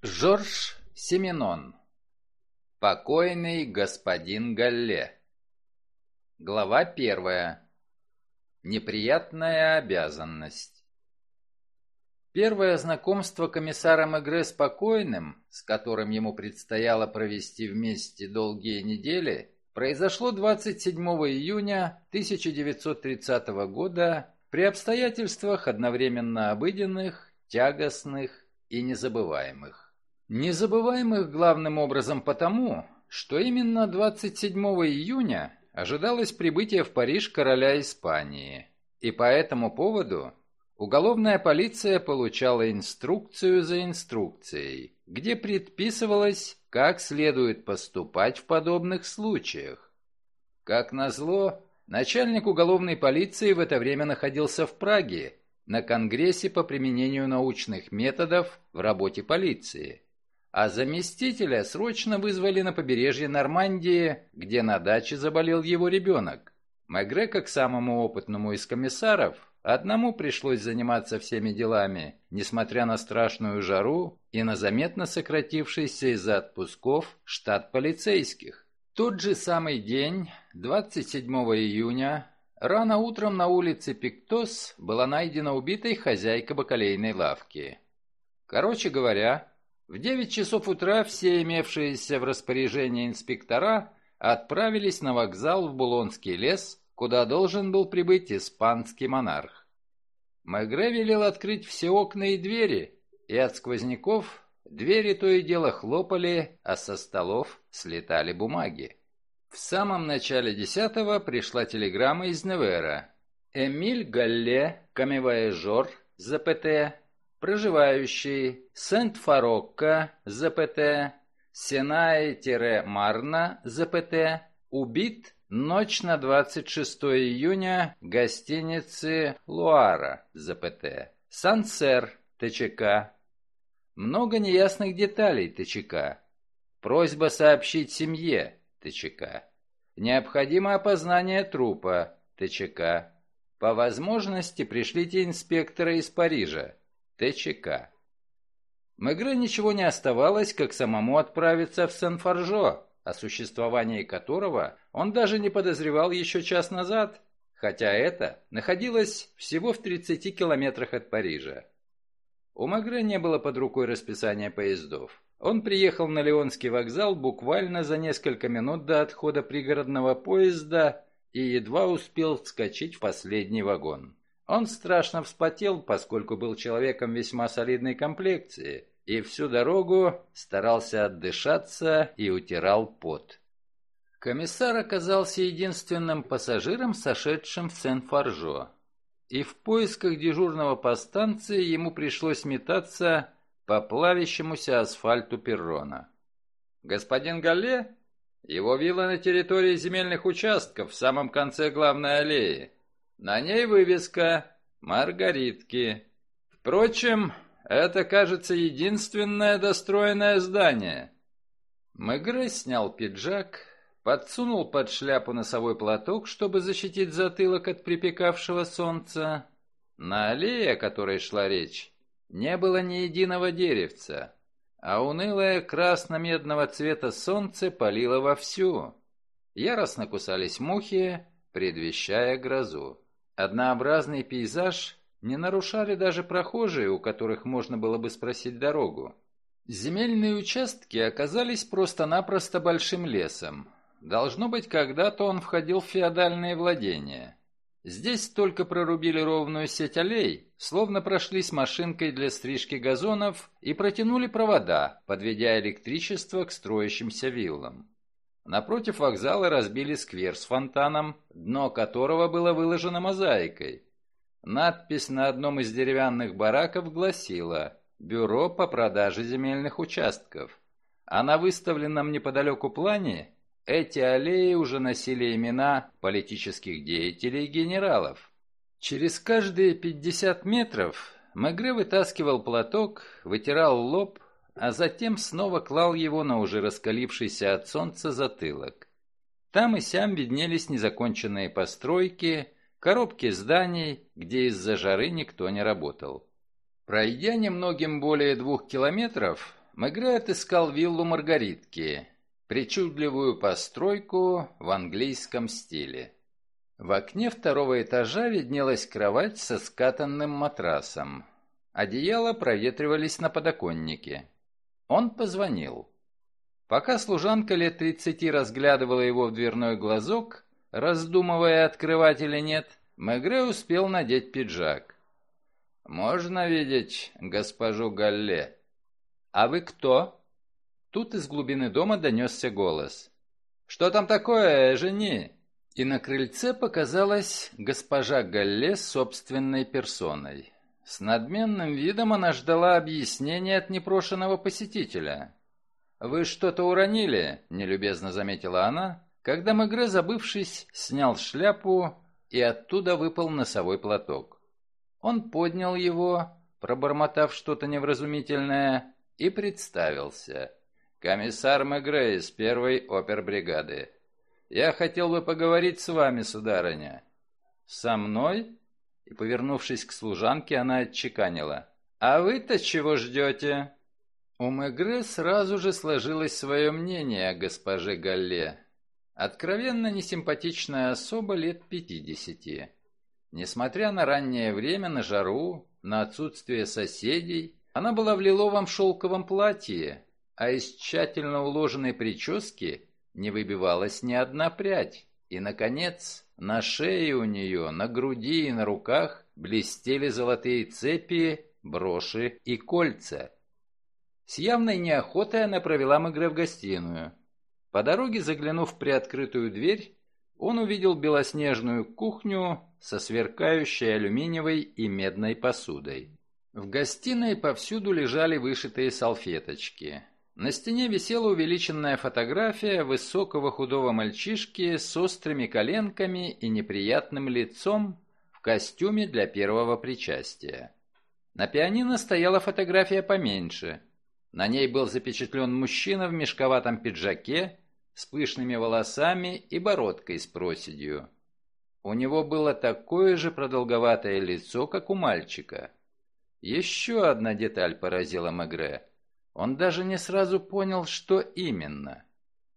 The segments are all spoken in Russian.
Жорж Семенон. Покойный господин Галле. Глава первая. Неприятная обязанность. Первое знакомство комиссара Мегре с покойным, с которым ему предстояло провести вместе долгие недели, произошло 27 июня 1930 года при обстоятельствах одновременно обыденных, тягостных и незабываемых. Незабываемых главным образом потому, что именно 27 июня ожидалось прибытие в Париж короля Испании, и по этому поводу уголовная полиция получала инструкцию за инструкцией, где предписывалось, как следует поступать в подобных случаях. Как назло, начальник уголовной полиции в это время находился в Праге на Конгрессе по применению научных методов в работе полиции а заместителя срочно вызвали на побережье Нормандии, где на даче заболел его ребенок. Мегре, как самому опытному из комиссаров, одному пришлось заниматься всеми делами, несмотря на страшную жару и на заметно сократившийся из-за отпусков штат полицейских. Тот же самый день, 27 июня, рано утром на улице Пиктос была найдена убитой хозяйка бакалейной лавки. Короче говоря, в 9 часов утра все имевшиеся в распоряжении инспектора отправились на вокзал в Булонский лес, куда должен был прибыть испанский монарх. Мегре велел открыть все окна и двери, и от сквозняков двери то и дело хлопали, а со столов слетали бумаги. В самом начале десятого пришла телеграмма из Невера. Эмиль Галле, камевояжер, ЗПТ, проживающий Сент-Фарокко, ЗПТ, Сенай-Марна, ЗПТ, убит ночь на 26 июня гостиницы Луара, ЗПТ, Сансер, ТЧК. Много неясных деталей ТЧК. Просьба сообщить семье, ТЧК. Необходимо опознание трупа, ТЧК. По возможности пришлите инспектора из Парижа, ТЧК. Мегре ничего не оставалось, как самому отправиться в Сен-Фаржо, о существовании которого он даже не подозревал еще час назад, хотя это находилось всего в 30 километрах от Парижа. У Магре не было под рукой расписания поездов. Он приехал на Леонский вокзал буквально за несколько минут до отхода пригородного поезда и едва успел вскочить в последний вагон. Он страшно вспотел, поскольку был человеком весьма солидной комплекции, и всю дорогу старался отдышаться и утирал пот. Комиссар оказался единственным пассажиром, сошедшим в Сен-Фаржо, и в поисках дежурного по станции ему пришлось метаться по плавящемуся асфальту перрона. «Господин Галле? Его вилла на территории земельных участков в самом конце главной аллеи. На ней вывеска «Маргаритки». Впрочем, это, кажется, единственное достроенное здание. Мегре снял пиджак, подсунул под шляпу носовой платок, чтобы защитить затылок от припекавшего солнца. На аллее, о которой шла речь, не было ни единого деревца, а унылое красно-медного цвета солнце палило вовсю. Яростно кусались мухи, предвещая грозу. Однообразный пейзаж не нарушали даже прохожие, у которых можно было бы спросить дорогу. Земельные участки оказались просто-напросто большим лесом. Должно быть, когда-то он входил в феодальные владения. Здесь только прорубили ровную сеть аллей, словно прошли с машинкой для стрижки газонов и протянули провода, подведя электричество к строящимся виллам. Напротив вокзала разбили сквер с фонтаном, дно которого было выложено мозаикой. Надпись на одном из деревянных бараков гласила «Бюро по продаже земельных участков». А на выставленном неподалеку плане эти аллеи уже носили имена политических деятелей и генералов. Через каждые 50 метров Мегре вытаскивал платок, вытирал лоб, а затем снова клал его на уже раскалившийся от солнца затылок. Там и сям виднелись незаконченные постройки, коробки зданий, где из-за жары никто не работал. Пройдя немногим более двух километров, Мегре отыскал виллу Маргаритки, причудливую постройку в английском стиле. В окне второго этажа виднелась кровать со скатанным матрасом. Одеяла проветривались на подоконнике. Он позвонил. Пока служанка лет тридцати разглядывала его в дверной глазок, раздумывая, открывать или нет, Мегре успел надеть пиджак. «Можно видеть госпожу Галле?» «А вы кто?» Тут из глубины дома донесся голос. «Что там такое, жени?» И на крыльце показалась госпожа Галле собственной персоной. С надменным видом она ждала объяснения от непрошенного посетителя. «Вы что-то уронили?» — нелюбезно заметила она, когда Мегре, забывшись, снял шляпу и оттуда выпал носовой платок. Он поднял его, пробормотав что-то невразумительное, и представился. «Комиссар Мегре из первой опербригады. Я хотел бы поговорить с вами, сударыня». «Со мной?» И, повернувшись к служанке, она отчеканила. «А вы-то чего ждете?» У Мегре сразу же сложилось свое мнение о госпоже Галле. Откровенно несимпатичная особа лет пятидесяти. Несмотря на раннее время, на жару, на отсутствие соседей, она была в лиловом шелковом платье, а из тщательно уложенной прически не выбивалась ни одна прядь. И, наконец, на шее у нее, на груди и на руках блестели золотые цепи, броши и кольца. С явной неохотой она провела Мегре в гостиную. По дороге, заглянув в приоткрытую дверь, он увидел белоснежную кухню со сверкающей алюминиевой и медной посудой. В гостиной повсюду лежали вышитые салфеточки. На стене висела увеличенная фотография высокого худого мальчишки с острыми коленками и неприятным лицом в костюме для первого причастия. На пианино стояла фотография поменьше. На ней был запечатлен мужчина в мешковатом пиджаке с пышными волосами и бородкой с проседью. У него было такое же продолговатое лицо, как у мальчика. Еще одна деталь поразила Мегре. Он даже не сразу понял, что именно.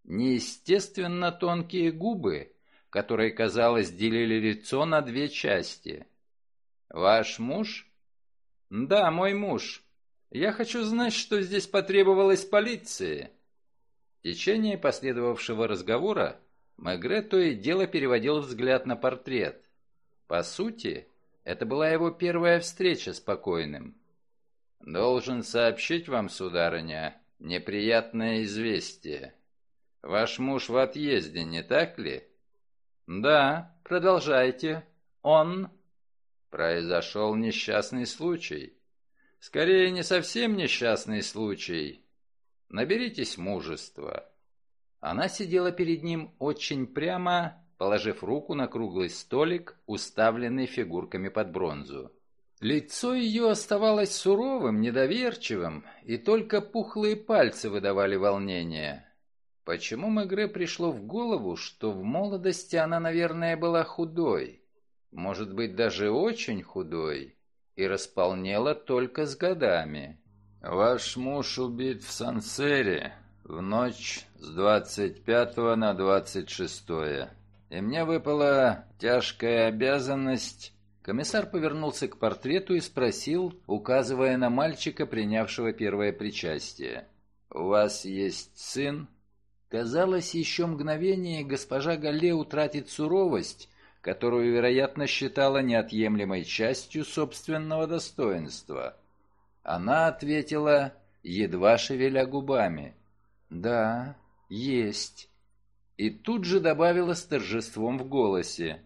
Неестественно тонкие губы, которые, казалось, делили лицо на две части. «Ваш муж?» «Да, мой муж. Я хочу знать, что здесь потребовалось полиции». В течение последовавшего разговора Мегре то и дело переводил взгляд на портрет. По сути, это была его первая встреча с покойным. «Должен сообщить вам, сударыня, неприятное известие. Ваш муж в отъезде, не так ли?» «Да, продолжайте. Он...» «Произошел несчастный случай. Скорее, не совсем несчастный случай. Наберитесь мужества». Она сидела перед ним очень прямо, положив руку на круглый столик, уставленный фигурками под бронзу. Лицо ее оставалось суровым, недоверчивым, и только пухлые пальцы выдавали волнение. Почему Мегре пришло в голову, что в молодости она, наверное, была худой, может быть, даже очень худой, и располнела только с годами? «Ваш муж убит в Сансере в ночь с 25 на 26 и мне выпала тяжкая обязанность...» Комиссар повернулся к портрету и спросил, указывая на мальчика, принявшего первое причастие. «У вас есть сын?» Казалось, еще мгновение госпожа Галле утратит суровость, которую, вероятно, считала неотъемлемой частью собственного достоинства. Она ответила, едва шевеля губами. «Да, есть». И тут же добавила с торжеством в голосе.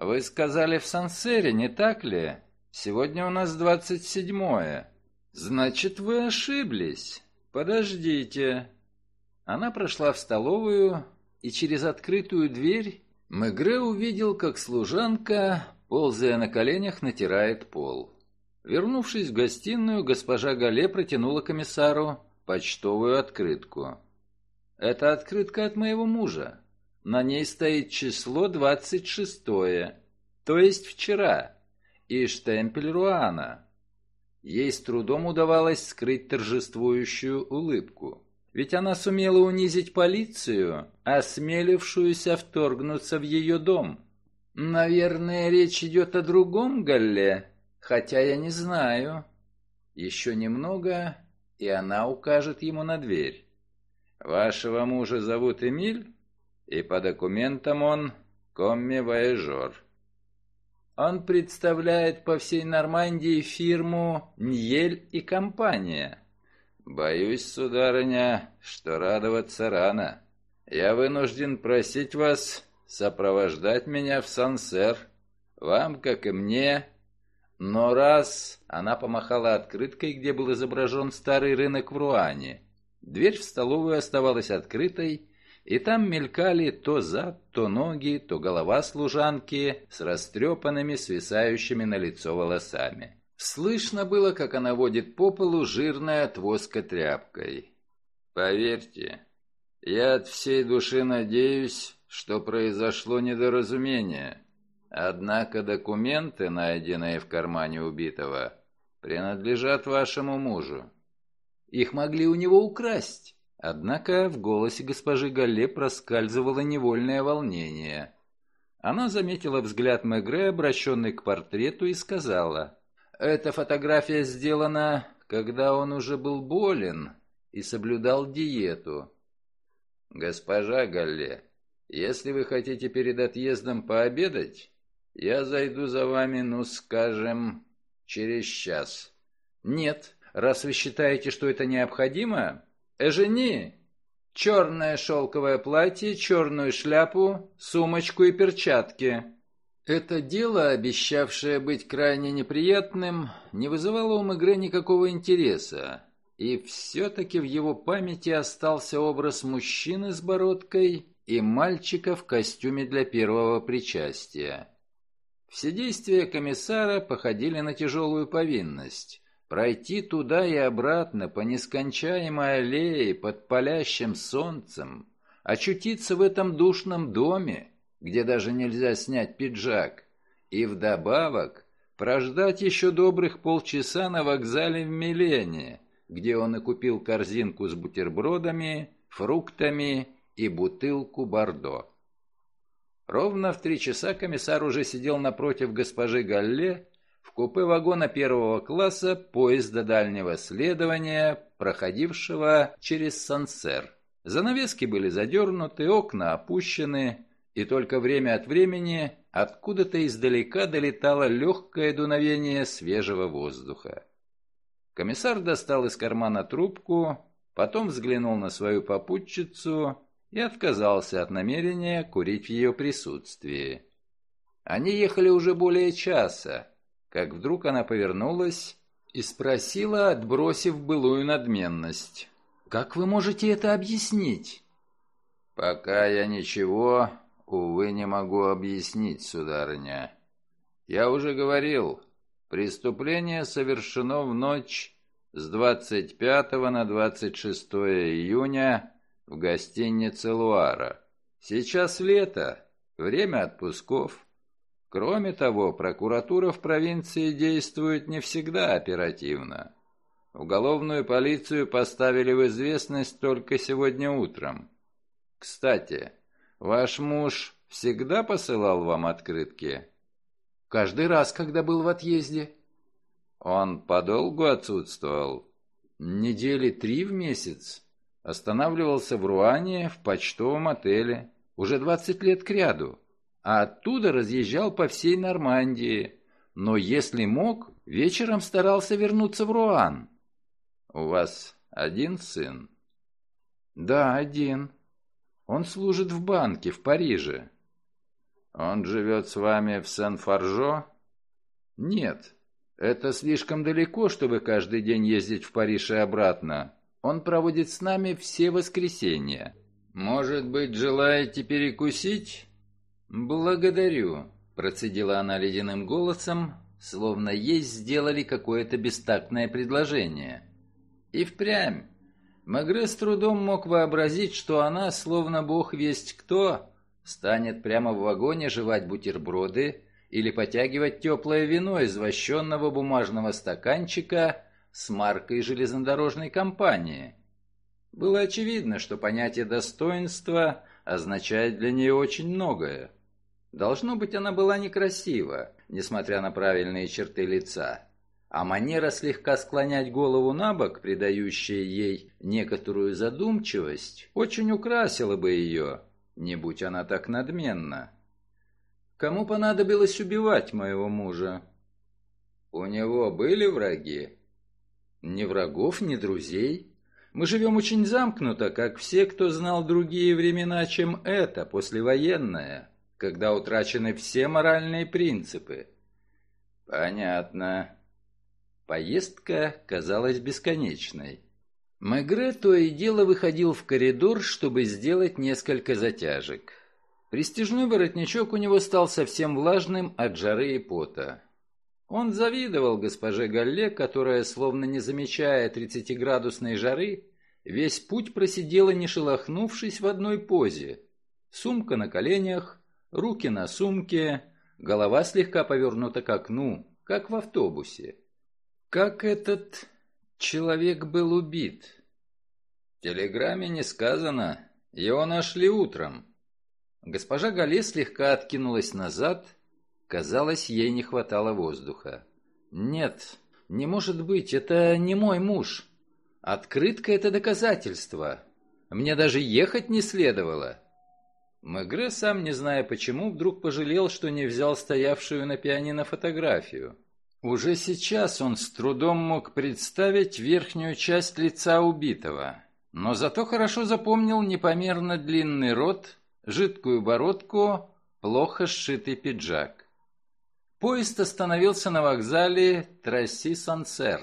«Вы сказали в Сансере, не так ли? Сегодня у нас двадцать седьмое. Значит, вы ошиблись. Подождите». Она прошла в столовую, и через открытую дверь Мегре увидел, как служанка, ползая на коленях, натирает пол. Вернувшись в гостиную, госпожа Гале протянула комиссару почтовую открытку. «Это открытка от моего мужа. На ней стоит число двадцать шестое, то есть вчера, и штемпель Руана. Ей с трудом удавалось скрыть торжествующую улыбку. Ведь она сумела унизить полицию, осмелившуюся вторгнуться в ее дом. Наверное, речь идет о другом Галле, хотя я не знаю. Еще немного, и она укажет ему на дверь. Вашего мужа зовут Эмиль, и по документам он комми-вояжер. Он представляет по всей Нормандии фирму «Ньель и компания». Боюсь, сударыня, что радоваться рано. Я вынужден просить вас сопровождать меня в Сансер. Вам, как и мне. Но раз... Она помахала открыткой, где был изображен старый рынок в Руане. Дверь в столовую оставалась открытой, и там мелькали то зад, то ноги, то голова служанки с растрепанными, свисающими на лицо волосами. Слышно было, как она водит по полу жирной от тряпкой. «Поверьте, я от всей души надеюсь, что произошло недоразумение. Однако документы, найденные в кармане убитого, принадлежат вашему мужу. Их могли у него украсть». Однако в голосе госпожи Галле проскальзывало невольное волнение. Она заметила взгляд Мегре, обращенный к портрету, и сказала, «Эта фотография сделана, когда он уже был болен и соблюдал диету». «Госпожа Галле, если вы хотите перед отъездом пообедать, я зайду за вами, ну, скажем, через час». «Нет, раз вы считаете, что это необходимо, Эжени, черное шелковое платье, черную шляпу, сумочку и перчатки. Это дело, обещавшее быть крайне неприятным, не вызывало у Мегре никакого интереса, и все-таки в его памяти остался образ мужчины с бородкой и мальчика в костюме для первого причастия. Все действия комиссара походили на тяжелую повинность. Пройти туда и обратно по нескончаемой аллее под палящим солнцем, очутиться в этом душном доме, где даже нельзя снять пиджак, и вдобавок прождать еще добрых полчаса на вокзале в Милене, где он и купил корзинку с бутербродами, фруктами и бутылку бордо. Ровно в три часа комиссар уже сидел напротив госпожи Галле в купе вагона первого класса поезда дальнего следования, проходившего через Сансер. Занавески были задернуты, окна опущены, и только время от времени откуда-то издалека долетало легкое дуновение свежего воздуха. Комиссар достал из кармана трубку, потом взглянул на свою попутчицу и отказался от намерения курить в ее присутствии. Они ехали уже более часа, как вдруг она повернулась и спросила, отбросив былую надменность. «Как вы можете это объяснить?» «Пока я ничего, увы, не могу объяснить, сударыня. Я уже говорил, преступление совершено в ночь с 25 на 26 июня в гостинице «Луара». Сейчас лето, время отпусков. Кроме того, прокуратура в провинции действует не всегда оперативно. Уголовную полицию поставили в известность только сегодня утром. Кстати, ваш муж всегда посылал вам открытки? Каждый раз, когда был в отъезде. Он подолгу отсутствовал? Недели три в месяц. Останавливался в Руане в почтовом отеле. Уже двадцать лет кряду а оттуда разъезжал по всей Нормандии, но если мог, вечером старался вернуться в Руан. «У вас один сын?» «Да, один. Он служит в банке в Париже». «Он живет с вами в Сен-Фаржо?» «Нет, это слишком далеко, чтобы каждый день ездить в Париж и обратно. Он проводит с нами все воскресенья. Может быть, желаете перекусить?» «Благодарю», — процедила она ледяным голосом, словно ей сделали какое-то бестактное предложение. И впрямь. Магре с трудом мог вообразить, что она, словно бог весть кто, станет прямо в вагоне жевать бутерброды или потягивать теплое вино из вощенного бумажного стаканчика с маркой железнодорожной компании. Было очевидно, что понятие достоинства означает для нее очень многое. Должно быть, она была некрасива, несмотря на правильные черты лица. А манера слегка склонять голову на бок, придающая ей некоторую задумчивость, очень украсила бы ее, не будь она так надменна. Кому понадобилось убивать моего мужа? У него были враги? Ни врагов, ни друзей. Мы живем очень замкнуто, как все, кто знал другие времена, чем это, послевоенное, когда утрачены все моральные принципы. Понятно. Поездка казалась бесконечной. Мегре то и дело выходил в коридор, чтобы сделать несколько затяжек. Престижной воротничок у него стал совсем влажным от жары и пота. Он завидовал госпоже Галле, которая, словно не замечая тридцатиградусной жары, весь путь просидела, не шелохнувшись в одной позе. Сумка на коленях, руки на сумке, голова слегка повернута к окну, как в автобусе. Как этот человек был убит? В телеграмме не сказано. Его нашли утром. Госпожа Гале слегка откинулась назад Казалось, ей не хватало воздуха. «Нет, не может быть, это не мой муж. Открытка — это доказательство. Мне даже ехать не следовало». Мегре, сам не зная почему, вдруг пожалел, что не взял стоявшую на пианино фотографию. Уже сейчас он с трудом мог представить верхнюю часть лица убитого, но зато хорошо запомнил непомерно длинный рот, жидкую бородку, плохо сшитый пиджак. Поезд остановился на вокзале Трасси-Сансер.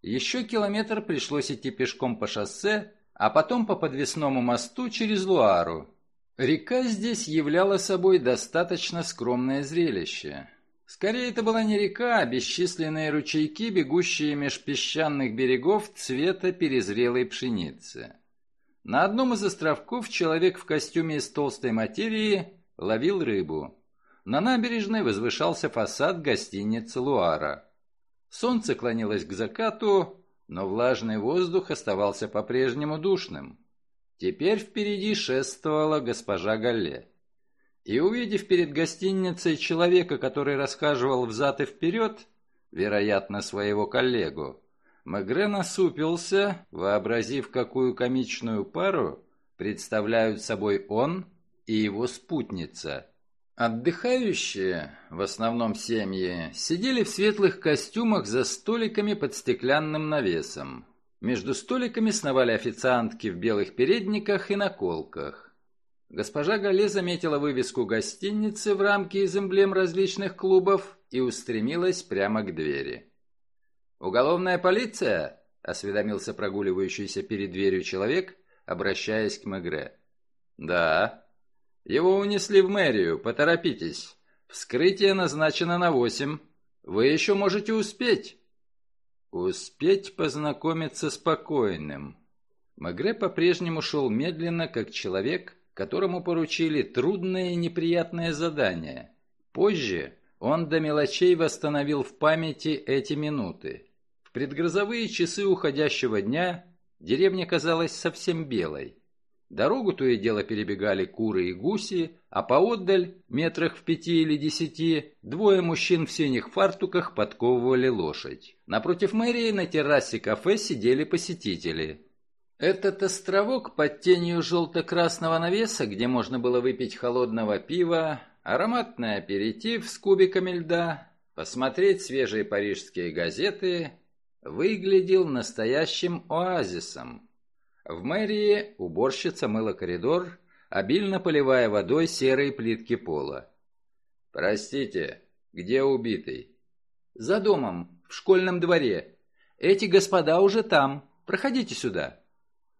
Еще километр пришлось идти пешком по шоссе, а потом по подвесному мосту через Луару. Река здесь являла собой достаточно скромное зрелище. Скорее, это была не река, а бесчисленные ручейки, бегущие меж песчаных берегов цвета перезрелой пшеницы. На одном из островков человек в костюме из толстой материи ловил рыбу. На набережной возвышался фасад гостиницы «Луара». Солнце клонилось к закату, но влажный воздух оставался по-прежнему душным. Теперь впереди шествовала госпожа Галле. И увидев перед гостиницей человека, который расхаживал взад и вперед, вероятно, своего коллегу, Мегре насупился, вообразив, какую комичную пару представляют собой он и его спутница – Отдыхающие, в основном семьи, сидели в светлых костюмах за столиками под стеклянным навесом. Между столиками сновали официантки в белых передниках и наколках. Госпожа Гале заметила вывеску гостиницы в рамке из эмблем различных клубов и устремилась прямо к двери. «Уголовная полиция?» — осведомился прогуливающийся перед дверью человек, обращаясь к Мегре. «Да», его унесли в мэрию, поторопитесь. Вскрытие назначено на восемь. Вы еще можете успеть. Успеть познакомиться с покойным. Магре по-прежнему шел медленно, как человек, которому поручили трудное и неприятное задание. Позже он до мелочей восстановил в памяти эти минуты. В предгрозовые часы уходящего дня деревня казалась совсем белой. Дорогу то и дело перебегали куры и гуси, а поотдаль, метрах в пяти или десяти, двое мужчин в синих фартуках подковывали лошадь. Напротив мэрии на террасе кафе сидели посетители. Этот островок под тенью желто-красного навеса, где можно было выпить холодного пива, ароматный аперитив с кубиками льда, посмотреть свежие парижские газеты, выглядел настоящим оазисом. В мэрии уборщица мыла коридор, обильно поливая водой серые плитки пола. «Простите, где убитый?» «За домом, в школьном дворе. Эти господа уже там. Проходите сюда».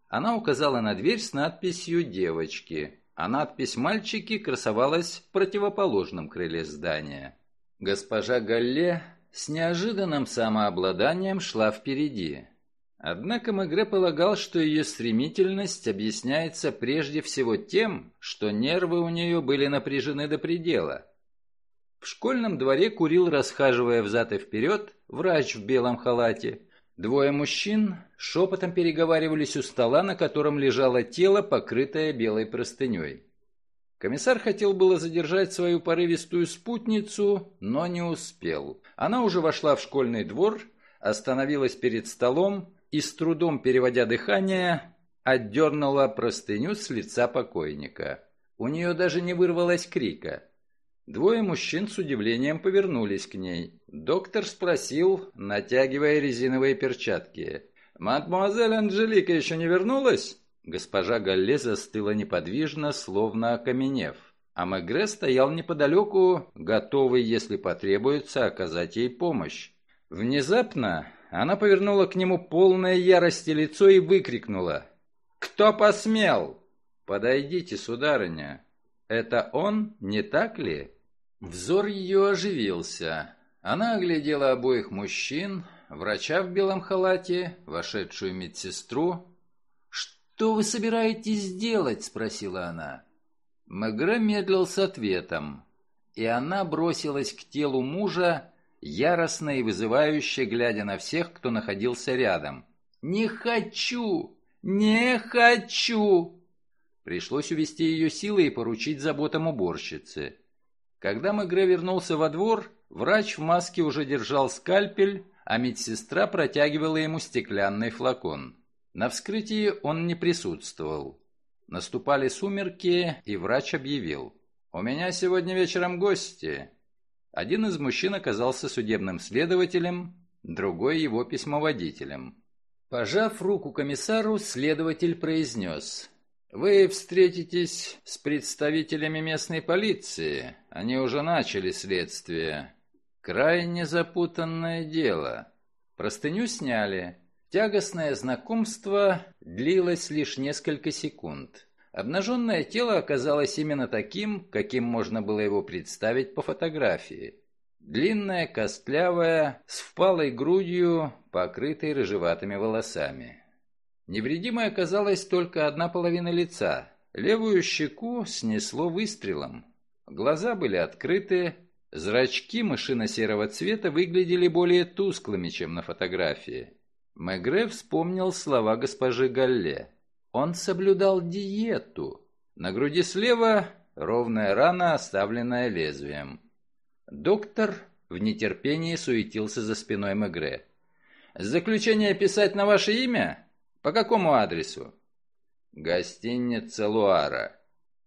Она указала на дверь с надписью «Девочки», а надпись «Мальчики» красовалась в противоположном крыле здания. Госпожа Галле с неожиданным самообладанием шла впереди. Однако Мегре полагал, что ее стремительность объясняется прежде всего тем, что нервы у нее были напряжены до предела. В школьном дворе курил, расхаживая взад и вперед, врач в белом халате. Двое мужчин шепотом переговаривались у стола, на котором лежало тело, покрытое белой простыней. Комиссар хотел было задержать свою порывистую спутницу, но не успел. Она уже вошла в школьный двор, остановилась перед столом и, с трудом переводя дыхание, отдернула простыню с лица покойника. У нее даже не вырвалось крика. Двое мужчин с удивлением повернулись к ней. Доктор спросил, натягивая резиновые перчатки. «Мадемуазель Анжелика еще не вернулась?» Госпожа Галле застыла неподвижно, словно окаменев, а Мегре стоял неподалеку, готовый, если потребуется, оказать ей помощь. Внезапно она повернула к нему полное ярости лицо и выкрикнула. «Кто посмел?» «Подойдите, сударыня. Это он, не так ли?» Взор ее оживился. Она оглядела обоих мужчин, врача в белом халате, вошедшую медсестру, «Что вы собираетесь делать?» — спросила она. Мегре медлил с ответом, и она бросилась к телу мужа, яростно и вызывающе глядя на всех, кто находился рядом. «Не хочу! Не хочу!» Пришлось увести ее силой и поручить заботам уборщицы. Когда Мегре вернулся во двор, врач в маске уже держал скальпель, а медсестра протягивала ему стеклянный флакон. На вскрытии он не присутствовал. Наступали сумерки, и врач объявил. «У меня сегодня вечером гости». Один из мужчин оказался судебным следователем, другой его письмоводителем. Пожав руку комиссару, следователь произнес. «Вы встретитесь с представителями местной полиции. Они уже начали следствие. Крайне запутанное дело. Простыню сняли. Тягостное знакомство длилось лишь несколько секунд. Обнаженное тело оказалось именно таким, каким можно было его представить по фотографии. Длинное, костлявое, с впалой грудью, покрытой рыжеватыми волосами. Невредимой оказалась только одна половина лица. Левую щеку снесло выстрелом. Глаза были открыты, зрачки мышино-серого цвета выглядели более тусклыми, чем на фотографии. Мегре вспомнил слова госпожи Галле. Он соблюдал диету. На груди слева ровная рана, оставленная лезвием. Доктор в нетерпении суетился за спиной Мегре. «Заключение писать на ваше имя? По какому адресу?» «Гостиница Луара».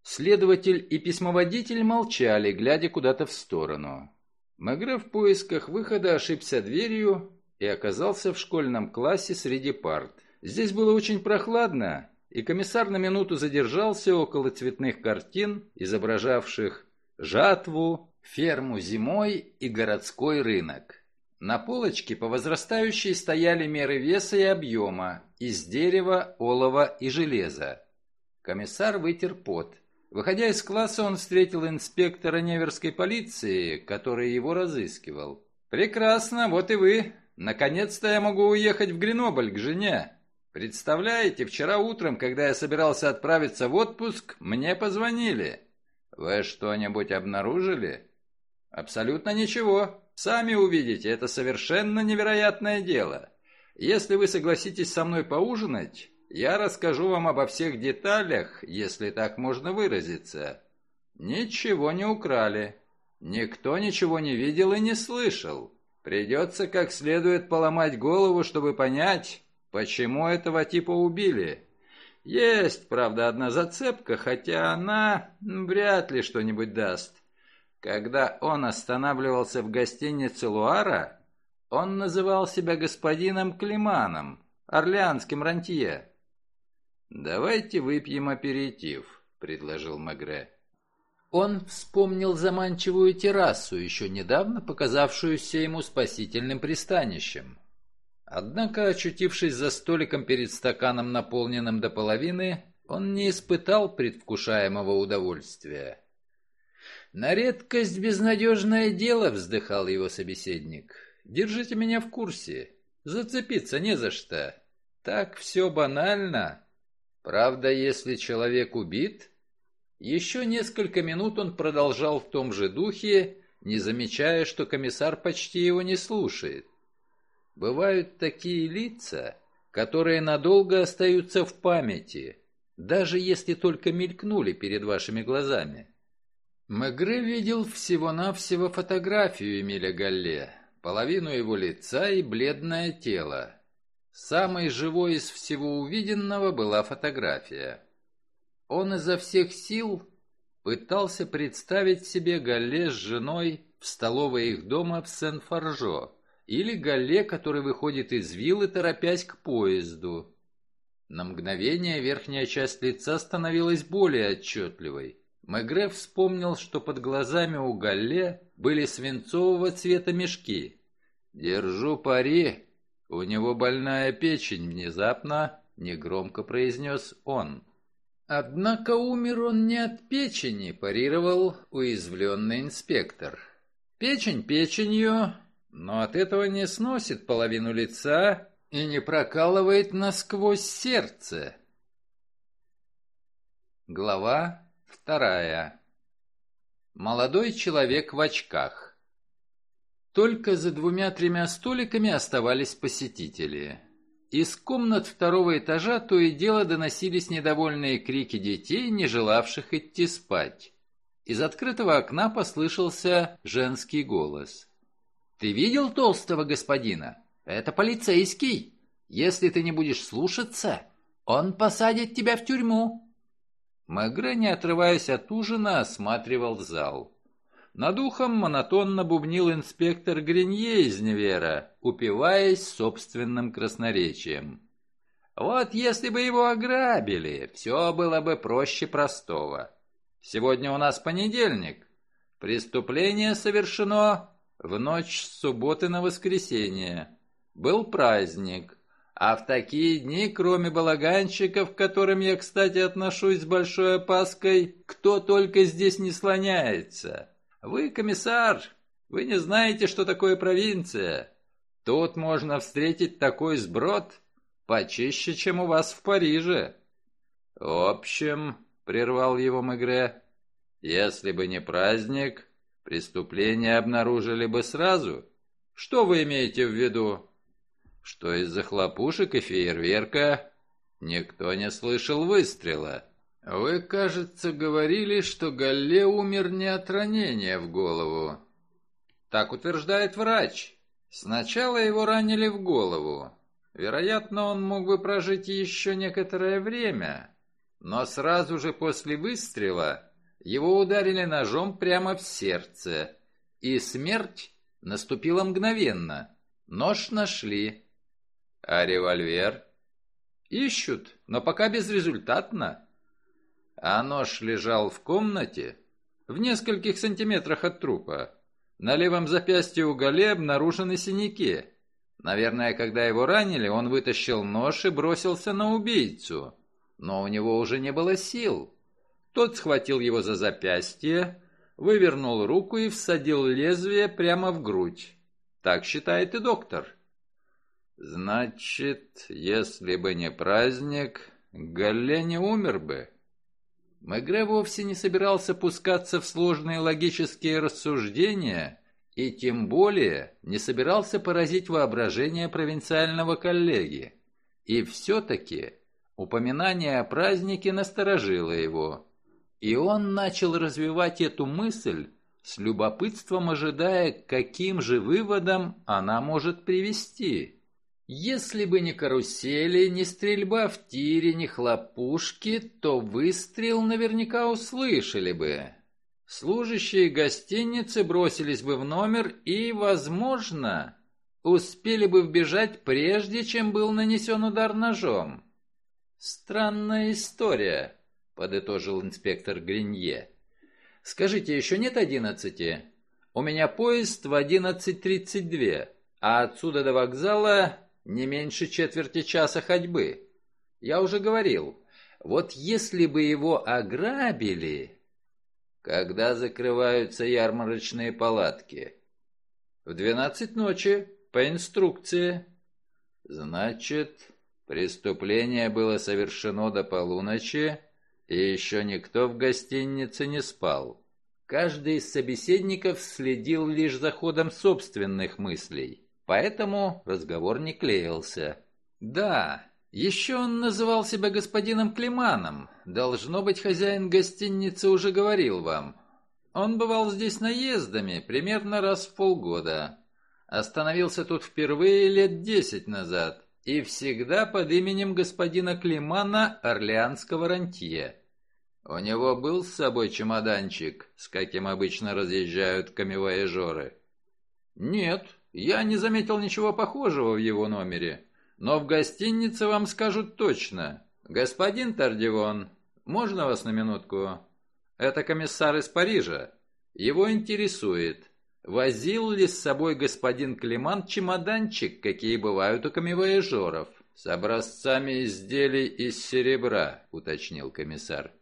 Следователь и письмоводитель молчали, глядя куда-то в сторону. Мегре в поисках выхода ошибся дверью и оказался в школьном классе среди парт. Здесь было очень прохладно, и комиссар на минуту задержался около цветных картин, изображавших жатву, ферму зимой и городской рынок. На полочке по возрастающей стояли меры веса и объема из дерева, олова и железа. Комиссар вытер пот. Выходя из класса, он встретил инспектора Неверской полиции, который его разыскивал. «Прекрасно, вот и вы. Наконец-то я могу уехать в Гренобль к жене. Представляете, вчера утром, когда я собирался отправиться в отпуск, мне позвонили. Вы что-нибудь обнаружили? Абсолютно ничего. Сами увидите, это совершенно невероятное дело. Если вы согласитесь со мной поужинать, я расскажу вам обо всех деталях, если так можно выразиться. Ничего не украли. Никто ничего не видел и не слышал. Придется как следует поломать голову, чтобы понять, почему этого типа убили. Есть, правда, одна зацепка, хотя она вряд ли что-нибудь даст. Когда он останавливался в гостинице Луара, он называл себя господином Климаном, орлеанским рантье. «Давайте выпьем аперитив», — предложил Магре. Он вспомнил заманчивую террасу, еще недавно показавшуюся ему спасительным пристанищем. Однако, очутившись за столиком перед стаканом, наполненным до половины, он не испытал предвкушаемого удовольствия. «На редкость безнадежное дело», — вздыхал его собеседник. «Держите меня в курсе. Зацепиться не за что. Так все банально. Правда, если человек убит, еще несколько минут он продолжал в том же духе, не замечая, что комиссар почти его не слушает. Бывают такие лица, которые надолго остаются в памяти, даже если только мелькнули перед вашими глазами. Мегре видел всего-навсего фотографию Эмиля Галле, половину его лица и бледное тело. Самой живой из всего увиденного была фотография. Он изо всех сил пытался представить себе Галле с женой в столовой их дома в Сен-Фаржо, или Галле, который выходит из виллы, торопясь к поезду. На мгновение верхняя часть лица становилась более отчетливой. Мегре вспомнил, что под глазами у Галле были свинцового цвета мешки. «Держу пари, у него больная печень внезапно», — негромко произнес он. Однако умер он не от печени, парировал уязвленный инспектор. Печень печенью, но от этого не сносит половину лица и не прокалывает насквозь сердце. Глава вторая. Молодой человек в очках. Только за двумя-тремя столиками оставались посетители. Из комнат второго этажа то и дело доносились недовольные крики детей, не желавших идти спать. Из открытого окна послышался женский голос. «Ты видел толстого господина? Это полицейский. Если ты не будешь слушаться, он посадит тебя в тюрьму». Мегре, не отрываясь от ужина, осматривал зал. Над ухом монотонно бубнил инспектор Гринье из Невера, упиваясь собственным красноречием. «Вот если бы его ограбили, все было бы проще простого. Сегодня у нас понедельник. Преступление совершено в ночь с субботы на воскресенье. Был праздник. А в такие дни, кроме балаганщиков, к которым я, кстати, отношусь с большой опаской, кто только здесь не слоняется. Вы, комиссар, вы не знаете, что такое провинция. Тут можно встретить такой сброд почище, чем у вас в Париже. В общем, прервал его Мегре, если бы не праздник, Преступление обнаружили бы сразу? Что вы имеете в виду? Что из-за хлопушек и фейерверка никто не слышал выстрела. Вы, кажется, говорили, что Галле умер не от ранения в голову. Так утверждает врач. Сначала его ранили в голову. Вероятно, он мог бы прожить еще некоторое время, но сразу же после выстрела его ударили ножом прямо в сердце, и смерть наступила мгновенно. Нож нашли. А револьвер? Ищут, но пока безрезультатно. А нож лежал в комнате, в нескольких сантиметрах от трупа. На левом запястье у Гале обнаружены синяки. Наверное, когда его ранили, он вытащил нож и бросился на убийцу. Но у него уже не было сил. Тот схватил его за запястье, вывернул руку и всадил лезвие прямо в грудь. Так считает и доктор. Значит, если бы не праздник, Галле не умер бы. Мегре вовсе не собирался пускаться в сложные логические рассуждения и тем более не собирался поразить воображение провинциального коллеги. И все-таки упоминание о празднике насторожило его. И он начал развивать эту мысль, с любопытством ожидая, каким же выводам она может привести. Если бы не карусели, ни стрельба в тире, ни хлопушки, то выстрел наверняка услышали бы. Служащие гостиницы бросились бы в номер и, возможно, успели бы вбежать прежде, чем был нанесен удар ножом. Странная история. — подытожил инспектор Гринье. «Скажите, еще нет одиннадцати? У меня поезд в одиннадцать тридцать две, а отсюда до вокзала не меньше четверти часа ходьбы. Я уже говорил, вот если бы его ограбили...» «Когда закрываются ярмарочные палатки?» «В двенадцать ночи, по инструкции». «Значит, преступление было совершено до полуночи, и еще никто в гостинице не спал. Каждый из собеседников следил лишь за ходом собственных мыслей, поэтому разговор не клеился. «Да, еще он называл себя господином Климаном. Должно быть, хозяин гостиницы уже говорил вам. Он бывал здесь наездами, примерно раз в полгода. Остановился тут впервые лет десять назад, и всегда под именем господина Климана Орлеанского рантье. У него был с собой чемоданчик, с каким обычно разъезжают камевояжеры? Нет, я не заметил ничего похожего в его номере. Но в гостинице вам скажут точно. Господин Тардивон, можно вас на минутку? Это комиссар из Парижа. Его интересует, возил ли с собой господин Климан чемоданчик, какие бывают у камевояжеров? С образцами изделий из серебра, уточнил комиссар.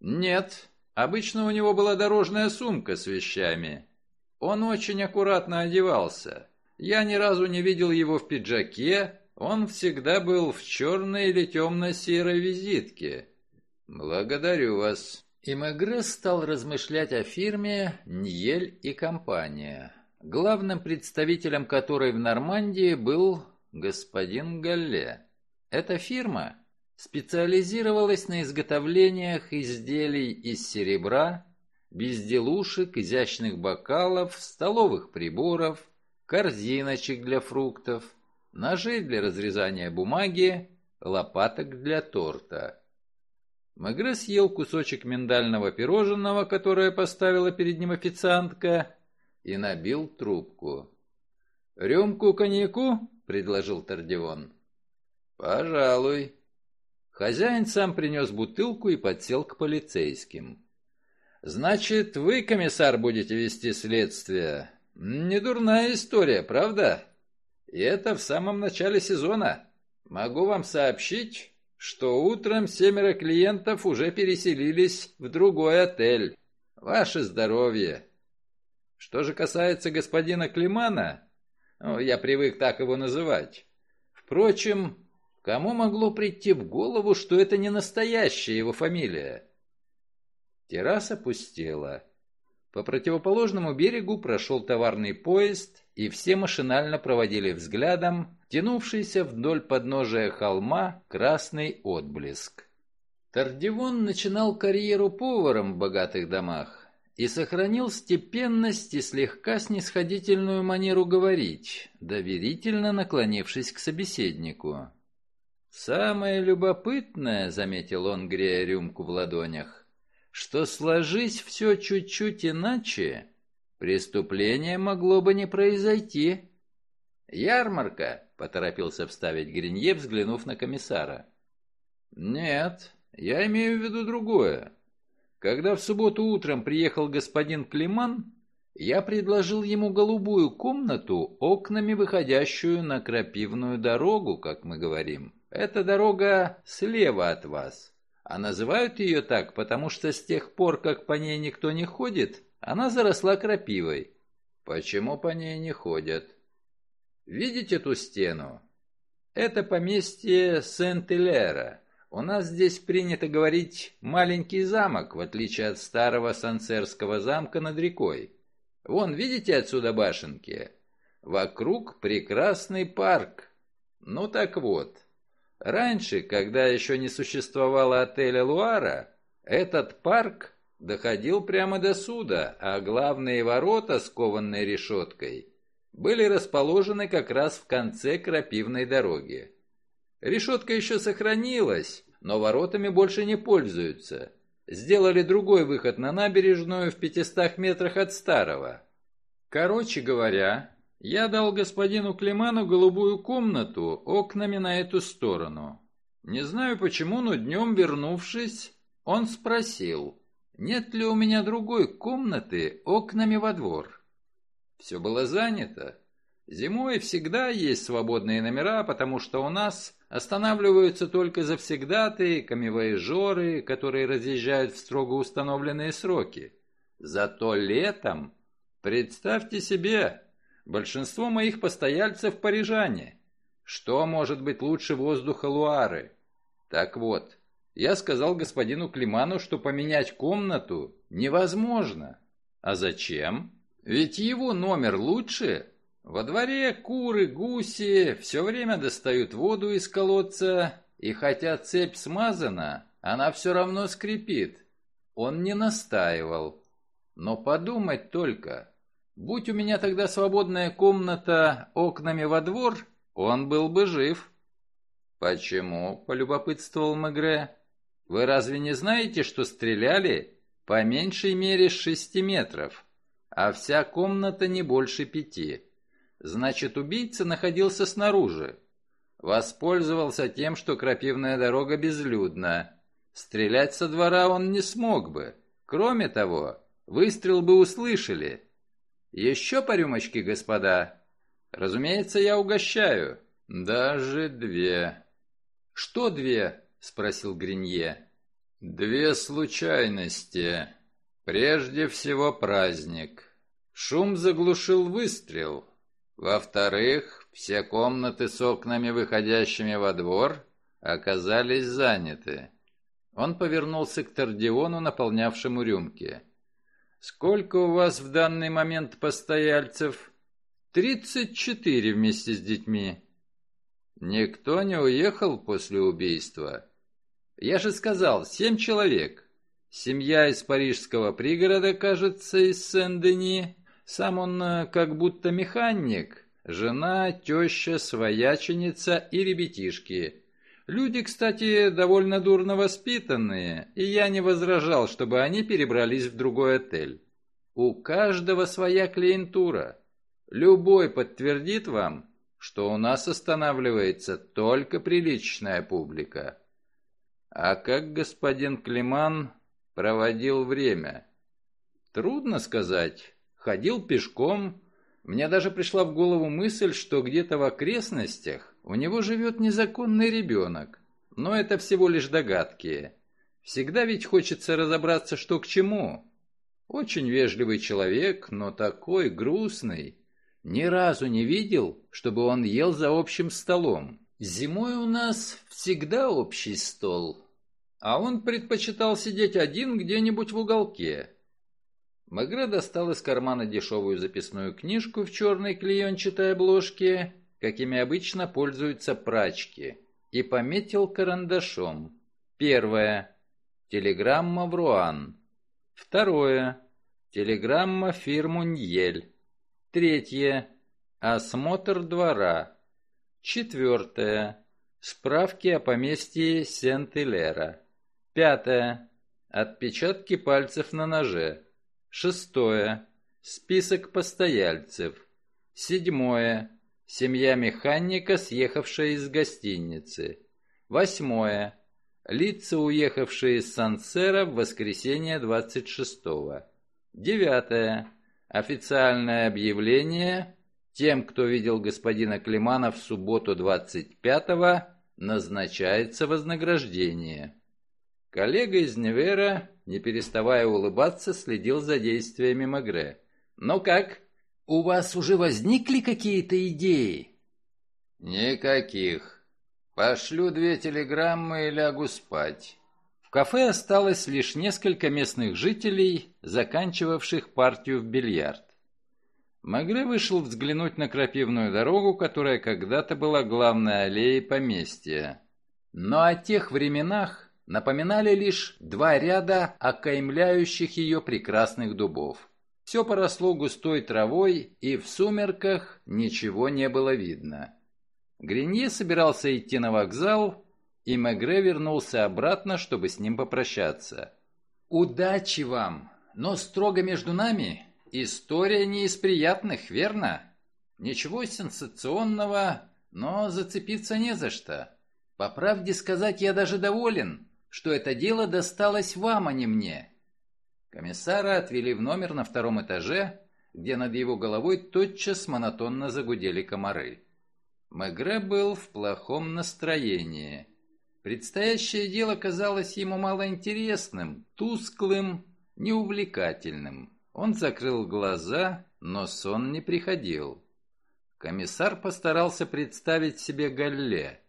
«Нет, обычно у него была дорожная сумка с вещами. Он очень аккуратно одевался. Я ни разу не видел его в пиджаке, он всегда был в черной или темно-серой визитке. Благодарю вас». И Мегре стал размышлять о фирме «Ньель и компания», главным представителем которой в Нормандии был господин Галле. Эта фирма специализировалась на изготовлениях изделий из серебра, безделушек, изящных бокалов, столовых приборов, корзиночек для фруктов, ножей для разрезания бумаги, лопаток для торта. Магре съел кусочек миндального пирожного, которое поставила перед ним официантка, и набил трубку. «Рюмку коньяку?» — предложил Тардион. «Пожалуй», Хозяин сам принес бутылку и подсел к полицейским. «Значит, вы, комиссар, будете вести следствие? Недурная история, правда? И это в самом начале сезона. Могу вам сообщить, что утром семеро клиентов уже переселились в другой отель. Ваше здоровье!» Что же касается господина Климана, ну, я привык так его называть. Впрочем, Кому могло прийти в голову, что это не настоящая его фамилия? Терраса пустела. По противоположному берегу прошел товарный поезд, и все машинально проводили взглядом тянувшийся вдоль подножия холма красный отблеск. Тардивон начинал карьеру поваром в богатых домах и сохранил степенность и слегка снисходительную манеру говорить, доверительно наклонившись к собеседнику. «Самое любопытное», — заметил он, грея рюмку в ладонях, «что сложись все чуть-чуть иначе, преступление могло бы не произойти». «Ярмарка», — поторопился вставить Гринье, взглянув на комиссара. «Нет, я имею в виду другое. Когда в субботу утром приехал господин Климан, я предложил ему голубую комнату, окнами выходящую на крапивную дорогу, как мы говорим. Эта дорога слева от вас. А называют ее так, потому что с тех пор, как по ней никто не ходит, она заросла крапивой. Почему по ней не ходят? Видите ту стену? Это поместье Сент-Илера. У нас здесь принято говорить «маленький замок», в отличие от старого Сансерского замка над рекой. Вон, видите отсюда башенки? Вокруг прекрасный парк. Ну так вот, Раньше, когда еще не существовало отеля «Луара», этот парк доходил прямо до суда, а главные ворота, скованные решеткой, были расположены как раз в конце крапивной дороги. Решетка еще сохранилась, но воротами больше не пользуются. Сделали другой выход на набережную в 500 метрах от старого. Короче говоря, я дал господину Климану голубую комнату окнами на эту сторону. Не знаю почему, но днем вернувшись, он спросил, нет ли у меня другой комнаты окнами во двор. Все было занято. Зимой всегда есть свободные номера, потому что у нас останавливаются только завсегдатые, камевояжеры, которые разъезжают в строго установленные сроки. Зато летом, представьте себе, Большинство моих постояльцев парижане. Что может быть лучше воздуха Луары? Так вот, я сказал господину Климану, что поменять комнату невозможно. А зачем? Ведь его номер лучше. Во дворе куры, гуси все время достают воду из колодца, и хотя цепь смазана, она все равно скрипит. Он не настаивал. Но подумать только. Будь у меня тогда свободная комната окнами во двор, он был бы жив. «Почему?» — полюбопытствовал Мегре. «Вы разве не знаете, что стреляли по меньшей мере с шести метров, а вся комната не больше пяти?» Значит, убийца находился снаружи. Воспользовался тем, что крапивная дорога безлюдна. Стрелять со двора он не смог бы. Кроме того, выстрел бы услышали. Еще по рюмочке, господа? Разумеется, я угощаю. Даже две. Что две? Спросил Гринье. Две случайности. Прежде всего праздник. Шум заглушил выстрел. Во-вторых, все комнаты с окнами, выходящими во двор, оказались заняты. Он повернулся к Тардиону, наполнявшему рюмки. «Сколько у вас в данный момент постояльцев?» «Тридцать четыре вместе с детьми». «Никто не уехал после убийства?» «Я же сказал, семь человек. Семья из парижского пригорода, кажется, из Сен-Дени, сам он э, как будто механик. Жена, теща, свояченица и ребятишки. Люди, кстати, довольно дурно воспитанные, и я не возражал, чтобы они перебрались в другой отель. У каждого своя клиентура. Любой подтвердит вам, что у нас останавливается только приличная публика. А как господин Климан проводил время? Трудно сказать ходил пешком. Мне даже пришла в голову мысль, что где-то в окрестностях у него живет незаконный ребенок. Но это всего лишь догадки. Всегда ведь хочется разобраться, что к чему. Очень вежливый человек, но такой грустный. Ни разу не видел, чтобы он ел за общим столом. Зимой у нас всегда общий стол. А он предпочитал сидеть один где-нибудь в уголке. Магре достал из кармана дешевую записную книжку в черной клеенчатой обложке, какими обычно пользуются прачки, и пометил карандашом. Первое. Телеграмма в Руан. Второе. Телеграмма фирму Ньель. Третье. Осмотр двора. Четвертое. Справки о поместье Сент-Илера. Пятое. Отпечатки пальцев на ноже. Шестое. Список постояльцев. Седьмое. Семья механика, съехавшая из гостиницы. Восьмое. Лица, уехавшие из Сансера в воскресенье 26-го. Девятое. Официальное объявление. Тем, кто видел господина Климана в субботу 25-го, назначается вознаграждение. Коллега из Невера не переставая улыбаться, следил за действиями Магре. «Ну как, у вас уже возникли какие-то идеи?» «Никаких. Пошлю две телеграммы и лягу спать». В кафе осталось лишь несколько местных жителей, заканчивавших партию в бильярд. Магре вышел взглянуть на крапивную дорогу, которая когда-то была главной аллеей поместья. Но о тех временах напоминали лишь два ряда окаймляющих ее прекрасных дубов. Все поросло густой травой, и в сумерках ничего не было видно. Гринье собирался идти на вокзал, и Мегре вернулся обратно, чтобы с ним попрощаться. «Удачи вам! Но строго между нами история не из приятных, верно? Ничего сенсационного, но зацепиться не за что. По правде сказать, я даже доволен что это дело досталось вам, а не мне. Комиссара отвели в номер на втором этаже, где над его головой тотчас монотонно загудели комары. Мегре был в плохом настроении. Предстоящее дело казалось ему малоинтересным, тусклым, неувлекательным. Он закрыл глаза, но сон не приходил. Комиссар постарался представить себе Галле,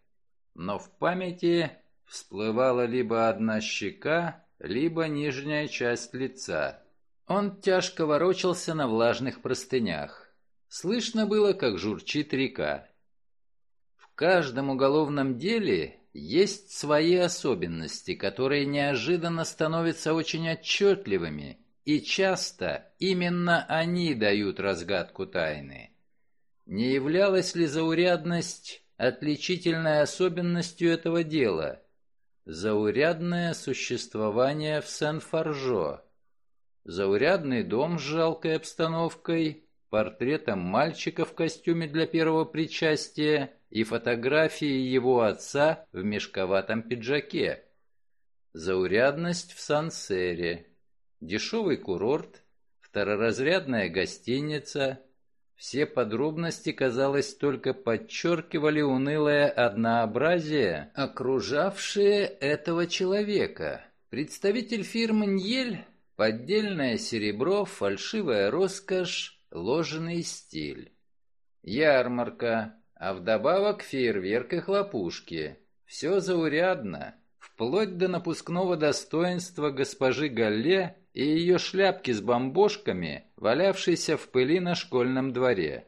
но в памяти всплывала либо одна щека, либо нижняя часть лица. Он тяжко ворочался на влажных простынях. Слышно было, как журчит река. В каждом уголовном деле есть свои особенности, которые неожиданно становятся очень отчетливыми, и часто именно они дают разгадку тайны. Не являлась ли заурядность отличительной особенностью этого дела? Заурядное существование в Сен-Фаржо. Заурядный дом с жалкой обстановкой, портретом мальчика в костюме для первого причастия и фотографией его отца в мешковатом пиджаке. Заурядность в Сансере. Дешевый курорт, второразрядная гостиница. Все подробности, казалось, только подчеркивали унылое однообразие, окружавшее этого человека. Представитель фирмы «Ньель» Поддельное серебро, фальшивая роскошь, ложный стиль. Ярмарка, а вдобавок фейерверк и хлопушки. Все заурядно, вплоть до напускного достоинства госпожи Галле и ее шляпки с бомбошками, валявшейся в пыли на школьном дворе.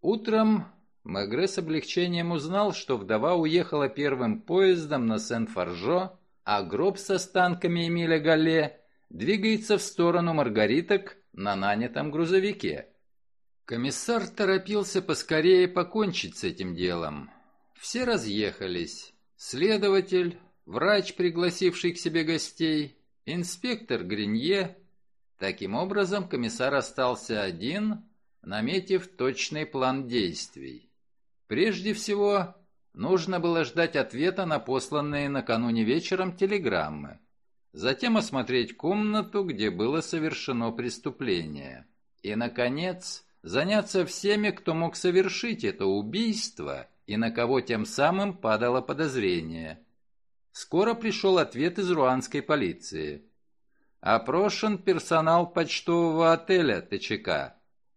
Утром Мегре с облегчением узнал, что вдова уехала первым поездом на Сен-Фаржо, а гроб с останками Эмиля Галле двигается в сторону Маргариток на нанятом грузовике. Комиссар торопился поскорее покончить с этим делом. Все разъехались. Следователь, врач, пригласивший к себе гостей, инспектор Гринье. Таким образом, комиссар остался один, наметив точный план действий. Прежде всего, нужно было ждать ответа на посланные накануне вечером телеграммы затем осмотреть комнату, где было совершено преступление. И, наконец, заняться всеми, кто мог совершить это убийство и на кого тем самым падало подозрение. Скоро пришел ответ из руанской полиции. Опрошен персонал почтового отеля ТЧК.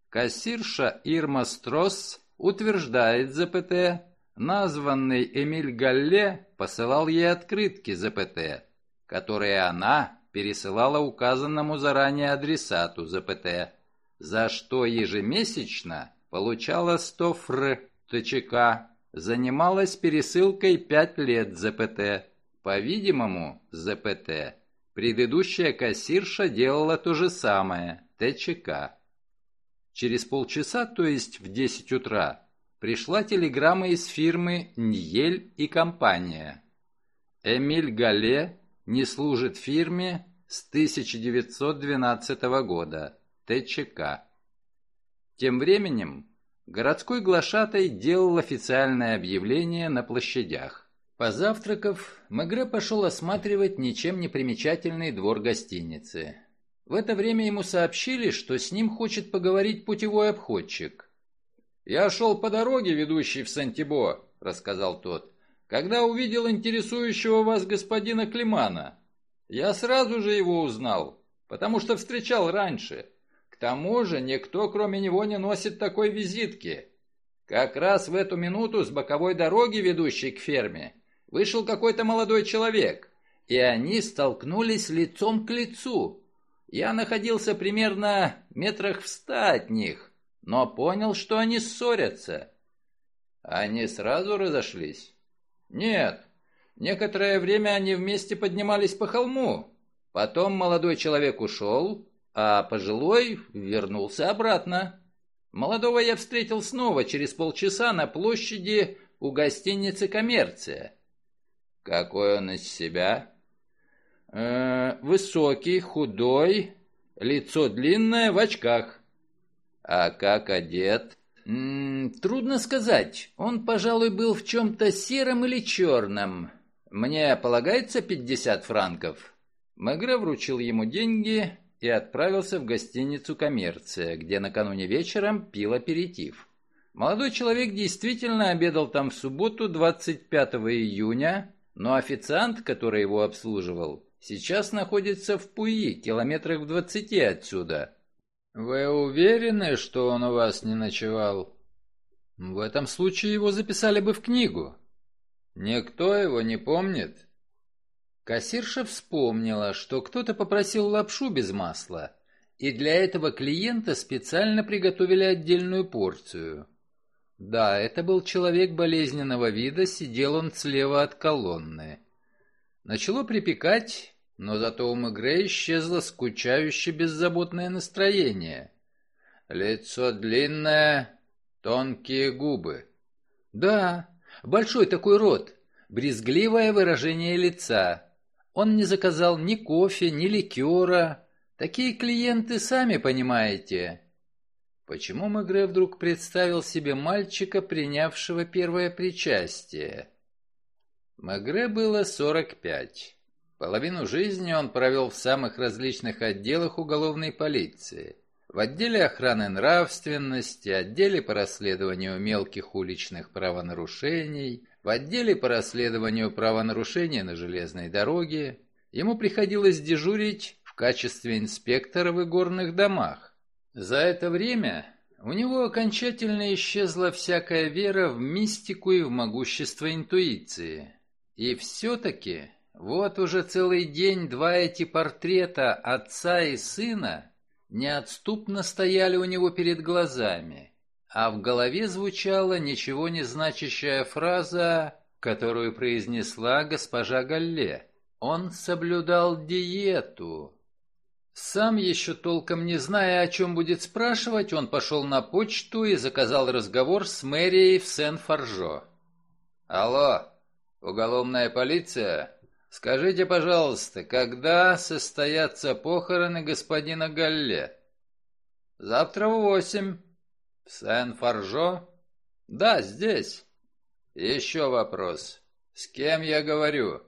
Кассирша Ирма Стросс утверждает ЗПТ, названный Эмиль Галле посылал ей открытки ЗПТ, которые она пересылала указанному заранее адресату ЗПТ, за что ежемесячно получала 100 фр ТЧК, занималась пересылкой 5 лет ЗПТ. По-видимому, ЗПТ. Предыдущая кассирша делала то же самое, ТЧК. Через полчаса, то есть в 10 утра, пришла телеграмма из фирмы «Ньель и компания». Эмиль Гале не служит фирме с 1912 года, ТЧК. Тем временем городской глашатай делал официальное объявление на площадях. Позавтракав, Мегре пошел осматривать ничем не примечательный двор гостиницы. В это время ему сообщили, что с ним хочет поговорить путевой обходчик. «Я шел по дороге, ведущей в Сантибо», — рассказал тот когда увидел интересующего вас господина Климана. Я сразу же его узнал, потому что встречал раньше. К тому же никто, кроме него, не носит такой визитки. Как раз в эту минуту с боковой дороги, ведущей к ферме, вышел какой-то молодой человек, и они столкнулись лицом к лицу. Я находился примерно метрах в ста от них, но понял, что они ссорятся. Они сразу разошлись. «Нет. Некоторое время они вместе поднимались по холму. Потом молодой человек ушел, а пожилой вернулся обратно. Молодого я встретил снова через полчаса на площади у гостиницы «Коммерция». Какой он из себя? Э, высокий, худой, лицо длинное, в очках. А как одет? М -м, трудно сказать. Он, пожалуй, был в чем-то сером или черном. Мне полагается пятьдесят франков. Мегре вручил ему деньги и отправился в гостиницу «Коммерция», где накануне вечером пил аперитив. Молодой человек действительно обедал там в субботу 25 июня, но официант, который его обслуживал, сейчас находится в Пуи, километрах в двадцати отсюда. «Вы уверены, что он у вас не ночевал?» «В этом случае его записали бы в книгу». «Никто его не помнит?» Кассирша вспомнила, что кто-то попросил лапшу без масла, и для этого клиента специально приготовили отдельную порцию. Да, это был человек болезненного вида, сидел он слева от колонны. Начало припекать, но зато у Мегре исчезло скучающее беззаботное настроение. Лицо длинное, тонкие губы. Да, большой такой рот, брезгливое выражение лица. Он не заказал ни кофе, ни ликера. Такие клиенты, сами понимаете. Почему Мегре вдруг представил себе мальчика, принявшего первое причастие? Мегре было 45. Половину жизни он провел в самых различных отделах уголовной полиции. В отделе охраны нравственности, отделе по расследованию мелких уличных правонарушений, в отделе по расследованию правонарушений на железной дороге. Ему приходилось дежурить в качестве инспектора в игорных домах. За это время у него окончательно исчезла всякая вера в мистику и в могущество интуиции. И все-таки вот уже целый день два эти портрета отца и сына неотступно стояли у него перед глазами, а в голове звучала ничего не значащая фраза, которую произнесла госпожа Галле. Он соблюдал диету. Сам еще толком не зная, о чем будет спрашивать, он пошел на почту и заказал разговор с мэрией в Сен-Фаржо. «Алло, уголовная полиция? Скажите, пожалуйста, когда состоятся похороны господина Галле?» «Завтра в восемь. В Сен-Фаржо?» «Да, здесь». «Еще вопрос. С кем я говорю?»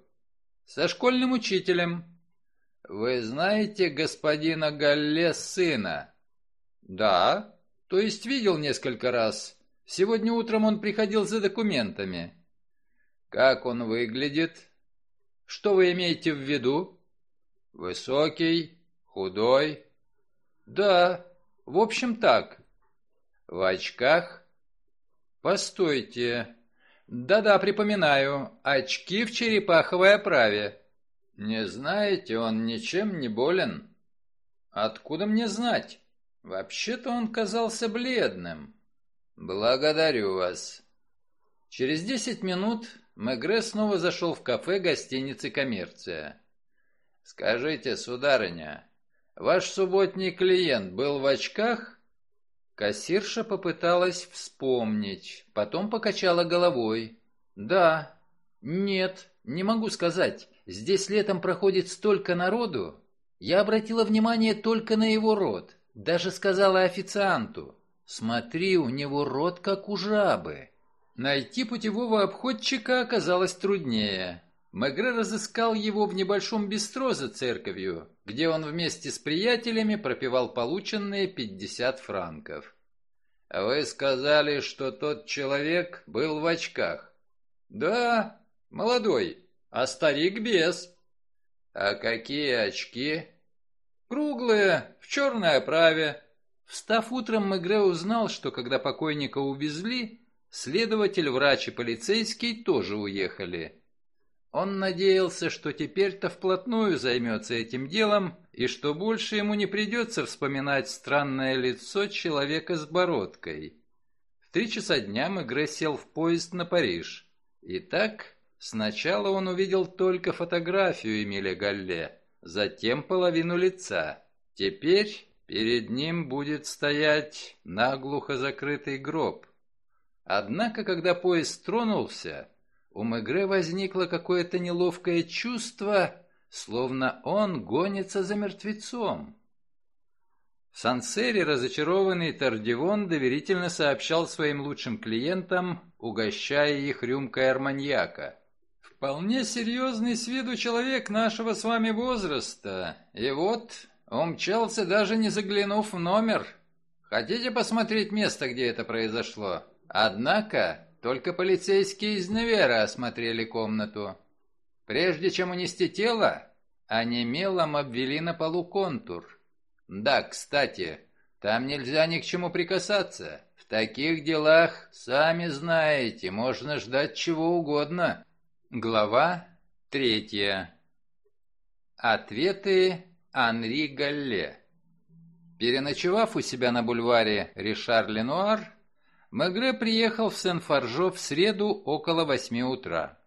«Со школьным учителем». «Вы знаете господина Галле сына?» «Да, то есть видел несколько раз. Сегодня утром он приходил за документами». «Как он выглядит?» «Что вы имеете в виду?» «Высокий, худой?» «Да, в общем так». «В очках?» «Постойте. Да-да, припоминаю. Очки в черепаховой оправе». «Не знаете, он ничем не болен?» «Откуда мне знать? Вообще-то он казался бледным». «Благодарю вас». Через десять минут Мегре снова зашел в кафе гостиницы «Коммерция». «Скажите, сударыня, ваш субботний клиент был в очках?» Кассирша попыталась вспомнить, потом покачала головой. «Да, нет, не могу сказать. Здесь летом проходит столько народу. Я обратила внимание только на его рот. Даже сказала официанту. Смотри, у него рот как у жабы. Найти путевого обходчика оказалось труднее. Мегре разыскал его в небольшом бистро за церковью, где он вместе с приятелями пропивал полученные 50 франков. «Вы сказали, что тот человек был в очках?» «Да, молодой, а старик без. А какие очки? Круглые, в черной оправе. Встав утром, Мегре узнал, что когда покойника увезли, следователь, врач и полицейский тоже уехали. Он надеялся, что теперь-то вплотную займется этим делом, и что больше ему не придется вспоминать странное лицо человека с бородкой. В три часа дня Мегре сел в поезд на Париж. И так Сначала он увидел только фотографию Эмиля Галле, затем половину лица. Теперь перед ним будет стоять наглухо закрытый гроб. Однако, когда поезд тронулся, у Мегре возникло какое-то неловкое чувство, словно он гонится за мертвецом. В Сансере разочарованный Тардивон доверительно сообщал своим лучшим клиентам, угощая их рюмкой арманьяка. Вполне серьезный с виду человек нашего с вами возраста. И вот умчался, даже не заглянув в номер. Хотите посмотреть место, где это произошло? Однако только полицейские из Невера осмотрели комнату. Прежде чем унести тело, они мелом обвели на полу контур. Да, кстати, там нельзя ни к чему прикасаться. В таких делах, сами знаете, можно ждать чего угодно. Глава третья. Ответы Анри Галле. Переночевав у себя на бульваре Ришар-Ленуар, Мегре приехал в Сен-Фаржо в среду около восьми утра.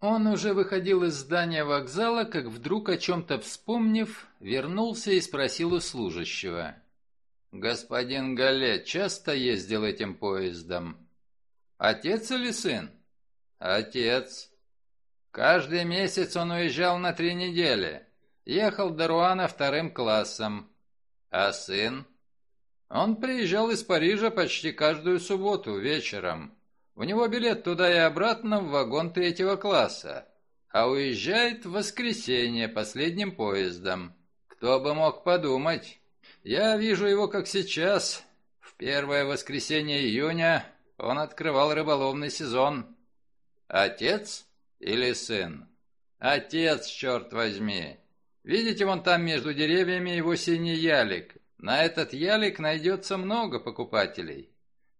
Он уже выходил из здания вокзала, как вдруг о чем-то вспомнив, вернулся и спросил у служащего. «Господин Гале часто ездил этим поездом?» «Отец или сын?» «Отец. Каждый месяц он уезжал на три недели. Ехал до Руана вторым классом. А сын? Он приезжал из Парижа почти каждую субботу вечером. У него билет туда и обратно в вагон третьего класса. А уезжает в воскресенье последним поездом. Кто бы мог подумать. Я вижу его как сейчас. В первое воскресенье июня он открывал рыболовный сезон. Отец или сын? Отец, черт возьми. Видите, вон там между деревьями его синий ялик. На этот ялик найдется много покупателей.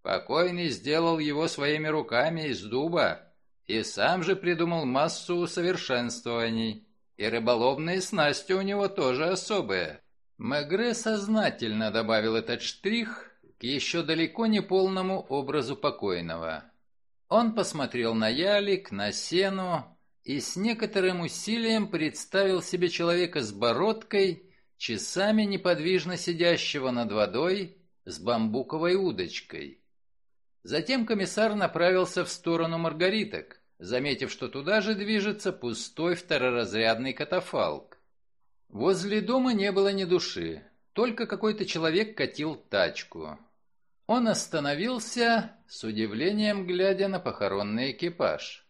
Покойный сделал его своими руками из дуба и сам же придумал массу усовершенствований. И рыболовные снасти у него тоже особые. Мегре сознательно добавил этот штрих к еще далеко не полному образу покойного. Он посмотрел на ялик, на сену, и с некоторым усилием представил себе человека с бородкой, часами неподвижно сидящего над водой, с бамбуковой удочкой. Затем комиссар направился в сторону маргариток, заметив, что туда же движется пустой второразрядный катафалк. Возле дома не было ни души, только какой-то человек катил тачку. Он остановился, с удивлением глядя на похоронный экипаж.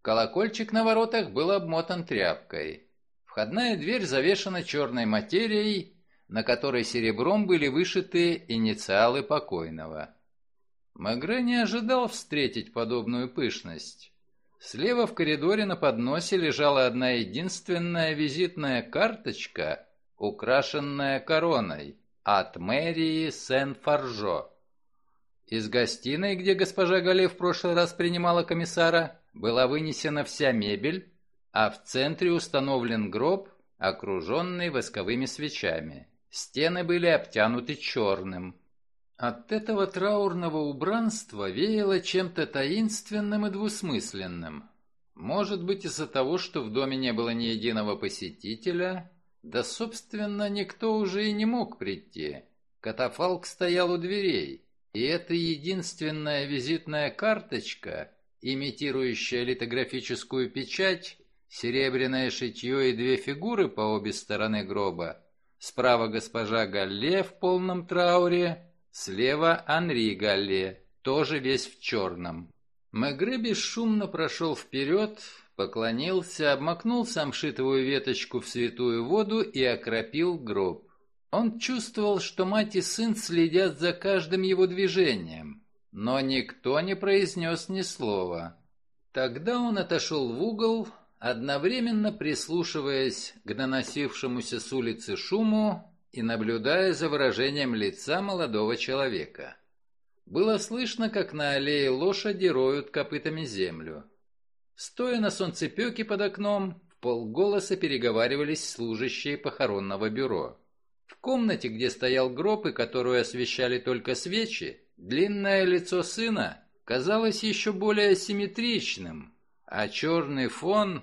Колокольчик на воротах был обмотан тряпкой. Входная дверь завешена черной материей, на которой серебром были вышиты инициалы покойного. Магре не ожидал встретить подобную пышность. Слева в коридоре на подносе лежала одна единственная визитная карточка, украшенная короной, от мэрии Сен-Фаржо. Из гостиной, где госпожа Гале в прошлый раз принимала комиссара, была вынесена вся мебель, а в центре установлен гроб, окруженный восковыми свечами. Стены были обтянуты черным. От этого траурного убранства веяло чем-то таинственным и двусмысленным. Может быть, из-за того, что в доме не было ни единого посетителя, да, собственно, никто уже и не мог прийти. Катафалк стоял у дверей, и эта единственная визитная карточка имитирующая литографическую печать, серебряное шитье и две фигуры по обе стороны гроба. Справа госпожа Галле в полном трауре, слева Анри Галле, тоже весь в черном. Мегре бесшумно прошел вперед, поклонился, обмакнул самшитовую веточку в святую воду и окропил гроб. Он чувствовал, что мать и сын следят за каждым его движением но никто не произнес ни слова. Тогда он отошел в угол, одновременно прислушиваясь к наносившемуся с улицы шуму и наблюдая за выражением лица молодого человека. Было слышно, как на аллее лошади роют копытами землю. Стоя на солнцепеке под окном, в полголоса переговаривались служащие похоронного бюро. Комнате, где стоял гроб и которую освещали только свечи, Длинное лицо сына казалось еще более симметричным, а черный фон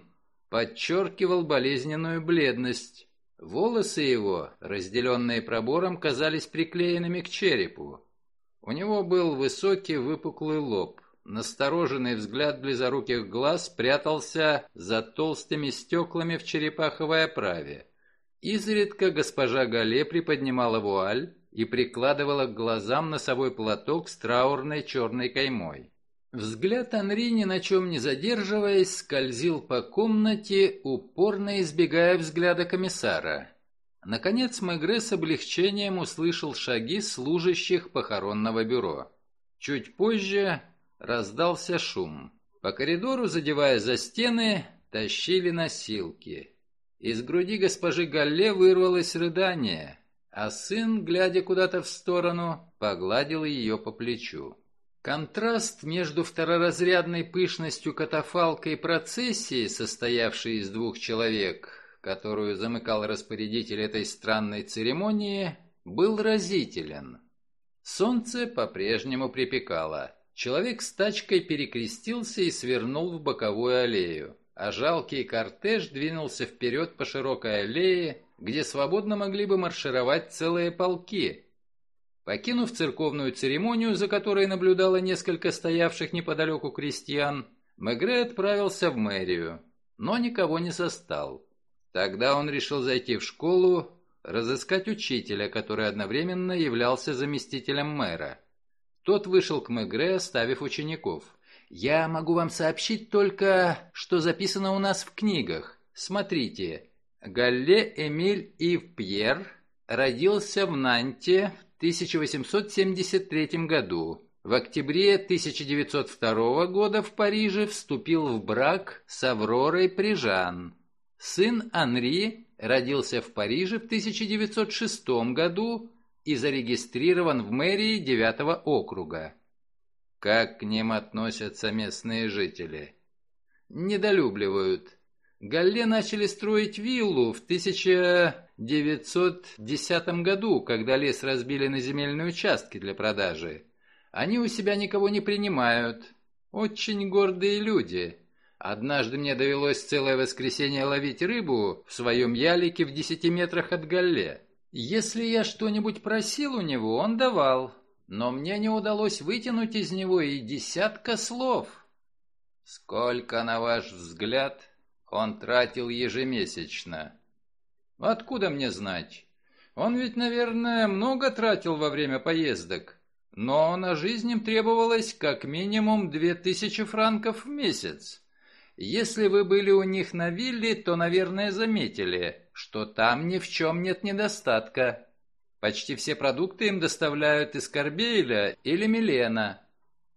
подчеркивал болезненную бледность. Волосы его, разделенные пробором, казались приклеенными к черепу. У него был высокий выпуклый лоб. Настороженный взгляд близоруких глаз прятался за толстыми стеклами в черепаховой оправе. Изредка госпожа Гале приподнимала вуаль, и прикладывала к глазам носовой платок с траурной черной каймой. Взгляд Анри, ни на чем не задерживаясь, скользил по комнате, упорно избегая взгляда комиссара. Наконец Мегре с облегчением услышал шаги служащих похоронного бюро. Чуть позже раздался шум. По коридору, задевая за стены, тащили носилки. Из груди госпожи Галле вырвалось рыдание а сын, глядя куда-то в сторону, погладил ее по плечу. Контраст между второразрядной пышностью катафалка и процессией, состоявшей из двух человек, которую замыкал распорядитель этой странной церемонии, был разителен. Солнце по-прежнему припекало. Человек с тачкой перекрестился и свернул в боковую аллею, а жалкий кортеж двинулся вперед по широкой аллее, где свободно могли бы маршировать целые полки. Покинув церковную церемонию, за которой наблюдало несколько стоявших неподалеку крестьян, Мегре отправился в мэрию, но никого не застал. Тогда он решил зайти в школу, разыскать учителя, который одновременно являлся заместителем мэра. Тот вышел к Мегре, оставив учеников. «Я могу вам сообщить только, что записано у нас в книгах. Смотрите. Галле Эмиль Ив Пьер родился в Нанте в 1873 году. В октябре 1902 года в Париже вступил в брак с Авророй Прижан. Сын Анри родился в Париже в 1906 году и зарегистрирован в мэрии 9 округа. Как к ним относятся местные жители? Недолюбливают. Галле начали строить виллу в 1910 году, когда лес разбили на земельные участки для продажи. Они у себя никого не принимают. Очень гордые люди. Однажды мне довелось целое воскресенье ловить рыбу в своем ялике в десяти метрах от галле. Если я что-нибудь просил у него, он давал, но мне не удалось вытянуть из него и десятка слов. Сколько, на ваш взгляд, он тратил ежемесячно? Откуда мне знать? Он ведь, наверное, много тратил во время поездок, но на жизнь им требовалось как минимум две тысячи франков в месяц. Если вы были у них на вилле, то, наверное, заметили, что там ни в чем нет недостатка. Почти все продукты им доставляют из Корбейля или Милена.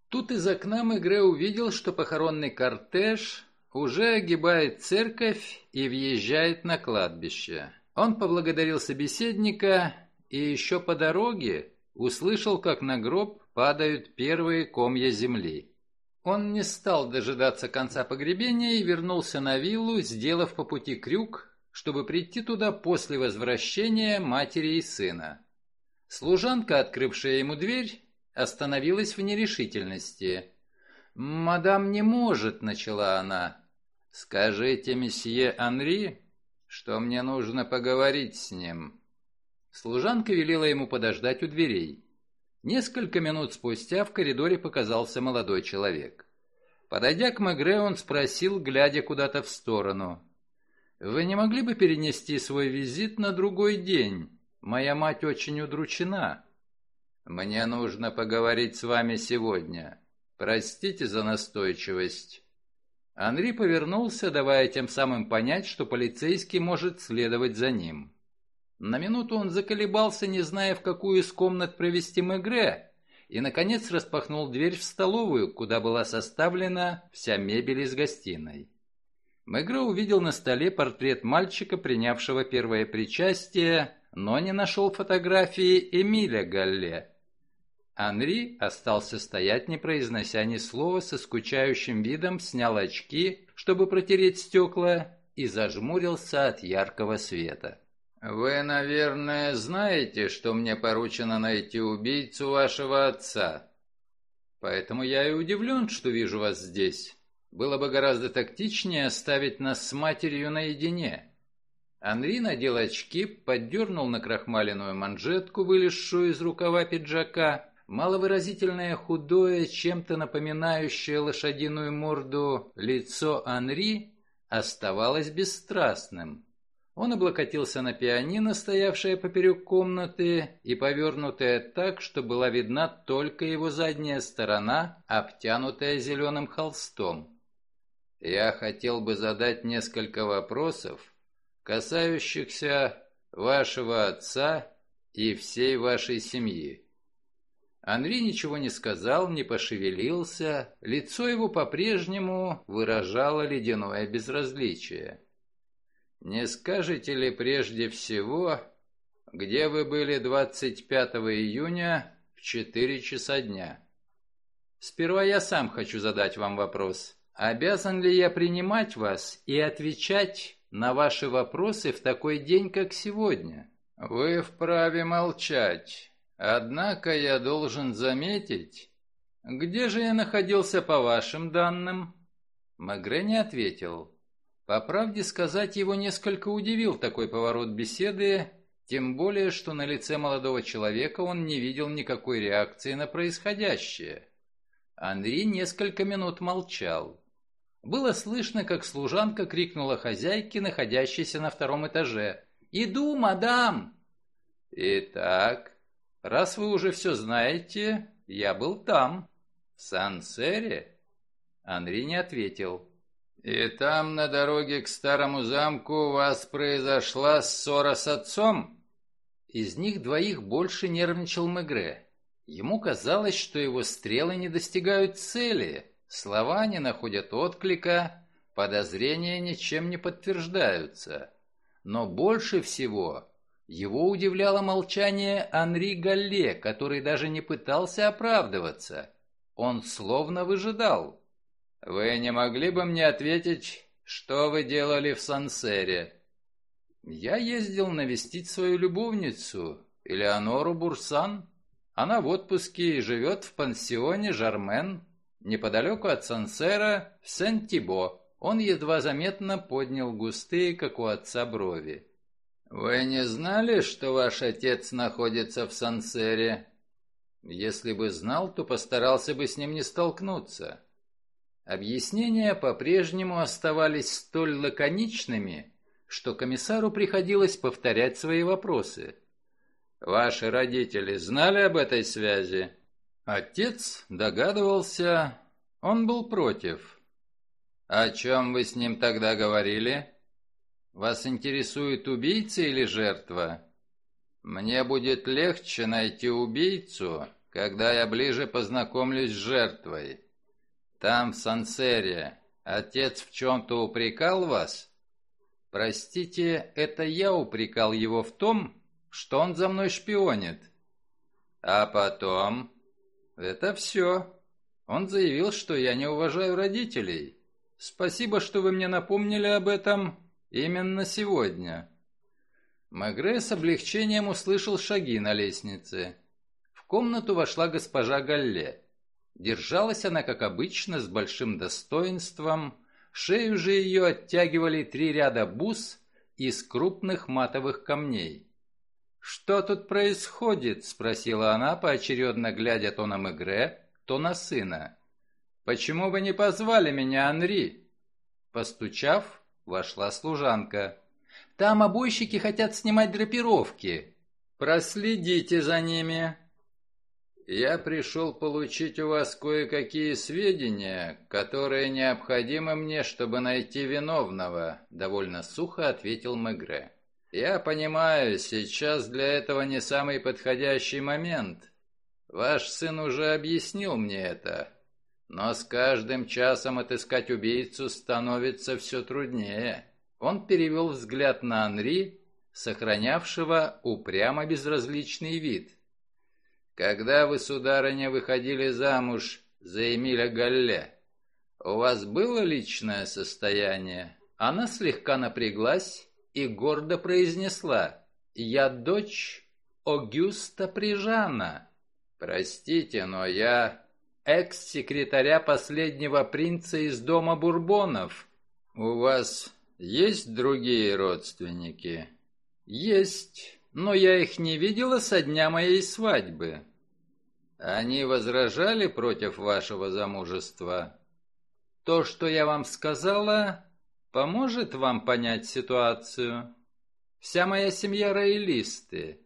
Тут из окна Мегре увидел, что похоронный кортеж уже огибает церковь и въезжает на кладбище. Он поблагодарил собеседника и еще по дороге услышал, как на гроб падают первые комья земли. Он не стал дожидаться конца погребения и вернулся на виллу, сделав по пути крюк, чтобы прийти туда после возвращения матери и сына. Служанка, открывшая ему дверь, остановилась в нерешительности. «Мадам не может», — начала она. «Скажите месье Анри, что мне нужно поговорить с ним». Служанка велела ему подождать у дверей. Несколько минут спустя в коридоре показался молодой человек. Подойдя к Мегре, он спросил, глядя куда-то в сторону. «Вы не могли бы перенести свой визит на другой день? Моя мать очень удручена». «Мне нужно поговорить с вами сегодня. Простите за настойчивость». Анри повернулся, давая тем самым понять, что полицейский может следовать за ним. На минуту он заколебался, не зная, в какую из комнат провести Мегре, и, наконец, распахнул дверь в столовую, куда была составлена вся мебель из гостиной. Мегре увидел на столе портрет мальчика, принявшего первое причастие, но не нашел фотографии Эмиля Галле. Анри остался стоять, не произнося ни слова, со скучающим видом снял очки, чтобы протереть стекла, и зажмурился от яркого света. «Вы, наверное, знаете, что мне поручено найти убийцу вашего отца. Поэтому я и удивлен, что вижу вас здесь. Было бы гораздо тактичнее оставить нас с матерью наедине». Анри надел очки, поддернул на крахмаленную манжетку, вылезшую из рукава пиджака, маловыразительное худое, чем-то напоминающее лошадиную морду лицо Анри оставалось бесстрастным. Он облокотился на пианино, стоявшее поперек комнаты и повернутое так, что была видна только его задняя сторона, обтянутая зеленым холстом. «Я хотел бы задать несколько вопросов, касающихся вашего отца и всей вашей семьи». Анри ничего не сказал, не пошевелился, лицо его по-прежнему выражало ледяное безразличие. Не скажете ли прежде всего, где вы были 25 июня в 4 часа дня? Сперва я сам хочу задать вам вопрос. Обязан ли я принимать вас и отвечать на ваши вопросы в такой день, как сегодня? «Вы вправе молчать. Однако я должен заметить, где же я находился по вашим данным?» Магре не ответил. По правде сказать, его несколько удивил такой поворот беседы, тем более, что на лице молодого человека он не видел никакой реакции на происходящее. Андрей несколько минут молчал. Было слышно, как служанка крикнула хозяйке, находящейся на втором этаже. «Иду, мадам!» «Итак, раз вы уже все знаете, я был там, в Сансере?» Андрей не ответил. «И там, на дороге к старому замку, у вас произошла ссора с отцом?» Из них двоих больше нервничал Мегре. Ему казалось, что его стрелы не достигают цели, слова не находят отклика, подозрения ничем не подтверждаются. Но больше всего его удивляло молчание Анри Галле, который даже не пытался оправдываться. Он словно выжидал. «Вы не могли бы мне ответить, что вы делали в Сансере?» «Я ездил навестить свою любовницу, Элеонору Бурсан. Она в отпуске и живет в пансионе Жармен, неподалеку от Сансера, Сен-Тибо». Он едва заметно поднял густые, как у отца, брови. «Вы не знали, что ваш отец находится в Сансере?» «Если бы знал, то постарался бы с ним не столкнуться. Объяснения по-прежнему оставались столь лаконичными, что комиссару приходилось повторять свои вопросы. «Ваши родители знали об этой связи?» Отец догадывался, он был против. «О чем вы с ним тогда говорили?» «Вас интересует убийца или жертва?» «Мне будет легче найти убийцу, когда я ближе познакомлюсь с жертвой. Там, в Сансере, отец в чем-то упрекал вас? Простите, это я упрекал его в том, что он за мной шпионит. А потом... Это все. Он заявил, что я не уважаю родителей. Спасибо, что вы мне напомнили об этом именно сегодня. Магре с облегчением услышал шаги на лестнице. В комнату вошла госпожа Галле. Держалась она, как обычно, с большим достоинством, шею же ее оттягивали три ряда бус из крупных матовых камней. «Что тут происходит?» — спросила она, поочередно глядя то на Мегре, то на сына. «Почему вы не позвали меня, Анри?» Постучав, вошла служанка. «Там обойщики хотят снимать драпировки. Проследите за ними». «Я пришел получить у вас кое-какие сведения, которые необходимы мне, чтобы найти виновного», — довольно сухо ответил Мегре. «Я понимаю, сейчас для этого не самый подходящий момент. Ваш сын уже объяснил мне это, но с каждым часом отыскать убийцу становится все труднее». Он перевел взгляд на Анри, сохранявшего упрямо безразличный вид. Когда вы, сударыня, выходили замуж за Эмиля Галле, у вас было личное состояние?» Она слегка напряглась и гордо произнесла «Я дочь Огюста Прижана». «Простите, но я экс-секретаря последнего принца из дома Бурбонов. У вас есть другие родственники?» «Есть но я их не видела со дня моей свадьбы. Они возражали против вашего замужества? То, что я вам сказала, поможет вам понять ситуацию. Вся моя семья роялисты.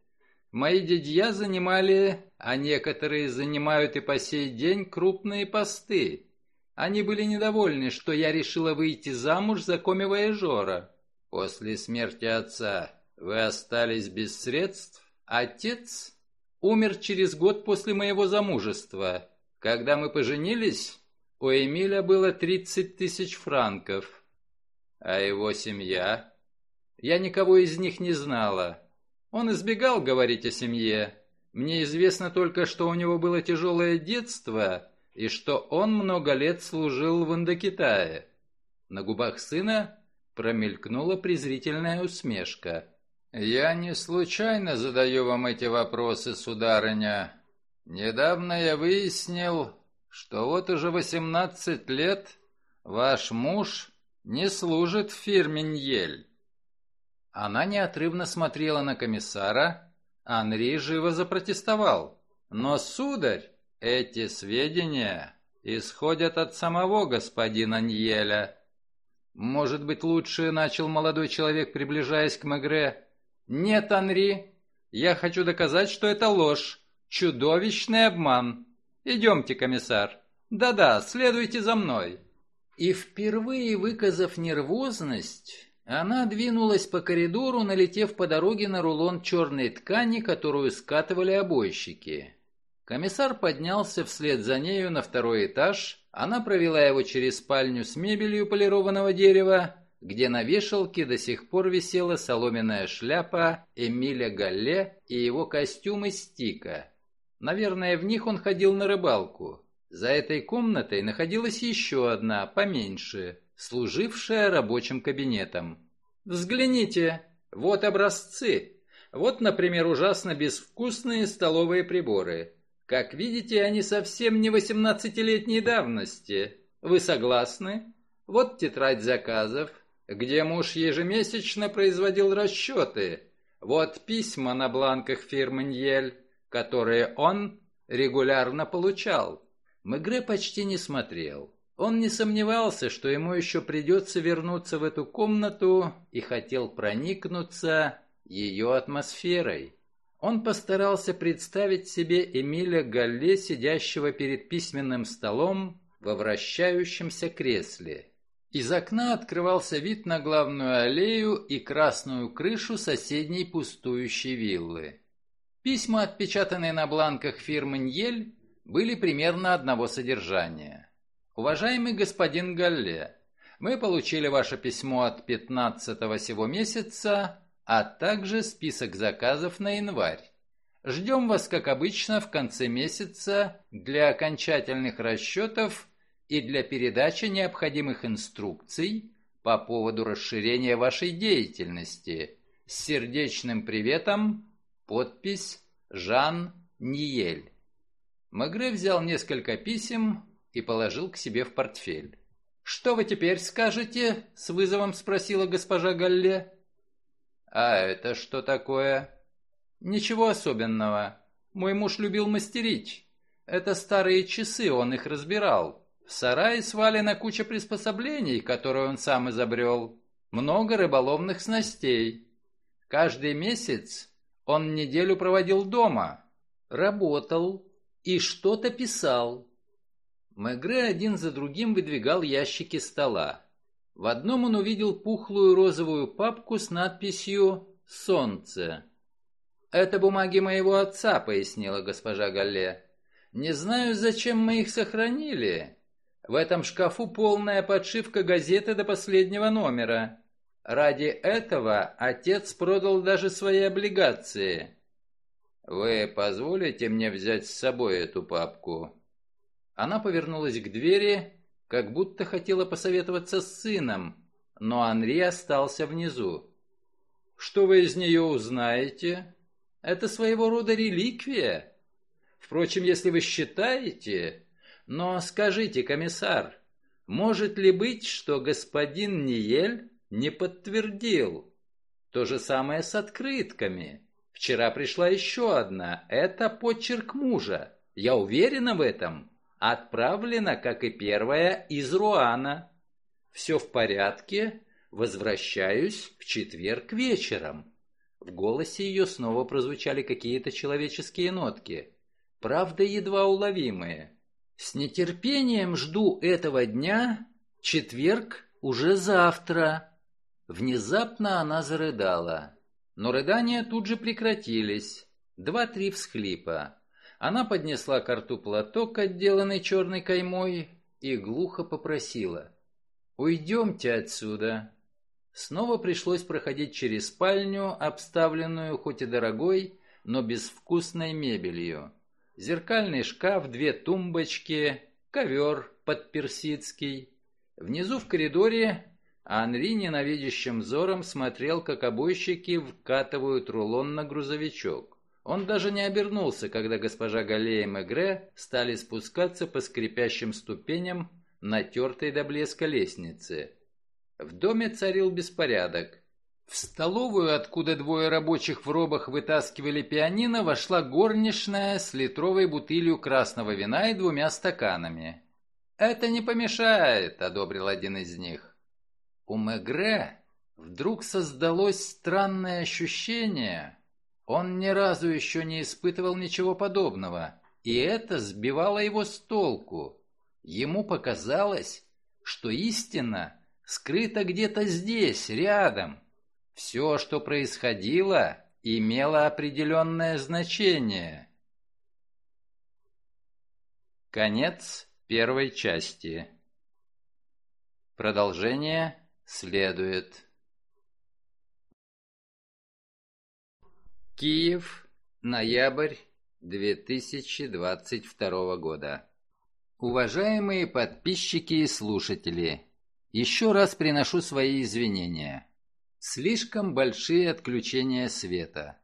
Мои дядья занимали, а некоторые занимают и по сей день крупные посты. Они были недовольны, что я решила выйти замуж за коми-вояжера. После смерти отца вы остались без средств? Отец умер через год после моего замужества. Когда мы поженились, у Эмиля было 30 тысяч франков. А его семья? Я никого из них не знала. Он избегал говорить о семье. Мне известно только, что у него было тяжелое детство и что он много лет служил в Индокитае. На губах сына промелькнула презрительная усмешка. «Я не случайно задаю вам эти вопросы, сударыня. Недавно я выяснил, что вот уже восемнадцать лет ваш муж не служит в фирме Ньель». Она неотрывно смотрела на комиссара, Анри живо запротестовал. «Но, сударь, эти сведения исходят от самого господина Ньеля». «Может быть, лучше», — начал молодой человек, приближаясь к Мегре. «Нет, Анри, я хочу доказать, что это ложь, чудовищный обман. Идемте, комиссар. Да-да, следуйте за мной». И впервые выказав нервозность, она двинулась по коридору, налетев по дороге на рулон черной ткани, которую скатывали обойщики. Комиссар поднялся вслед за нею на второй этаж, она провела его через спальню с мебелью полированного дерева, где на вешалке до сих пор висела соломенная шляпа Эмиля Галле и его костюм из стика. Наверное, в них он ходил на рыбалку. За этой комнатой находилась еще одна, поменьше, служившая рабочим кабинетом. Взгляните, вот образцы. Вот, например, ужасно безвкусные столовые приборы. Как видите, они совсем не восемнадцатилетней давности. Вы согласны? Вот тетрадь заказов, где муж ежемесячно производил расчеты. Вот письма на бланках фирмы Ньель, которые он регулярно получал. Мегре почти не смотрел. Он не сомневался, что ему еще придется вернуться в эту комнату и хотел проникнуться ее атмосферой. Он постарался представить себе Эмиля Галле, сидящего перед письменным столом во вращающемся кресле. Из окна открывался вид на главную аллею и красную крышу соседней пустующей виллы. Письма, отпечатанные на бланках фирмы Ньель, были примерно одного содержания. Уважаемый господин Галле, мы получили ваше письмо от 15 сего месяца, а также список заказов на январь. Ждем вас, как обычно, в конце месяца для окончательных расчетов и для передачи необходимых инструкций по поводу расширения вашей деятельности. С сердечным приветом, подпись Жан Ниель. Магре взял несколько писем, и положил к себе в портфель. «Что вы теперь скажете?» — с вызовом спросила госпожа Галле. «А это что такое?» «Ничего особенного. Мой муж любил мастерить. Это старые часы, он их разбирал. В сарае свалена куча приспособлений, которые он сам изобрел. Много рыболовных снастей. Каждый месяц он неделю проводил дома. Работал и что-то писал. Мегре один за другим выдвигал ящики стола. В одном он увидел пухлую розовую папку с надписью «Солнце». «Это бумаги моего отца», — пояснила госпожа Галле. «Не знаю, зачем мы их сохранили. В этом шкафу полная подшивка газеты до последнего номера. Ради этого отец продал даже свои облигации». «Вы позволите мне взять с собой эту папку?» Она повернулась к двери, как будто хотела посоветоваться с сыном, но Анри остался внизу. «Что вы из нее узнаете? Это своего рода реликвия. Впрочем, если вы считаете... Но скажите, комиссар, может ли быть, что господин Ниель не подтвердил? То же самое с открытками. Вчера пришла еще одна. Это почерк мужа. Я уверена в этом. Отправлена, как и первая, из Руана. Все в порядке, возвращаюсь в четверг вечером. В голосе ее снова прозвучали какие-то человеческие нотки, правда едва уловимые. С нетерпением жду этого дня, четверг уже завтра. Внезапно она зарыдала, но рыдания тут же прекратились. Два-три всхлипа. Она поднесла к рту платок, отделанный черной каймой, и глухо попросила. «Уйдемте отсюда». Снова пришлось проходить через спальню, обставленную хоть и дорогой, но безвкусной мебелью. Зеркальный шкаф, две тумбочки, ковер под персидский. Внизу в коридоре Анри ненавидящим взором смотрел, как обойщики вкатывают рулон на грузовичок. Он даже не обернулся, когда госпожа Галле и Мегре стали спускаться по скрипящим ступеням натертой до блеска лестницы. В доме царил беспорядок. В столовую, откуда двое рабочих в робах вытаскивали пианино, вошла горничная с литровой бутылью красного вина и двумя стаканами. «Это не помешает», — одобрил один из них. У Мегре вдруг создалось странное ощущение. Он ни разу еще не испытывал ничего подобного, и это сбивало его с толку. Ему показалось, что истина скрыта где-то здесь, рядом. Все, что происходило, имело определенное значение. Конец первой части. Продолжение следует. Киев, ноябрь 2022 года. Уважаемые подписчики и слушатели, еще раз приношу свои извинения. Слишком большие отключения света.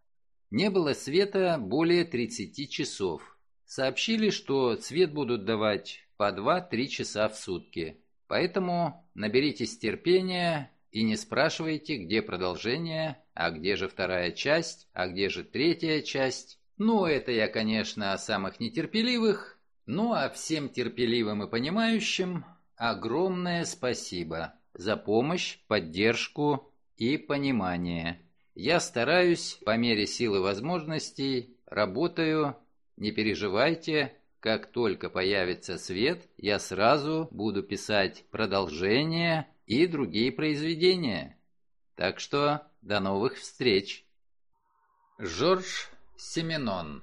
Не было света более 30 часов. Сообщили, что свет будут давать по 2-3 часа в сутки. Поэтому наберитесь терпения и не спрашивайте, где продолжение, а где же вторая часть, а где же третья часть. Ну, это я, конечно, о самых нетерпеливых, ну а всем терпеливым и понимающим огромное спасибо за помощь, поддержку и понимание. Я стараюсь по мере сил и возможностей, работаю, не переживайте, как только появится свет, я сразу буду писать продолжение и другие произведения. Так что до новых встреч. Жорж Семенон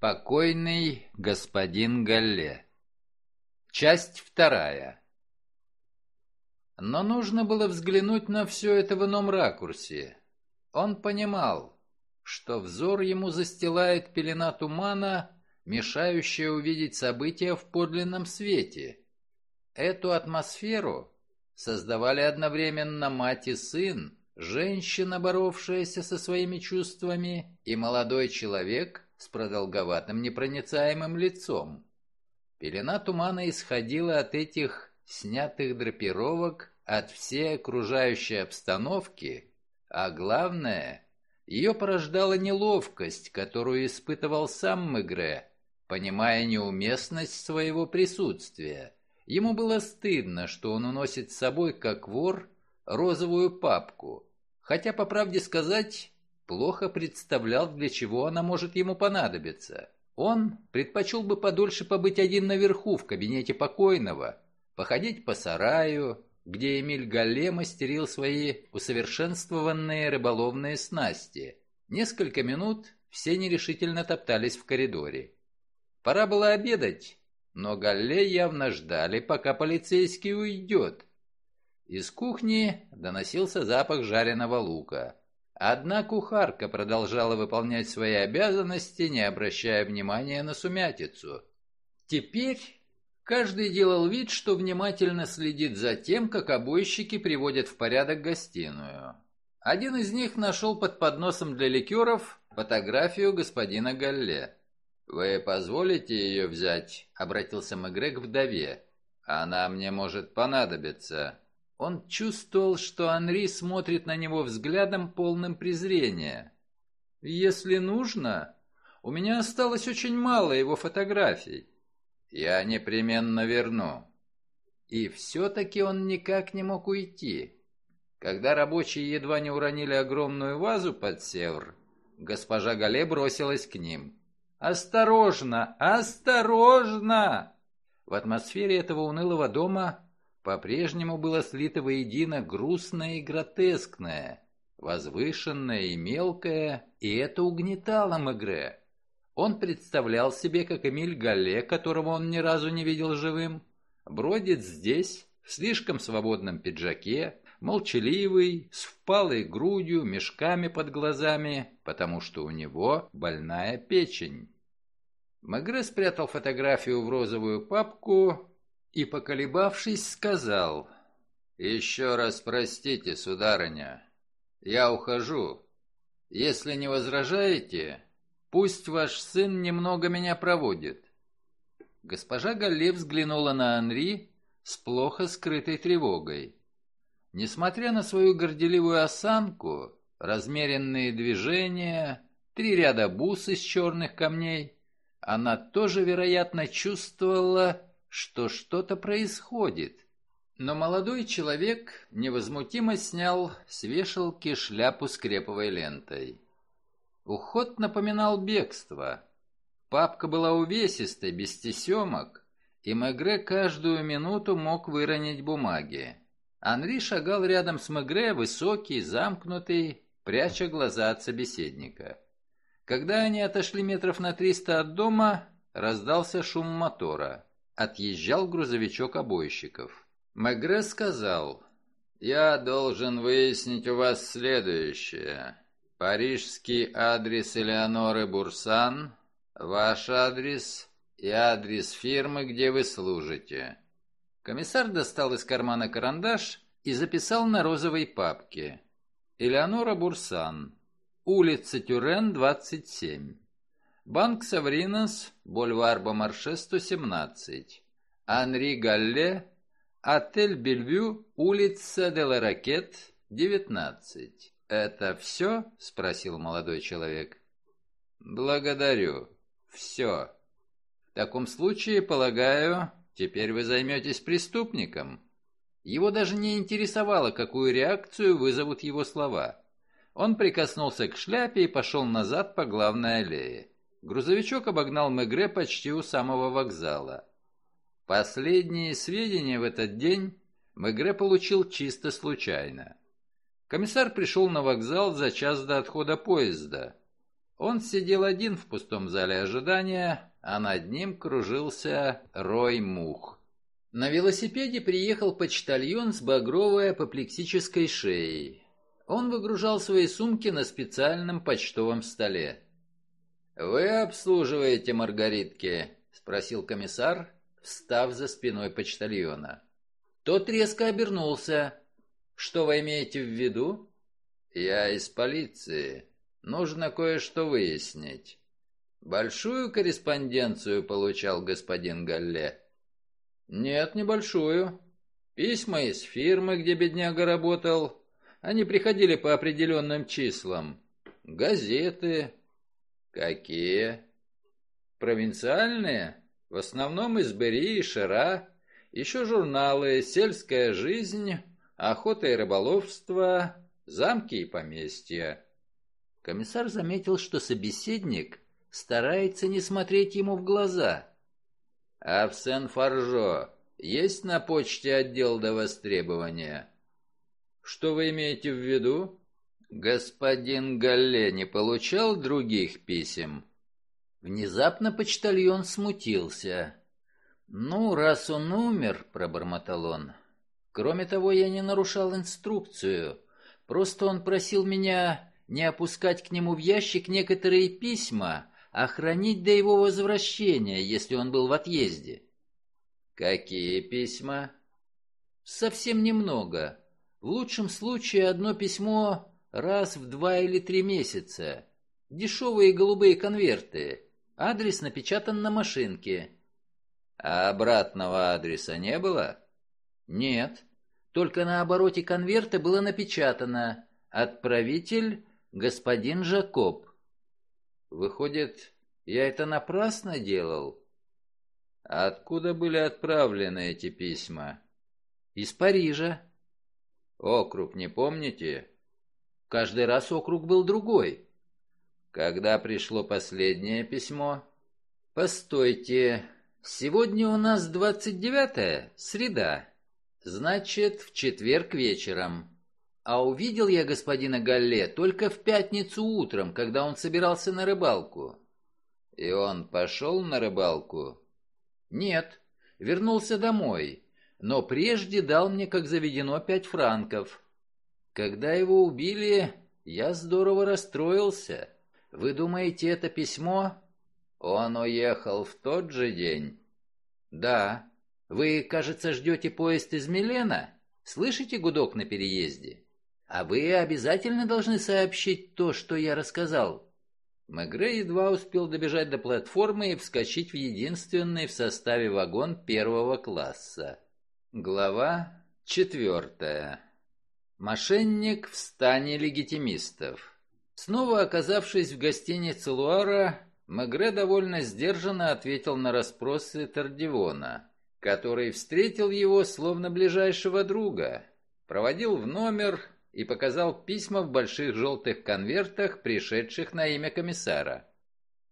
Покойный господин Галле Часть вторая Но нужно было взглянуть на все это в ином ракурсе. Он понимал, что взор ему застилает пелена тумана, мешающая увидеть события в подлинном свете. Эту атмосферу создавали одновременно мать и сын, женщина, боровшаяся со своими чувствами, и молодой человек с продолговатым непроницаемым лицом. Пелена тумана исходила от этих снятых драпировок, от всей окружающей обстановки, а главное, ее порождала неловкость, которую испытывал сам Мегре, понимая неуместность своего присутствия. Ему было стыдно, что он уносит с собой, как вор, розовую папку, хотя, по правде сказать, плохо представлял, для чего она может ему понадобиться. Он предпочел бы подольше побыть один наверху, в кабинете покойного, походить по сараю, где Эмиль Галле мастерил свои усовершенствованные рыболовные снасти. Несколько минут все нерешительно топтались в коридоре. Пора было обедать, но Галле явно ждали, пока полицейский уйдет. Из кухни доносился запах жареного лука. Одна кухарка продолжала выполнять свои обязанности, не обращая внимания на сумятицу. Теперь каждый делал вид, что внимательно следит за тем, как обойщики приводят в порядок гостиную. Один из них нашел под подносом для ликеров фотографию господина Галле. «Вы позволите ее взять?» — обратился Мегре к вдове. «Она мне может понадобиться». Он чувствовал, что Анри смотрит на него взглядом полным презрения. «Если нужно, у меня осталось очень мало его фотографий. Я непременно верну». И все-таки он никак не мог уйти. Когда рабочие едва не уронили огромную вазу под севр, госпожа Гале бросилась к ним. «Осторожно! Осторожно!» В атмосфере этого унылого дома по-прежнему было слито воедино грустное и гротескное, возвышенное и мелкое, и это угнетало Мегре. Он представлял себе, как Эмиль Галле, которого он ни разу не видел живым, бродит здесь, в слишком свободном пиджаке, молчаливый, с впалой грудью, мешками под глазами, потому что у него больная печень. Магре спрятал фотографию в розовую папку и, поколебавшись, сказал, «Еще раз простите, сударыня. Я ухожу. Если не возражаете, пусть ваш сын немного меня проводит». Госпожа Галле взглянула на Анри с плохо скрытой тревогой. Несмотря на свою горделивую осанку, размеренные движения, три ряда бус из черных камней, она тоже, вероятно, чувствовала, что что-то происходит. Но молодой человек невозмутимо снял с вешалки шляпу с креповой лентой. Уход напоминал бегство. Папка была увесистой, без тесемок, и Мегре каждую минуту мог выронить бумаги. Анри шагал рядом с Мегре, высокий, замкнутый, пряча глаза от собеседника. Когда они отошли метров на триста от дома, раздался шум мотора. Отъезжал грузовичок обойщиков. Мегре сказал, «Я должен выяснить у вас следующее. Парижский адрес Элеоноры Бурсан, ваш адрес и адрес фирмы, где вы служите». Комиссар достал из кармана карандаш и записал на розовой папке. Элеонора Бурсан. Улица Тюрен, 27. Банк Савринос, бульвар Бомарше, 117. Анри Галле, отель Бельвю, улица Деларакет, 19. «Это все?» — спросил молодой человек. «Благодарю. Все. В таком случае, полагаю, Теперь вы займетесь преступником. Его даже не интересовало, какую реакцию вызовут его слова. Он прикоснулся к шляпе и пошел назад по главной аллее. Грузовичок обогнал Мегре почти у самого вокзала. Последние сведения в этот день Мегре получил чисто случайно. Комиссар пришел на вокзал за час до отхода поезда. Он сидел один в пустом зале ожидания, а над ним кружился рой мух. На велосипеде приехал почтальон с багровой апоплексической шеей. Он выгружал свои сумки на специальном почтовом столе. «Вы обслуживаете маргаритки?» — спросил комиссар, встав за спиной почтальона. Тот резко обернулся. «Что вы имеете в виду?» «Я из полиции. Нужно кое-что выяснить». Большую корреспонденцию получал господин Галле? Нет, небольшую. Письма из фирмы, где бедняга работал. Они приходили по определенным числам. Газеты. Какие? Провинциальные? В основном из Бери и Шера. Еще журналы «Сельская жизнь», «Охота и рыболовство», «Замки и поместья». Комиссар заметил, что собеседник старается не смотреть ему в глаза. «А в Сен-Фаржо есть на почте отдел до востребования?» «Что вы имеете в виду?» «Господин Галле не получал других писем?» Внезапно почтальон смутился. «Ну, раз он умер», — пробормотал он. «Кроме того, я не нарушал инструкцию. Просто он просил меня не опускать к нему в ящик некоторые письма, охранить до его возвращения, если он был в отъезде. Какие письма? Совсем немного. В лучшем случае одно письмо раз в два или три месяца. Дешевые голубые конверты. Адрес напечатан на машинке. А обратного адреса не было? Нет. Только на обороте конверта было напечатано «Отправитель господин Жакоб». Выходит, я это напрасно делал? откуда были отправлены эти письма? Из Парижа. Округ не помните? Каждый раз округ был другой. Когда пришло последнее письмо? Постойте, сегодня у нас двадцать девятое, среда. Значит, в четверг вечером. А увидел я господина Галле только в пятницу утром, когда он собирался на рыбалку. И он пошел на рыбалку? Нет, вернулся домой, но прежде дал мне, как заведено, пять франков. Когда его убили, я здорово расстроился. Вы думаете, это письмо? Он уехал в тот же день? Да. Вы, кажется, ждете поезд из Милена? Слышите гудок на переезде? А вы обязательно должны сообщить то, что я рассказал». Мегре едва успел добежать до платформы и вскочить в единственный в составе вагон первого класса. Глава четвертая. Мошенник в стане легитимистов. Снова оказавшись в гостинице Луара, Мегре довольно сдержанно ответил на расспросы Тардивона, который встретил его словно ближайшего друга, проводил в номер и показал письма в больших желтых конвертах, пришедших на имя комиссара.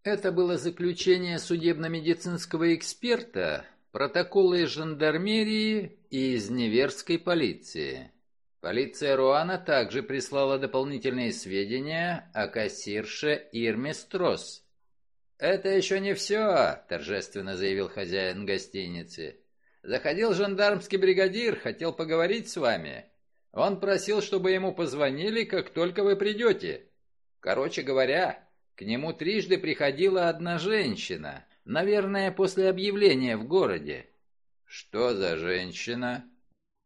Это было заключение судебно-медицинского эксперта, протоколы из жандармерии и из Неверской полиции. Полиция Руана также прислала дополнительные сведения о кассирше Ирме Стросс, «Это еще не все», — торжественно заявил хозяин гостиницы. «Заходил жандармский бригадир, хотел поговорить с вами. Он просил, чтобы ему позвонили, как только вы придете. Короче говоря, к нему трижды приходила одна женщина, наверное, после объявления в городе». «Что за женщина?»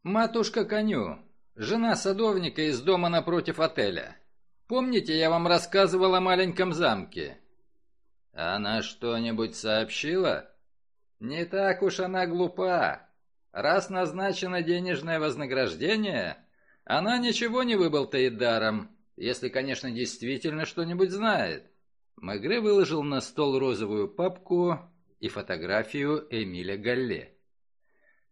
«Матушка Коню, жена садовника из дома напротив отеля. Помните, я вам рассказывал о маленьком замке?» Она что-нибудь сообщила? Не так уж она глупа. Раз назначено денежное вознаграждение, она ничего не выболтает даром, если, конечно, действительно что-нибудь знает. Мегре выложил на стол розовую папку и фотографию Эмиля Галле.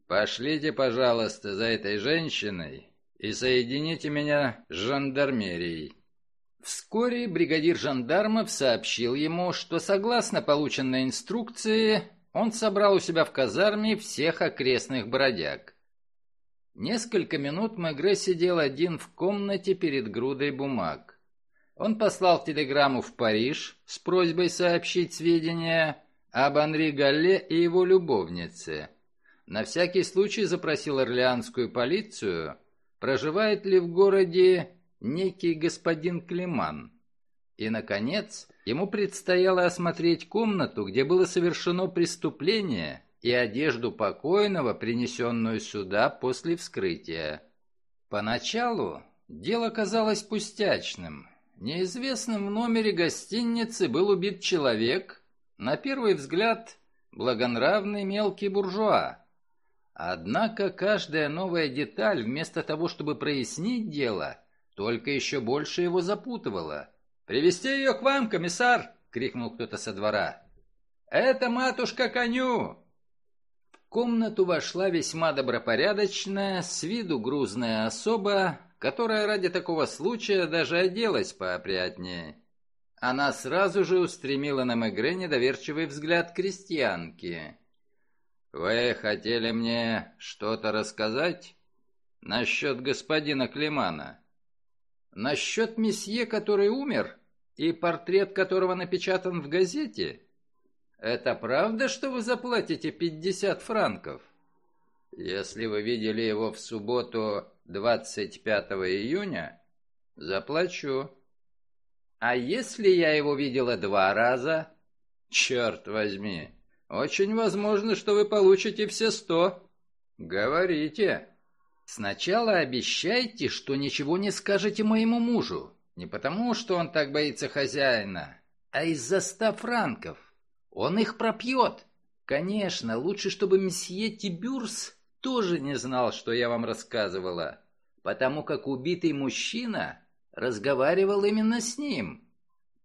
«Пошлите, пожалуйста, за этой женщиной и соедините меня с жандармерией. Вскоре бригадир жандармов сообщил ему, что согласно полученной инструкции, он собрал у себя в казарме всех окрестных бродяг. Несколько минут Мегре сидел один в комнате перед грудой бумаг. Он послал телеграмму в Париж с просьбой сообщить сведения об Анри Галле и его любовнице. На всякий случай запросил орлеанскую полицию, проживает ли в городе некий господин Климан. И, наконец, ему предстояло осмотреть комнату, где было совершено преступление, и одежду покойного, принесенную сюда после вскрытия. Поначалу дело казалось пустячным. Неизвестным в номере гостиницы был убит человек, на первый взгляд, благонравный мелкий буржуа. Однако каждая новая деталь, вместо того, чтобы прояснить дело, только еще больше его запутывало. «Привести ее к вам, комиссар!» — крикнул кто-то со двора. «Это матушка коню!» Комнату вошла весьма добропорядочная, с виду грузная особа, которая ради такого случая даже оделась поопрятнее. Она сразу же устремила на Мегре недоверчивый взгляд крестьянки. «Вы хотели мне что-то рассказать насчет господина Климана?» Насчет месье, который умер, и портрет которого напечатан в газете? Это правда, что вы заплатите 50 франков? Если вы видели его в субботу 25 июня, заплачу. А если я его видела два раза? Черт возьми, очень возможно, что вы получите все сто. Говорите. Сначала обещайте, что ничего не скажете моему мужу. Не потому, что он так боится хозяина, а из-за ста франков. Он их пропьет. Конечно, лучше, чтобы месье Тибюрс тоже не знал, что я вам рассказывала, потому как убитый мужчина разговаривал именно с ним.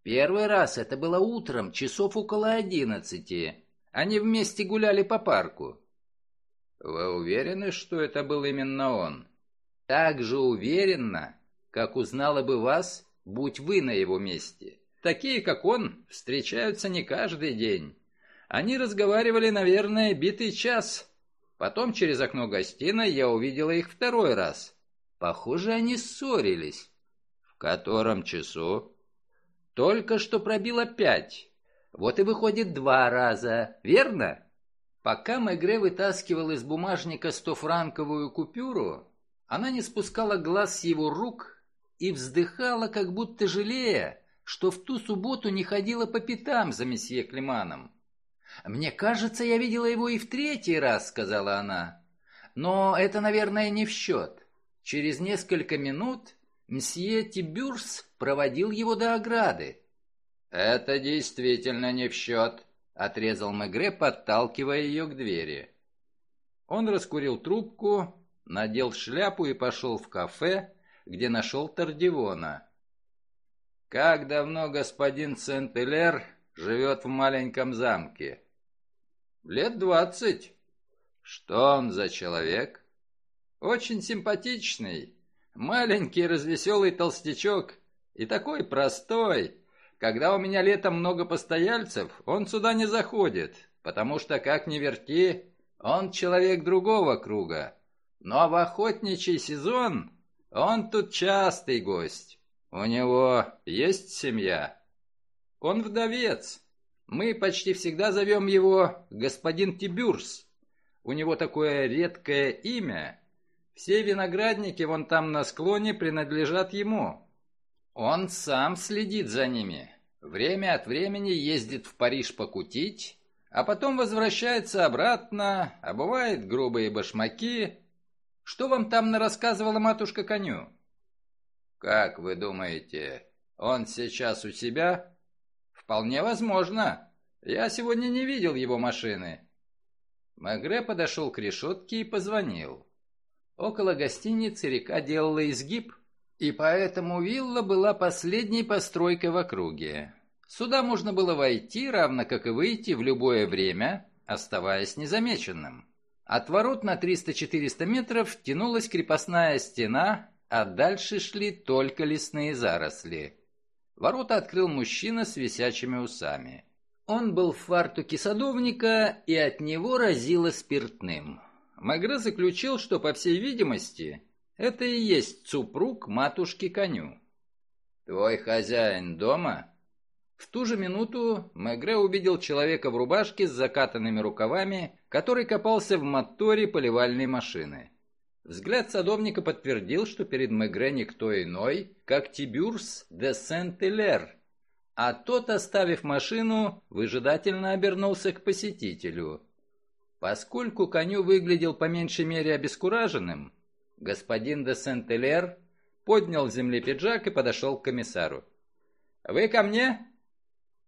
Первый раз это было утром, часов около одиннадцати. Они вместе гуляли по парку. Вы уверены, что это был именно он? Так же уверенно, как узнала бы вас, будь вы на его месте. Такие, как он, встречаются не каждый день. Они разговаривали, наверное, битый час. Потом через окно гостиной я увидела их второй раз. Похоже, они ссорились. В котором часу? Только что пробило пять. Вот и выходит два раза, верно? Пока Мегре вытаскивал из бумажника стофранковую купюру, она не спускала глаз с его рук и вздыхала, как будто жалея, что в ту субботу не ходила по пятам за месье Климаном. «Мне кажется, я видела его и в третий раз», — сказала она. «Но это, наверное, не в счет. Через несколько минут мсье Тибюрс проводил его до ограды. «Это действительно не в счет», — отрезал Мегре, подталкивая ее к двери. Он раскурил трубку, надел шляпу и пошел в кафе, где нашел Тардивона. «Как давно господин Сент-Элер живет в маленьком замке?» «Лет двадцать». «Что он за человек?» «Очень симпатичный, маленький развеселый толстячок и такой простой. Когда у меня летом много постояльцев, он сюда не заходит, потому что, как ни верти, он человек другого круга. Но в охотничий сезон он тут частый гость. У него есть семья? Он вдовец. Мы почти всегда зовем его господин Тибюрс. У него такое редкое имя. Все виноградники вон там на склоне принадлежат ему. Он сам следит за ними. Время от времени ездит в Париж покутить, а потом возвращается обратно, обувает грубые башмаки. Что вам там нарассказывала матушка коню? Как вы думаете, он сейчас у себя? Вполне возможно. Я сегодня не видел его машины. Магре подошел к решетке и позвонил. Около гостиницы река делала изгиб, и поэтому вилла была последней постройкой в округе. Сюда можно было войти, равно как и выйти в любое время, оставаясь незамеченным. От ворот на 300-400 метров тянулась крепостная стена, а дальше шли только лесные заросли. Ворота открыл мужчина с висячими усами. Он был в фартуке садовника, и от него разило спиртным. Магре заключил, что, по всей видимости, это и есть супруг матушки коню. «Твой хозяин дома?» В ту же минуту Мегре увидел человека в рубашке с закатанными рукавами, который копался в моторе поливальной машины. Взгляд садовника подтвердил, что перед Мегре никто иной, как Тибюрс де Сент-Элер, а тот, оставив машину, выжидательно обернулся к посетителю. Поскольку коню выглядел по меньшей мере обескураженным, господин де Сент-Элер поднял с земли пиджак и подошел к комиссару. «Вы ко мне?»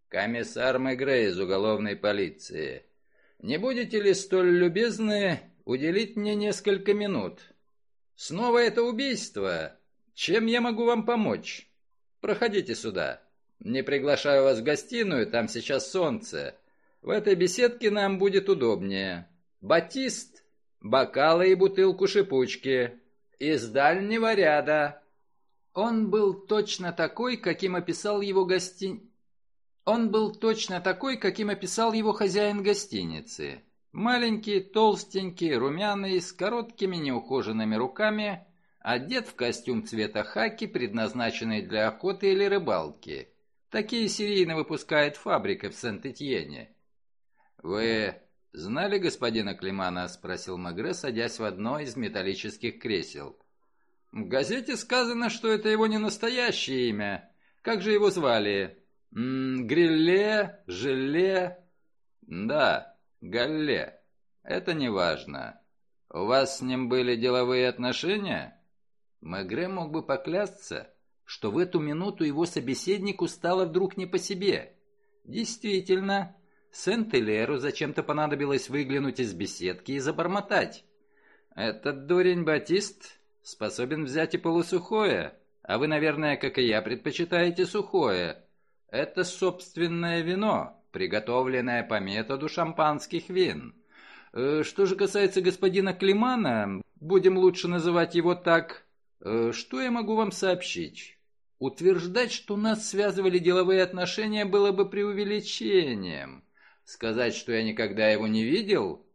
«Комиссар Мегре из уголовной полиции. Не будете ли столь любезны уделить мне несколько минут? Снова это убийство. Чем я могу вам помочь? Проходите сюда. Не приглашаю вас в гостиную, там сейчас солнце. В этой беседке нам будет удобнее. Батист, бокалы и бутылку шипучки. Из дальнего ряда. Он был точно такой, каким описал его гостин... Он был точно такой, каким описал его хозяин гостиницы. Маленький, толстенький, румяный, с короткими неухоженными руками, одет в костюм цвета хаки, предназначенный для охоты или рыбалки. Такие серийно выпускает фабрика в Сент-Этьене. «Вы знали господина Климана?» – спросил Магре, садясь в одно из металлических кресел. «В газете сказано, что это его не настоящее имя. Как же его звали?» М -м, грилле, желе... Да, Галле. Это не важно. У вас с ним были деловые отношения? Мегре мог бы поклясться, что в эту минуту его собеседнику стало вдруг не по себе. Действительно, Сент-Элеру зачем-то понадобилось выглянуть из беседки и забормотать. «Этот дурень Батист способен взять и полусухое, а вы, наверное, как и я, предпочитаете сухое. Это собственное вино, приготовленное по методу шампанских вин. Э, что же касается господина Климана, будем лучше называть его так, э, что я могу вам сообщить? Утверждать, что нас связывали деловые отношения, было бы преувеличением. Сказать, что я никогда его не видел,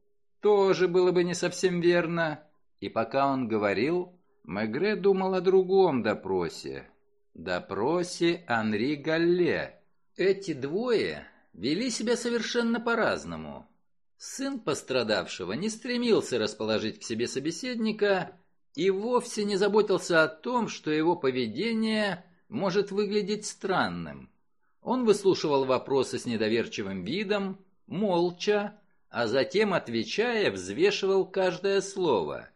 тоже было бы не совсем верно. И пока он говорил, Мегре думал о другом допросе допросе Анри Галле. Эти двое вели себя совершенно по-разному. Сын пострадавшего не стремился расположить к себе собеседника и вовсе не заботился о том, что его поведение может выглядеть странным. Он выслушивал вопросы с недоверчивым видом, молча, а затем, отвечая, взвешивал каждое слово.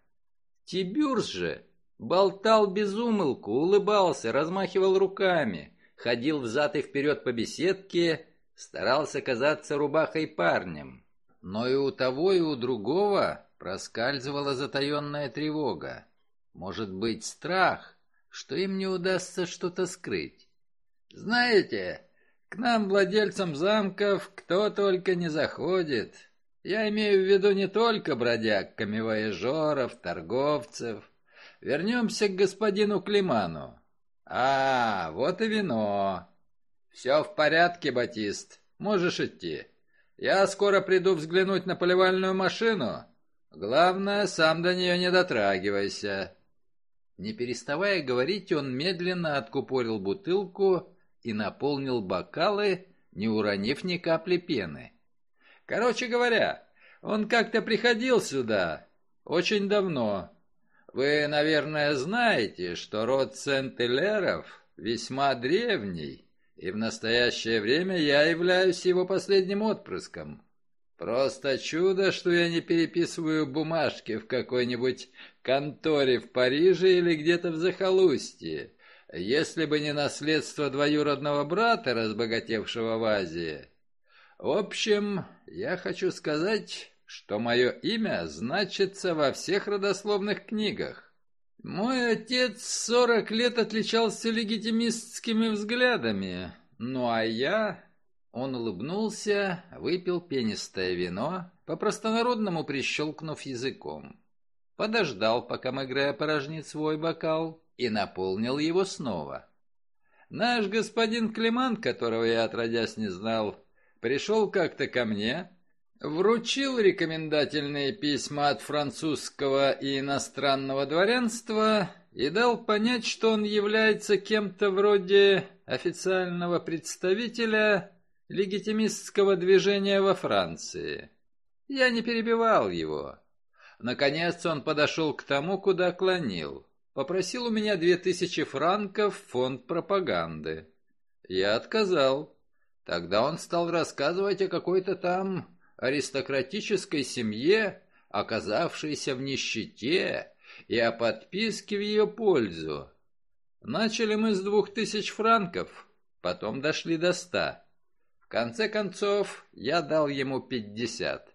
Тибюрс же Болтал без умолку, улыбался, размахивал руками, ходил взад и вперед по беседке, старался казаться рубахой парнем. Но и у того, и у другого проскальзывала затаенная тревога. Может быть, страх, что им не удастся что-то скрыть. Знаете, к нам, владельцам замков, кто только не заходит. Я имею в виду не только бродяг, камевояжеров, торговцев. Вернемся к господину Климану. А, вот и вино. Все в порядке, Батист. Можешь идти. Я скоро приду взглянуть на поливальную машину. Главное, сам до нее не дотрагивайся. Не переставая говорить, он медленно откупорил бутылку и наполнил бокалы, не уронив ни капли пены. Короче говоря, он как-то приходил сюда очень давно. Вы, наверное, знаете, что род Сент-Элеров весьма древний, и в настоящее время я являюсь его последним отпрыском. Просто чудо, что я не переписываю бумажки в какой-нибудь конторе в Париже или где-то в захолустье. Если бы не наследство двоюродного брата, разбогатевшего в Азии. В общем, я хочу сказать, что мое имя значится во всех родословных книгах. Мой отец сорок лет отличался легитимистскими взглядами, ну а я он улыбнулся, выпил пенистое вино, по-простонародному прищелкнув языком. Подождал, пока Мегре опорожнит свой бокал, и наполнил его снова. Наш господин Климан, которого я отродясь не знал, пришел как-то ко мне, вручил рекомендательные письма от французского и иностранного дворянства и дал понять, что он является кем-то вроде официального представителя легитимистского движения во Франции. Я не перебивал его. Наконец он подошел к тому, куда клонил. Попросил у меня две тысячи франков в фонд пропаганды. Я отказал. Тогда он стал рассказывать о какой-то там аристократической семье, оказавшейся в нищете, и о подписке в ее пользу. Начали мы с двух тысяч франков, потом дошли до ста конце концов, я дал ему пятьдесят.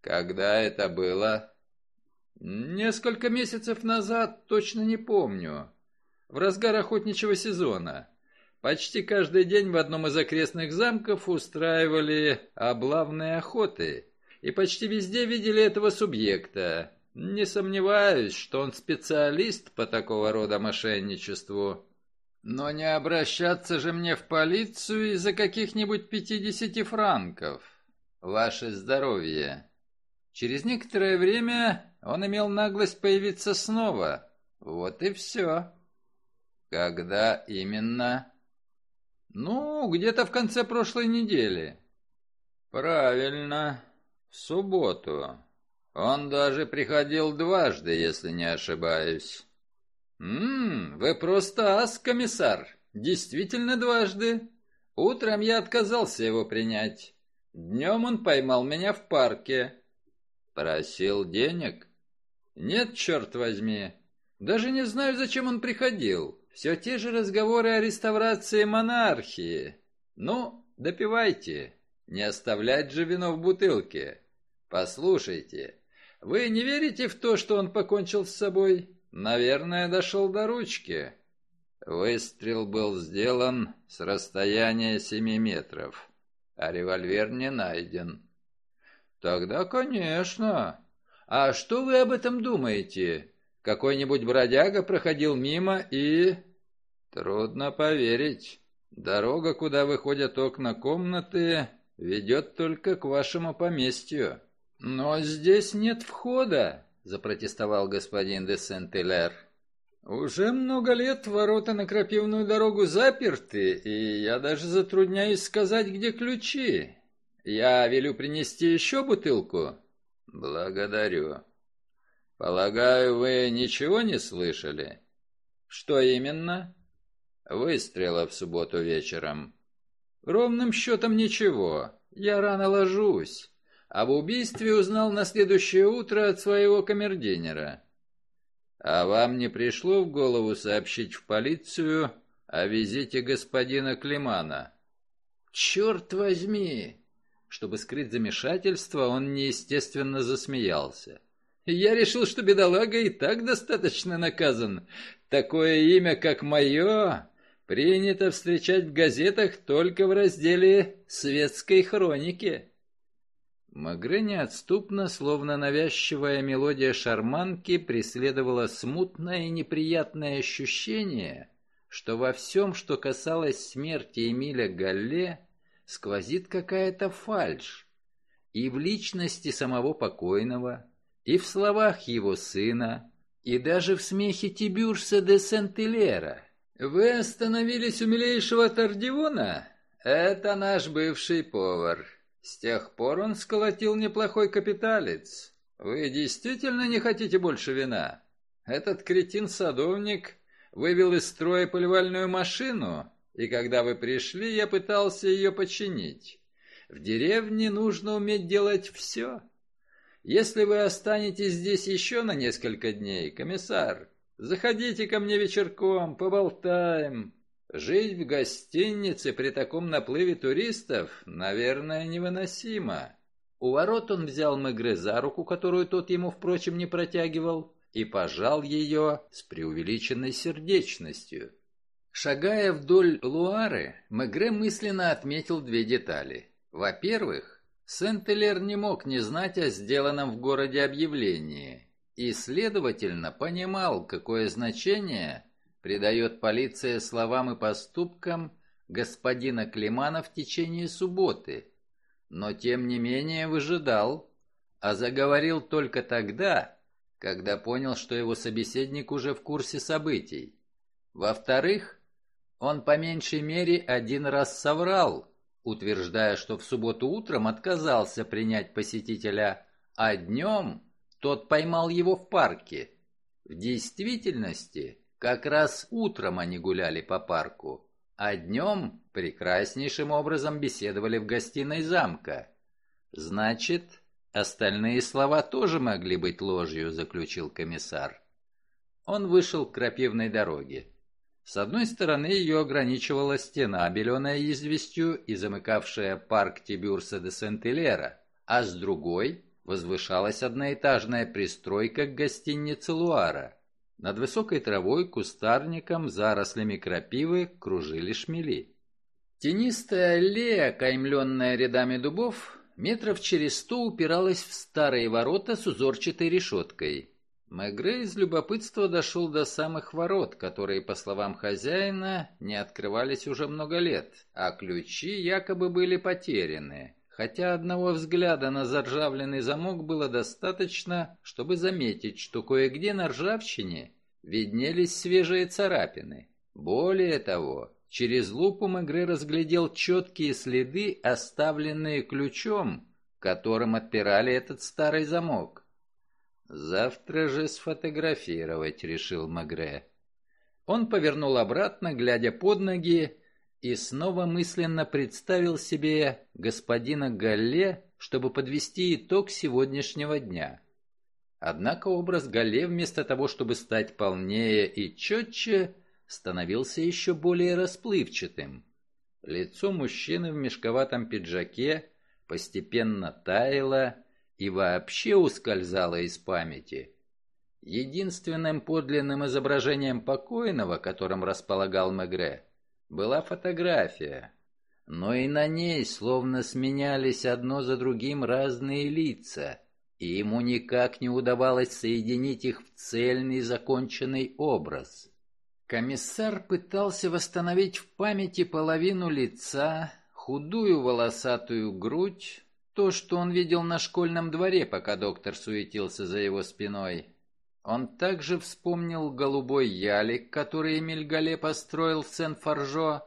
Когда это было? Несколько месяцев назад, точно не помню. В разгар охотничьего сезона. Почти каждый день в одном из окрестных замков устраивали облавные охоты. И почти везде видели этого субъекта. Не сомневаюсь, что он специалист по такого рода мошенничеству. Но не обращаться же мне в полицию из-за каких-нибудь пятидесяти франков. Ваше здоровье. Через некоторое время он имел наглость появиться снова. Вот и все. Когда именно? Ну, где-то в конце прошлой недели. Правильно. В субботу. Он даже приходил дважды, если не ошибаюсь. «Ммм, вы просто ас, комиссар. Действительно дважды. Утром я отказался его принять. Днем он поймал меня в парке. Просил денег? Нет, черт возьми. Даже не знаю, зачем он приходил. Все те же разговоры о реставрации монархии. Ну, допивайте. Не оставлять же вино в бутылке. Послушайте, вы не верите в то, что он покончил с собой?» Наверное, дошел до ручки. Выстрел был сделан с расстояния семи метров, а револьвер не найден. Тогда, конечно. А что вы об этом думаете? Какой-нибудь бродяга проходил мимо и... Трудно поверить. Дорога, куда выходят окна комнаты, ведет только к вашему поместью. Но здесь нет входа запротестовал господин де Сент-Элер. «Уже много лет ворота на крапивную дорогу заперты, и я даже затрудняюсь сказать, где ключи. Я велю принести еще бутылку?» «Благодарю. Полагаю, вы ничего не слышали?» «Что именно?» «Выстрела в субботу вечером». «Ровным счетом ничего. Я рано ложусь. Об убийстве узнал на следующее утро от своего камердинера. А вам не пришло в голову сообщить в полицию о визите господина Климана? Черт возьми! Чтобы скрыть замешательство, он неестественно засмеялся. Я решил, что бедолага и так достаточно наказан. Такое имя, как мое, принято встречать в газетах только в разделе «Светской хроники». Магре неотступно, словно навязчивая мелодия шарманки, преследовала смутное и неприятное ощущение, что во всем, что касалось смерти Эмиля Галле, сквозит какая-то фальшь. И в личности самого покойного, и в словах его сына, и даже в смехе Тибюрса де Сент-Илера. «Вы остановились у милейшего Тардивона? Это наш бывший повар. С тех пор он сколотил неплохой капиталец. Вы действительно не хотите больше вина? Этот кретин-садовник вывел из строя поливальную машину, и когда вы пришли, я пытался ее починить. В деревне нужно уметь делать все. Если вы останетесь здесь еще на несколько дней, комиссар, заходите ко мне вечерком, поболтаем. Жить в гостинице при таком наплыве туристов, наверное, невыносимо. У ворот он взял Мегре за руку, которую тот ему, впрочем, не протягивал, и пожал ее с преувеличенной сердечностью. Шагая вдоль Луары, Мегре мысленно отметил две детали. Во-первых, Сент-Элер не мог не знать о сделанном в городе объявлении и, следовательно, понимал, какое значение придает полиция словам и поступкам господина Климана в течение субботы, но тем не менее выжидал, а заговорил только тогда, когда понял, что его собеседник уже в курсе событий. Во-вторых, он по меньшей мере один раз соврал, утверждая, что в субботу утром отказался принять посетителя, а днем тот поймал его в парке. В действительности, как раз утром они гуляли по парку, а днем прекраснейшим образом беседовали в гостиной замка. Значит, остальные слова тоже могли быть ложью, заключил комиссар. Он вышел к крапивной дороге. С одной стороны ее ограничивала стена, беленая известью и замыкавшая парк Тибюрса де Сент-Илера, а с другой возвышалась одноэтажная пристройка к гостинице Луара. Над высокой травой, кустарником, зарослями крапивы кружили шмели. Тенистая аллея, каймленная рядами дубов, метров через сто упиралась в старые ворота с узорчатой решеткой. Мегре из любопытства дошел до самых ворот, которые, по словам хозяина, не открывались уже много лет, а ключи якобы были потеряны, хотя одного взгляда на заржавленный замок было достаточно, чтобы заметить, что кое-где на ржавчине виднелись свежие царапины. Более того, через лупу Мегре разглядел четкие следы, оставленные ключом, которым отпирали этот старый замок. «Завтра же сфотографировать», — решил Магре. Он повернул обратно, глядя под ноги, и снова мысленно представил себе господина Галле, чтобы подвести итог сегодняшнего дня. Однако образ Галле, вместо того, чтобы стать полнее и четче, становился еще более расплывчатым. Лицо мужчины в мешковатом пиджаке постепенно таяло, и вообще ускользала из памяти. Единственным подлинным изображением покойного, которым располагал Мегре, была фотография, но и на ней словно сменялись одно за другим разные лица, и ему никак не удавалось соединить их в цельный законченный образ. Комиссар пытался восстановить в памяти половину лица, худую волосатую грудь, то, что он видел на школьном дворе, пока доктор суетился за его спиной. Он также вспомнил голубой ялик, который Эмиль Гале построил в Сен-Форжо,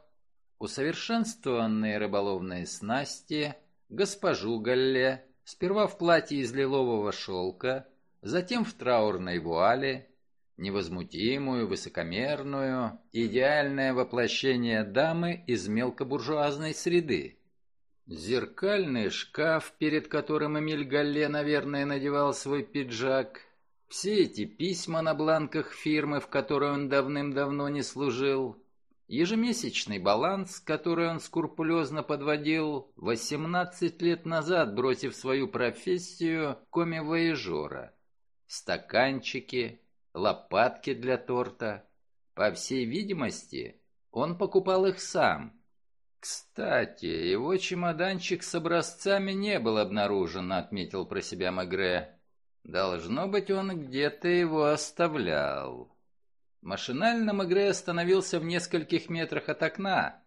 усовершенствованные рыболовные снасти, госпожу Галле, сперва в платье из лилового шелка, затем в траурной вуале, невозмутимую, высокомерную, идеальное воплощение дамы из мелкобуржуазной среды. Зеркальный шкаф, перед которым Эмиль Галле, наверное, надевал свой пиджак. Все эти письма на бланках фирмы, в которой он давным-давно не служил, ежемесячный баланс, который он скрупулезно подводил 18 лет назад, бросив свою профессию коми-вояжера, стаканчики, лопатки для торта. По всей видимости, он покупал их сам. «Кстати, его чемоданчик с образцами не был обнаружен», — отметил про себя Мегре. «Должно быть, он где-то его оставлял». Машинально Мегре остановился в нескольких метрах от окна,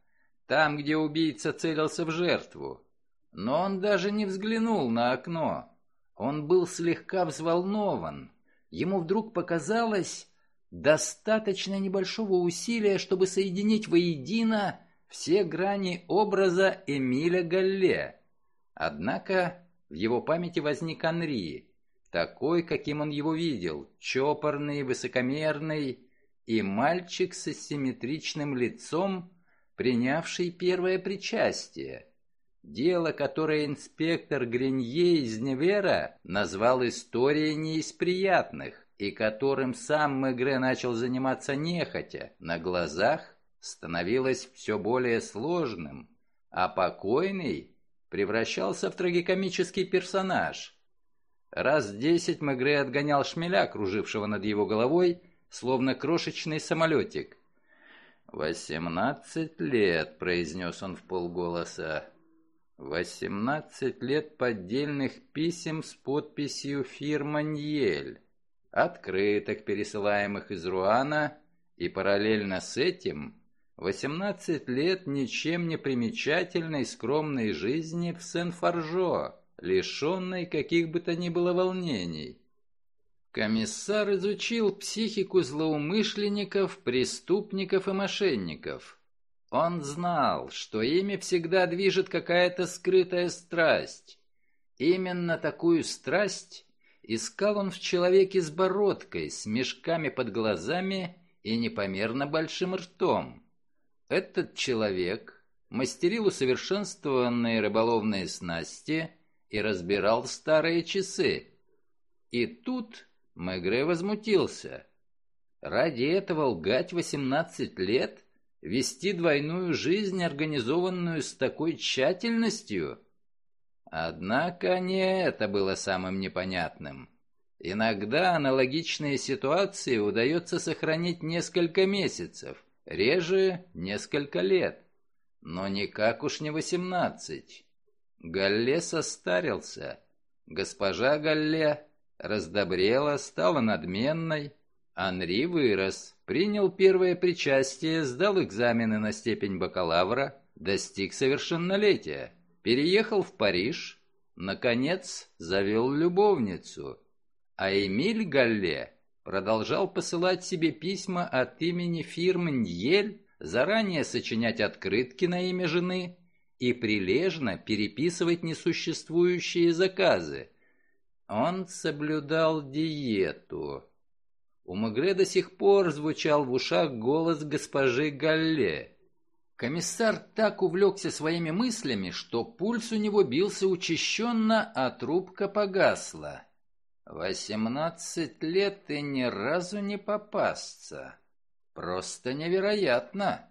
там, где убийца целился в жертву. Но он даже не взглянул на окно. Он был слегка взволнован. Ему вдруг показалось достаточно небольшого усилия, чтобы соединить воедино все грани образа Эмиля Галле. Однако в его памяти возник Анри, такой, каким он его видел, чопорный, высокомерный и мальчик с асимметричным лицом, принявший первое причастие. Дело, которое инспектор Гринье из Невера назвал историей не из приятных, и которым сам Мегре начал заниматься нехотя, на глазах, становилось все более сложным, а покойный превращался в трагикомический персонаж. Раз десять Мегре отгонял шмеля, кружившего над его головой, словно крошечный самолетик. «Восемнадцать лет», — произнес он в полголоса. «Восемнадцать лет поддельных писем с подписью «Фирма Ньель» открыток, пересылаемых из Руана, и параллельно с этим 18 лет ничем не примечательной скромной жизни в Сен-Фаржо, лишенной каких бы то ни было волнений. Комиссар изучил психику злоумышленников, преступников и мошенников. Он знал, что ими всегда движет какая-то скрытая страсть. Именно такую страсть Искал он в человеке с бородкой, с мешками под глазами и непомерно большим ртом. Этот человек мастерил усовершенствованные рыболовные снасти и разбирал старые часы. И тут Мегре возмутился. Ради этого лгать восемнадцать лет, вести двойную жизнь, организованную с такой тщательностью — Однако не это было самым непонятным. Иногда аналогичные ситуации удается сохранить несколько месяцев, реже несколько лет. Но никак уж не восемнадцать. Галле состарился. Госпожа Галле раздобрела, стала надменной. Анри вырос, принял первое причастие, сдал экзамены на степень бакалавра, достиг совершеннолетия переехал в Париж, наконец завел любовницу, а Эмиль Галле продолжал посылать себе письма от имени фирмы Ньель, заранее сочинять открытки на имя жены и прилежно переписывать несуществующие заказы. Он соблюдал диету. У Мегре до сих пор звучал в ушах голос госпожи Галле. Комиссар так увлекся своими мыслями, что пульс у него бился учащенно, а трубка погасла. Восемнадцать лет и ни разу не попасться. Просто невероятно.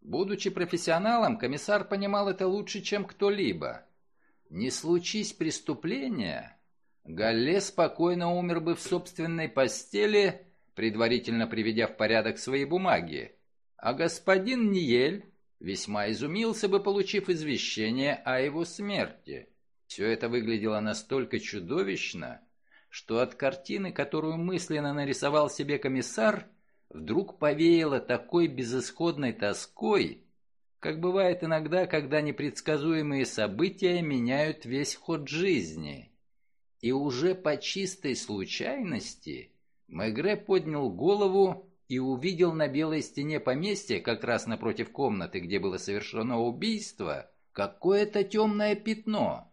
Будучи профессионалом, комиссар понимал это лучше, чем кто-либо. Не случись преступления, Галле спокойно умер бы в собственной постели, предварительно приведя в порядок свои бумаги, а господин Ниель весьма изумился бы, получив извещение о его смерти. Все это выглядело настолько чудовищно, что от картины, которую мысленно нарисовал себе комиссар, вдруг повеяло такой безысходной тоской, как бывает иногда, когда непредсказуемые события меняют весь ход жизни. И уже по чистой случайности Мегре поднял голову и увидел на белой стене поместья, как раз напротив комнаты, где было совершено убийство, какое-то темное пятно.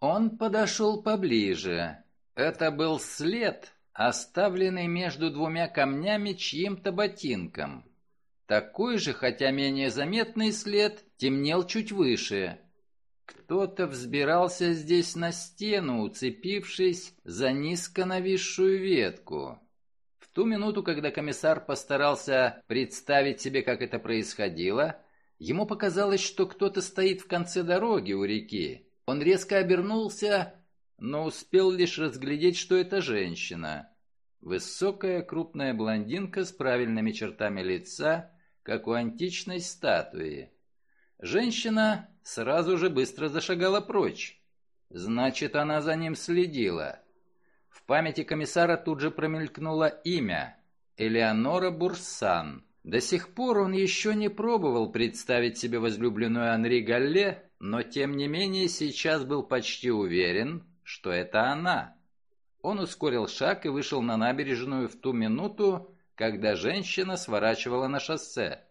Он подошел поближе. Это был след, оставленный между двумя камнями чьим-то ботинком. Такой же, хотя менее заметный след, темнел чуть выше. Кто-то взбирался здесь на стену, уцепившись за низко нависшую ветку. В ту минуту, когда комиссар постарался представить себе, как это происходило, ему показалось, что кто-то стоит в конце дороги у реки. Он резко обернулся, но успел лишь разглядеть, что это женщина. Высокая крупная блондинка с правильными чертами лица, как у античной статуи. Женщина сразу же быстро зашагала прочь. Значит, она за ним следила. В памяти комиссара тут же промелькнуло имя – Элеонора Бурсан. До сих пор он еще не пробовал представить себе возлюбленную Анри Галле, но тем не менее сейчас был почти уверен, что это она. Он ускорил шаг и вышел на набережную в ту минуту, когда женщина сворачивала на шоссе.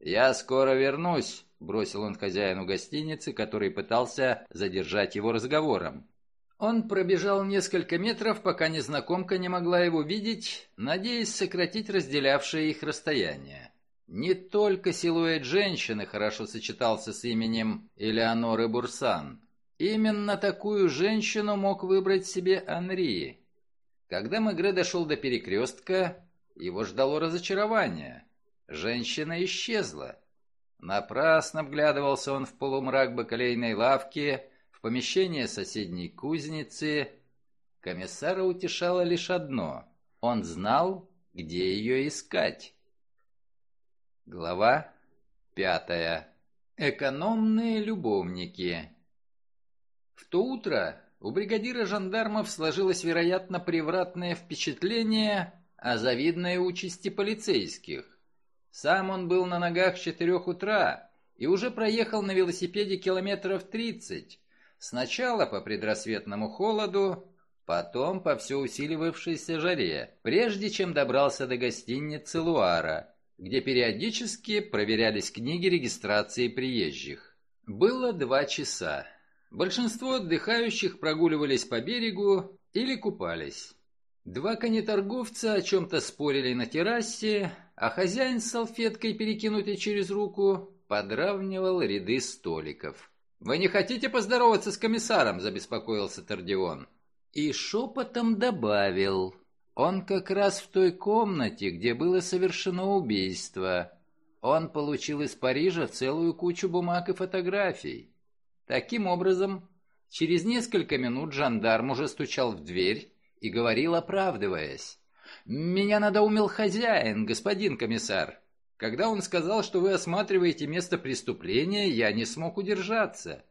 «Я скоро вернусь», — бросил он хозяину гостиницы, который пытался задержать его разговором. Он пробежал несколько метров, пока незнакомка не могла его видеть, надеясь сократить разделявшее их расстояние. Не только силуэт женщины хорошо сочетался с именем Элеоноры Бурсан. Именно такую женщину мог выбрать себе Анри. Когда Мегре дошел до перекрестка, его ждало разочарование. Женщина исчезла. Напрасно вглядывался он в полумрак бакалейной лавки, в помещение соседней кузницы. Комиссара утешало лишь одно. Он знал, где ее искать. Глава пятая. Экономные любовники. В то утро у бригадира жандармов сложилось, вероятно, превратное впечатление о завидной участи полицейских. Сам он был на ногах с четырех утра и уже проехал на велосипеде километров тридцать. Сначала по предрассветному холоду, потом по все усиливавшейся жаре, прежде чем добрался до гостиницы «Луара», где периодически проверялись книги регистрации приезжих. Было два часа. Большинство отдыхающих прогуливались по берегу или купались. Два конеторговца о чем-то спорили на террасе, а хозяин с салфеткой, перекинутой через руку, подравнивал ряды столиков. «Вы не хотите поздороваться с комиссаром?» – забеспокоился Тардион. И шепотом добавил. «Он как раз в той комнате, где было совершено убийство. Он получил из Парижа целую кучу бумаг и фотографий. Таким образом, через несколько минут жандарм уже стучал в дверь и говорил, оправдываясь. «Меня надоумил хозяин, господин комиссар. Когда он сказал, что вы осматриваете место преступления, я не смог удержаться.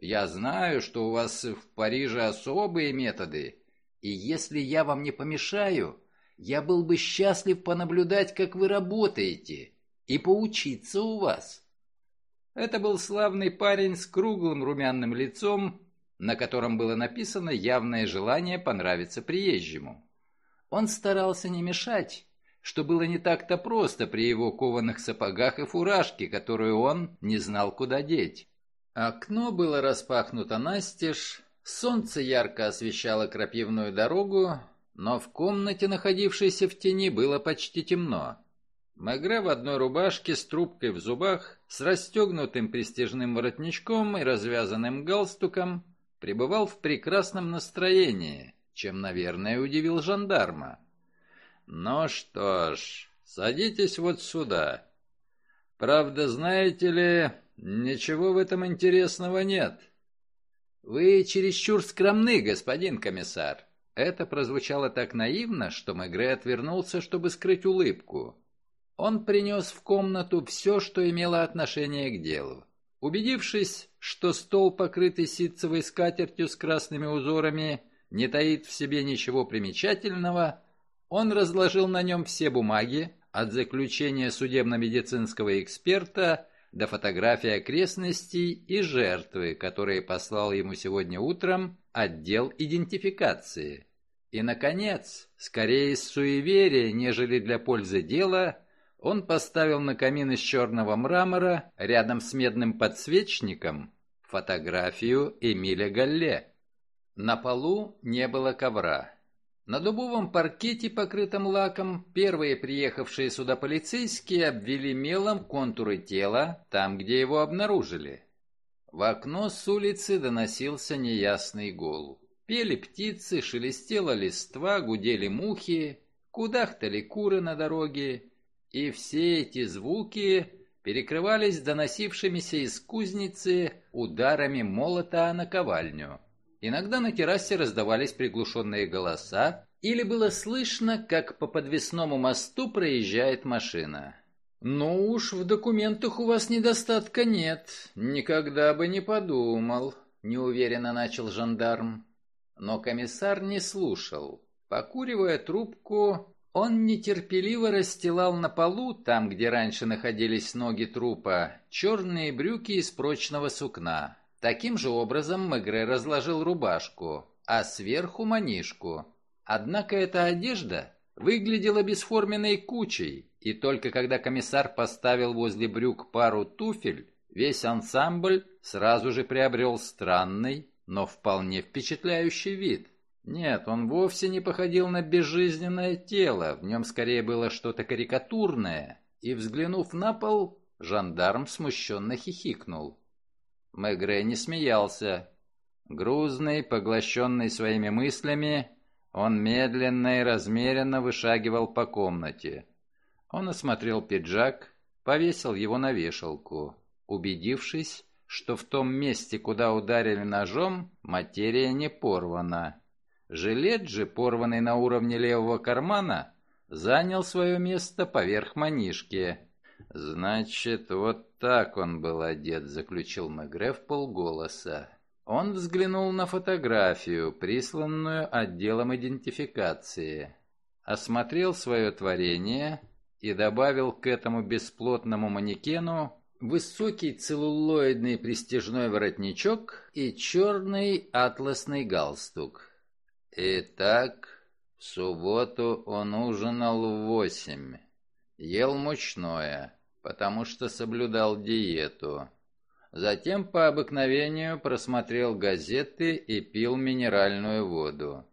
Я знаю, что у вас в Париже особые методы, и если я вам не помешаю, я был бы счастлив понаблюдать, как вы работаете, и поучиться у вас». Это был славный парень с круглым румяным лицом, на котором было написано явное желание понравиться приезжему. Он старался не мешать, что было не так-то просто при его кованых сапогах и фуражке, которую он не знал, куда деть. Окно было распахнуто настежь, солнце ярко освещало крапивную дорогу, но в комнате, находившейся в тени, было почти темно. Мегре в одной рубашке с трубкой в зубах, с расстегнутым престижным воротничком и развязанным галстуком, пребывал в прекрасном настроении, чем, наверное, удивил жандарма. «Ну что ж, садитесь вот сюда. Правда, знаете ли, ничего в этом интересного нет». «Вы чересчур скромны, господин комиссар». Это прозвучало так наивно, что Мегре отвернулся, чтобы скрыть улыбку. Он принес в комнату все, что имело отношение к делу. Убедившись, что стол, покрытый ситцевой скатертью с красными узорами, не таит в себе ничего примечательного, он разложил на нем все бумаги, от заключения судебно-медицинского эксперта до фотографии окрестностей и жертвы, которые послал ему сегодня утром отдел идентификации. И, наконец, скорее из суеверия, нежели для пользы дела, он поставил на камин из черного мрамора, рядом с медным подсвечником, фотографию Эмиля Галле. На полу не было ковра. На дубовом паркете, покрытом лаком, первые приехавшие сюда полицейские обвели мелом контуры тела, там, где его обнаружили. В окно с улицы доносился неясный гул. Пели птицы, шелестела листва, гудели мухи, кудахтали куры на дороге, и все эти звуки перекрывались доносившимися из кузницы ударами молота о наковальню. Иногда на террасе раздавались приглушенные голоса, или было слышно, как по подвесному мосту проезжает машина. «Ну уж, в документах у вас недостатка нет, никогда бы не подумал», — неуверенно начал жандарм. Но комиссар не слушал. Покуривая трубку, он нетерпеливо расстилал на полу, там, где раньше находились ноги трупа, черные брюки из прочного сукна. Таким же образом Мегре разложил рубашку, а сверху манишку. Однако эта одежда выглядела бесформенной кучей, и только когда комиссар поставил возле брюк пару туфель, весь ансамбль сразу же приобрел странный, но вполне впечатляющий вид. Нет, он вовсе не походил на безжизненное тело, в нем скорее было что-то карикатурное, и, взглянув на пол, жандарм смущенно хихикнул. Мегре не смеялся. Грузный, поглощенный своими мыслями, он медленно и размеренно вышагивал по комнате. Он осмотрел пиджак, повесил его на вешалку. Убедившись, что в том месте, куда ударили ножом, материя не порвана. Жилет же, порванный на уровне левого кармана, занял свое место поверх манишки. «Значит, вот так он был одет», — заключил Мегре в полголоса. Он взглянул на фотографию, присланную отделом идентификации, осмотрел свое творение и добавил к этому бесплотному манекену высокий целлулоидный престижной воротничок и черный атласный галстук. Итак, в субботу он ужинал в восемь. Ел мучное, потому что соблюдал диету. Затем по обыкновению просмотрел газеты и пил минеральную воду.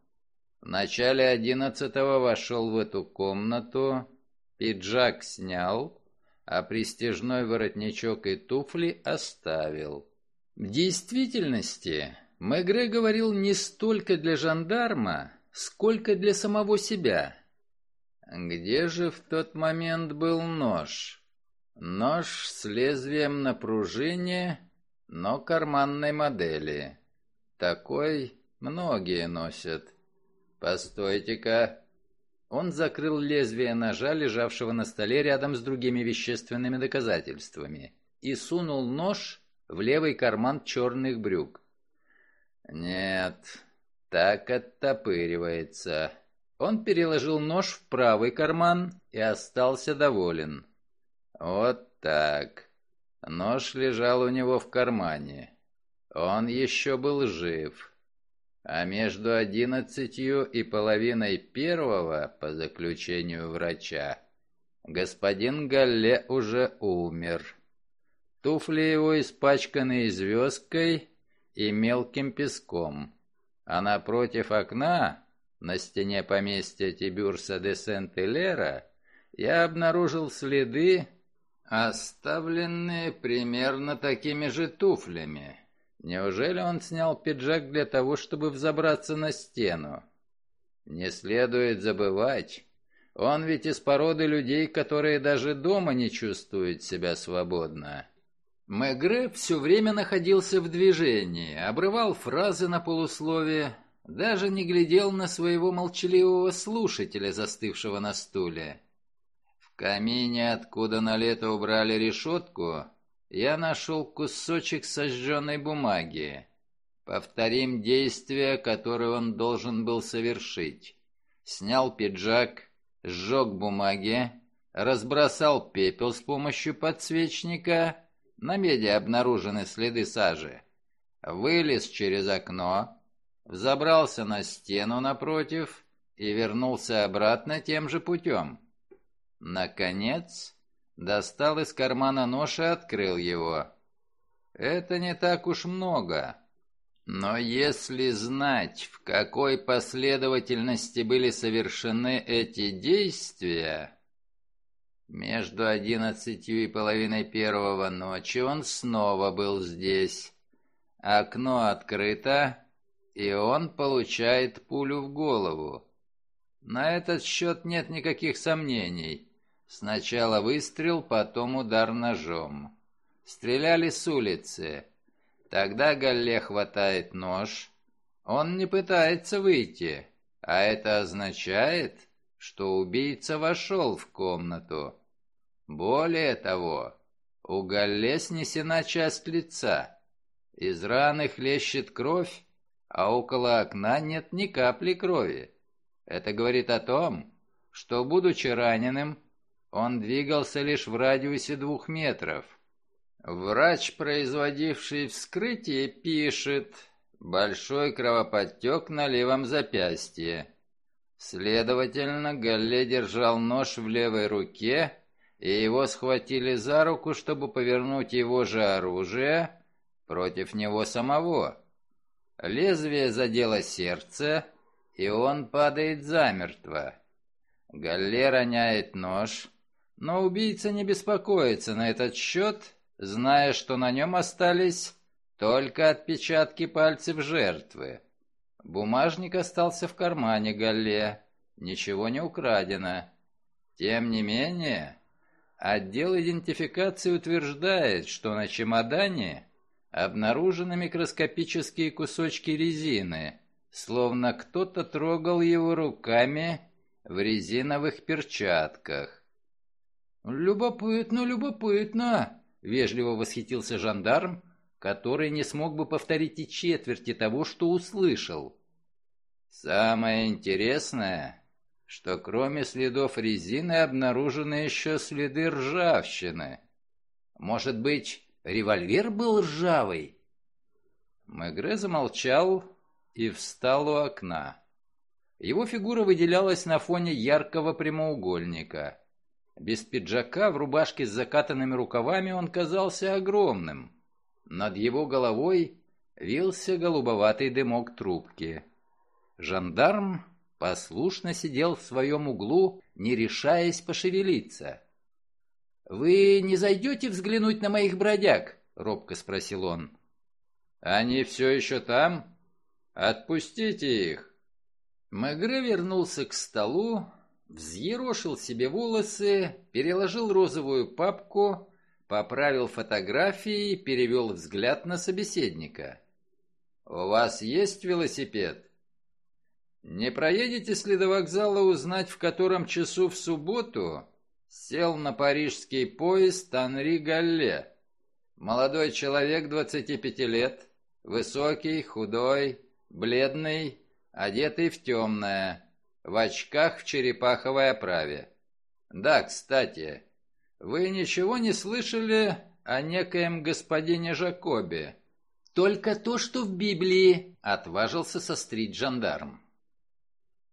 В начале одиннадцатого вошел в эту комнату, пиджак снял, а престижной воротничок и туфли оставил. В действительности, Мегре говорил не столько для жандарма, сколько для самого себя. Где же в тот момент был нож? Нож с лезвием на пружине, но карманной модели. Такой многие носят. Постойте-ка, он закрыл лезвие ножа, лежавшего на столе рядом с другими вещественными доказательствами, и сунул нож в левый карман черных брюк. «Нет, так оттопыривается». Он переложил нож в правый карман и остался доволен. «Вот так». Нож лежал у него в кармане. Он еще был жив а между одиннадцатью и половиной первого, по заключению врача, господин Галле уже умер. Туфли его испачканы звездкой и мелким песком, а напротив окна, на стене поместья Тибюрса де Сент-Элера, я обнаружил следы, оставленные примерно такими же туфлями. Неужели он снял пиджак для того, чтобы взобраться на стену? Не следует забывать, он ведь из породы людей, которые даже дома не чувствуют себя свободно. Мегре все время находился в движении, обрывал фразы на полусловие, даже не глядел на своего молчаливого слушателя, застывшего на стуле. В камине, откуда на лето убрали решетку, я нашел кусочек сожженной бумаги. Повторим действие, которое он должен был совершить. Снял пиджак, сжег бумаги, разбросал пепел с помощью подсвечника. На меди обнаружены следы сажи. Вылез через окно, взобрался на стену напротив и вернулся обратно тем же путем. Наконец, достал из кармана нож и открыл его. Это не так уж много. Но если знать, в какой последовательности были совершены эти действия... Между одиннадцатью и половиной первого ночи он снова был здесь. Окно открыто, и он получает пулю в голову. На этот счет нет никаких сомнений. Сначала выстрел, потом удар ножом. Стреляли с улицы. Тогда Галле хватает нож. Он не пытается выйти, а это означает, что убийца вошел в комнату. Более того, у Галле снесена часть лица. Из раны хлещет кровь, а около окна нет ни капли крови. Это говорит о том, что, будучи раненым, он двигался лишь в радиусе двух метров. Врач, производивший вскрытие, пишет «Большой кровоподтек на левом запястье». Следовательно, Галле держал нож в левой руке, и его схватили за руку, чтобы повернуть его же оружие против него самого. Лезвие задело сердце, и он падает замертво. Галле роняет нож, но убийца не беспокоится на этот счет, зная, что на нем остались только отпечатки пальцев жертвы. Бумажник остался в кармане Галле, ничего не украдено. Тем не менее, отдел идентификации утверждает, что на чемодане обнаружены микроскопические кусочки резины, словно кто-то трогал его руками в резиновых перчатках. «Любопытно, любопытно!» — вежливо восхитился жандарм, который не смог бы повторить и четверти того, что услышал. «Самое интересное, что кроме следов резины обнаружены еще следы ржавчины. Может быть, Револьвер был ржавый. Мегре замолчал и встал у окна. Его фигура выделялась на фоне яркого прямоугольника. Без пиджака, в рубашке с закатанными рукавами он казался огромным. Над его головой вился голубоватый дымок трубки. Жандарм послушно сидел в своем углу, не решаясь пошевелиться. «Вы не зайдете взглянуть на моих бродяг?» — робко спросил он. «Они все еще там? Отпустите их!» Мегре вернулся к столу, взъерошил себе волосы, переложил розовую папку, поправил фотографии и перевел взгляд на собеседника. «У вас есть велосипед?» «Не проедете с ледовокзала узнать, в котором часу в субботу сел на парижский поезд Анри Галле. Молодой человек 25 лет, высокий, худой, бледный, одетый в темное, в очках в черепаховой оправе. Да, кстати, вы ничего не слышали о некоем господине Жакобе? Только то, что в Библии, отважился сострить жандарм.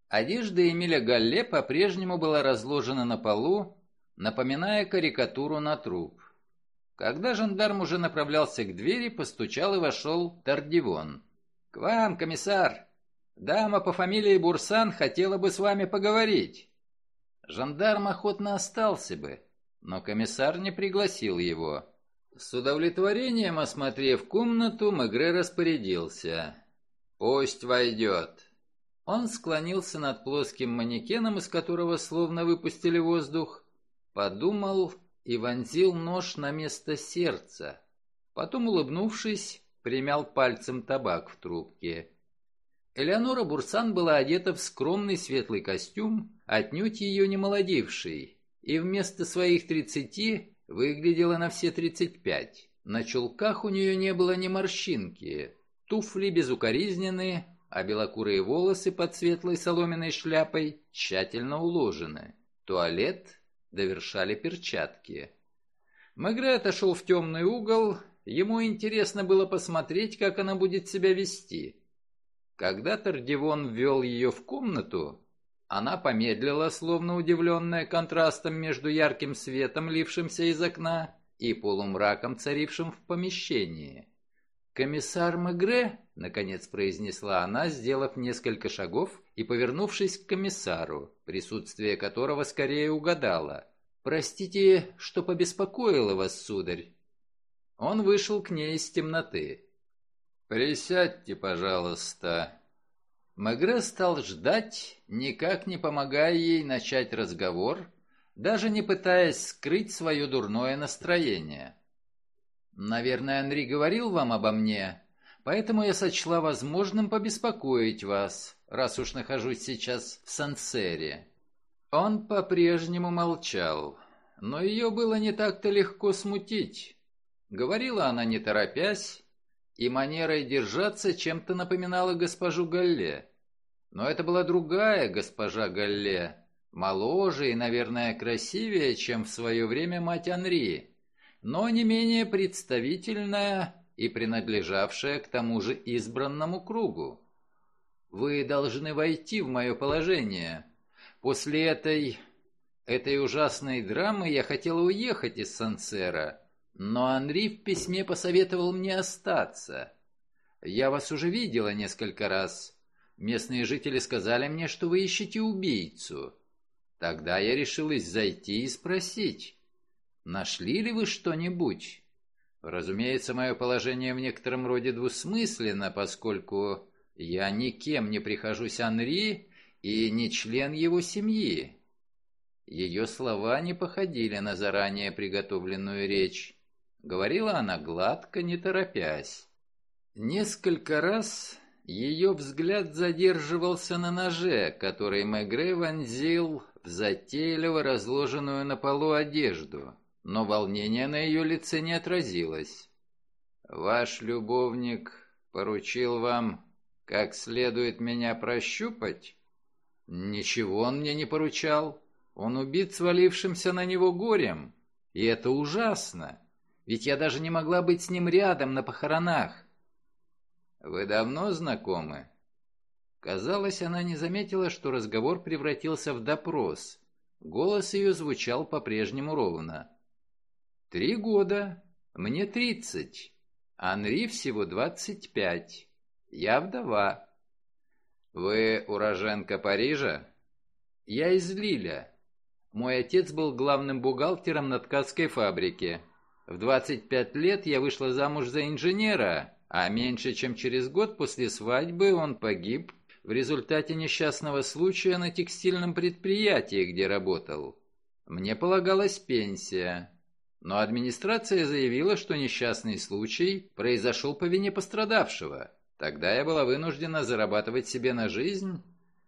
Одежда Эмиля Галле по-прежнему была разложена на полу, напоминая карикатуру на труп. Когда жандарм уже направлялся к двери, постучал и вошел Тардивон. «К вам, комиссар! Дама по фамилии Бурсан хотела бы с вами поговорить». Жандарм охотно остался бы, но комиссар не пригласил его. С удовлетворением осмотрев комнату, Мегре распорядился. «Пусть войдет». Он склонился над плоским манекеном, из которого словно выпустили воздух, Подумал и вонзил нож на место сердца. Потом, улыбнувшись, примял пальцем табак в трубке. Элеонора Бурсан была одета в скромный светлый костюм, отнюдь ее не молодивший, и вместо своих тридцати выглядела на все тридцать пять. На чулках у нее не было ни морщинки, туфли безукоризненные, а белокурые волосы под светлой соломенной шляпой тщательно уложены. Туалет довершали перчатки. Мегре отошел в темный угол, ему интересно было посмотреть, как она будет себя вести. Когда Тардивон ввел ее в комнату, она помедлила, словно удивленная контрастом между ярким светом, лившимся из окна, и полумраком, царившим в помещении. «Комиссар Мегре», — наконец произнесла она, сделав несколько шагов и повернувшись к комиссару, присутствие которого скорее угадала. «Простите, что побеспокоила вас, сударь». Он вышел к ней из темноты. «Присядьте, пожалуйста». Мегре стал ждать, никак не помогая ей начать разговор, даже не пытаясь скрыть свое дурное настроение. «Наверное, Анри говорил вам обо мне, поэтому я сочла возможным побеспокоить вас, раз уж нахожусь сейчас в Сансере». Он по-прежнему молчал, но ее было не так-то легко смутить. Говорила она не торопясь, и манерой держаться чем-то напоминала госпожу Галле. Но это была другая госпожа Галле, моложе и, наверное, красивее, чем в свое время мать Анри, но не менее представительная и принадлежавшая к тому же избранному кругу. «Вы должны войти в мое положение. После этой... этой ужасной драмы я хотела уехать из Сансера, но Анри в письме посоветовал мне остаться. Я вас уже видела несколько раз». Местные жители сказали мне, что вы ищете убийцу. Тогда я решилась зайти и спросить, нашли ли вы что-нибудь? Разумеется, мое положение в некотором роде двусмысленно, поскольку я никем не прихожусь Анри и не член его семьи. Ее слова не походили на заранее приготовленную речь. Говорила она гладко, не торопясь. Несколько раз ее взгляд задерживался на ноже, который Мегре вонзил в затейливо разложенную на полу одежду, но волнение на ее лице не отразилось. «Ваш любовник поручил вам как следует меня прощупать?» «Ничего он мне не поручал. Он убит свалившимся на него горем. И это ужасно. Ведь я даже не могла быть с ним рядом на похоронах. «Вы давно знакомы?» Казалось, она не заметила, что разговор превратился в допрос. Голос ее звучал по-прежнему ровно. «Три года. Мне тридцать. Анри всего двадцать пять. Я вдова». «Вы уроженка Парижа?» «Я из Лиля. Мой отец был главным бухгалтером на ткацкой фабрике. В двадцать пять лет я вышла замуж за инженера, а меньше чем через год после свадьбы он погиб в результате несчастного случая на текстильном предприятии, где работал. Мне полагалась пенсия, но администрация заявила, что несчастный случай произошел по вине пострадавшего. Тогда я была вынуждена зарабатывать себе на жизнь,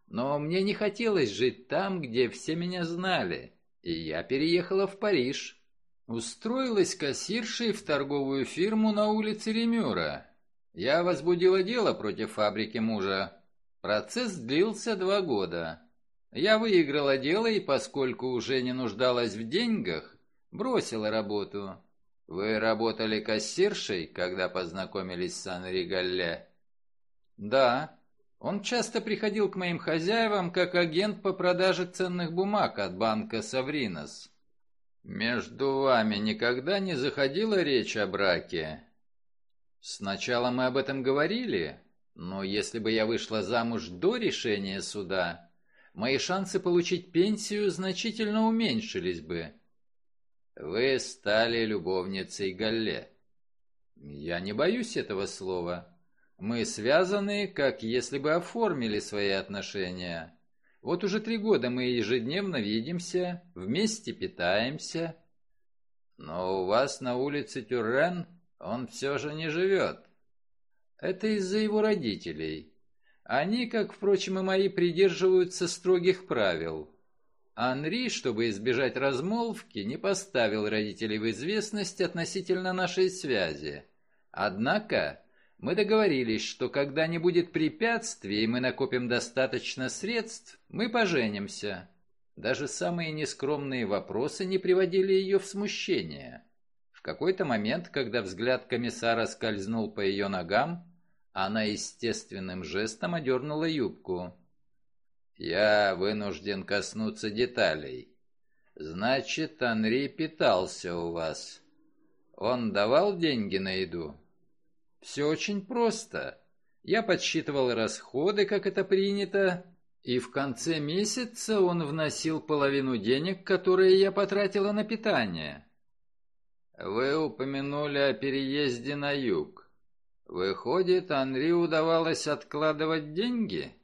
но мне не хотелось жить там, где все меня знали, и я переехала в Париж. Устроилась кассиршей в торговую фирму на улице Ремюра, я возбудила дело против фабрики мужа. Процесс длился два года. Я выиграла дело и, поскольку уже не нуждалась в деньгах, бросила работу. Вы работали кассиршей, когда познакомились с Анри Галле? Да. Он часто приходил к моим хозяевам как агент по продаже ценных бумаг от банка Савринос. Между вами никогда не заходила речь о браке? Сначала мы об этом говорили, но если бы я вышла замуж до решения суда, мои шансы получить пенсию значительно уменьшились бы. Вы стали любовницей Галле. Я не боюсь этого слова. Мы связаны, как если бы оформили свои отношения. Вот уже три года мы ежедневно видимся, вместе питаемся. Но у вас на улице Тюррен он все же не живет. Это из-за его родителей. Они, как, впрочем, и мои, придерживаются строгих правил. Анри, чтобы избежать размолвки, не поставил родителей в известность относительно нашей связи. Однако мы договорились, что когда не будет препятствий и мы накопим достаточно средств, мы поженимся. Даже самые нескромные вопросы не приводили ее в смущение какой-то момент, когда взгляд комиссара скользнул по ее ногам, она естественным жестом одернула юбку. «Я вынужден коснуться деталей. Значит, Анри питался у вас. Он давал деньги на еду?» «Все очень просто. Я подсчитывал расходы, как это принято, и в конце месяца он вносил половину денег, которые я потратила на питание». Вы упомянули о переезде на юг. Выходит, Анри удавалось откладывать деньги?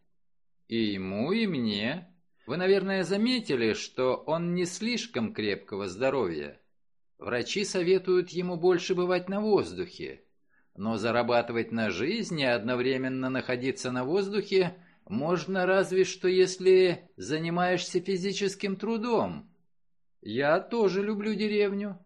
И ему, и мне. Вы, наверное, заметили, что он не слишком крепкого здоровья. Врачи советуют ему больше бывать на воздухе. Но зарабатывать на жизнь и одновременно находиться на воздухе можно разве что если занимаешься физическим трудом. Я тоже люблю деревню.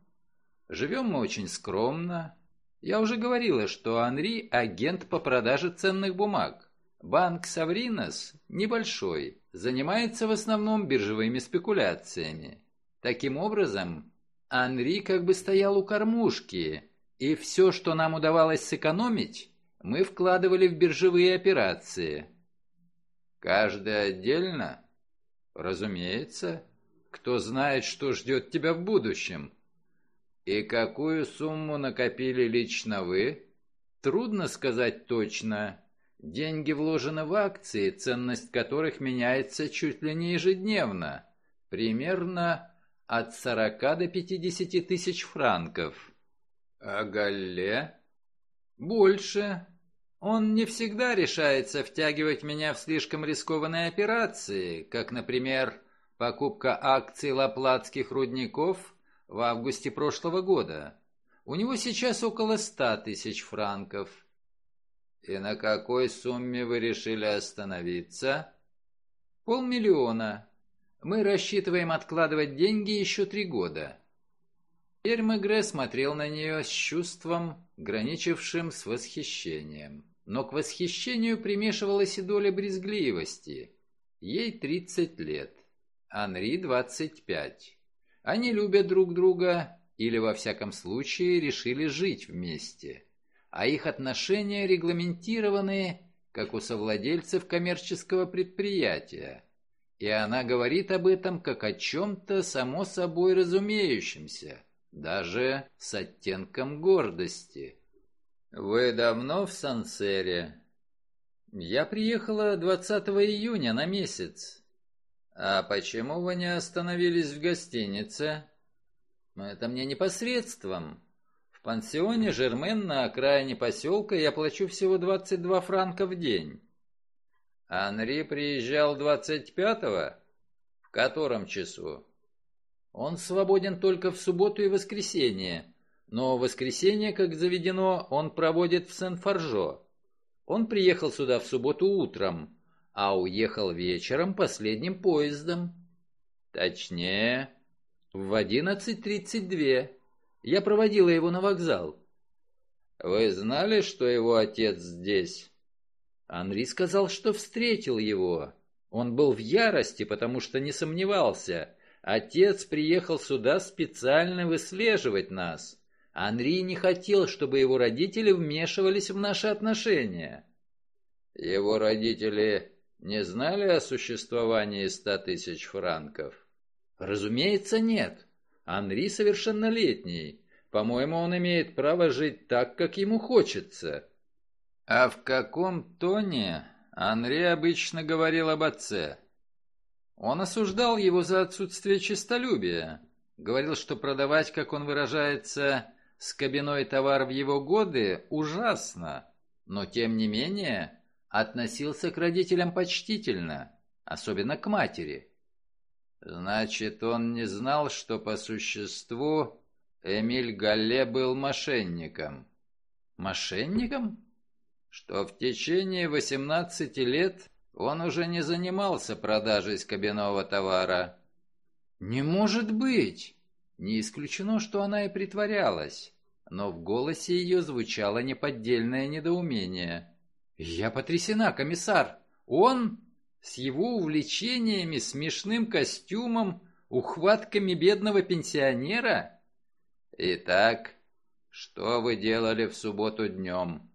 Живем мы очень скромно. Я уже говорила, что Анри – агент по продаже ценных бумаг. Банк Савринос небольшой, занимается в основном биржевыми спекуляциями. Таким образом, Анри как бы стоял у кормушки, и все, что нам удавалось сэкономить, мы вкладывали в биржевые операции. Каждый отдельно? Разумеется. Кто знает, что ждет тебя в будущем. И какую сумму накопили лично вы? Трудно сказать точно. Деньги вложены в акции, ценность которых меняется чуть ли не ежедневно. Примерно от 40 до 50 тысяч франков. А Галле? Больше. Он не всегда решается втягивать меня в слишком рискованные операции, как, например, покупка акций лаплатских рудников в августе прошлого года. У него сейчас около ста тысяч франков. И на какой сумме вы решили остановиться? Полмиллиона. Мы рассчитываем откладывать деньги еще три года. Теперь Мегре смотрел на нее с чувством, граничившим с восхищением но к восхищению примешивалась и доля брезгливости. Ей 30 лет, Анри 25. Они любят друг друга или, во всяком случае, решили жить вместе. А их отношения регламентированы, как у совладельцев коммерческого предприятия. И она говорит об этом как о чем-то само собой разумеющемся, даже с оттенком гордости. «Вы давно в Сансере?» «Я приехала 20 июня на месяц». «А почему вы не остановились в гостинице?» «Это мне непосредством. В пансионе «Жермен» на окраине поселка я плачу всего 22 франка в день». «Анри приезжал 25-го? В котором часу?» «Он свободен только в субботу и воскресенье» но воскресенье, как заведено, он проводит в Сен-Форжо. Он приехал сюда в субботу утром, а уехал вечером последним поездом. Точнее, в 11.32. Я проводила его на вокзал. Вы знали, что его отец здесь? Анри сказал, что встретил его. Он был в ярости, потому что не сомневался. Отец приехал сюда специально выслеживать нас. Анри не хотел, чтобы его родители вмешивались в наши отношения. Его родители не знали о существовании ста тысяч франков? Разумеется, нет. Анри совершеннолетний. По-моему, он имеет право жить так, как ему хочется. А в каком тоне Анри обычно говорил об отце? Он осуждал его за отсутствие честолюбия. Говорил, что продавать, как он выражается, Скобяной товар в его годы ужасно, но тем не менее относился к родителям почтительно, особенно к матери. Значит, он не знал, что по существу Эмиль Галле был мошенником. Мошенником? Что в течение 18 лет он уже не занимался продажей скобяного товара. Не может быть! Не исключено, что она и притворялась но в голосе ее звучало неподдельное недоумение. «Я потрясена, комиссар! Он, с его увлечениями, смешным костюмом, ухватками бедного пенсионера?» «Итак, что вы делали в субботу днем?»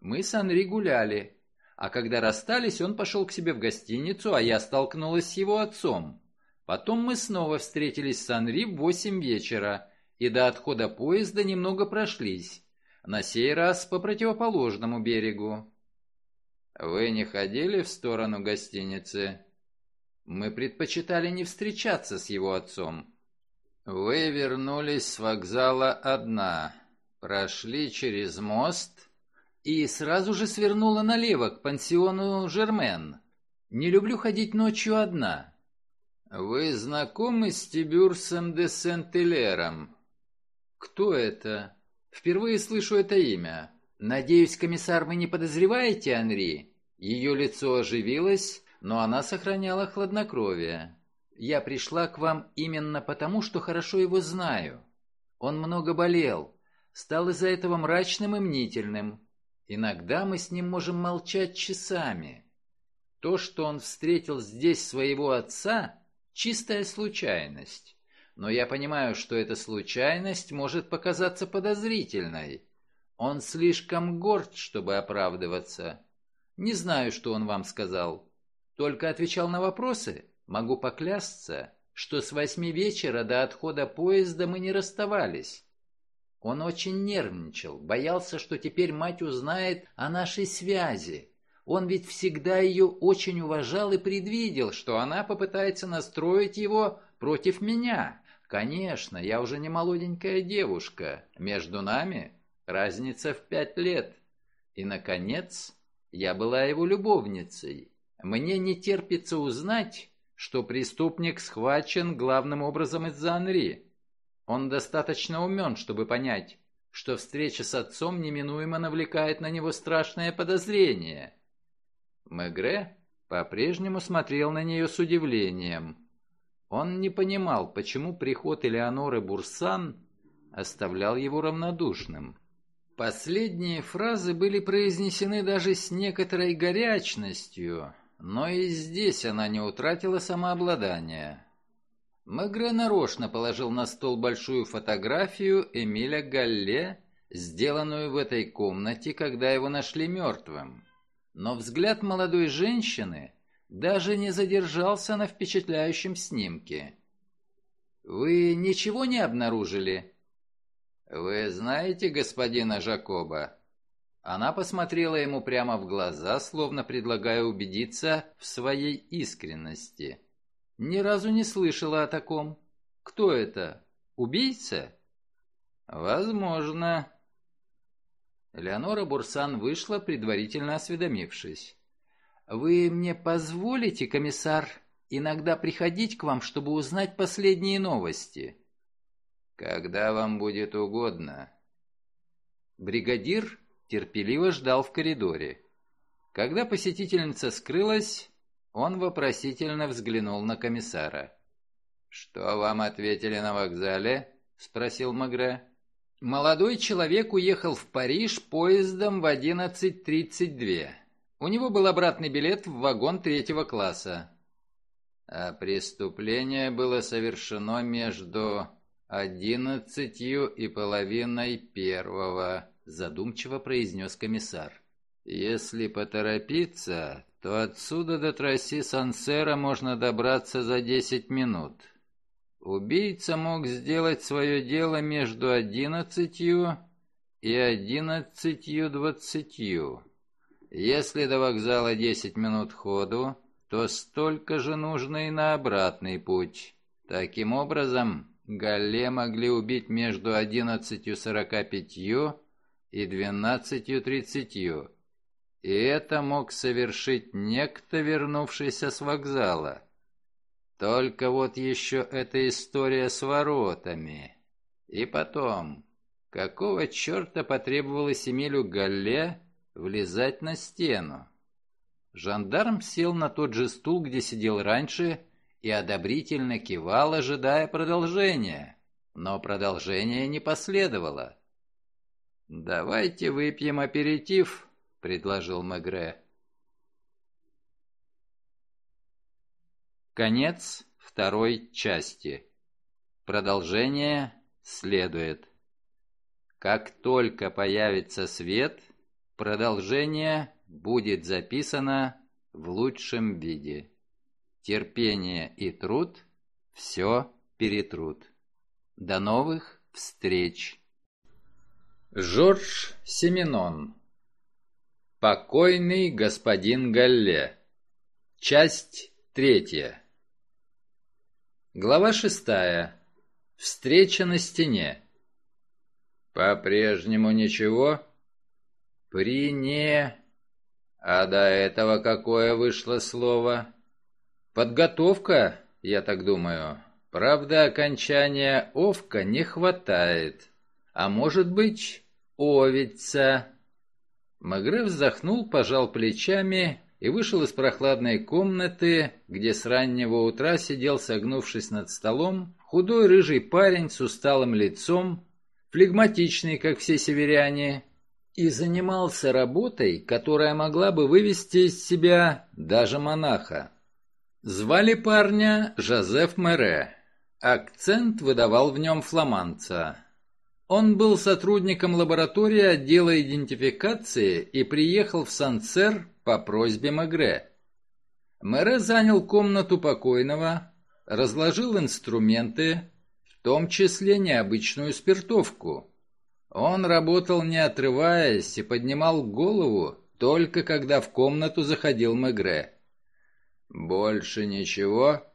«Мы с Анри гуляли, а когда расстались, он пошел к себе в гостиницу, а я столкнулась с его отцом. Потом мы снова встретились с Анри в восемь вечера» и до отхода поезда немного прошлись, на сей раз по противоположному берегу. «Вы не ходили в сторону гостиницы?» «Мы предпочитали не встречаться с его отцом». «Вы вернулись с вокзала одна, прошли через мост и сразу же свернула налево к пансиону Жермен. Не люблю ходить ночью одна. Вы знакомы с Тибюрсом де Сент-Элером? Кто это? Впервые слышу это имя. Надеюсь, комиссар, вы не подозреваете Анри? Ее лицо оживилось, но она сохраняла хладнокровие. Я пришла к вам именно потому, что хорошо его знаю. Он много болел, стал из-за этого мрачным и мнительным. Иногда мы с ним можем молчать часами. То, что он встретил здесь своего отца, чистая случайность. Но я понимаю, что эта случайность может показаться подозрительной. Он слишком горд, чтобы оправдываться. Не знаю, что он вам сказал. Только отвечал на вопросы. Могу поклясться, что с восьми вечера до отхода поезда мы не расставались. Он очень нервничал, боялся, что теперь мать узнает о нашей связи. Он ведь всегда ее очень уважал и предвидел, что она попытается настроить его против меня. Конечно, я уже не молоденькая девушка. Между нами разница в пять лет. И, наконец, я была его любовницей. Мне не терпится узнать, что преступник схвачен главным образом из-за Анри. Он достаточно умен, чтобы понять, что встреча с отцом неминуемо навлекает на него страшное подозрение. Мегре по-прежнему смотрел на нее с удивлением. Он не понимал, почему приход Элеоноры Бурсан оставлял его равнодушным. Последние фразы были произнесены даже с некоторой горячностью, но и здесь она не утратила самообладания. Мегре нарочно положил на стол большую фотографию Эмиля Галле, сделанную в этой комнате, когда его нашли мертвым. Но взгляд молодой женщины даже не задержался на впечатляющем снимке. «Вы ничего не обнаружили?» «Вы знаете господина Жакоба?» Она посмотрела ему прямо в глаза, словно предлагая убедиться в своей искренности. Ни разу не слышала о таком. Кто это? Убийца? Возможно. Леонора Бурсан вышла, предварительно осведомившись. «Вы мне позволите, комиссар, иногда приходить к вам, чтобы узнать последние новости?» «Когда вам будет угодно». Бригадир терпеливо ждал в коридоре. Когда посетительница скрылась, он вопросительно взглянул на комиссара. «Что вам ответили на вокзале?» — спросил Магре. «Молодой человек уехал в Париж поездом в 11.32. У него был обратный билет в вагон третьего класса. А преступление было совершено между одиннадцатью и половиной первого», задумчиво произнес комиссар. «Если поторопиться, то отсюда до трасси Сансера можно добраться за десять минут. Убийца мог сделать свое дело между одиннадцатью и одиннадцатью двадцатью. Если до вокзала десять минут ходу, то столько же нужно и на обратный путь. Таким образом, Галле могли убить между одиннадцатью сорока пятью и двенадцатью тридцатью. И это мог совершить некто, вернувшийся с вокзала. Только вот еще эта история с воротами. И потом, какого черта потребовалось Эмилю Галле влезать на стену? Жандарм сел на тот же стул, где сидел раньше, и одобрительно кивал, ожидая продолжения. Но продолжения не последовало. «Давайте выпьем аперитив», — предложил Мегре. Конец второй части. Продолжение следует. Как только появится свет, продолжение будет записано в лучшем виде. Терпение и труд все перетрут. До новых встреч! Жорж Семенон Покойный господин Галле Часть третья Глава шестая Встреча на стене По-прежнему ничего? При не... А до этого какое вышло слово? Подготовка, я так думаю. Правда, окончания «овка» не хватает. А может быть, «овица». Магре вздохнул, пожал плечами и вышел из прохладной комнаты, где с раннего утра сидел, согнувшись над столом, худой рыжий парень с усталым лицом, флегматичный, как все северяне, и занимался работой, которая могла бы вывести из себя даже монаха. Звали парня Жозеф Мере. Акцент выдавал в нем фламандца. Он был сотрудником лаборатории отдела идентификации и приехал в Санцер по просьбе Мегре. Мэре занял комнату покойного, разложил инструменты, в том числе необычную спиртовку. Он работал не отрываясь и поднимал голову, только когда в комнату заходил Мегре. «Больше ничего?»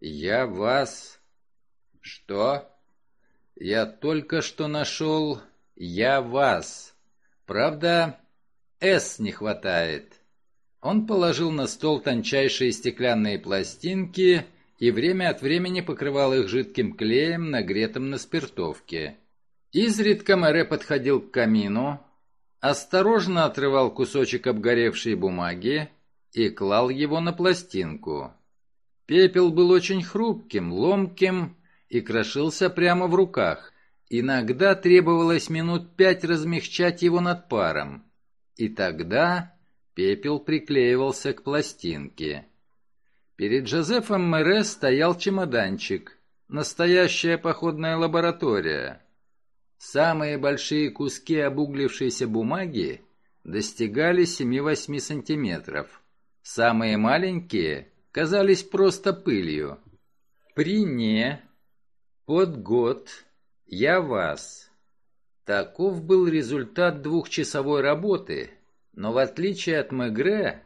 «Я вас...» «Что?» «Я только что нашел... Я вас. Правда, «С» не хватает». Он положил на стол тончайшие стеклянные пластинки и время от времени покрывал их жидким клеем, нагретым на спиртовке. Изредка Море подходил к камину, осторожно отрывал кусочек обгоревшей бумаги и клал его на пластинку. Пепел был очень хрупким, ломким и крошился прямо в руках. Иногда требовалось минут пять размягчать его над паром. И тогда пепел приклеивался к пластинке. Перед Жозефом Мэре стоял чемоданчик. Настоящая походная лаборатория. Самые большие куски обуглившейся бумаги достигали 7-8 сантиметров. Самые маленькие казались просто пылью. При не, под год, я вас. Таков был результат двухчасовой работы, но в отличие от Мегре,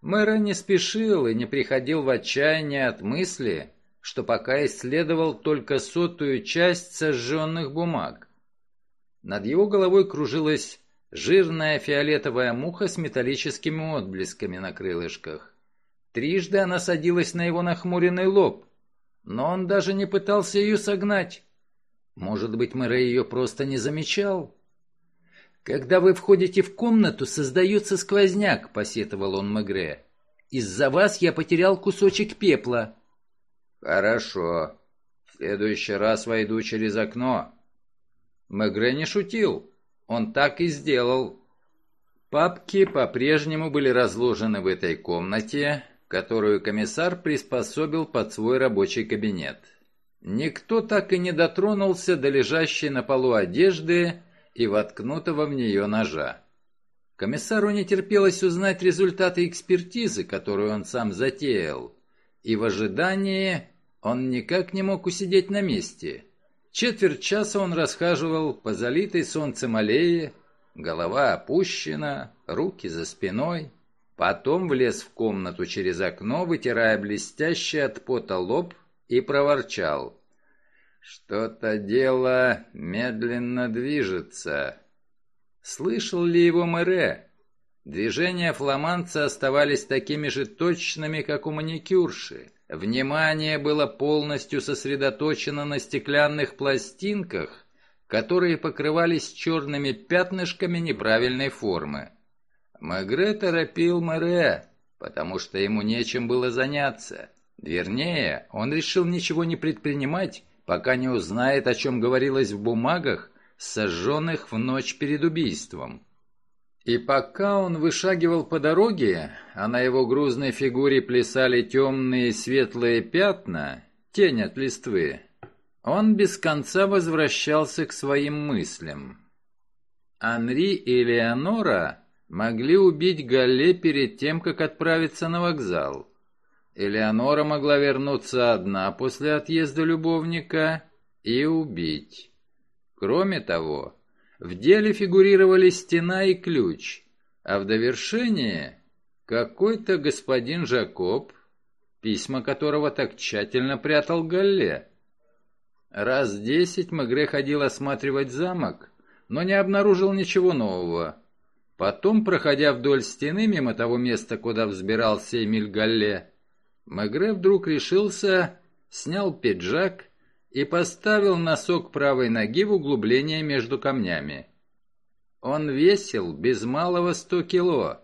Мэра не спешил и не приходил в отчаяние от мысли, что пока исследовал только сотую часть сожженных бумаг. Над его головой кружилась жирная фиолетовая муха с металлическими отблесками на крылышках. Трижды она садилась на его нахмуренный лоб, но он даже не пытался ее согнать. Может быть, Мэрэ ее просто не замечал? «Когда вы входите в комнату, создается сквозняк», — посетовал он Мегре. «Из-за вас я потерял кусочек пепла». «Хорошо. В следующий раз войду через окно. Мегре не шутил. Он так и сделал. Папки по-прежнему были разложены в этой комнате, которую комиссар приспособил под свой рабочий кабинет. Никто так и не дотронулся до лежащей на полу одежды и воткнутого в нее ножа. Комиссару не терпелось узнать результаты экспертизы, которую он сам затеял, и в ожидании он никак не мог усидеть на месте – Четверть часа он расхаживал по залитой солнцем аллее, голова опущена, руки за спиной. Потом влез в комнату через окно, вытирая блестящий от пота лоб, и проворчал. «Что-то дело медленно движется». Слышал ли его Мэре? Движения фламандца оставались такими же точными, как у маникюрши. Внимание было полностью сосредоточено на стеклянных пластинках, которые покрывались черными пятнышками неправильной формы. Мегре торопил Мэре, потому что ему нечем было заняться. Вернее, он решил ничего не предпринимать, пока не узнает, о чем говорилось в бумагах, сожженных в ночь перед убийством. И пока он вышагивал по дороге, а на его грузной фигуре плясали темные светлые пятна, тень от листвы, он без конца возвращался к своим мыслям. Анри и Элеонора могли убить Галле перед тем, как отправиться на вокзал. Элеонора могла вернуться одна после отъезда любовника и убить. Кроме того, в деле фигурировали стена и ключ, а в довершение какой-то господин Жакоб, письма которого так тщательно прятал Галле. Раз десять Мегре ходил осматривать замок, но не обнаружил ничего нового. Потом, проходя вдоль стены мимо того места, куда взбирался Эмиль Галле, Мегре вдруг решился, снял пиджак и поставил носок правой ноги в углубление между камнями. Он весил без малого сто кило.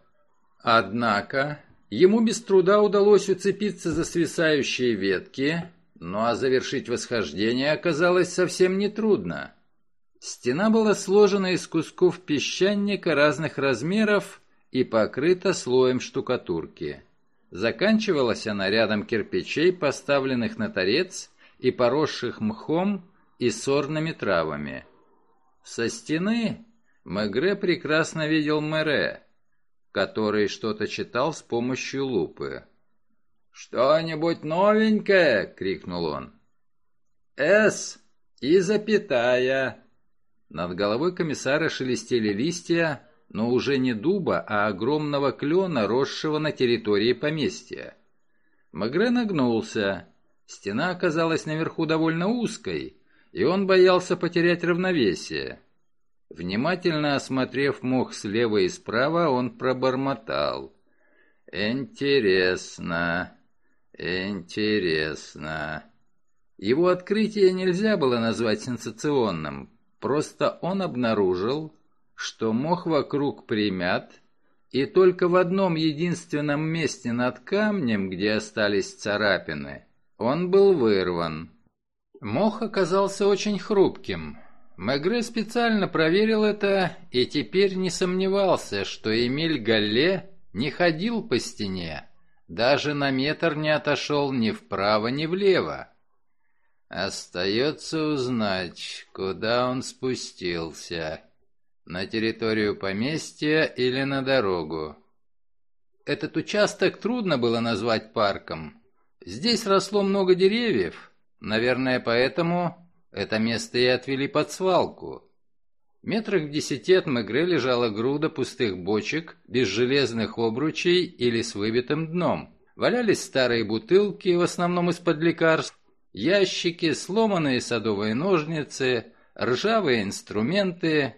Однако ему без труда удалось уцепиться за свисающие ветки, ну а завершить восхождение оказалось совсем нетрудно. Стена была сложена из кусков песчаника разных размеров и покрыта слоем штукатурки. Заканчивалась она рядом кирпичей, поставленных на торец и поросших мхом и сорными травами. Со стены Мегре прекрасно видел Мэре, который что-то читал с помощью лупы. «Что-нибудь новенькое?» — крикнул он. «С и запятая», над головой комиссара шелестели листья, но уже не дуба, а огромного клена, росшего на территории поместья. Магре нагнулся. Стена оказалась наверху довольно узкой, и он боялся потерять равновесие. Внимательно осмотрев мох слева и справа, он пробормотал. «Интересно, интересно». Его открытие нельзя было назвать сенсационным, Просто он обнаружил, что мох вокруг примят, и только в одном единственном месте над камнем, где остались царапины, он был вырван. Мох оказался очень хрупким. Мегре специально проверил это и теперь не сомневался, что Эмиль Галле не ходил по стене, даже на метр не отошел ни вправо, ни влево. Остается узнать, куда он спустился. На территорию поместья или на дорогу. Этот участок трудно было назвать парком. Здесь росло много деревьев. Наверное, поэтому это место и отвели под свалку. Метрах в десяти от Мегре лежала груда пустых бочек, без железных обручей или с выбитым дном. Валялись старые бутылки, в основном из-под лекарств, Ящики, сломанные садовые ножницы, ржавые инструменты.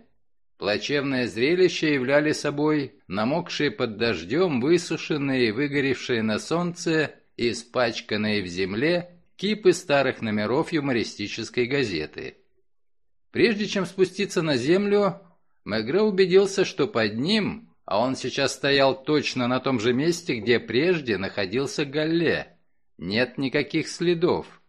Плачевное зрелище являли собой намокшие под дождем, высушенные, выгоревшие на солнце, испачканные в земле кипы старых номеров юмористической газеты. Прежде чем спуститься на землю, Мегре убедился, что под ним, а он сейчас стоял точно на том же месте, где прежде находился Галле, нет никаких следов.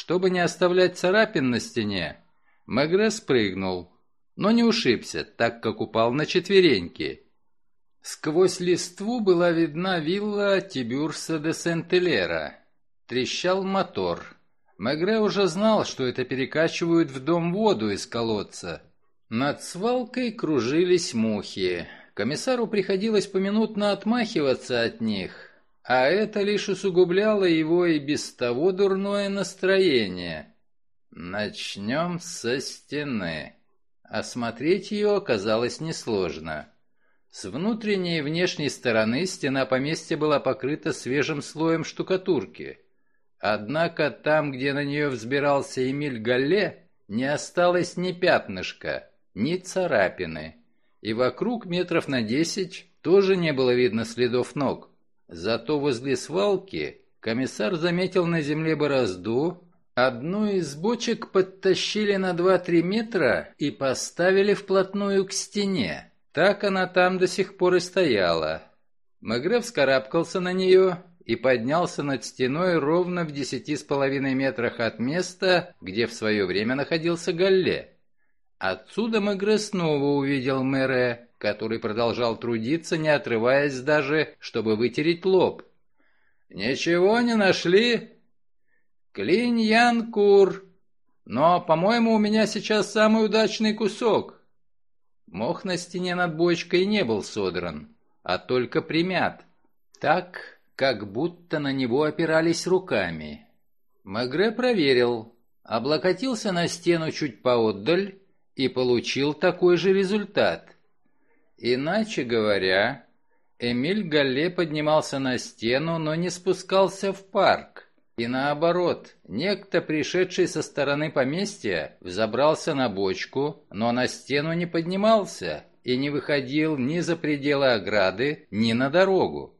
Чтобы не оставлять царапин на стене, Мегре спрыгнул, но не ушибся, так как упал на четвереньки. Сквозь листву была видна вилла Тибюрса де Сент-Элера. Трещал мотор. Мегре уже знал, что это перекачивают в дом воду из колодца. Над свалкой кружились мухи. Комиссару приходилось поминутно отмахиваться от них, а это лишь усугубляло его и без того дурное настроение. Начнем со стены. Осмотреть ее оказалось несложно. С внутренней и внешней стороны стена поместья была покрыта свежим слоем штукатурки. Однако там, где на нее взбирался Эмиль Галле, не осталось ни пятнышка, ни царапины. И вокруг метров на десять тоже не было видно следов ног. Зато возле свалки комиссар заметил на земле борозду, одну из бочек подтащили на 2-3 метра и поставили вплотную к стене. Так она там до сих пор и стояла. Мегре вскарабкался на нее и поднялся над стеной ровно в десяти с половиной метрах от места, где в свое время находился Галле. Отсюда Мегре снова увидел Мэре, который продолжал трудиться, не отрываясь даже, чтобы вытереть лоб. «Ничего не нашли?» «Клинь-ян-кур. Но, по-моему, у меня сейчас самый удачный кусок». Мох на стене над бочкой не был содран, а только примят. Так, как будто на него опирались руками. Мегре проверил, облокотился на стену чуть поотдаль и получил такой же результат – Иначе говоря, Эмиль Галле поднимался на стену, но не спускался в парк. И наоборот, некто, пришедший со стороны поместья, взобрался на бочку, но на стену не поднимался и не выходил ни за пределы ограды, ни на дорогу.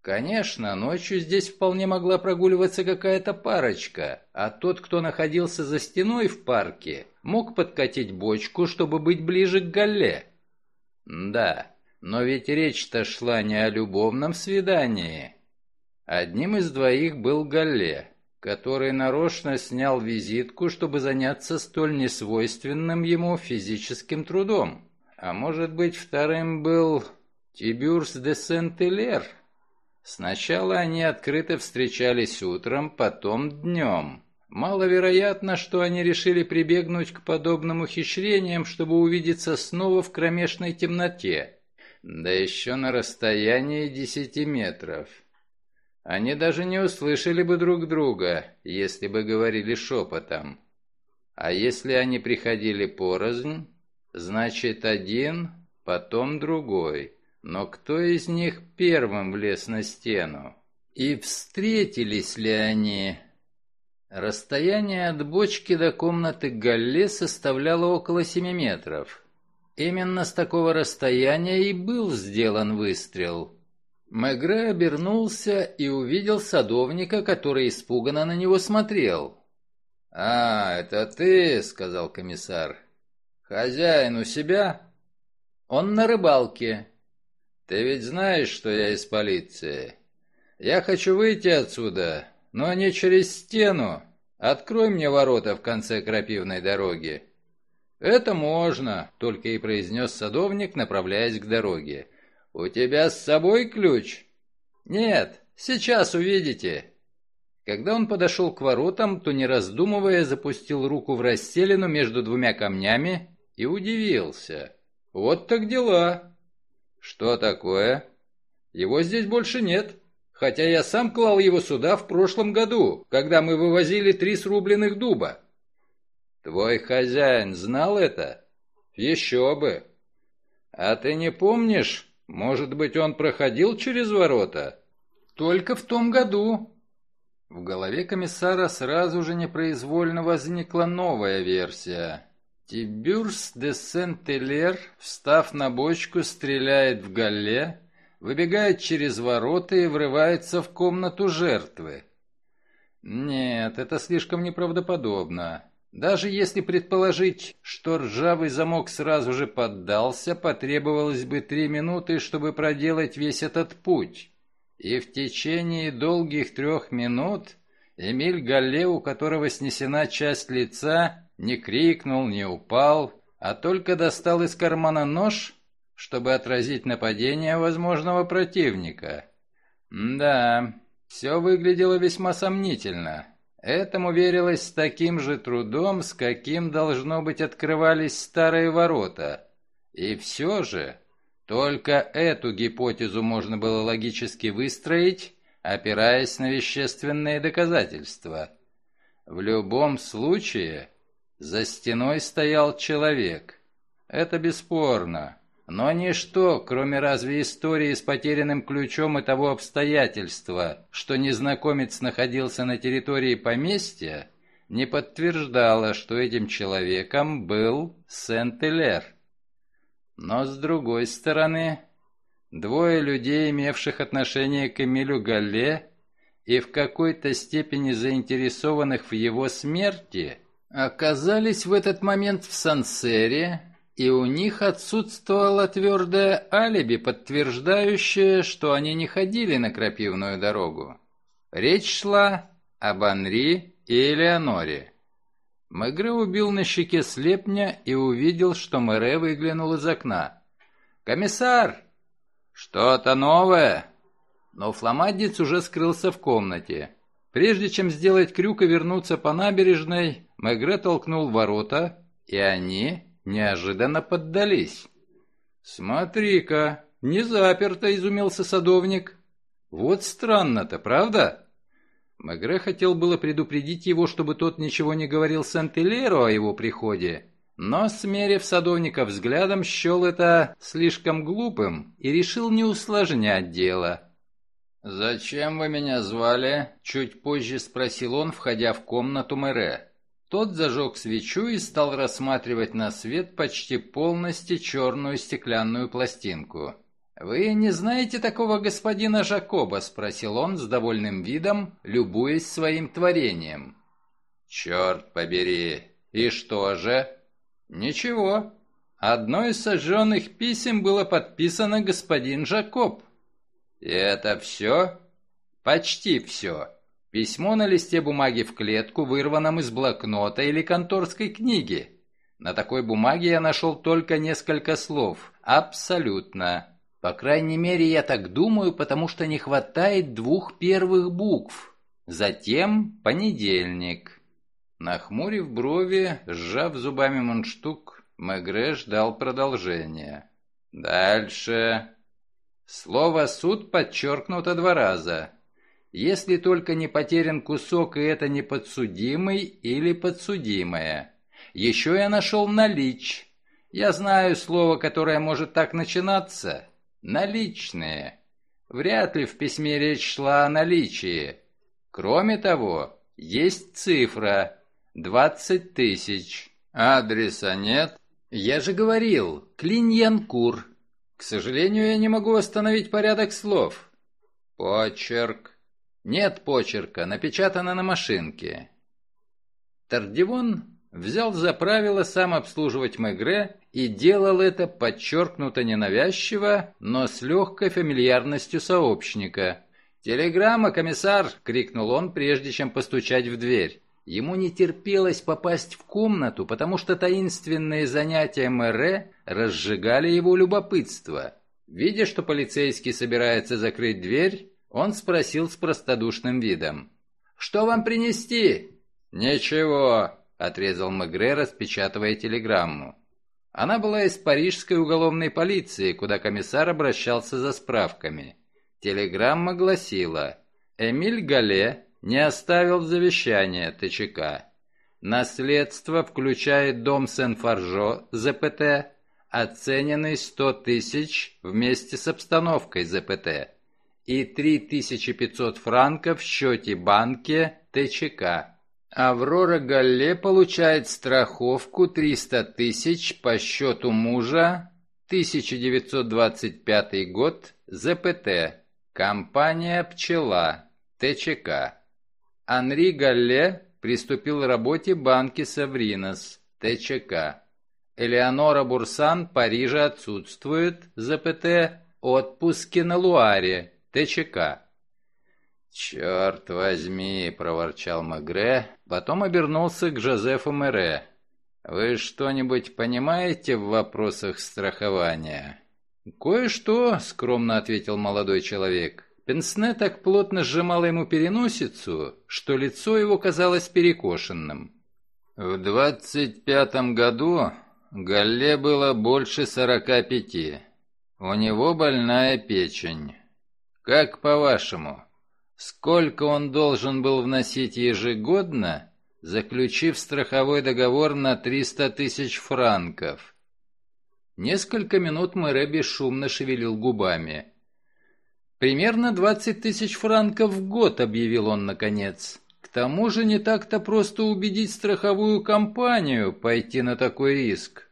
Конечно, ночью здесь вполне могла прогуливаться какая-то парочка, а тот, кто находился за стеной в парке, мог подкатить бочку, чтобы быть ближе к Галле. Да, но ведь речь-то шла не о любовном свидании. Одним из двоих был Галле, который нарочно снял визитку, чтобы заняться столь несвойственным ему физическим трудом. А может быть, вторым был Тибюрс де Сент-Элер? Сначала они открыто встречались утром, потом днем. Маловероятно, что они решили прибегнуть к подобным ухищрениям, чтобы увидеться снова в кромешной темноте. Да еще на расстоянии десяти метров. Они даже не услышали бы друг друга, если бы говорили шепотом. А если они приходили порознь, значит один, потом другой. Но кто из них первым влез на стену? И встретились ли они? Расстояние от бочки до комнаты Галле составляло около семи метров. Именно с такого расстояния и был сделан выстрел. Мегре обернулся и увидел садовника, который испуганно на него смотрел. «А, это ты», — сказал комиссар. «Хозяин у себя?» «Он на рыбалке. «Ты ведь знаешь, что я из полиции. Я хочу выйти отсюда, но не через стену. Открой мне ворота в конце крапивной дороги». «Это можно», — только и произнес садовник, направляясь к дороге. «У тебя с собой ключ?» «Нет, сейчас увидите». Когда он подошел к воротам, то, не раздумывая, запустил руку в расселину между двумя камнями и удивился. «Вот так дела!» «Что такое?» «Его здесь больше нет, хотя я сам клал его сюда в прошлом году, когда мы вывозили три срубленных дуба». «Твой хозяин знал это?» «Еще бы!» «А ты не помнишь, может быть, он проходил через ворота?» «Только в том году». В голове комиссара сразу же непроизвольно возникла новая версия. Тибюрс де Сент-Элер, встав на бочку, стреляет в галле, выбегает через ворота и врывается в комнату жертвы. Нет, это слишком неправдоподобно. Даже если предположить, что ржавый замок сразу же поддался, потребовалось бы три минуты, чтобы проделать весь этот путь. И в течение долгих трех минут Эмиль Галле, у которого снесена часть лица, не крикнул, не упал, а только достал из кармана нож, чтобы отразить нападение возможного противника. Да, все выглядело весьма сомнительно. Этому верилось с таким же трудом, с каким, должно быть, открывались старые ворота. И все же, только эту гипотезу можно было логически выстроить, опираясь на вещественные доказательства. В любом случае, за стеной стоял человек. Это бесспорно. Но ничто, кроме разве истории с потерянным ключом и того обстоятельства, что незнакомец находился на территории поместья, не подтверждало, что этим человеком был Сент-Элер. Но с другой стороны, двое людей, имевших отношение к Эмилю Галле и в какой-то степени заинтересованных в его смерти – оказались в этот момент в Сансере, и у них отсутствовало твердое алиби, подтверждающее, что они не ходили на крапивную дорогу. Речь шла об Анри и Элеоноре. Мегре убил на щеке слепня и увидел, что Мэре выглянул из окна. «Комиссар!» «Что-то новое?» Но фламадец уже скрылся в комнате. Прежде чем сделать крюк и вернуться по набережной, Мегре толкнул ворота, и они неожиданно поддались. «Смотри-ка, не заперто», — изумился садовник. «Вот странно-то, правда?» Мегре хотел было предупредить его, чтобы тот ничего не говорил Сент-Элеру о его приходе, но, смерив садовника взглядом, счел это слишком глупым и решил не усложнять дело. «Зачем вы меня звали?» — чуть позже спросил он, входя в комнату мэре. Тот зажег свечу и стал рассматривать на свет почти полностью черную стеклянную пластинку. «Вы не знаете такого господина Жакоба?» — спросил он с довольным видом, любуясь своим творением. «Черт побери! И что же?» «Ничего. Одно из сожженных писем было подписано господин Жакоб». «И это все?» «Почти все. Письмо на листе бумаги в клетку, вырванном из блокнота или конторской книги. На такой бумаге я нашел только несколько слов. Абсолютно. По крайней мере, я так думаю, потому что не хватает двух первых букв. Затем понедельник. Нахмурив брови, сжав зубами мундштук, Мегре ждал продолжения. Дальше. Слово «суд» подчеркнуто два раза. Если только не потерян кусок, и это не подсудимый или подсудимая. Еще я нашел налич. Я знаю слово, которое может так начинаться. Наличные. Вряд ли в письме речь шла о наличии. Кроме того, есть цифра. Двадцать тысяч. Адреса нет. Я же говорил, Клиньянкур. К сожалению, я не могу восстановить порядок слов. Почерк. Нет почерка, напечатано на машинке. Тардивон взял за правило сам обслуживать Мегре и делал это подчеркнуто ненавязчиво, но с легкой фамильярностью сообщника. «Телеграмма, комиссар!» — крикнул он, прежде чем постучать в дверь. Ему не терпелось попасть в комнату, потому что таинственные занятия Мэре разжигали его любопытство. Видя, что полицейский собирается закрыть дверь, он спросил с простодушным видом. «Что вам принести?» «Ничего», — отрезал Мегре, распечатывая телеграмму. Она была из парижской уголовной полиции, куда комиссар обращался за справками. Телеграмма гласила «Эмиль Гале не оставил завещания ТЧК. Наследство включает дом Сен-Фаржо, ЗПТ, оцененный 100 тысяч вместе с обстановкой ЗПТ, и 3500 франков в счете банке ТЧК. Аврора Галле получает страховку 300 тысяч по счету мужа, 1925 год, ЗПТ, компания «Пчела», ТЧК. Анри Галле приступил к работе банки Савринос, ТЧК. Элеонора Бурсан Парижа отсутствует, ЗПТ, отпуски на Луаре, ТЧК. «Черт возьми!» — проворчал Магре, потом обернулся к Жозефу Мэре. «Вы что-нибудь понимаете в вопросах страхования?» «Кое-что», — скромно ответил молодой человек. Пенсне так плотно сжимало ему переносицу, что лицо его казалось перекошенным. В двадцать пятом году Галле было больше сорока пяти. У него больная печень. Как по-вашему, Сколько он должен был вносить ежегодно, заключив страховой договор на 300 тысяч франков? Несколько минут Мэре бесшумно шевелил губами. «Примерно 20 тысяч франков в год», — объявил он наконец. «К тому же не так-то просто убедить страховую компанию пойти на такой риск».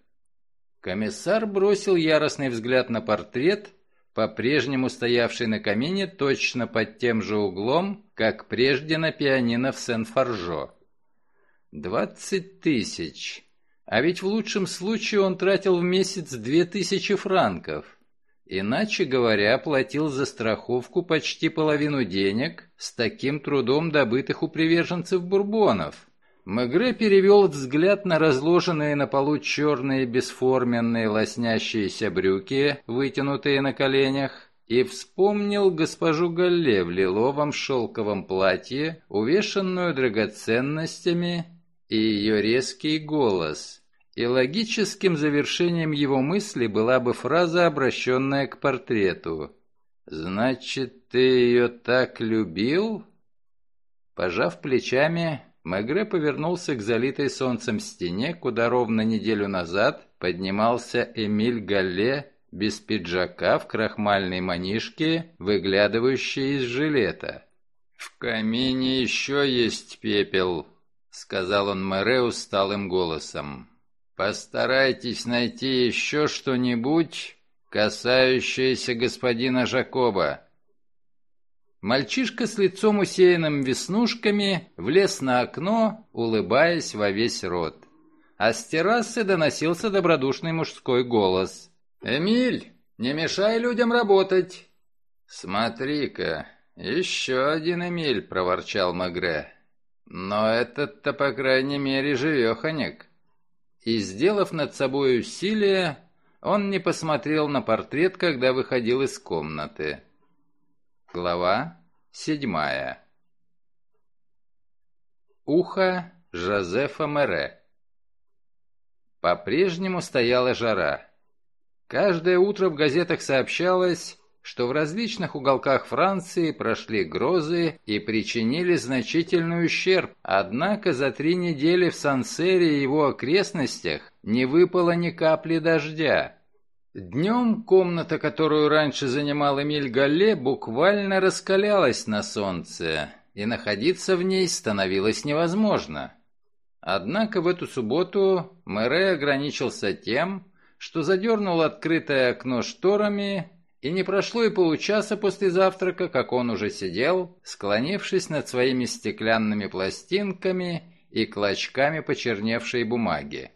Комиссар бросил яростный взгляд на портрет — по-прежнему стоявший на камине точно под тем же углом, как прежде на пианино в Сен-Фаржо. Двадцать тысяч. А ведь в лучшем случае он тратил в месяц две тысячи франков. Иначе говоря, платил за страховку почти половину денег, с таким трудом добытых у приверженцев бурбонов. Мегре перевел взгляд на разложенные на полу черные бесформенные лоснящиеся брюки, вытянутые на коленях, и вспомнил госпожу Галле в лиловом шелковом платье, увешанную драгоценностями, и ее резкий голос. И логическим завершением его мысли была бы фраза, обращенная к портрету. «Значит, ты ее так любил?» Пожав плечами, Мегре повернулся к залитой солнцем стене, куда ровно неделю назад поднимался Эмиль Галле без пиджака в крахмальной манишке, выглядывающей из жилета. «В камине еще есть пепел», сказал он мэре усталым голосом. «Постарайтесь найти еще что-нибудь, касающееся господина Жакоба». Мальчишка с лицом усеянным веснушками влез на окно, улыбаясь во весь рот. А с террасы доносился добродушный мужской голос. «Эмиль, не мешай людям работать!» «Смотри-ка, еще один Эмиль», — проворчал Магре. «Но этот-то, по крайней мере, живеханек». И, сделав над собой усилие, он не посмотрел на портрет, когда выходил из комнаты. Глава седьмая. Ухо Жозефа Мере. По-прежнему стояла жара. Каждое утро в газетах сообщалось, что в различных уголках Франции прошли грозы и причинили значительный ущерб, однако за три недели в Сансере и его окрестностях не выпало ни капли дождя. Днем комната, которую раньше занимал Эмиль Галле, буквально раскалялась на солнце, и находиться в ней становилось невозможно. Однако в эту субботу Мэре ограничился тем, что задернул открытое окно шторами, и не прошло и получаса после завтрака, как он уже сидел, склонившись над своими стеклянными пластинками и клочками почерневшей бумаги.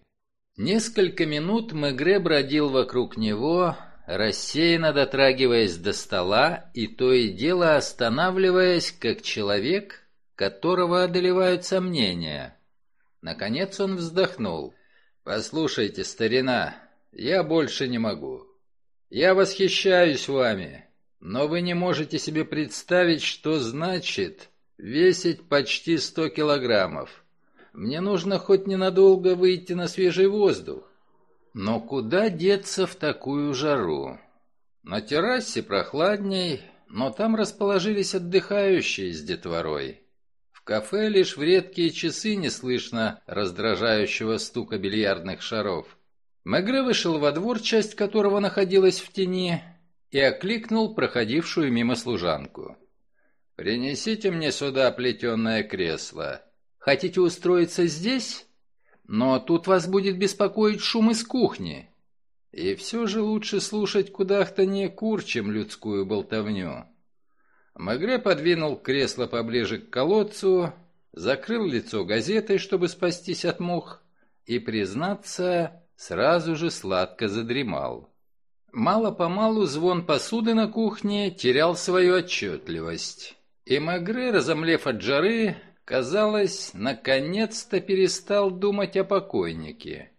Несколько минут Мегре бродил вокруг него, рассеянно дотрагиваясь до стола и то и дело останавливаясь, как человек, которого одолевают сомнения. Наконец он вздохнул. «Послушайте, старина, я больше не могу. Я восхищаюсь вами, но вы не можете себе представить, что значит весить почти сто килограммов. Мне нужно хоть ненадолго выйти на свежий воздух. Но куда деться в такую жару? На террасе прохладней, но там расположились отдыхающие с детворой. В кафе лишь в редкие часы не слышно раздражающего стука бильярдных шаров. Мегре вышел во двор, часть которого находилась в тени, и окликнул проходившую мимо служанку. «Принесите мне сюда плетеное кресло. Хотите устроиться здесь? Но тут вас будет беспокоить шум из кухни. И все же лучше слушать кудахтанье кур, чем людскую болтовню. Магре подвинул кресло поближе к колодцу, закрыл лицо газетой, чтобы спастись от мух, и, признаться, сразу же сладко задремал. Мало-помалу звон посуды на кухне терял свою отчетливость, и Магре, разомлев от жары, Казалось, наконец-то перестал думать о покойнике.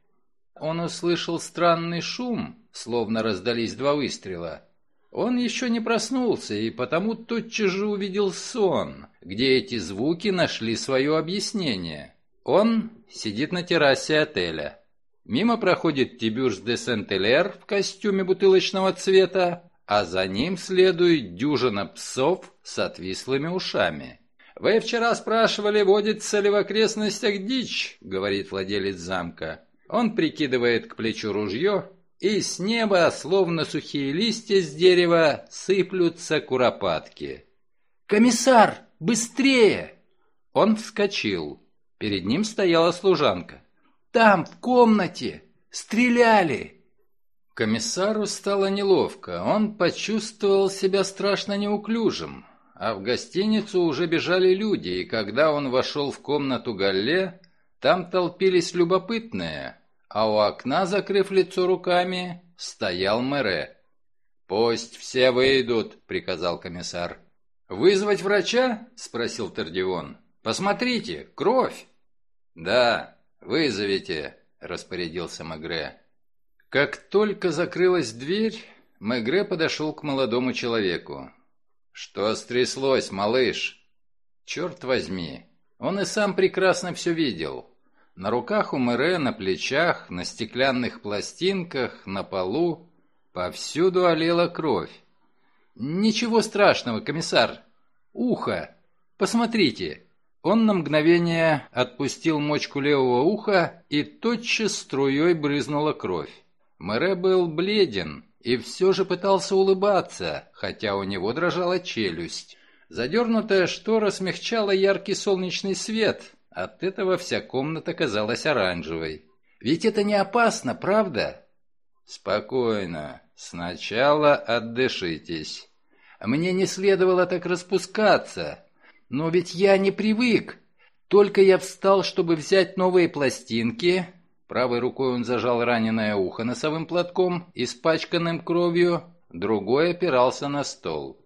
Он услышал странный шум, словно раздались два выстрела. Он еще не проснулся, и потому тотчас же увидел сон, где эти звуки нашли свое объяснение. Он сидит на террасе отеля. Мимо проходит Тибюрс де Сент-Элер в костюме бутылочного цвета, а за ним следует дюжина псов с отвислыми ушами. «Вы вчера спрашивали, водится ли в окрестностях дичь», — говорит владелец замка. Он прикидывает к плечу ружье, и с неба, словно сухие листья с дерева, сыплются куропатки. «Комиссар, быстрее!» Он вскочил. Перед ним стояла служанка. «Там, в комнате! Стреляли!» Комиссару стало неловко. Он почувствовал себя страшно неуклюжим а в гостиницу уже бежали люди, и когда он вошел в комнату Галле, там толпились любопытные, а у окна, закрыв лицо руками, стоял мэре. «Пусть все выйдут», — приказал комиссар. «Вызвать врача?» — спросил Тардион. «Посмотрите, кровь!» «Да, вызовите», — распорядился Мегре. Как только закрылась дверь, Мегре подошел к молодому человеку. «Что стряслось, малыш?» «Черт возьми!» Он и сам прекрасно все видел. На руках у Мэре, на плечах, на стеклянных пластинках, на полу. Повсюду олела кровь. «Ничего страшного, комиссар. Ухо. Посмотрите». Он на мгновение отпустил мочку левого уха, и тотчас струей брызнула кровь. Мэре был бледен, и все же пытался улыбаться, хотя у него дрожала челюсть. Задернутая штора смягчала яркий солнечный свет, От этого вся комната казалась оранжевой. Ведь это не опасно, правда? Спокойно. Сначала отдышитесь. Мне не следовало так распускаться. Но ведь я не привык. Только я встал, чтобы взять новые пластинки. Правой рукой он зажал раненое ухо носовым платком, испачканным кровью, другой опирался на стол.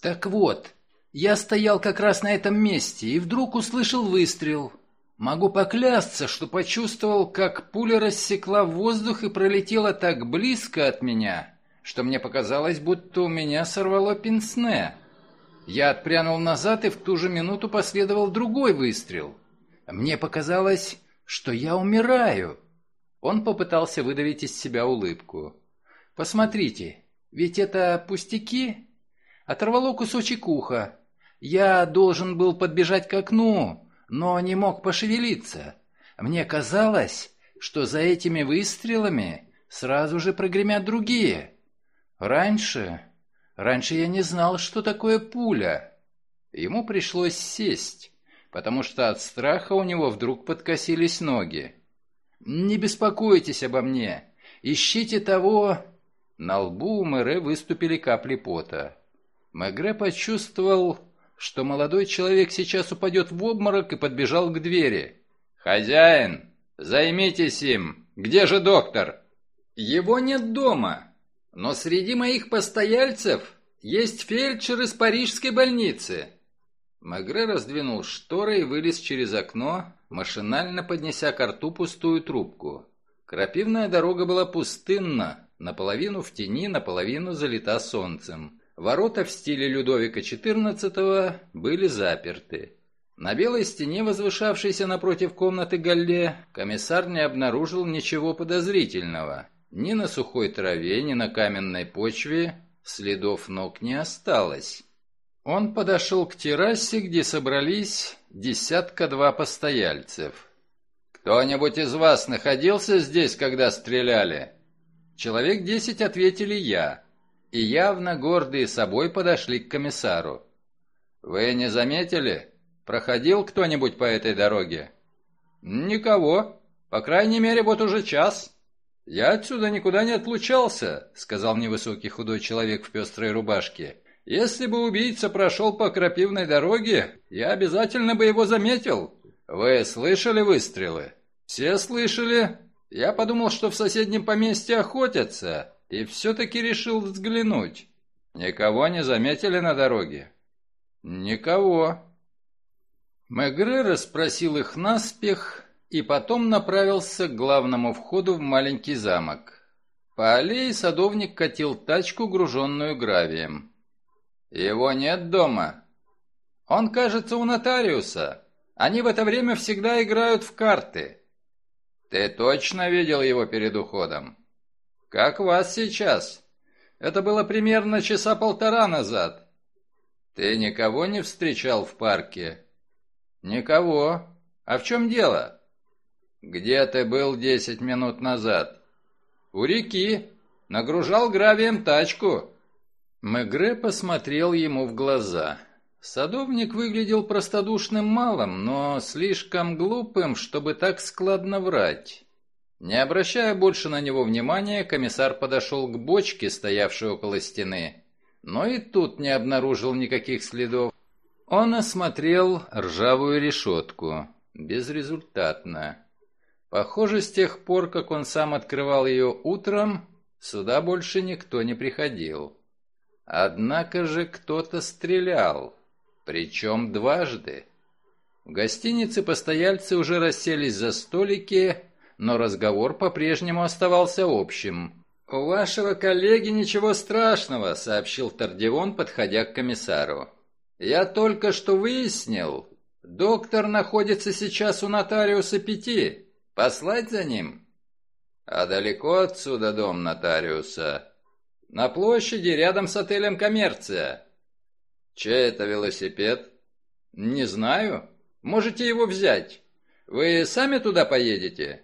Так вот, я стоял как раз на этом месте и вдруг услышал выстрел. Могу поклясться, что почувствовал, как пуля рассекла воздух и пролетела так близко от меня, что мне показалось, будто у меня сорвало пенсне. Я отпрянул назад, и в ту же минуту последовал другой выстрел. Мне показалось, что я умираю. Он попытался выдавить из себя улыбку. «Посмотрите, ведь это пустяки?» Оторвало кусочек уха. Я должен был подбежать к окну, но не мог пошевелиться. Мне казалось, что за этими выстрелами сразу же прогремят другие. Раньше... Раньше я не знал, что такое пуля. Ему пришлось сесть, потому что от страха у него вдруг подкосились ноги. «Не беспокойтесь обо мне. Ищите того...» На лбу у Мэре выступили капли пота. Мегре почувствовал, что молодой человек сейчас упадет в обморок и подбежал к двери. «Хозяин, займитесь им! Где же доктор?» «Его нет дома, но среди моих постояльцев есть фельдшер из парижской больницы». Магре раздвинул шторы и вылез через окно, машинально поднеся к рту пустую трубку. Крапивная дорога была пустынна, наполовину в тени, наполовину залита солнцем. Ворота в стиле Людовика XIV были заперты. На белой стене, возвышавшейся напротив комнаты Галле, комиссар не обнаружил ничего подозрительного. Ни на сухой траве, ни на каменной почве следов ног не осталось. Он подошел к террасе, где собрались десятка-два постояльцев. «Кто-нибудь из вас находился здесь, когда стреляли?» Человек десять ответили «я» и явно гордые собой подошли к комиссару. «Вы не заметили? Проходил кто-нибудь по этой дороге?» «Никого. По крайней мере, вот уже час». «Я отсюда никуда не отлучался», — сказал невысокий худой человек в пестрой рубашке. «Если бы убийца прошел по крапивной дороге, я обязательно бы его заметил. Вы слышали выстрелы?» «Все слышали. Я подумал, что в соседнем поместье охотятся, и все-таки решил взглянуть. Никого не заметили на дороге? Никого. Мегре расспросил их наспех и потом направился к главному входу в маленький замок. По аллее садовник катил тачку, груженную гравием. «Его нет дома?» «Он, кажется, у нотариуса. Они в это время всегда играют в карты». «Ты точно видел его перед уходом?» «Как вас сейчас?» «Это было примерно часа полтора назад». «Ты никого не встречал в парке?» «Никого. А в чем дело?» «Где ты был десять минут назад?» «У реки. Нагружал гравием тачку». Мегре посмотрел ему в глаза. Садовник выглядел простодушным малым, но слишком глупым, чтобы так складно врать. Не обращая больше на него внимания, комиссар подошел к бочке, стоявшей около стены, но и тут не обнаружил никаких следов. Он осмотрел ржавую решетку. Безрезультатно. Похоже, с тех пор, как он сам открывал ее утром, сюда больше никто не приходил. Однако же кто-то стрелял, причем дважды. В гостинице постояльцы уже расселись за столики, но разговор по-прежнему оставался общим. «У вашего коллеги ничего страшного», — сообщил Тардивон, подходя к комиссару. «Я только что выяснил. Доктор находится сейчас у нотариуса Пяти. Послать за ним?» «А далеко отсюда дом нотариуса?» «На площади, рядом с отелем «Коммерция». «Чей это велосипед?» «Не знаю. Можете его взять. Вы сами туда поедете?»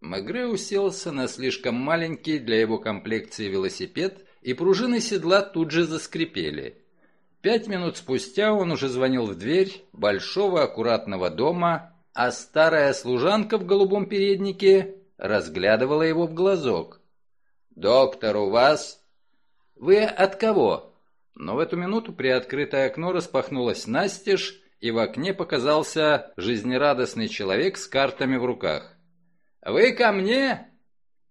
Мегре уселся на слишком маленький для его комплекции велосипед, и пружины седла тут же заскрипели. Пять минут спустя он уже звонил в дверь большого аккуратного дома, а старая служанка в голубом переднике разглядывала его в глазок. «Доктор, у вас?» «Вы от кого?» Но в эту минуту приоткрытое окно распахнулось настежь, и в окне показался жизнерадостный человек с картами в руках. «Вы ко мне?»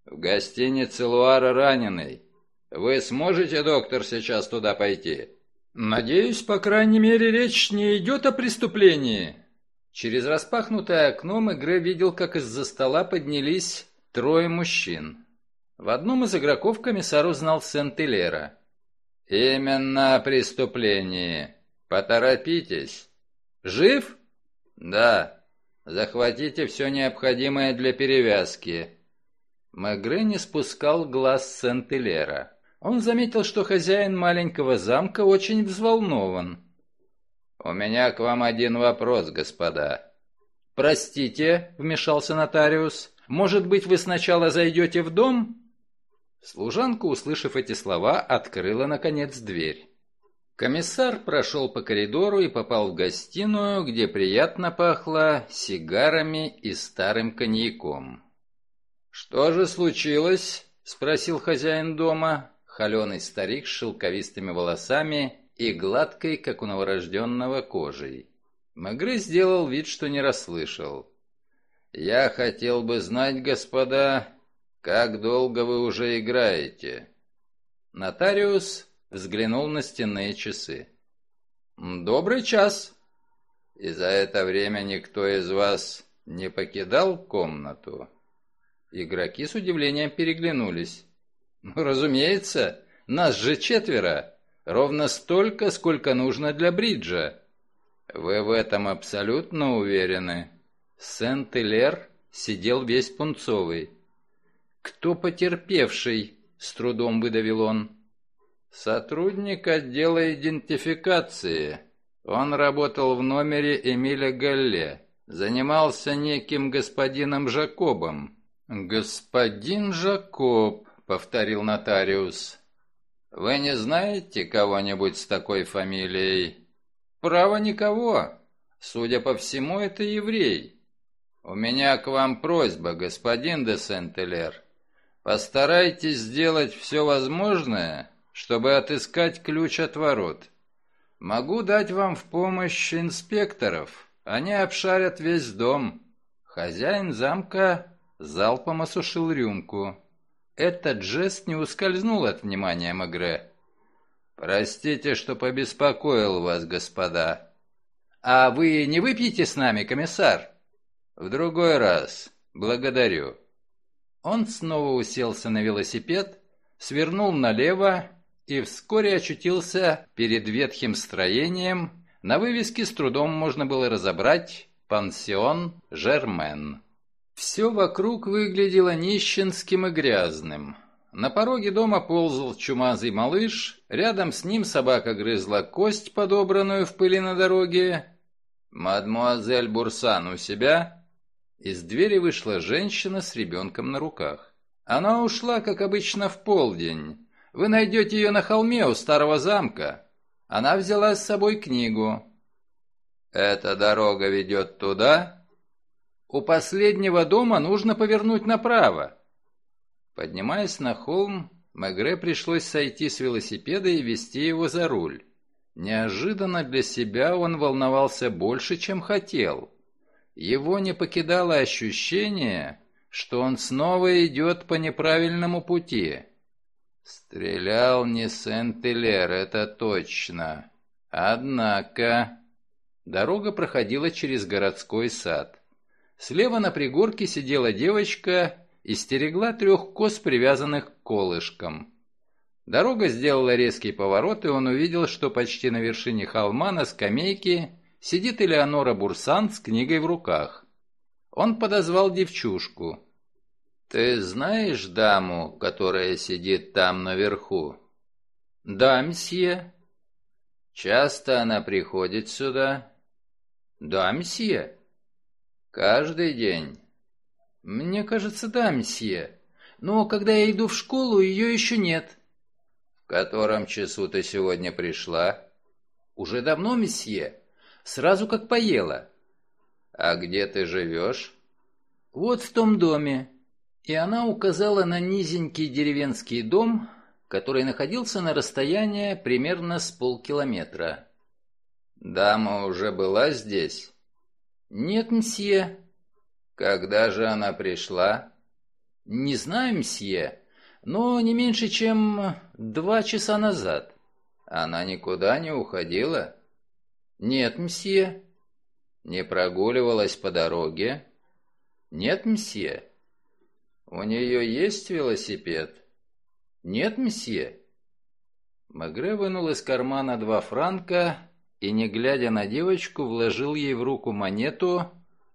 «В гостинице Луара раненый. Вы сможете, доктор, сейчас туда пойти?» «Надеюсь, по крайней мере, речь не идет о преступлении». Через распахнутое окно Мегре видел, как из-за стола поднялись трое мужчин. В одном из игроков комиссар узнал Сент-Илера. «Именно о преступлении. Поторопитесь». «Жив?» «Да. Захватите все необходимое для перевязки». Мегре не спускал глаз Сент-Илера. Он заметил, что хозяин маленького замка очень взволнован. «У меня к вам один вопрос, господа». «Простите», — вмешался нотариус, — «может быть, вы сначала зайдете в дом?» Служанка, услышав эти слова, открыла, наконец, дверь. Комиссар прошел по коридору и попал в гостиную, где приятно пахло сигарами и старым коньяком. «Что же случилось?» — спросил хозяин дома холеный старик с шелковистыми волосами и гладкой, как у новорожденного, кожей. Магры сделал вид, что не расслышал. «Я хотел бы знать, господа, как долго вы уже играете?» Нотариус взглянул на стенные часы. «Добрый час!» «И за это время никто из вас не покидал комнату?» Игроки с удивлением переглянулись. Ну, разумеется, нас же четверо. Ровно столько, сколько нужно для бриджа. Вы в этом абсолютно уверены? Сент-Илер сидел весь пунцовый. Кто потерпевший? С трудом выдавил он. Сотрудник отдела идентификации. Он работал в номере Эмиля Галле. Занимался неким господином Жакобом. Господин Жакоб, повторил нотариус. «Вы не знаете кого-нибудь с такой фамилией?» «Право никого. Судя по всему, это еврей. У меня к вам просьба, господин де Сент-Элер. Постарайтесь сделать все возможное, чтобы отыскать ключ от ворот. Могу дать вам в помощь инспекторов. Они обшарят весь дом». Хозяин замка залпом осушил рюмку. Этот жест не ускользнул от внимания Магре. «Простите, что побеспокоил вас, господа». «А вы не выпьете с нами, комиссар?» «В другой раз. Благодарю». Он снова уселся на велосипед, свернул налево и вскоре очутился перед ветхим строением. На вывеске с трудом можно было разобрать «Пансион Жермен». Все вокруг выглядело нищенским и грязным. На пороге дома ползал чумазый малыш, рядом с ним собака грызла кость, подобранную в пыли на дороге. «Мадмуазель Бурсан у себя?» Из двери вышла женщина с ребенком на руках. Она ушла, как обычно, в полдень. Вы найдете ее на холме у старого замка. Она взяла с собой книгу. «Эта дорога ведет туда?» У последнего дома нужно повернуть направо. Поднимаясь на холм, Мегре пришлось сойти с велосипеда и вести его за руль. Неожиданно для себя он волновался больше, чем хотел. Его не покидало ощущение, что он снова идет по неправильному пути. Стрелял не Сент-Илер, это точно. Однако... Дорога проходила через городской сад. Слева на пригорке сидела девочка и стерегла трех коз, привязанных к колышкам. Дорога сделала резкий поворот, и он увидел, что почти на вершине холма на скамейке сидит Элеонора Бурсан с книгой в руках. Он подозвал девчушку. «Ты знаешь даму, которая сидит там наверху?» «Да, мсье». «Часто она приходит сюда?» «Да, мсье». «Каждый день?» «Мне кажется, да, месье. Но когда я иду в школу, ее еще нет». «В котором часу ты сегодня пришла?» «Уже давно, месье. Сразу как поела». «А где ты живешь?» «Вот в том доме». И она указала на низенький деревенский дом, который находился на расстоянии примерно с полкилометра. «Дама уже была здесь?» «Нет, мсье». «Когда же она пришла?» «Не знаю, мсье, но не меньше, чем два часа назад». «Она никуда не уходила?» «Нет, мсье». «Не прогуливалась по дороге?» «Нет, мсье». «У нее есть велосипед?» «Нет, мсье». Магре вынул из кармана два франка и, не глядя на девочку, вложил ей в руку монету,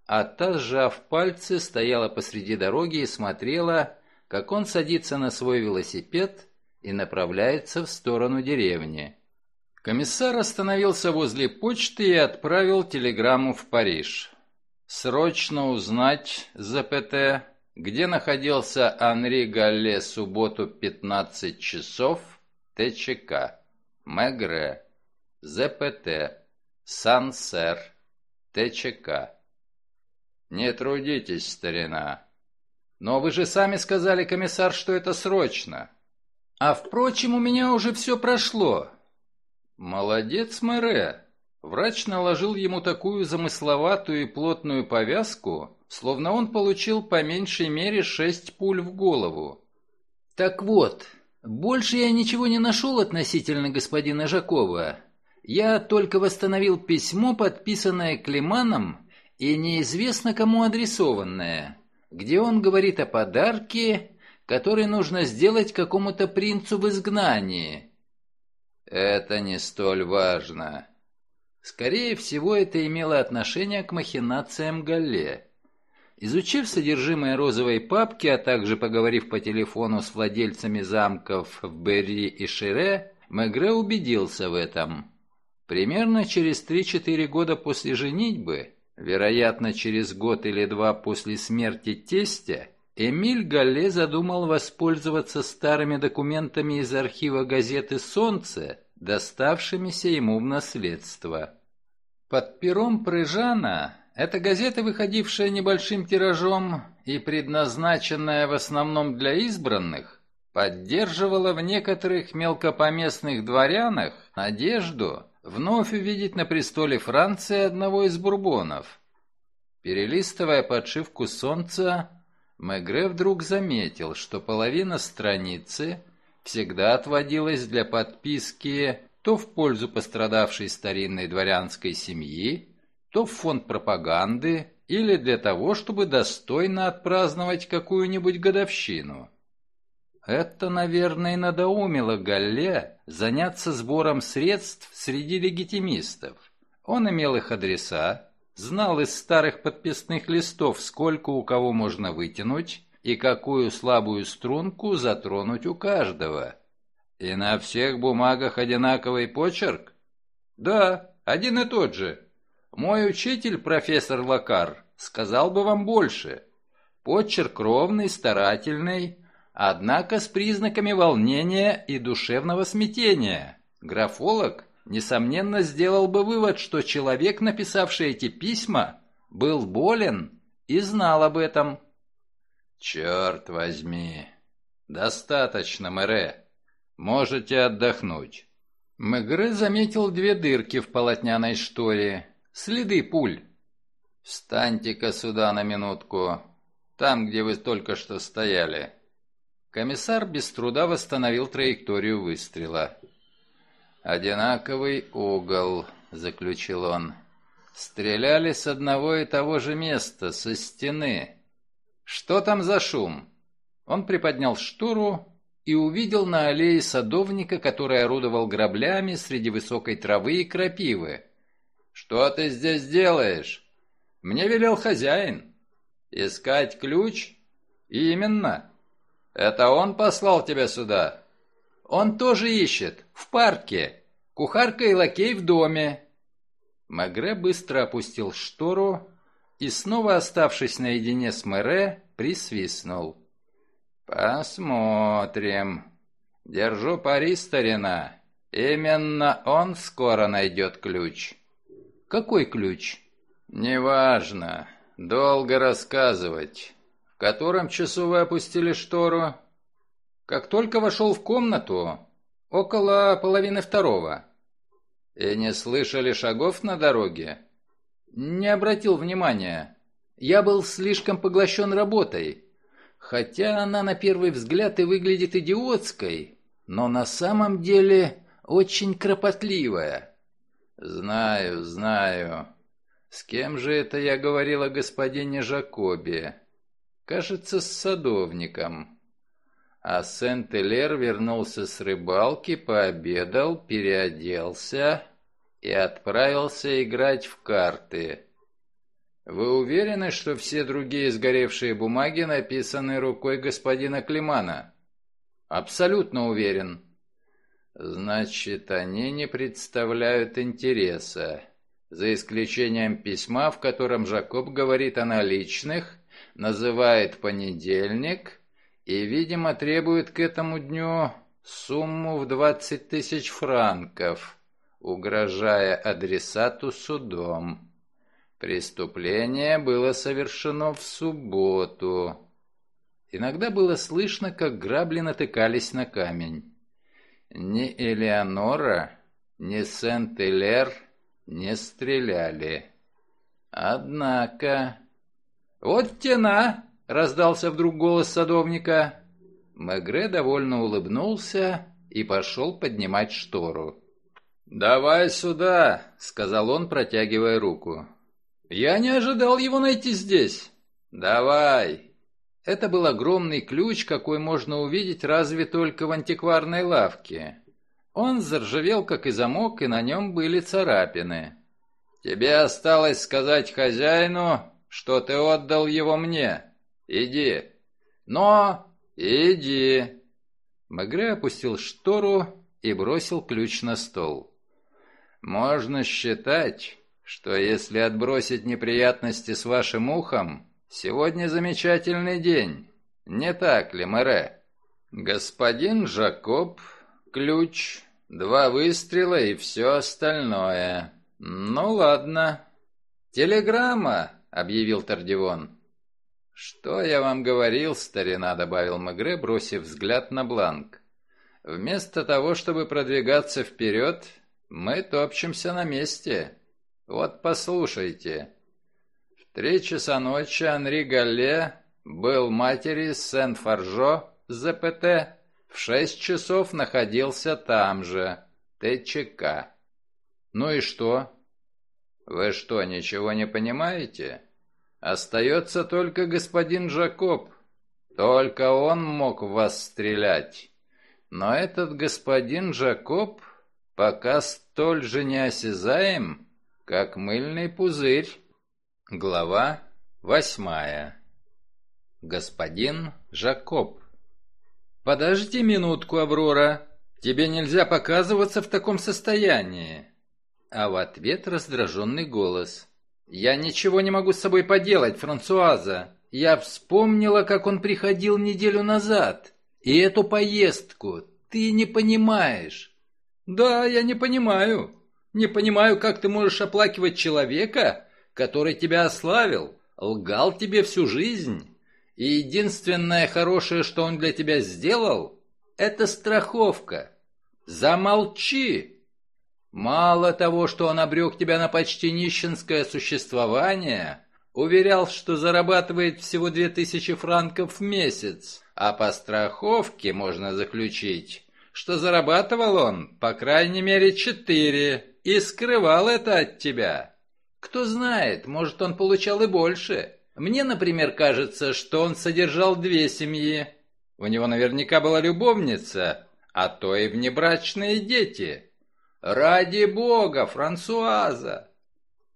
а та, сжав пальцы, стояла посреди дороги и смотрела, как он садится на свой велосипед и направляется в сторону деревни. Комиссар остановился возле почты и отправил телеграмму в Париж. «Срочно узнать, ЗПТ, где находился Анри Галле субботу 15 часов, ТЧК, Мегре, ЗПТ, Сансер, ТЧК». «Не трудитесь, старина». «Но вы же сами сказали, комиссар, что это срочно». «А впрочем, у меня уже все прошло. «Молодец, Мэре!» Врач наложил ему такую замысловатую и плотную повязку, словно он получил по меньшей мере шесть пуль в голову. «Так вот, больше я ничего не нашел относительно господина Жакова. Я только восстановил письмо, подписанное Климаном и неизвестно кому адресованное, где он говорит о подарке, который нужно сделать какому-то принцу в изгнании» Это не столь важно. Скорее всего, это имело отношение к махинациям Галле. Изучив содержимое розовой папки, а также поговорив по телефону с владельцами замков в Берри и Шире, Мегре убедился в этом. Примерно через 3-4 года после женитьбы, вероятно, через год или два после смерти тестя, Эмиль Галле задумал воспользоваться старыми документами из архива газеты «Солнце», доставшимися ему в наследство. Под пером Прыжана эта газета, выходившая небольшим тиражом и предназначенная в основном для избранных, поддерживала в некоторых мелкопоместных дворянах надежду вновь увидеть на престоле Франции одного из бурбонов. Перелистывая подшивку солнца, Мегре вдруг заметил, что половина страницы – всегда отводилась для подписки то в пользу пострадавшей старинной дворянской семьи, то в фонд пропаганды или для того, чтобы достойно отпраздновать какую-нибудь годовщину. Это, наверное, надоумило Галле заняться сбором средств среди легитимистов. Он имел их адреса, знал из старых подписных листов, сколько у кого можно вытянуть, и какую слабую струнку затронуть у каждого. И на всех бумагах одинаковый почерк? Да, один и тот же. Мой учитель, профессор Лакар, сказал бы вам больше. Почерк ровный, старательный, однако с признаками волнения и душевного смятения. Графолог, несомненно, сделал бы вывод, что человек, написавший эти письма, был болен и знал об этом. «Черт возьми! Достаточно, мэре. Можете отдохнуть». Мегре заметил две дырки в полотняной шторе, следы пуль. «Встаньте-ка сюда на минутку, там, где вы только что стояли». Комиссар без труда восстановил траекторию выстрела. «Одинаковый угол», — заключил он. «Стреляли с одного и того же места, со стены. «Что там за шум?» Он приподнял штору и увидел на аллее садовника, который орудовал граблями среди высокой травы и крапивы. «Что ты здесь делаешь?» «Мне велел хозяин». «Искать ключ?» «Именно». «Это он послал тебя сюда?» «Он тоже ищет, в парке. Кухарка и лакей в доме». Магре быстро опустил штору и, снова оставшись наедине с Мэре, присвистнул. «Посмотрим. Держу пари, старина. Именно он скоро найдет ключ». «Какой ключ?» «Неважно. Долго рассказывать. В котором часу вы опустили штору?» «Как только вошел в комнату, около половины второго». «И не слышали шагов на дороге?» «Не обратил внимания. Я был слишком поглощен работой. Хотя она на первый взгляд и выглядит идиотской, но на самом деле очень кропотливая». «Знаю, знаю. С кем же это я говорил о господине Жакобе? Кажется, с садовником. А Сент-Элер вернулся с рыбалки, пообедал, переоделся и отправился играть в карты. Вы уверены, что все другие сгоревшие бумаги написаны рукой господина Климана? Абсолютно уверен. Значит, они не представляют интереса за исключением письма, в котором Жакоб говорит о наличных, называет понедельник и, видимо, требует к этому дню сумму в 20 тысяч франков, угрожая адресату судом. Преступление было совершено в субботу. Иногда было слышно, как грабли натыкались на камень. Ни Элеонора, ни Сент-Элер не стреляли. Однако... «Вот тена!» — раздался вдруг голос садовника. Мегре довольно улыбнулся и пошел поднимать штору. «Давай сюда!» — сказал он, протягивая руку. «Я не ожидал его найти здесь!» «Давай!» Это был огромный ключ, какой можно увидеть разве только в антикварной лавке. Он заржавел, как и замок, и на нем были царапины. «Тебе осталось сказать хозяину, что ты отдал его мне. Иди». «Но...» «Иди». Мегре опустил штору и бросил ключ на стол. «Можно считать, что если отбросить неприятности с вашим ухом, сегодня замечательный день. Не так ли, Мэре?» Господин Жакоб ключ, два выстрела и все остальное. Ну ладно. Телеграмма, объявил Тардивон. Что я вам говорил, старина, добавил Мегре, бросив взгляд на бланк. Вместо того, чтобы продвигаться вперед, мы топчемся на месте. Вот послушайте. В три часа ночи Анри Галле был матери Сен-Фаржо, ЗПТ, в шесть часов находился там же, ТЧК. Ну и что? Вы что, ничего не понимаете? Остается только господин Жакоб. Только он мог вас стрелять. Но этот господин Жакоб пока столь же неосязаем, как мыльный пузырь. Глава восьмая. Господин Жакоб. «Подожди минутку, Аврора. Тебе нельзя показываться в таком состоянии». А в ответ раздраженный голос. «Я ничего не могу с собой поделать, Франсуаза. Я вспомнила, как он приходил неделю назад. И эту поездку. Ты не понимаешь». «Да, я не понимаю. Не понимаю, как ты можешь оплакивать человека, который тебя ославил, лгал тебе всю жизнь» И единственное хорошее, что он для тебя сделал, это страховка. Замолчи! Мало того, что он обрек тебя на почти нищенское существование, уверял, что зарабатывает всего две тысячи франков в месяц, а по страховке можно заключить, что зарабатывал он, по крайней мере, четыре, и скрывал это от тебя. Кто знает, может, он получал и больше. Мне, например, кажется, что он содержал две семьи. У него наверняка была любовница, а то и внебрачные дети. Ради бога, Франсуаза!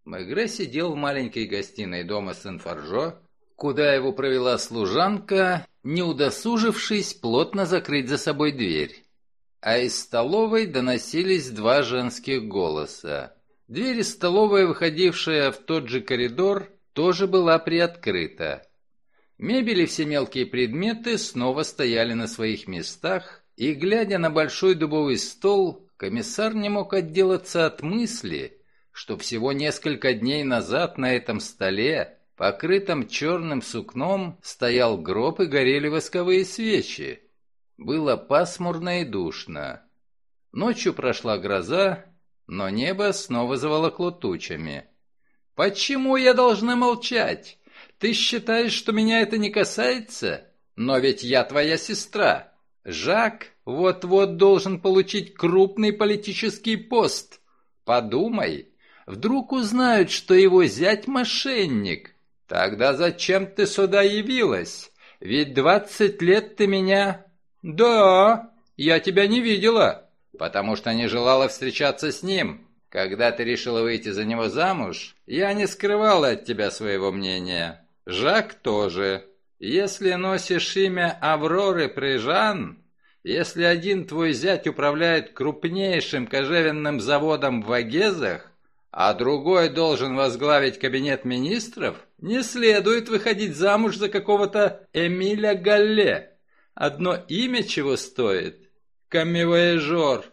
Мегре сидел в маленькой гостиной дома Сен-Фаржо, куда его провела служанка, не удосужившись плотно закрыть за собой дверь. А из столовой доносились два женских голоса. Дверь из столовой, выходившая в тот же коридор, тоже была приоткрыта. Мебель и все мелкие предметы снова стояли на своих местах, и, глядя на большой дубовый стол, комиссар не мог отделаться от мысли, что всего несколько дней назад на этом столе, покрытом черным сукном, стоял гроб и горели восковые свечи. Было пасмурно и душно. Ночью прошла гроза, но небо снова заволокло тучами. «Почему я должна молчать? Ты считаешь, что меня это не касается? Но ведь я твоя сестра. Жак вот-вот должен получить крупный политический пост. Подумай, вдруг узнают, что его зять мошенник. Тогда зачем ты сюда явилась? Ведь двадцать лет ты меня... Да, я тебя не видела, потому что не желала встречаться с ним. Когда ты решила выйти за него замуж, я не скрывала от тебя своего мнения. Жак тоже. Если носишь имя Авроры Прижан, если один твой зять управляет крупнейшим кожевенным заводом в Агезах, а другой должен возглавить кабинет министров, не следует выходить замуж за какого-то Эмиля Галле. Одно имя чего стоит? Камевояжор.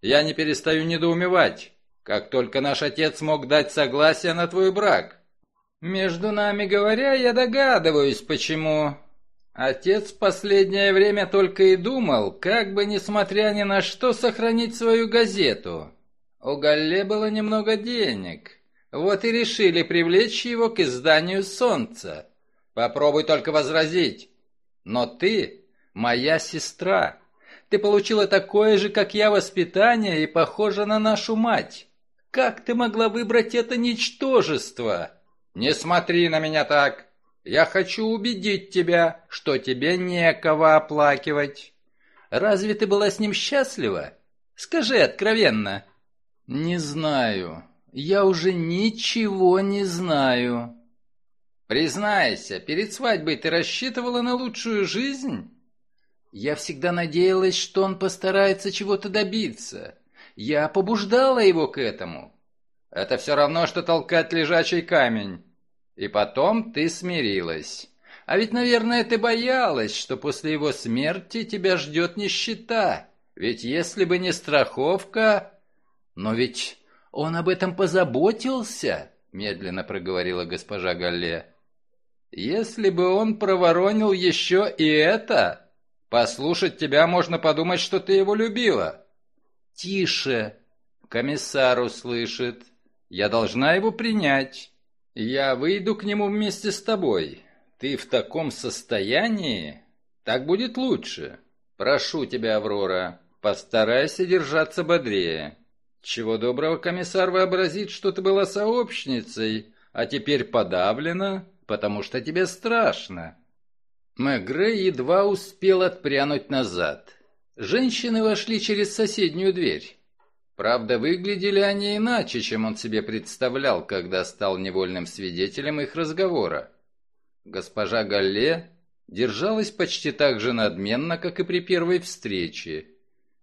Я не перестаю недоумевать. Как только наш отец мог дать согласие на твой брак. Между нами говоря, я догадываюсь, почему. Отец в последнее время только и думал, как бы, несмотря ни на что, сохранить свою газету. У Галле было немного денег. Вот и решили привлечь его к изданию «Солнца». Попробуй только возразить. Но ты моя сестра. Ты получила такое же, как я, воспитание и похожа на нашу мать. Как ты могла выбрать это ничтожество? Не смотри на меня так. Я хочу убедить тебя, что тебе некого оплакивать. Разве ты была с ним счастлива? Скажи откровенно. Не знаю. Я уже ничего не знаю. Признайся, перед свадьбой ты рассчитывала на лучшую жизнь? Я всегда надеялась, что он постарается чего-то добиться. Я побуждала его к этому. Это все равно, что толкать лежачий камень. И потом ты смирилась. А ведь, наверное, ты боялась, что после его смерти тебя ждет нищета. Ведь если бы не страховка... Но ведь он об этом позаботился, медленно проговорила госпожа Галле. Если бы он проворонил еще и это, послушать тебя можно подумать, что ты его любила. Тише, комиссар услышит. Я должна его принять. «Я выйду к нему вместе с тобой. Ты в таком состоянии? Так будет лучше. Прошу тебя, Аврора, постарайся держаться бодрее. Чего доброго комиссар вообразит, что ты была сообщницей, а теперь подавлена, потому что тебе страшно». Мегре едва успел отпрянуть назад. Женщины вошли через соседнюю дверь. Правда, выглядели они иначе, чем он себе представлял, когда стал невольным свидетелем их разговора. Госпожа Галле держалась почти так же надменно, как и при первой встрече.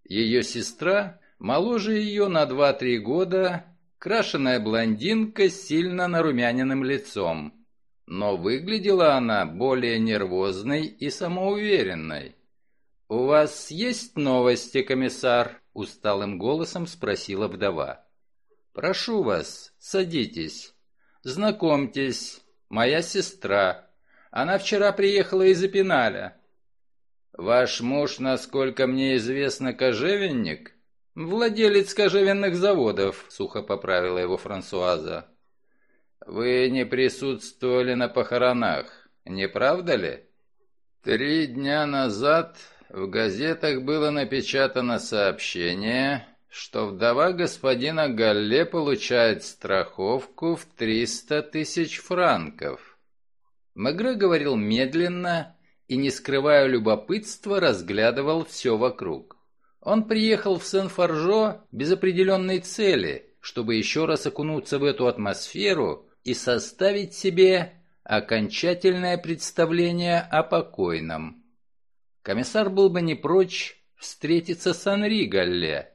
Ее сестра, моложе ее на два-три года, крашеная блондинка с сильно нарумяненным лицом. Но выглядела она более нервозной и самоуверенной. «У вас есть новости, комиссар?» Усталым голосом спросила вдова. «Прошу вас, садитесь. Знакомьтесь, моя сестра. Она вчера приехала из Эпиналя». «Ваш муж, насколько мне известно, кожевенник?» «Владелец кожевенных заводов», — сухо поправила его Франсуаза. «Вы не присутствовали на похоронах, не правда ли?» «Три дня назад в газетах было напечатано сообщение, что вдова господина Галле получает страховку в 300 тысяч франков. Мегре говорил медленно и, не скрывая любопытства, разглядывал все вокруг. Он приехал в Сен-Форжо без определенной цели, чтобы еще раз окунуться в эту атмосферу и составить себе окончательное представление о покойном. Комиссар был бы не прочь встретиться с Анри Галле.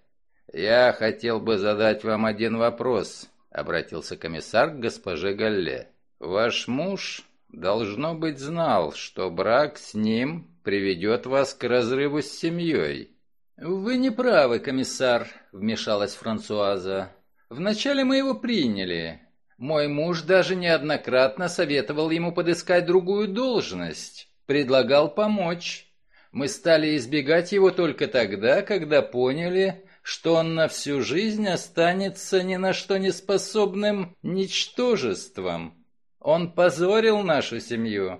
«Я хотел бы задать вам один вопрос», — обратился комиссар к госпоже Галле. «Ваш муж, должно быть, знал, что брак с ним приведет вас к разрыву с семьей». «Вы не правы, комиссар», — вмешалась Франсуаза. Вначале мы его приняли. Мой муж даже неоднократно советовал ему подыскать другую должность, предлагал помочь. Мы стали избегать его только тогда, когда поняли, что он на всю жизнь останется ни на что не способным ничтожеством. Он позорил нашу семью.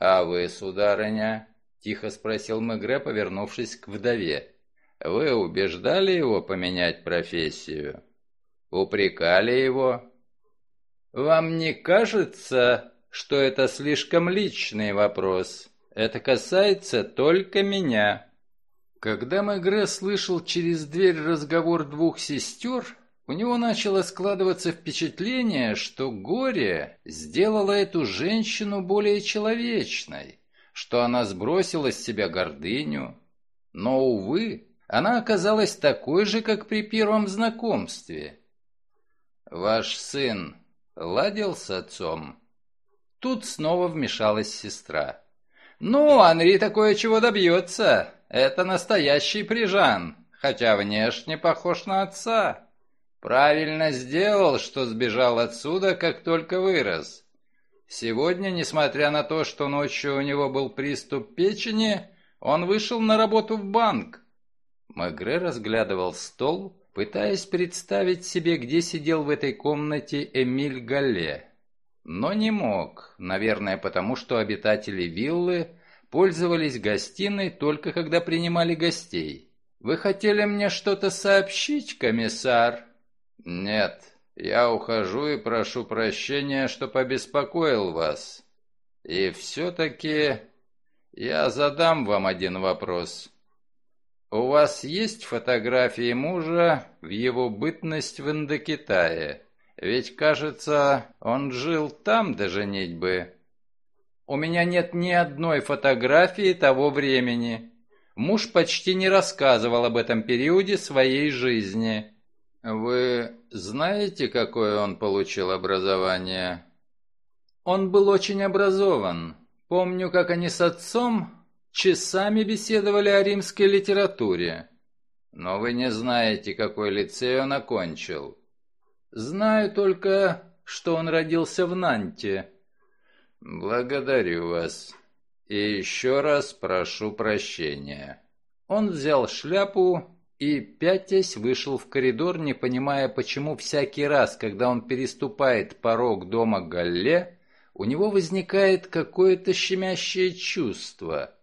«А вы, сударыня?» — тихо спросил Мегре, повернувшись к вдове. «Вы убеждали его поменять профессию? Упрекали его?» «Вам не кажется, что это слишком личный вопрос? Это касается только меня». Когда Мегре слышал через дверь разговор двух сестер, у него начало складываться впечатление, что горе сделало эту женщину более человечной, что она сбросила с себя гордыню. Но, увы, она оказалась такой же, как при первом знакомстве. «Ваш сын ладил с отцом?» Тут снова вмешалась сестра. «Ну, Анри такое чего добьется. Это настоящий прижан, хотя внешне похож на отца. Правильно сделал, что сбежал отсюда, как только вырос. Сегодня, несмотря на то, что ночью у него был приступ печени, он вышел на работу в банк. Магре разглядывал стол, пытаясь представить себе, где сидел в этой комнате Эмиль Галле. Но не мог, наверное, потому что обитатели виллы пользовались гостиной только когда принимали гостей. «Вы хотели мне что-то сообщить, комиссар?» «Нет, я ухожу и прошу прощения, что побеспокоил вас. И все-таки я задам вам один вопрос. У вас есть фотографии мужа в его бытность в Индокитае? Ведь, кажется, он жил там до женитьбы». У меня нет ни одной фотографии того времени. Муж почти не рассказывал об этом периоде своей жизни. Вы знаете, какое он получил образование? Он был очень образован. Помню, как они с отцом часами беседовали о римской литературе. Но вы не знаете, какой лицей он окончил. Знаю только, что он родился в Нанте. «Благодарю вас. И еще раз прошу прощения». Он взял шляпу и, пятясь, вышел в коридор, не понимая, почему всякий раз, когда он переступает порог дома Галле, у него возникает какое-то щемящее чувство.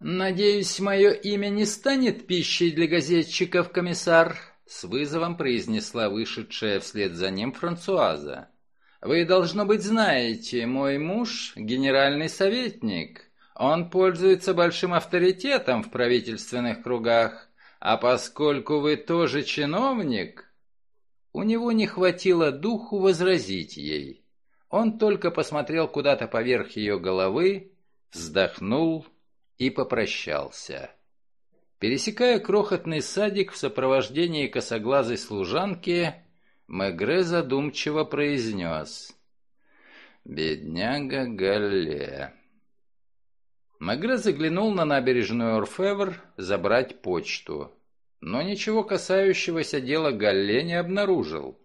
«Надеюсь, мое имя не станет пищей для газетчиков, комиссар?» С вызовом произнесла вышедшая вслед за ним Франсуаза. Вы, должно быть, знаете, мой муж — генеральный советник. Он пользуется большим авторитетом в правительственных кругах, а поскольку вы тоже чиновник...» У него не хватило духу возразить ей. Он только посмотрел куда-то поверх ее головы, вздохнул и попрощался. Пересекая крохотный садик в сопровождении косоглазой служанки, Мегре задумчиво произнес. «Бедняга Галле». Мегре заглянул на набережную Орфевр забрать почту, но ничего касающегося дела Галле не обнаружил.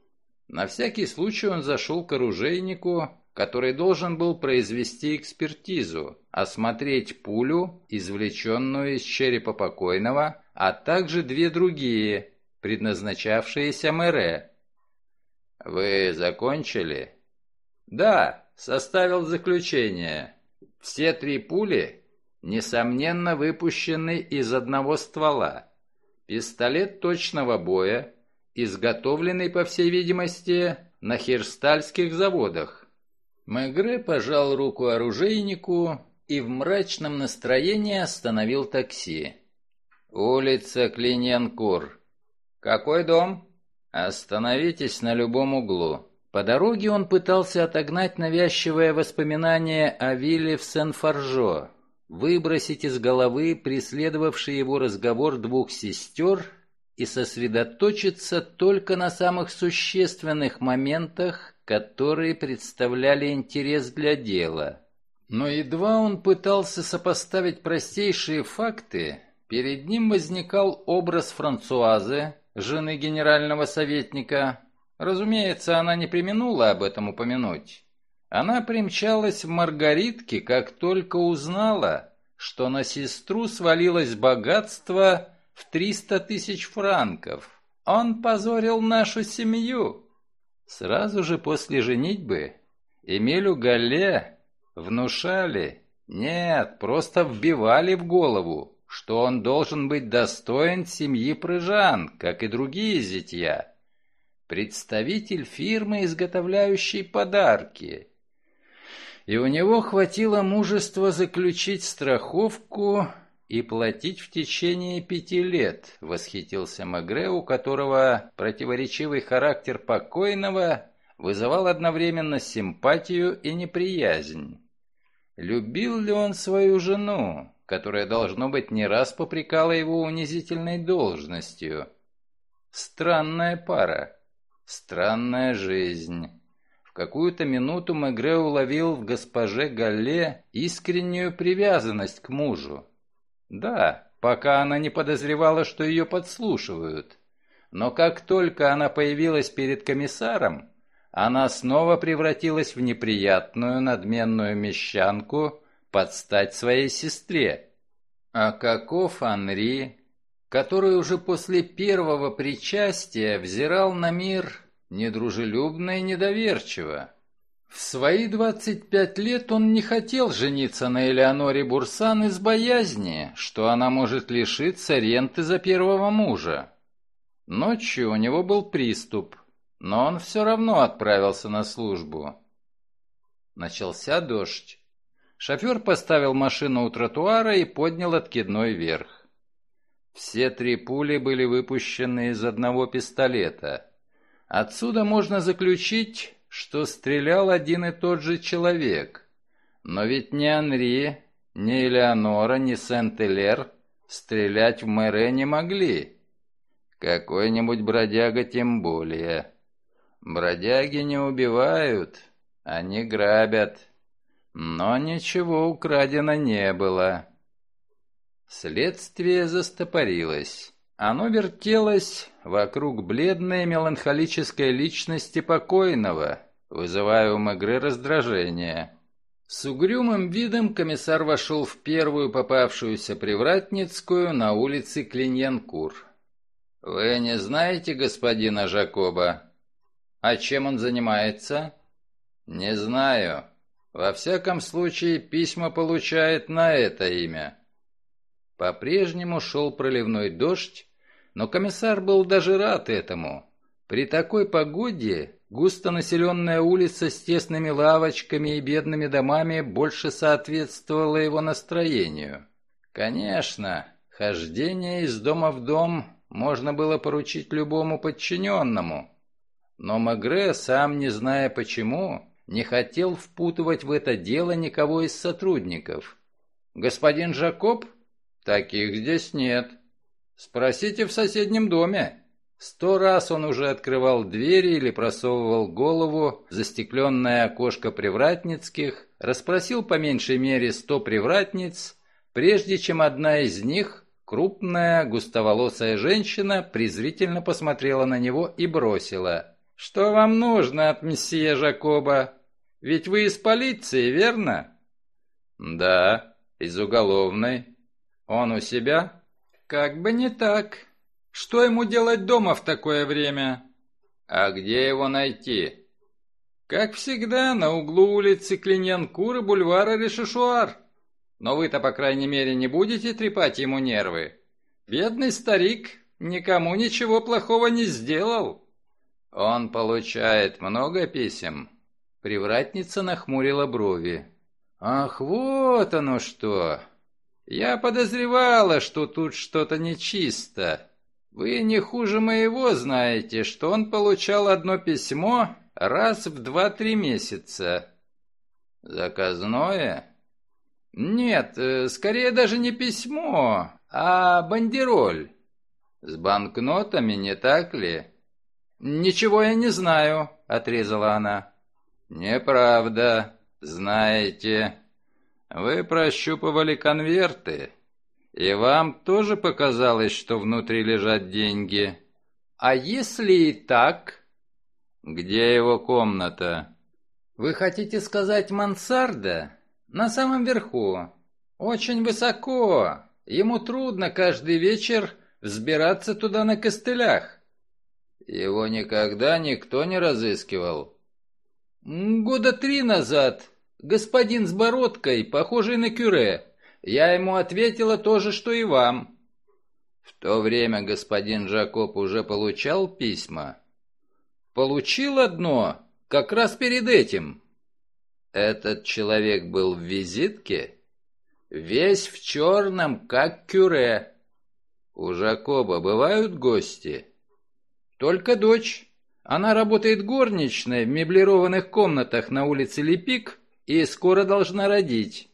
На всякий случай он зашел к оружейнику, который должен был произвести экспертизу, осмотреть пулю, извлеченную из черепа покойного, а также две другие, предназначавшиеся Мэре, «Вы закончили?» «Да, составил заключение. Все три пули, несомненно, выпущены из одного ствола. Пистолет точного боя, изготовленный, по всей видимости, на херстальских заводах». Мегре пожал руку оружейнику и в мрачном настроении остановил такси. «Улица Клиньянкур. Какой дом?» «Остановитесь на любом углу». По дороге он пытался отогнать навязчивое воспоминание о вилле в Сен-Фаржо, выбросить из головы преследовавший его разговор двух сестер и сосредоточиться только на самых существенных моментах, которые представляли интерес для дела. Но едва он пытался сопоставить простейшие факты, перед ним возникал образ Франсуазы, жены генерального советника. Разумеется, она не применула об этом упомянуть. Она примчалась в Маргаритке, как только узнала, что на сестру свалилось богатство в триста тысяч франков. Он позорил нашу семью. Сразу же после женитьбы Эмилю Галле внушали, нет, просто вбивали в голову, что он должен быть достоин семьи Прыжан, как и другие зятья. Представитель фирмы, изготовляющей подарки. И у него хватило мужества заключить страховку и платить в течение пяти лет, восхитился Мегре, у которого противоречивый характер покойного вызывал одновременно симпатию и неприязнь. Любил ли он свою жену, которая, должно быть, не раз попрекала его унизительной должностью? Странная пара, странная жизнь. В какую-то минуту Мегре уловил в госпоже Галле искреннюю привязанность к мужу. Да, пока она не подозревала, что ее подслушивают. Но как только она появилась перед комиссаром, она снова превратилась в неприятную надменную мещанку под стать своей сестре. А каков Анри, который уже после первого причастия взирал на мир недружелюбно и недоверчиво? В свои 25 лет он не хотел жениться на Элеоноре Бурсан из боязни, что она может лишиться ренты за первого мужа. Ночью у него был приступ – но он все равно отправился на службу. Начался дождь. Шофер поставил машину у тротуара и поднял откидной вверх. Все три пули были выпущены из одного пистолета. Отсюда можно заключить, что стрелял один и тот же человек. Но ведь ни Анри, ни Элеонора, ни Сент-Элер стрелять в мэре не могли. Какой-нибудь бродяга тем более. Бродяги не убивают, они грабят. Но ничего украдено не было. Следствие застопорилось. Оно вертелось вокруг бледной меланхолической личности покойного, вызывая у Мегре раздражение. С угрюмым видом комиссар вошел в первую попавшуюся привратницкую на улице Клиньянкур. «Вы не знаете господина Жакоба?» А чем он занимается? Не знаю. Во всяком случае, письма получает на это имя. По-прежнему шел проливной дождь, но комиссар был даже рад этому. При такой погоде густонаселенная улица с тесными лавочками и бедными домами больше соответствовала его настроению. Конечно, хождение из дома в дом можно было поручить любому подчиненному, но Магре, сам не зная почему, не хотел впутывать в это дело никого из сотрудников. «Господин Жакоб? Таких здесь нет. Спросите в соседнем доме». Сто раз он уже открывал двери или просовывал голову в застекленное окошко привратницких, расспросил по меньшей мере сто привратниц, прежде чем одна из них, крупная, густоволосая женщина, презрительно посмотрела на него и бросила – «Что вам нужно от месье Жакоба? Ведь вы из полиции, верно?» «Да, из уголовной. Он у себя?» «Как бы не так. Что ему делать дома в такое время?» «А где его найти?» «Как всегда, на углу улицы Клиньянкур и бульвара Решишуар. Но вы-то, по крайней мере, не будете трепать ему нервы. Бедный старик никому ничего плохого не сделал». «Он получает много писем?» Привратница нахмурила брови. «Ах, вот оно что! Я подозревала, что тут что-то нечисто. Вы не хуже моего знаете, что он получал одно письмо раз в два-три месяца». «Заказное?» «Нет, э, скорее даже не письмо, а бандероль. С банкнотами, не так ли?» «Ничего я не знаю», — отрезала она. «Неправда. Знаете. Вы прощупывали конверты, и вам тоже показалось, что внутри лежат деньги. А если и так? Где его комната? Вы хотите сказать мансарда? На самом верху. Очень высоко. Ему трудно каждый вечер взбираться туда на костылях. Его никогда никто не разыскивал. Года три назад господин с бородкой, похожий на кюре. Я ему ответила то же, что и вам. В то время господин Жакоб уже получал письма? Получил одно, как раз перед этим. Этот человек был в визитке? Весь в черном, как кюре. У Жакоба бывают гости? Только дочь. Она работает горничной в меблированных комнатах на улице Лепик и скоро должна родить.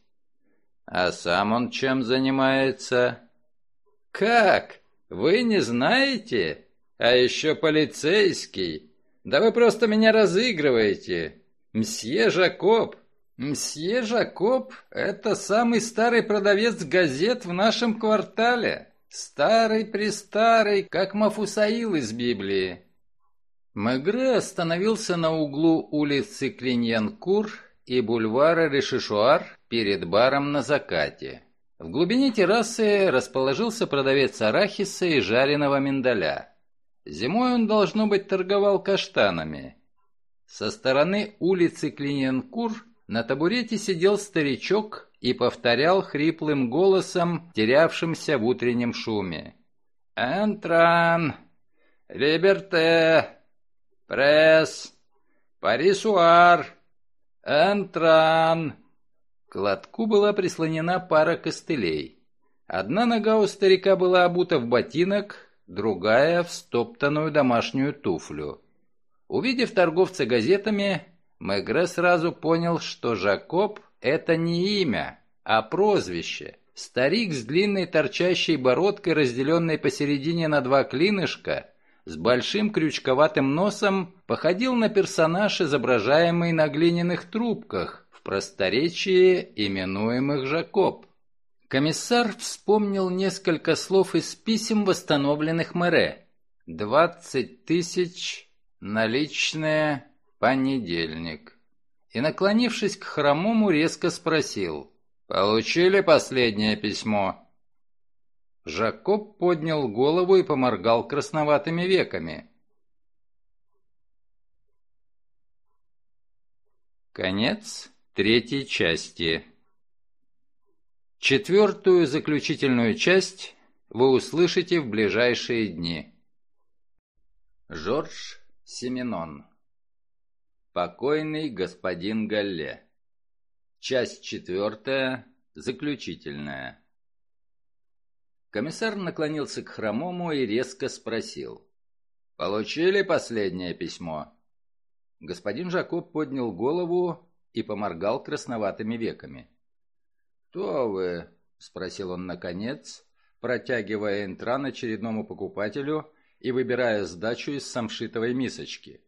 А сам он чем занимается? Как? Вы не знаете? А еще полицейский. Да вы просто меня разыгрываете. Мсье Жакоб. Мсье Жакоб — это самый старый продавец газет в нашем квартале. Старый-престарый, как Мафусаил из Библии. Мегре остановился на углу улицы Клиньянкур и бульвара Решишуар перед баром на закате. В глубине террасы расположился продавец арахиса и жареного миндаля. Зимой он, должно быть, торговал каштанами. Со стороны улицы Клиньянкур на табурете сидел старичок и повторял хриплым голосом, терявшимся в утреннем шуме. «Энтран! Либерте! Пресс! Парисуар! Энтран!» К лотку была прислонена пара костылей. Одна нога у старика была обута в ботинок, другая — в стоптанную домашнюю туфлю. Увидев торговца газетами, Мегре сразу понял, что Жакоб это не имя, а прозвище. Старик с длинной торчащей бородкой, разделенной посередине на два клинышка, с большим крючковатым носом, походил на персонаж, изображаемый на глиняных трубках, в просторечии именуемых Жакоб. Комиссар вспомнил несколько слов из писем, восстановленных мэре. «Двадцать тысяч, наличные, понедельник» и, наклонившись к хромому, резко спросил. «Получили последнее письмо?» Жакоб поднял голову и поморгал красноватыми веками. Конец третьей части. Четвертую заключительную часть вы услышите в ближайшие дни. Жорж Семенон Покойный господин Галле. Часть четвертая, заключительная. Комиссар наклонился к хромому и резко спросил. «Получили последнее письмо?» Господин Жакоб поднял голову и поморгал красноватыми веками. «Кто вы?» — спросил он наконец, протягивая интран очередному покупателю и выбирая сдачу из самшитовой мисочки.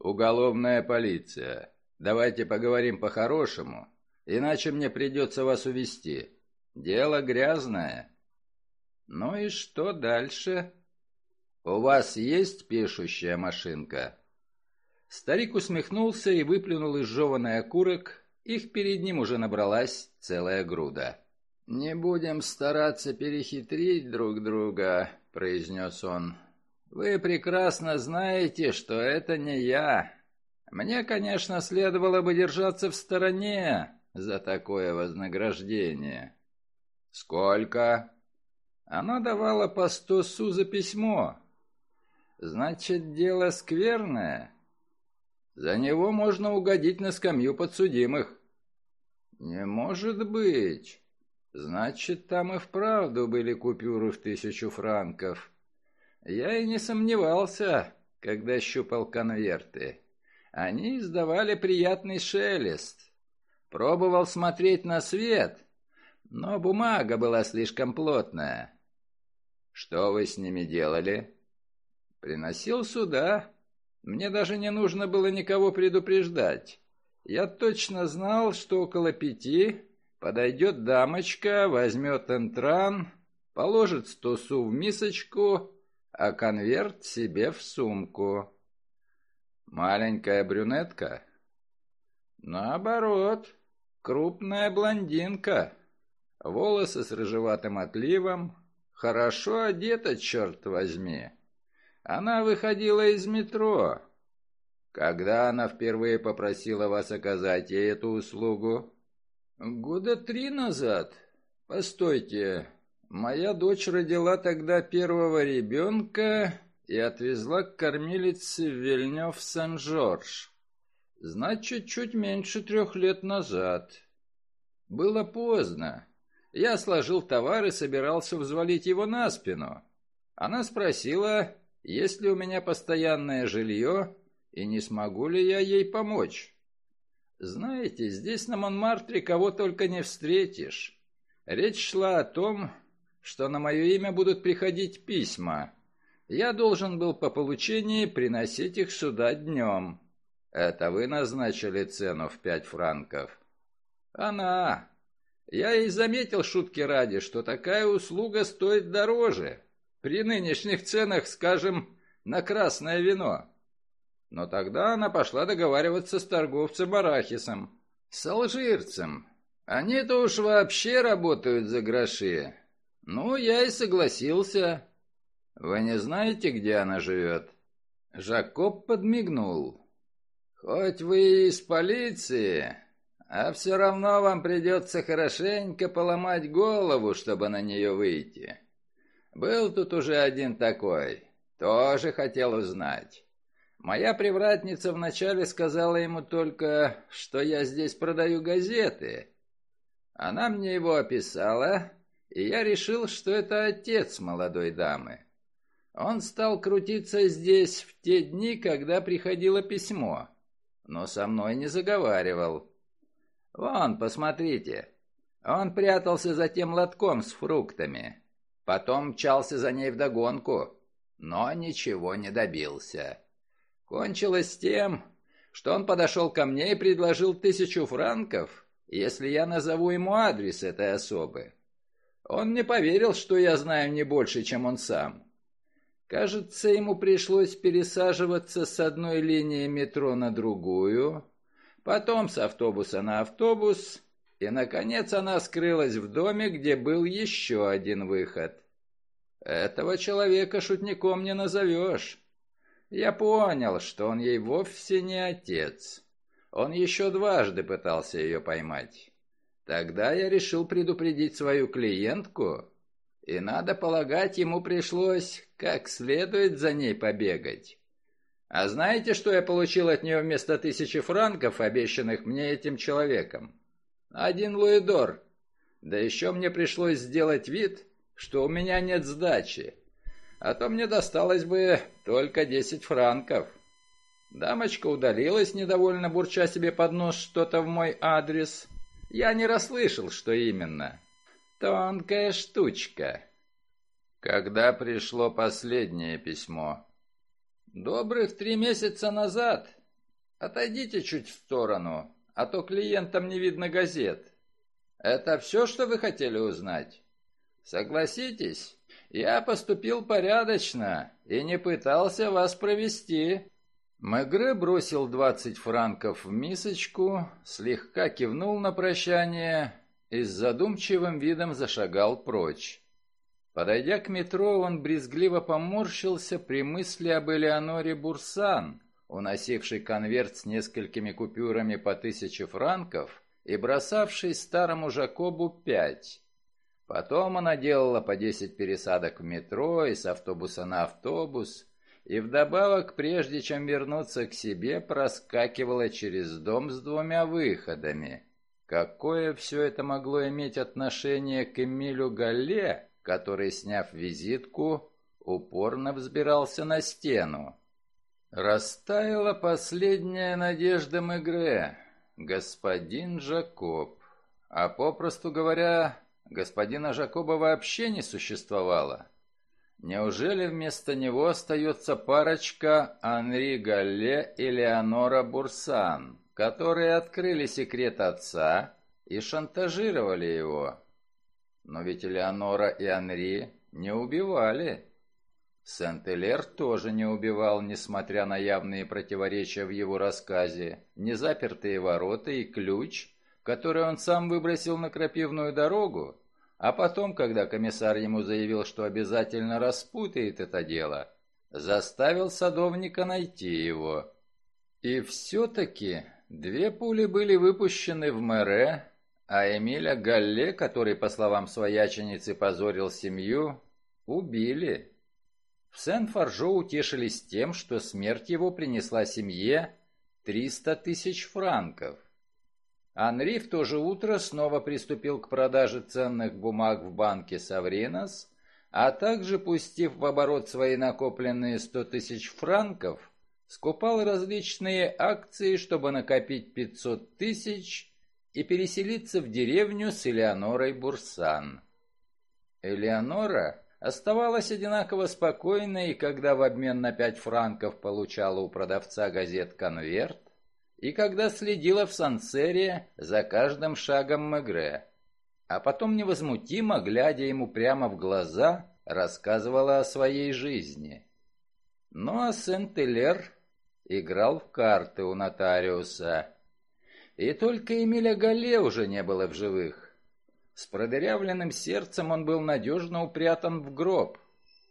«Уголовная полиция. Давайте поговорим по-хорошему, иначе мне придется вас увести. Дело грязное». «Ну и что дальше?» «У вас есть пишущая машинка?» Старик усмехнулся и выплюнул изжеванный окурок. Их перед ним уже набралась целая груда. «Не будем стараться перехитрить друг друга», — произнес он. Вы прекрасно знаете, что это не я. Мне, конечно, следовало бы держаться в стороне за такое вознаграждение. Сколько? Оно давало по сто су за письмо. Значит, дело скверное. За него можно угодить на скамью подсудимых. Не может быть. Значит, там и вправду были купюры в тысячу франков. Я и не сомневался, когда щупал конверты. Они издавали приятный шелест. Пробовал смотреть на свет, но бумага была слишком плотная. Что вы с ними делали? Приносил сюда. Мне даже не нужно было никого предупреждать. Я точно знал, что около пяти подойдет дамочка, возьмет энтран, положит сто су в мисочку а конверт себе в сумку. Маленькая брюнетка? Наоборот, крупная блондинка. Волосы с рыжеватым отливом, хорошо одета, черт возьми. Она выходила из метро. Когда она впервые попросила вас оказать ей эту услугу? Года три назад. Постойте, моя дочь родила тогда первого ребенка и отвезла к кормилице в Вильнёв-Сен-Жорж. Значит, чуть меньше трех лет назад. Было поздно. Я сложил товар и собирался взвалить его на спину. Она спросила, есть ли у меня постоянное жилье и не смогу ли я ей помочь. Знаете, здесь на Монмартре кого только не встретишь. Речь шла о том, что на мое имя будут приходить письма. Я должен был по получении приносить их сюда днем. Это вы назначили цену в пять франков? Она. Я и заметил шутки ради, что такая услуга стоит дороже. При нынешних ценах, скажем, на красное вино. Но тогда она пошла договариваться с торговцем арахисом. С алжирцем. Они-то уж вообще работают за гроши. Ну, я и согласился. Вы не знаете, где она живет? Жакоб подмигнул. Хоть вы из полиции, а все равно вам придется хорошенько поломать голову, чтобы на нее выйти. Был тут уже один такой, тоже хотел узнать. Моя привратница вначале сказала ему только, что я здесь продаю газеты. Она мне его описала, и я решил, что это отец молодой дамы. Он стал крутиться здесь в те дни, когда приходило письмо, но со мной не заговаривал. Вон, посмотрите. Он прятался за тем лотком с фруктами. Потом мчался за ней вдогонку, но ничего не добился. Кончилось тем, что он подошел ко мне и предложил тысячу франков, если я назову ему адрес этой особы. Он не поверил, что я знаю не больше, чем он сам. Кажется, ему пришлось пересаживаться с одной линии метро на другую, потом с автобуса на автобус, и, наконец, она скрылась в доме, где был еще один выход. Этого человека шутником не назовешь. Я понял, что он ей вовсе не отец. Он еще дважды пытался ее поймать. Тогда я решил предупредить свою клиентку, и, надо полагать, ему пришлось как следует за ней побегать. А знаете, что я получил от нее вместо тысячи франков, обещанных мне этим человеком? Один луидор. Да еще мне пришлось сделать вид, что у меня нет сдачи. А то мне досталось бы только десять франков. Дамочка удалилась, недовольно бурча себе под нос что-то в мой адрес. Я не расслышал, что именно. Тонкая штучка. Когда пришло последнее письмо? Добрых три месяца назад. Отойдите чуть в сторону, а то клиентам не видно газет. Это все, что вы хотели узнать? Согласитесь, я поступил порядочно и не пытался вас провести. Мегре бросил двадцать франков в мисочку, слегка кивнул на прощание и с задумчивым видом зашагал прочь. Подойдя к метро, он брезгливо поморщился при мысли об Элеоноре Бурсан, уносившей конверт с несколькими купюрами по тысяче франков и бросавшей старому Жакобу пять. Потом она делала по десять пересадок в метро и с автобуса на автобус, и вдобавок, прежде чем вернуться к себе, проскакивала через дом с двумя выходами. Какое все это могло иметь отношение к Эмилю Галле, который, сняв визитку, упорно взбирался на стену. Растаяла последняя надежда Мегре, господин Жакоб. А попросту говоря, господина Жакоба вообще не существовало. Неужели вместо него остается парочка Анри Галле и Леонора Бурсан, которые открыли секрет отца и шантажировали его? Но ведь Элеонора и Анри не убивали. Сент-Элер тоже не убивал, несмотря на явные противоречия в его рассказе. Незапертые ворота и ключ, который он сам выбросил на крапивную дорогу, а потом, когда комиссар ему заявил, что обязательно распутает это дело, заставил садовника найти его. И все-таки две пули были выпущены в мэре, а Эмиля Галле, который, по словам свояченицы, позорил семью, убили. В Сен-Фаржо утешились тем, что смерть его принесла семье 300 тысяч франков. Анри в то же утро снова приступил к продаже ценных бумаг в банке Савринос, а также, пустив в оборот свои накопленные 100 тысяч франков, скупал различные акции, чтобы накопить 500 тысяч и переселиться в деревню с Элеонорой Бурсан. Элеонора оставалась одинаково спокойной, когда в обмен на пять франков получала у продавца газет конверт, и когда следила в Сансере за каждым шагом Мегре, а потом невозмутимо, глядя ему прямо в глаза, рассказывала о своей жизни. Ну а Сент-Элер играл в карты у нотариуса. И только Эмиля Гале уже не было в живых. С продырявленным сердцем он был надежно упрятан в гроб,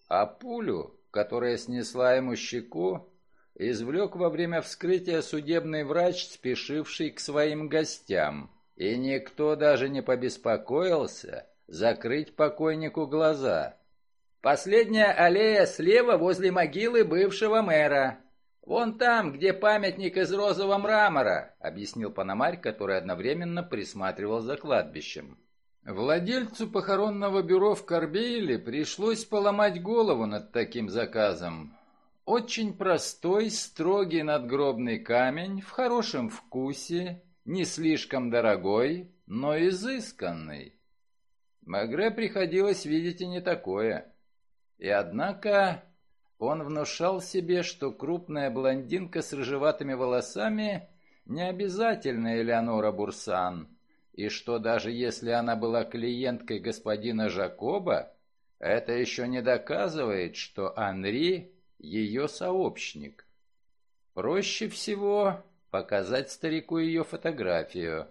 а пулю, которая снесла ему щеку, извлек во время вскрытия судебный врач, спешивший к своим гостям. И никто даже не побеспокоился закрыть покойнику глаза. «Последняя аллея слева возле могилы бывшего мэра. Вон там, где памятник из розового мрамора», — объяснил Пономарь, который одновременно присматривал за кладбищем. Владельцу похоронного бюро в Корбейле пришлось поломать голову над таким заказом. Очень простой, строгий надгробный камень, в хорошем вкусе, не слишком дорогой, но изысканный. Магре приходилось видеть и не такое. И однако он внушал себе, что крупная блондинка с рыжеватыми волосами не обязательно Элеонора Бурсан – и что даже если она была клиенткой господина Жакоба, это еще не доказывает, что Анри ее сообщник. Проще всего показать старику ее фотографию.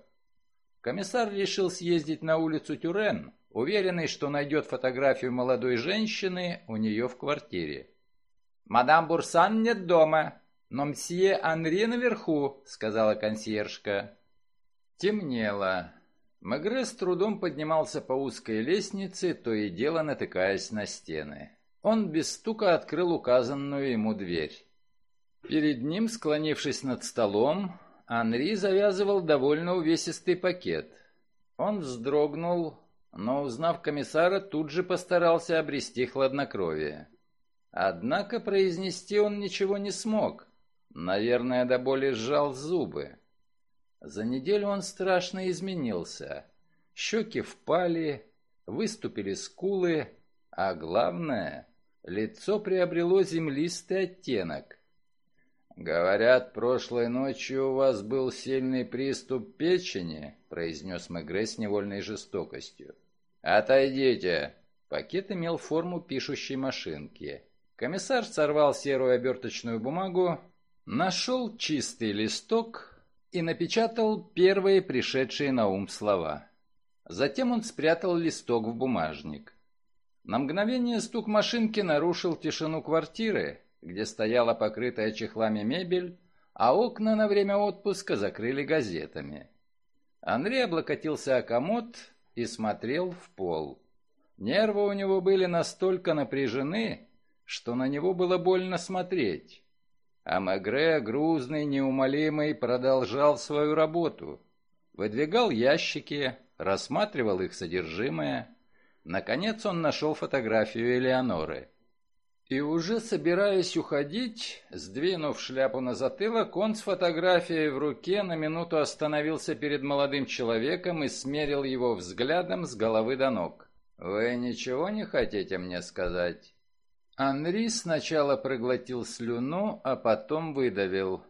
Комиссар решил съездить на улицу Тюрен, уверенный, что найдет фотографию молодой женщины у нее в квартире. «Мадам Бурсан нет дома, но мсье Анри наверху», — сказала консьержка. Темнело. Мегре с трудом поднимался по узкой лестнице, то и дело натыкаясь на стены. Он без стука открыл указанную ему дверь. Перед ним, склонившись над столом, Анри завязывал довольно увесистый пакет. Он вздрогнул, но, узнав комиссара, тут же постарался обрести хладнокровие. Однако произнести он ничего не смог. Наверное, до боли сжал зубы. За неделю он страшно изменился. Щеки впали, выступили скулы, а главное, лицо приобрело землистый оттенок. «Говорят, прошлой ночью у вас был сильный приступ печени», — произнес Мегре с невольной жестокостью. «Отойдите!» Пакет имел форму пишущей машинки. Комиссар сорвал серую оберточную бумагу, нашел чистый листок, и напечатал первые пришедшие на ум слова. Затем он спрятал листок в бумажник. На мгновение стук машинки нарушил тишину квартиры, где стояла покрытая чехлами мебель, а окна на время отпуска закрыли газетами. Андрей облокотился о комод и смотрел в пол. Нервы у него были настолько напряжены, что на него было больно смотреть. А Мегре, грузный, неумолимый, продолжал свою работу. Выдвигал ящики, рассматривал их содержимое. Наконец он нашел фотографию Элеоноры. И уже собираясь уходить, сдвинув шляпу на затылок, он с фотографией в руке на минуту остановился перед молодым человеком и смерил его взглядом с головы до ног. «Вы ничего не хотите мне сказать?» Анри сначала проглотил слюну, а потом выдавил.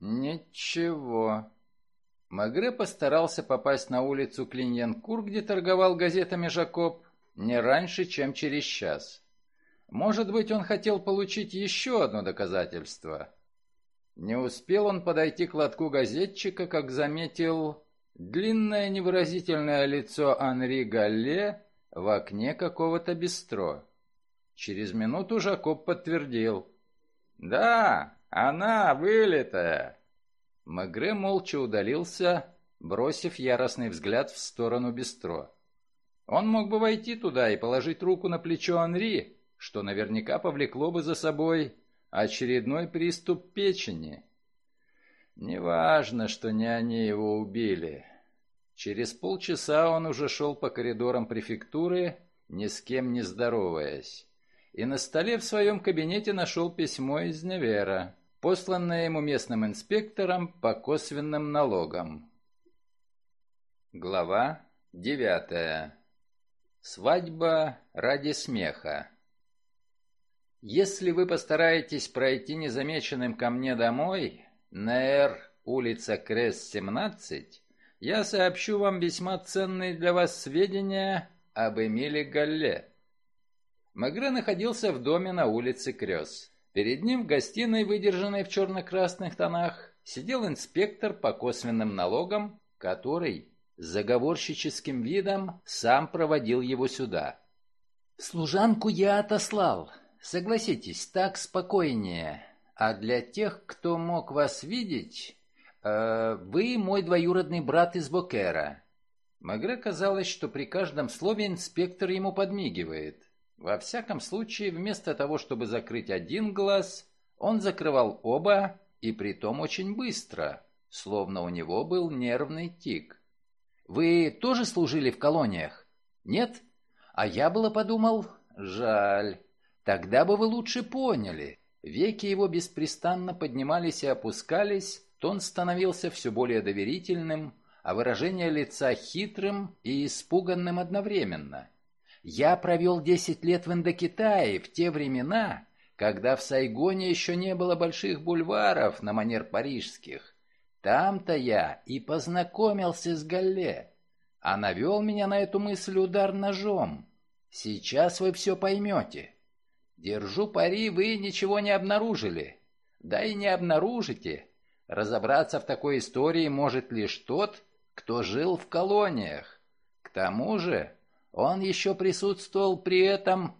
«Ничего». Магре постарался попасть на улицу Клиньянкур, где торговал газетами Жакоб, не раньше, чем через час. Может быть, он хотел получить еще одно доказательство. Не успел он подойти к лотку газетчика, как заметил длинное невыразительное лицо Анри Галле в окне какого-то бистро. Через минуту Жакоб подтвердил. «Да, она вылитая!» Мегре молча удалился, бросив яростный взгляд в сторону бистро. Он мог бы войти туда и положить руку на плечо Анри, что наверняка повлекло бы за собой очередной приступ печени. Неважно, что не они его убили. Через полчаса он уже шел по коридорам префектуры, ни с кем не здороваясь. И на столе в своем кабинете нашел письмо из Невера, посланное ему местным инспектором по косвенным налогам. Глава девятая. Свадьба ради смеха. Если вы постараетесь пройти незамеченным ко мне домой, на Р, улица Крест, 17, я сообщу вам весьма ценные для вас сведения об Эмиле Галле. Магре находился в доме на улице Крёс. Перед ним в гостиной, выдержанной в черно-красных тонах, сидел инспектор по косвенным налогам, который с заговорщическим видом сам проводил его сюда. «Служанку я отослал. Согласитесь, так спокойнее. А для тех, кто мог вас видеть, э, вы мой двоюродный брат из Бокера». Магре казалось, что при каждом слове инспектор ему подмигивает. Во всяком случае, вместо того, чтобы закрыть один глаз, он закрывал оба, и притом очень быстро, словно у него был нервный тик. Вы тоже служили в колониях? Нет? А я было подумал, жаль. Тогда бы вы лучше поняли. Веки его беспрестанно поднимались и опускались, тон становился все более доверительным, а выражение лица хитрым и испуганным одновременно. Я провел десять лет в Индокитае в те времена, когда в Сайгоне еще не было больших бульваров на манер парижских, там-то я и познакомился с Галле, а навел меня на эту мысль удар ножом. Сейчас вы все поймете. Держу пари, вы ничего не обнаружили. Да и не обнаружите. Разобраться в такой истории может лишь тот, кто жил в колониях. К тому же он еще присутствовал при этом...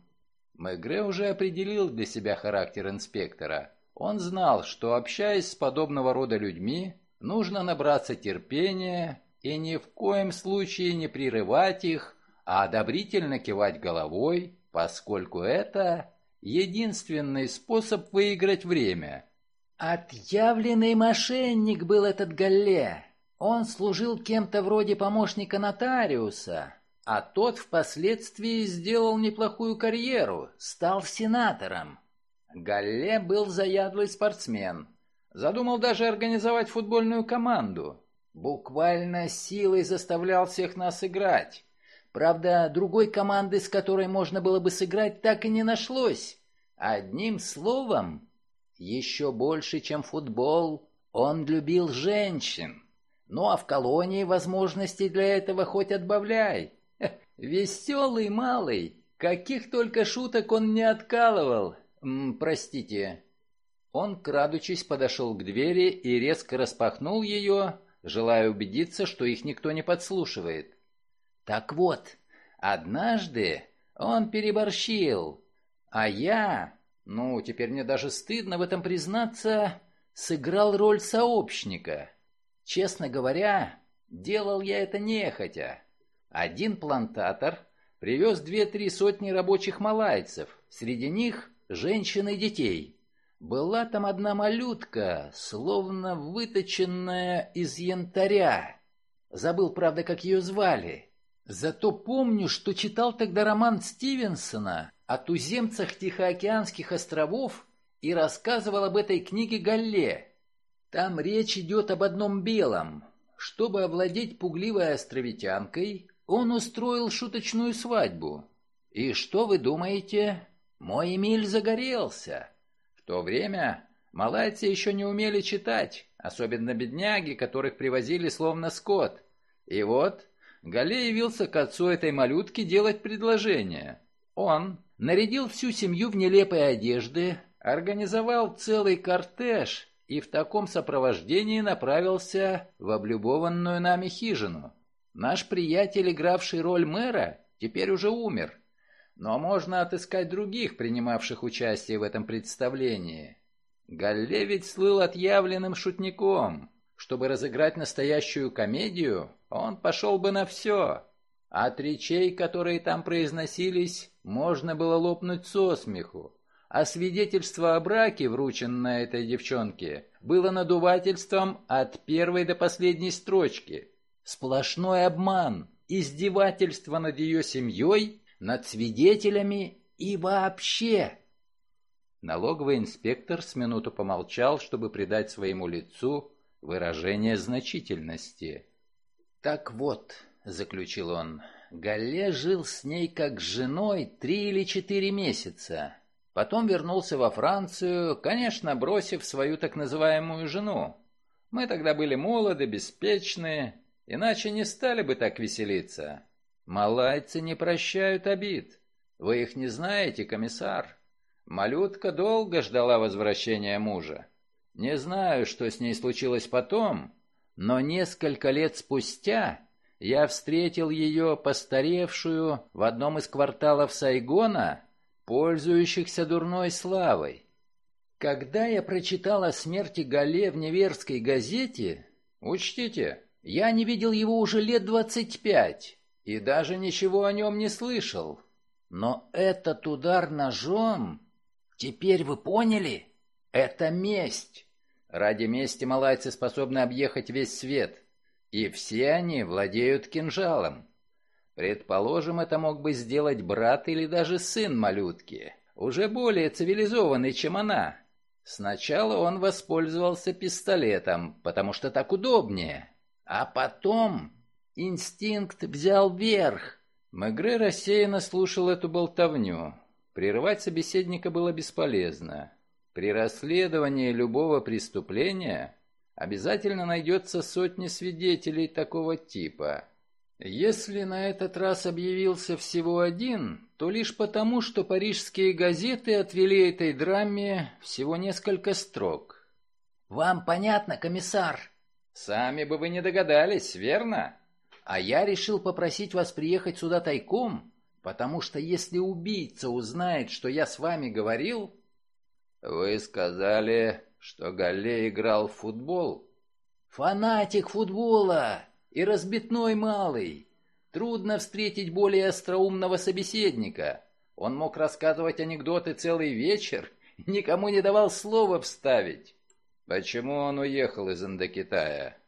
Мегре уже определил для себя характер инспектора. Он знал, что, общаясь с подобного рода людьми, Нужно набраться терпения и ни в коем случае не прерывать их, а одобрительно кивать головой, поскольку это единственный способ выиграть время. Отъявленный мошенник был этот Галле. Он служил кем-то вроде помощника нотариуса, а тот впоследствии сделал неплохую карьеру, стал сенатором. Галле был заядлый спортсмен, Задумал даже организовать футбольную команду. Буквально силой заставлял всех нас играть. Правда, другой команды, с которой можно было бы сыграть, так и не нашлось. Одним словом, еще больше, чем футбол, он любил женщин. Ну а в колонии возможностей для этого хоть отбавляй. Веселый малый, каких только шуток он не откалывал. М, простите, он, крадучись, подошел к двери и резко распахнул ее, желая убедиться, что их никто не подслушивает. Так вот, однажды он переборщил, а я, ну, теперь мне даже стыдно в этом признаться, сыграл роль сообщника. Честно говоря, делал я это нехотя. Один плантатор привез две-три сотни рабочих малайцев, среди них женщин и детей. Была там одна малютка, словно выточенная из янтаря. Забыл, правда, как ее звали. Зато помню, что читал тогда роман Стивенсона о туземцах Тихоокеанских островов и рассказывал об этой книге Галле. Там речь идет об одном белом. Чтобы овладеть пугливой островитянкой, он устроил шуточную свадьбу. И что вы думаете? Мой Эмиль загорелся то время малайцы еще не умели читать, особенно бедняги, которых привозили словно скот. И вот Гале явился к отцу этой малютки делать предложение. Он, нарядил всю семью в нелепые одежды, организовал целый кортеж и в таком сопровождении направился в облюбованную нами хижину. Наш приятель, игравший роль мэра, теперь уже умер. Но можно отыскать других, принимавших участие в этом представлении. Галле слыл отъявленным шутником. Чтобы разыграть настоящую комедию, он пошел бы на все. От речей, которые там произносились, можно было лопнуть со смеху. А свидетельство о браке, врученное этой девчонке, было надувательством от первой до последней строчки. Сплошной обман, издевательство над ее семьей, над свидетелями и вообще. Налоговый инспектор с минуту помолчал, чтобы придать своему лицу выражение значительности. «Так вот», — заключил он, — «Галле жил с ней как с женой три или четыре месяца. Потом вернулся во Францию, конечно, бросив свою так называемую жену. Мы тогда были молоды, беспечны, Иначе не стали бы так веселиться. Малайцы не прощают обид. Вы их не знаете, комиссар? Малютка долго ждала возвращения мужа. Не знаю, что с ней случилось потом, но несколько лет спустя я встретил ее постаревшую в одном из кварталов Сайгона, пользующихся дурной славой. Когда я прочитал о смерти Гале в Неверской газете, учтите, я не видел его уже лет двадцать пять и даже ничего о нем не слышал. Но этот удар ножом... Теперь вы поняли? Это месть. Ради мести малайцы способны объехать весь свет. И все они владеют кинжалом. Предположим, это мог бы сделать брат или даже сын малютки, уже более цивилизованный, чем она. Сначала он воспользовался пистолетом, потому что так удобнее. А потом инстинкт взял верх. Мегре рассеянно слушал эту болтовню. Прерывать собеседника было бесполезно. При расследовании любого преступления обязательно найдется сотни свидетелей такого типа. Если на этот раз объявился всего один, то лишь потому, что парижские газеты отвели этой драме всего несколько строк. «Вам понятно, комиссар?» Сами бы вы не догадались, верно? А я решил попросить вас приехать сюда тайком, потому что если убийца узнает, что я с вами говорил... Вы сказали, что Галле играл в футбол? Фанатик футбола и разбитной малый. Трудно встретить более остроумного собеседника. Он мог рассказывать анекдоты целый вечер, никому не давал слова вставить. Почему он уехал из Индокитая?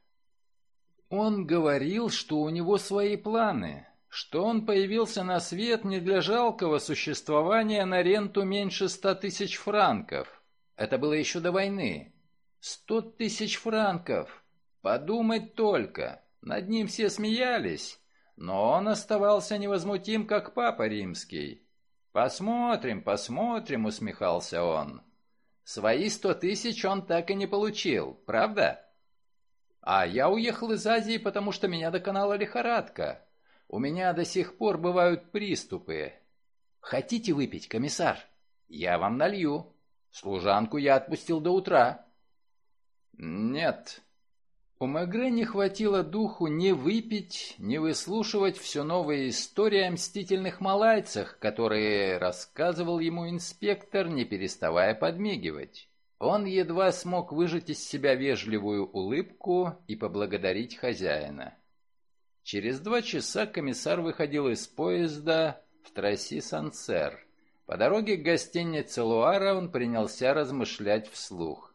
Он говорил, что у него свои планы, что он появился на свет не для жалкого существования на ренту меньше ста тысяч франков. Это было еще до войны. Сто тысяч франков! Подумать только! Над ним все смеялись, но он оставался невозмутим, как папа римский. «Посмотрим, посмотрим», — усмехался он. Свои сто тысяч он так и не получил, правда? А я уехал из Азии, потому что меня доконала лихорадка. У меня до сих пор бывают приступы. Хотите выпить, комиссар? Я вам налью. Служанку я отпустил до утра. Нет, у Мегре не хватило духу ни выпить, ни выслушивать все новые истории о мстительных малайцах, которые рассказывал ему инспектор, не переставая подмигивать. Он едва смог выжать из себя вежливую улыбку и поблагодарить хозяина. Через два часа комиссар выходил из поезда в трасси Сансер. По дороге к гостинице Луара он принялся размышлять вслух.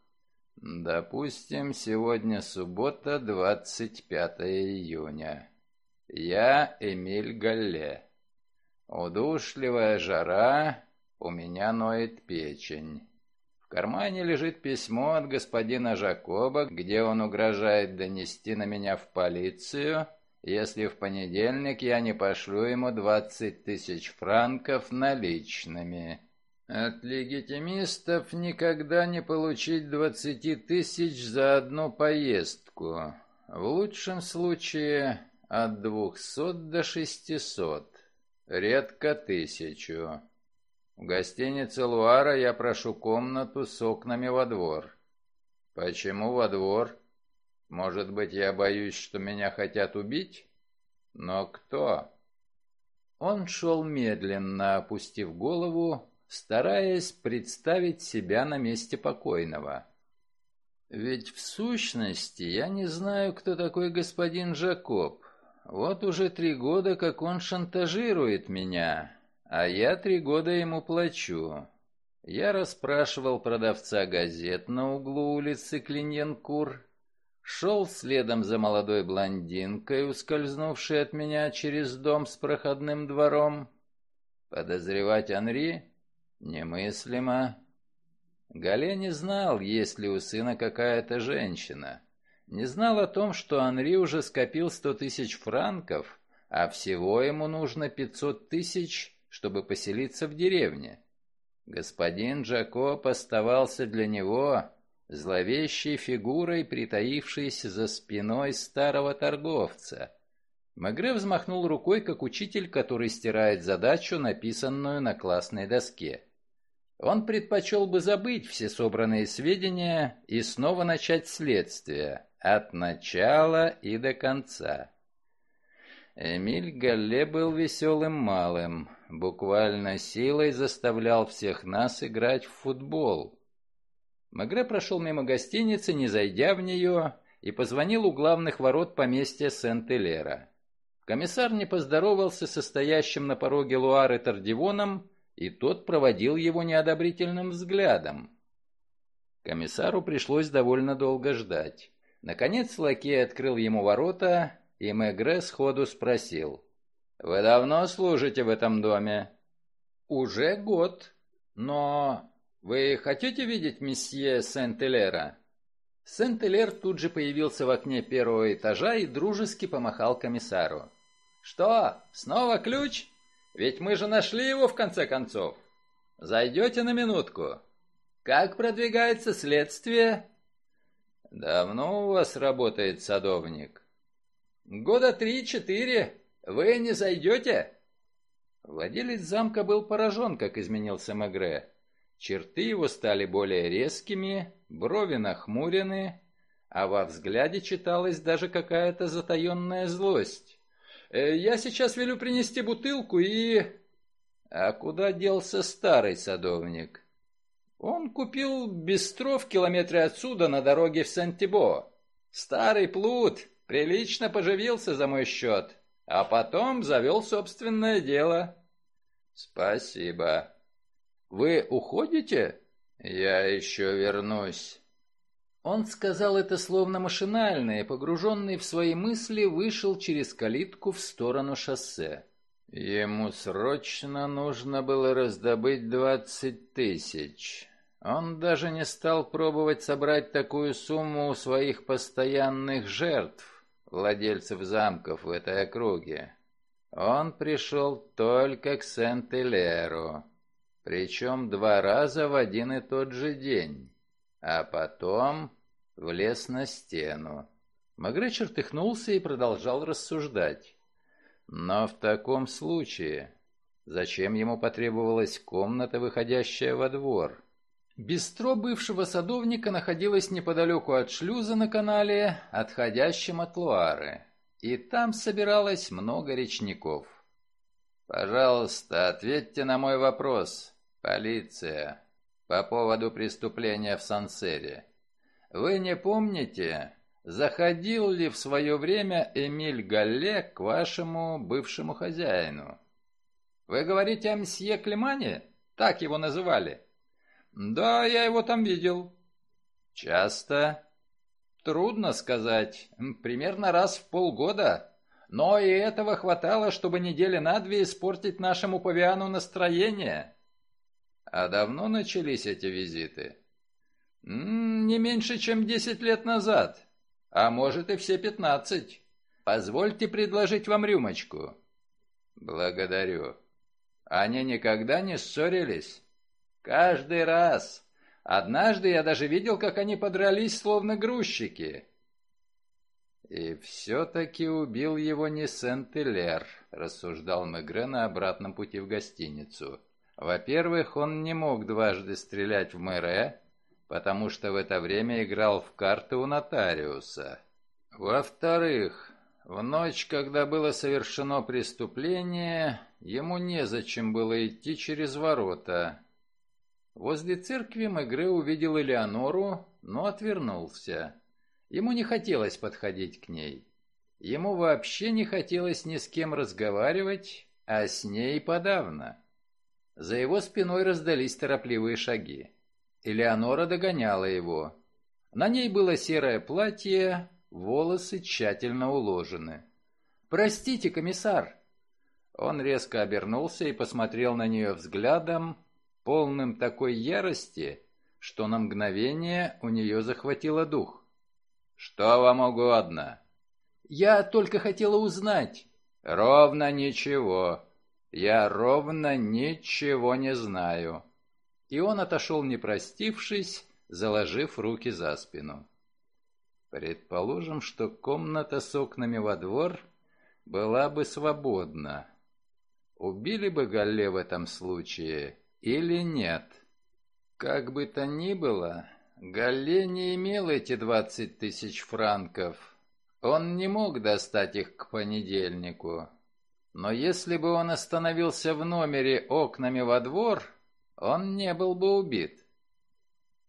Допустим, сегодня суббота, 25 июня. Я Эмиль Галле. Удушливая жара, у меня ноет печень. В кармане лежит письмо от господина Жакоба, где он угрожает донести на меня в полицию, если в понедельник я не пошлю ему 20 тысяч франков наличными. От легитимистов никогда не получить двадцати тысяч за одну поездку. В лучшем случае от двухсот до шестисот. Редко тысячу. В гостинице «Луара» я прошу комнату с окнами во двор. Почему во двор? Может быть, я боюсь, что меня хотят убить? Но кто? Он шел медленно, опустив голову, стараясь представить себя на месте покойного. Ведь в сущности я не знаю, кто такой господин Жакоб. Вот уже три года, как он шантажирует меня, а я три года ему плачу. Я расспрашивал продавца газет на углу улицы Клиньянкур, шел следом за молодой блондинкой, ускользнувшей от меня через дом с проходным двором. Подозревать Анри? Немыслимо. Гале не знал, есть ли у сына какая-то женщина. Не знал о том, что Анри уже скопил сто тысяч франков, а всего ему нужно пятьсот тысяч, чтобы поселиться в деревне. Господин Джакоб оставался для него зловещей фигурой, притаившейся за спиной старого торговца. Мегре взмахнул рукой, как учитель, который стирает задачу, написанную на классной доске. Он предпочел бы забыть все собранные сведения и снова начать следствие, от начала и до конца. Эмиль Галле был веселым малым, буквально силой заставлял всех нас играть в футбол. Магре прошел мимо гостиницы, не зайдя в нее, и позвонил у главных ворот поместья Сент-Элера. Комиссар не поздоровался со стоящим на пороге Луары Тардивоном, и тот проводил его неодобрительным взглядом. Комиссару пришлось довольно долго ждать. Наконец лакей открыл ему ворота, и Мегре сходу спросил. «Вы давно служите в этом доме?» «Уже год. Но вы хотите видеть месье Сент-Элера?» Сент-Элер тут же появился в окне первого этажа и дружески помахал комиссару. «Что, снова ключ? Ведь мы же нашли его в конце концов. Зайдете на минутку? Как продвигается следствие?» «Давно у вас работает садовник?» «Года три-четыре. Вы не зайдете?» Владелец замка был поражен, как изменился Мегре. Черты его стали более резкими, брови нахмурены, а во взгляде читалась даже какая-то затаенная злость. «Э, «Я сейчас велю принести бутылку и...» «А куда делся старый садовник?» «Он купил бистро в километре отсюда на дороге в Сантибо. Старый плут, Прилично поживился за мой счет, а потом завел собственное дело. Спасибо. Вы уходите? Я еще вернусь. Он сказал это словно машинально и, погруженный в свои мысли, вышел через калитку в сторону шоссе. Ему срочно нужно было раздобыть двадцать тысяч. Он даже не стал пробовать собрать такую сумму у своих постоянных жертв владельцев замков в этой округе. Он пришел только к Сент-Элеру, причем два раза в один и тот же день, а потом влез на стену. Магре чертыхнулся и продолжал рассуждать. Но в таком случае, зачем ему потребовалась комната, выходящая во двор? Бистро бывшего садовника находилось неподалеку от шлюза на канале, отходящем от Луары, и там собиралось много речников. «Пожалуйста, ответьте на мой вопрос, полиция, по поводу преступления в Сансере. Вы не помните, заходил ли в свое время Эмиль Галле к вашему бывшему хозяину? Вы говорите о мсье Клемане? Так его называли?» «Да, я его там видел». «Часто?» «Трудно сказать. Примерно раз в полгода. Но и этого хватало, чтобы недели на две испортить нашему павиану настроение». «А давно начались эти визиты?» «Не меньше, чем десять лет назад. А может и все пятнадцать. Позвольте предложить вам рюмочку». «Благодарю. Они никогда не ссорились?» Каждый раз. Однажды я даже видел, как они подрались, словно грузчики. И все-таки убил его не Сент-Элер, рассуждал Мегре на обратном пути в гостиницу, Во-первых, он не мог дважды стрелять в мэре, потому что в это время играл в карты у нотариуса. Во-вторых, в ночь, когда было совершено преступление, ему незачем было идти через ворота. Возле церкви Мегре увидел Элеонору, но отвернулся. Ему не хотелось подходить к ней. Ему вообще не хотелось ни с кем разговаривать, а с ней подавно. За его спиной раздались торопливые шаги. Элеонора догоняла его. На ней было серое платье, волосы тщательно уложены. «Простите, комиссар!» Он резко обернулся и посмотрел на нее взглядом, полным такой ярости, что на мгновение у нее захватило дух. «Что вам угодно?» «Я только хотела узнать». «Ровно ничего. Я ровно ничего не знаю». И он отошел, не простившись, заложив руки за спину. Предположим, что комната с окнами во двор была бы свободна. Убили бы Галле в этом случае или нет? Как бы то ни было, Галле не имел эти двадцать тысяч франков. Он не мог достать их к понедельнику. Но если бы он остановился в номере окнами во двор, он не был бы убит.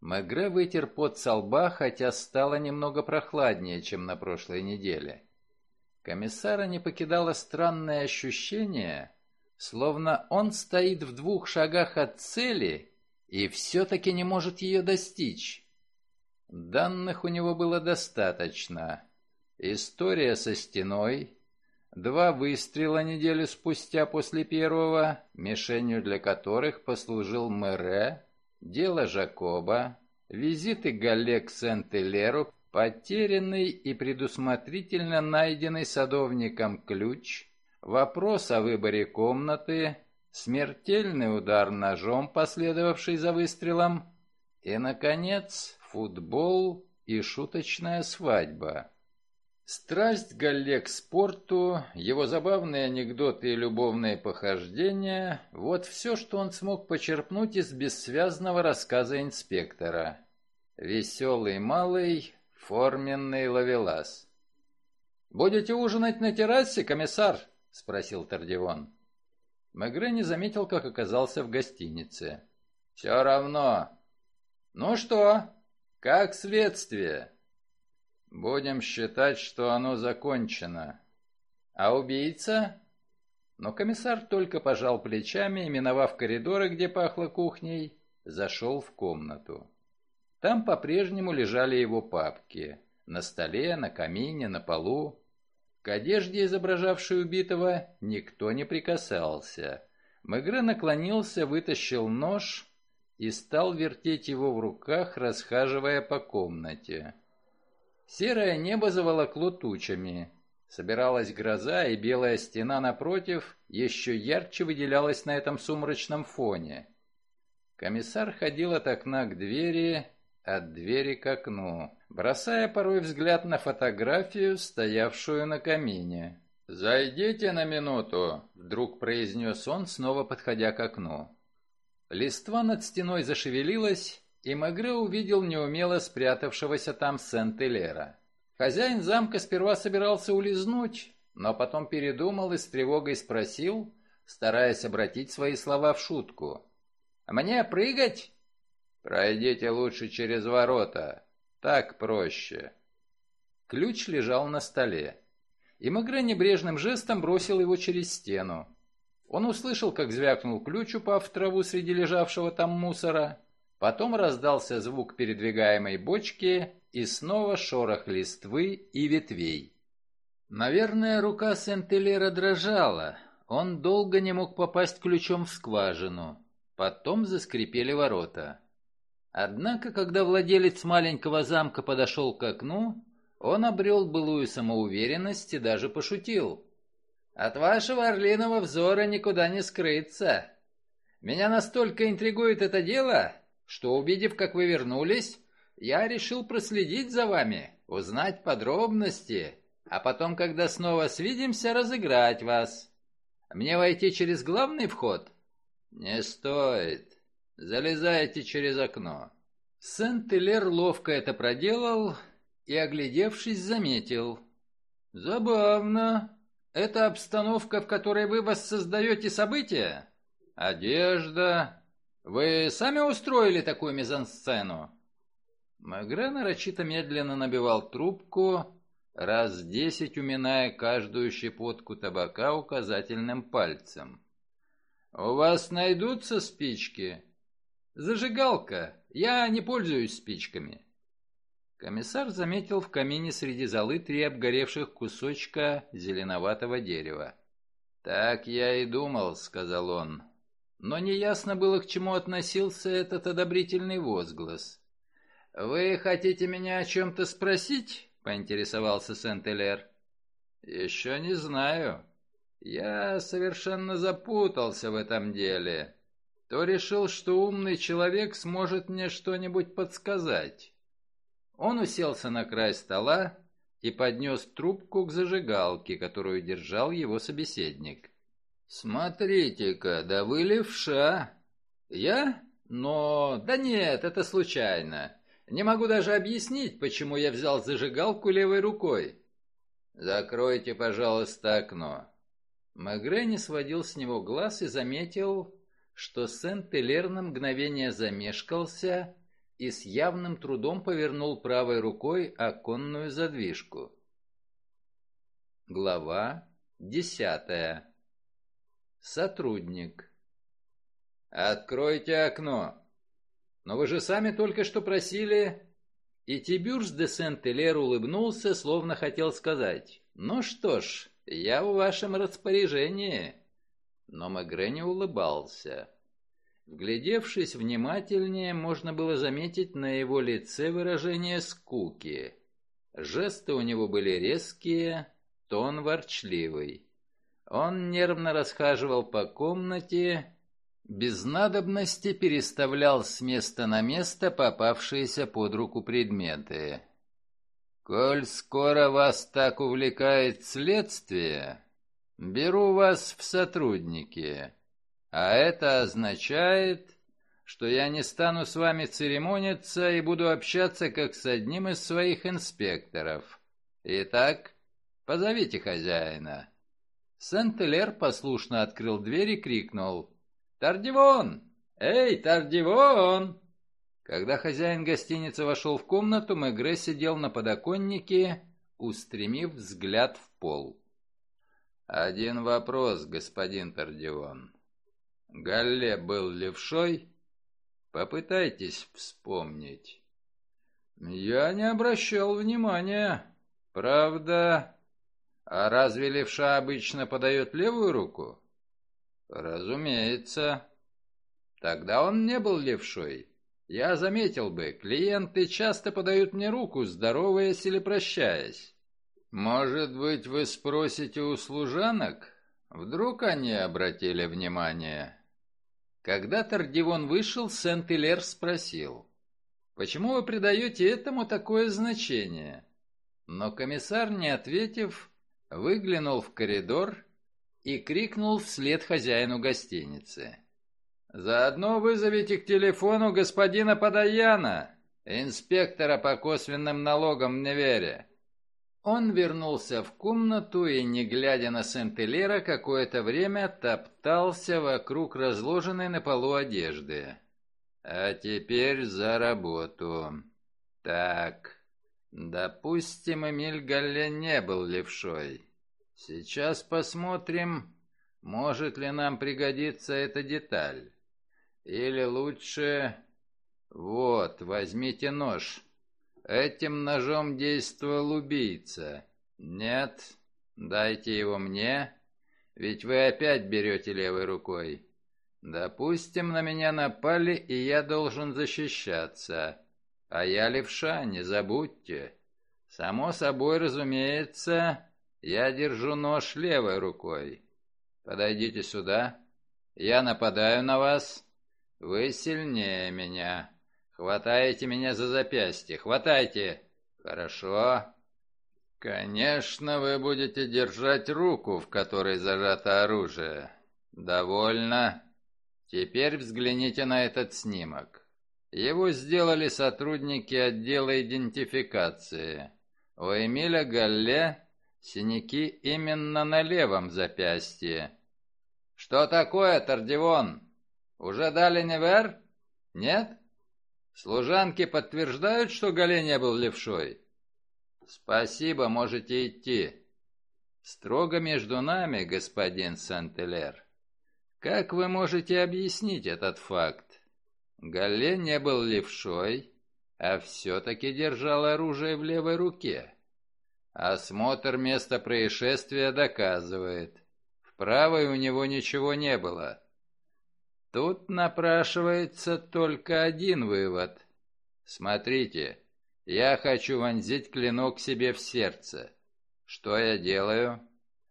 Мегре вытер пот со лба, хотя стало немного прохладнее, чем на прошлой неделе. Комиссара не покидало странное ощущение, словно он стоит в двух шагах от цели и все-таки не может ее достичь. Данных у него было достаточно. История со стеной, два выстрела неделю спустя после первого, мишенью для которых послужил Мэре, дело Жакоба, визиты Галле к Сент-Элеру, потерянный и предусмотрительно найденный садовником ключ, вопрос о выборе комнаты, смертельный удар ножом, последовавший за выстрелом, и, наконец, футбол и шуточная свадьба. Страсть Галле к спорту, его забавные анекдоты и любовные похождения – вот все, что он смог почерпнуть из бессвязного рассказа инспектора. Веселый малый, форменный ловелас. «Будете ужинать на террасе, комиссар?» – спросил Тардивон. Мегре не заметил, как оказался в гостинице. «Все равно. Ну что, как следствие?» Будем считать, что оно закончено. А убийца? Но комиссар только пожал плечами и, миновав коридоры, где пахло кухней, зашел в комнату. Там по-прежнему лежали его папки. На столе, на камине, на полу. К одежде, изображавшей убитого, никто не прикасался. Мегре наклонился, вытащил нож и стал вертеть его в руках, расхаживая по комнате. Серое небо заволокло тучами. Собиралась гроза, и белая стена напротив еще ярче выделялась на этом сумрачном фоне. Комиссар ходил от окна к двери, от двери к окну, бросая порой взгляд на фотографию, стоявшую на камине. «Зайдите на минуту», — вдруг произнес он, снова подходя к окну. Листва над стеной зашевелилась, и Мегре увидел неумело спрятавшегося там Сент-Элера. Хозяин замка сперва собирался улизнуть, но потом передумал и с тревогой спросил, стараясь обратить свои слова в шутку. «Мне прыгать?» «Пройдите лучше через ворота. Так проще». Ключ лежал на столе, и Мегре небрежным жестом бросил его через стену. Он услышал, как звякнул ключ, упав в траву среди лежавшего там мусора, Потом раздался звук передвигаемой бочки и снова шорох листвы и ветвей. Наверное, рука Сент-Элера дрожала. Он долго не мог попасть ключом в скважину. Потом заскрипели ворота. Однако, когда владелец маленького замка подошел к окну, он обрел былую самоуверенность и даже пошутил. «От вашего орлиного взора никуда не скрыться. Меня настолько интригует это дело, что, увидев, как вы вернулись, я решил проследить за вами, узнать подробности, а потом, когда снова свидимся, разыграть вас. Мне войти через главный вход?» «Не стоит. Залезайте через окно». Сент-Элер ловко это проделал и, оглядевшись, заметил. «Забавно. Это обстановка, в которой вы воссоздаете события? Одежда. Вы сами устроили такую мизансцену?» Магре нарочито медленно набивал трубку, раз десять уминая каждую щепотку табака указательным пальцем. «У вас найдутся спички?» «Зажигалка. Я не пользуюсь спичками». Комиссар заметил в камине среди золы три обгоревших кусочка зеленоватого дерева. «Так я и думал», — сказал он. Но неясно было, к чему относился этот одобрительный возглас. «Вы хотите меня о чем-то спросить?» — поинтересовался Сент-Элер. «Еще не знаю. Я совершенно запутался в этом деле. То решил, что умный человек сможет мне что-нибудь подсказать». Он уселся на край стола и поднес трубку к зажигалке, которую держал его собеседник. «Смотрите-ка, да вы левша!» «Я? Но... Да нет, это случайно. Не могу даже объяснить, почему я взял зажигалку левой рукой. Закройте, пожалуйста, окно. Мегре не сводил с него глаз и заметил, что Сент-Элер на мгновение замешкался и с явным трудом повернул правой рукой оконную задвижку. Глава десятая. Сотрудник. «Откройте окно!» Но вы же сами только что просили...» И Тибюрс де Сент-Элер улыбнулся, словно хотел сказать, «Ну что ж, я в вашем распоряжении». Но Мегре не улыбался. Вглядевшись внимательнее, можно было заметить на его лице выражение скуки. Жесты у него были резкие, тон ворчливый. Он нервно расхаживал по комнате, без надобности переставлял с места на место попавшиеся под руку предметы. «Коль скоро вас так увлекает следствие, беру вас в сотрудники, а это означает, что я не стану с вами церемониться и буду общаться как с одним из своих инспекторов. Итак, позовите хозяина». Сент-Элер послушно открыл дверь и крикнул — «Тардивон! Эй, Тардивон!» Когда хозяин гостиницы вошел в комнату, Мегре сидел на подоконнике, устремив взгляд в пол. «Один вопрос, господин Тардивон. Галле был левшой? Попытайтесь вспомнить». «Я не обращал внимания. Правда...» «А разве левша обычно подает левую руку?» «Разумеется. Тогда он не был левшой. Я заметил бы, клиенты часто подают мне руку, здороваясь или прощаясь. Может быть, вы спросите у служанок? Вдруг они обратили внимание?» Когда Тардивон вышел, Сент-Илер спросил, «Почему вы придаете этому такое значение?» Но комиссар, не ответив, выглянул в коридор и крикнул вслед хозяину гостиницы. «Заодно вызовите к телефону господина Подаяна, инспектора по косвенным налогам в Невере». Он вернулся в комнату и, не глядя на Сент-Элера, какое-то время топтался вокруг разложенной на полу одежды. «А теперь за работу. Так, допустим, Эмиль Галле не был левшой. Сейчас посмотрим, может ли нам пригодиться эта деталь. Или лучше... Вот, возьмите нож. Этим ножом действовал убийца. Нет, дайте его мне, ведь вы опять берете левой рукой. Допустим, на меня напали, и я должен защищаться. А я левша, не забудьте. Само собой, разумеется, я держу нож левой рукой. Подойдите сюда. Я нападаю на вас. Вы сильнее меня. Хватаете меня за запястье. Хватайте. Хорошо. Конечно, вы будете держать руку, в которой зажато оружие. Довольно. Теперь взгляните на этот снимок. Его сделали сотрудники отдела идентификации. У Эмиля Галле синяки именно на левом запястье. «Что такое, Тардивон? Уже дали Невер? Нет? Служанки подтверждают, что Гале не был левшой?» «Спасибо, можете идти». «Строго между нами, господин Сантелер. Как вы можете объяснить этот факт? Галле не был левшой, а все-таки держал оружие в левой руке. Осмотр места происшествия доказывает. В правой у него ничего не было. Тут напрашивается только один вывод. Смотрите, я хочу вонзить клинок себе в сердце. Что я делаю?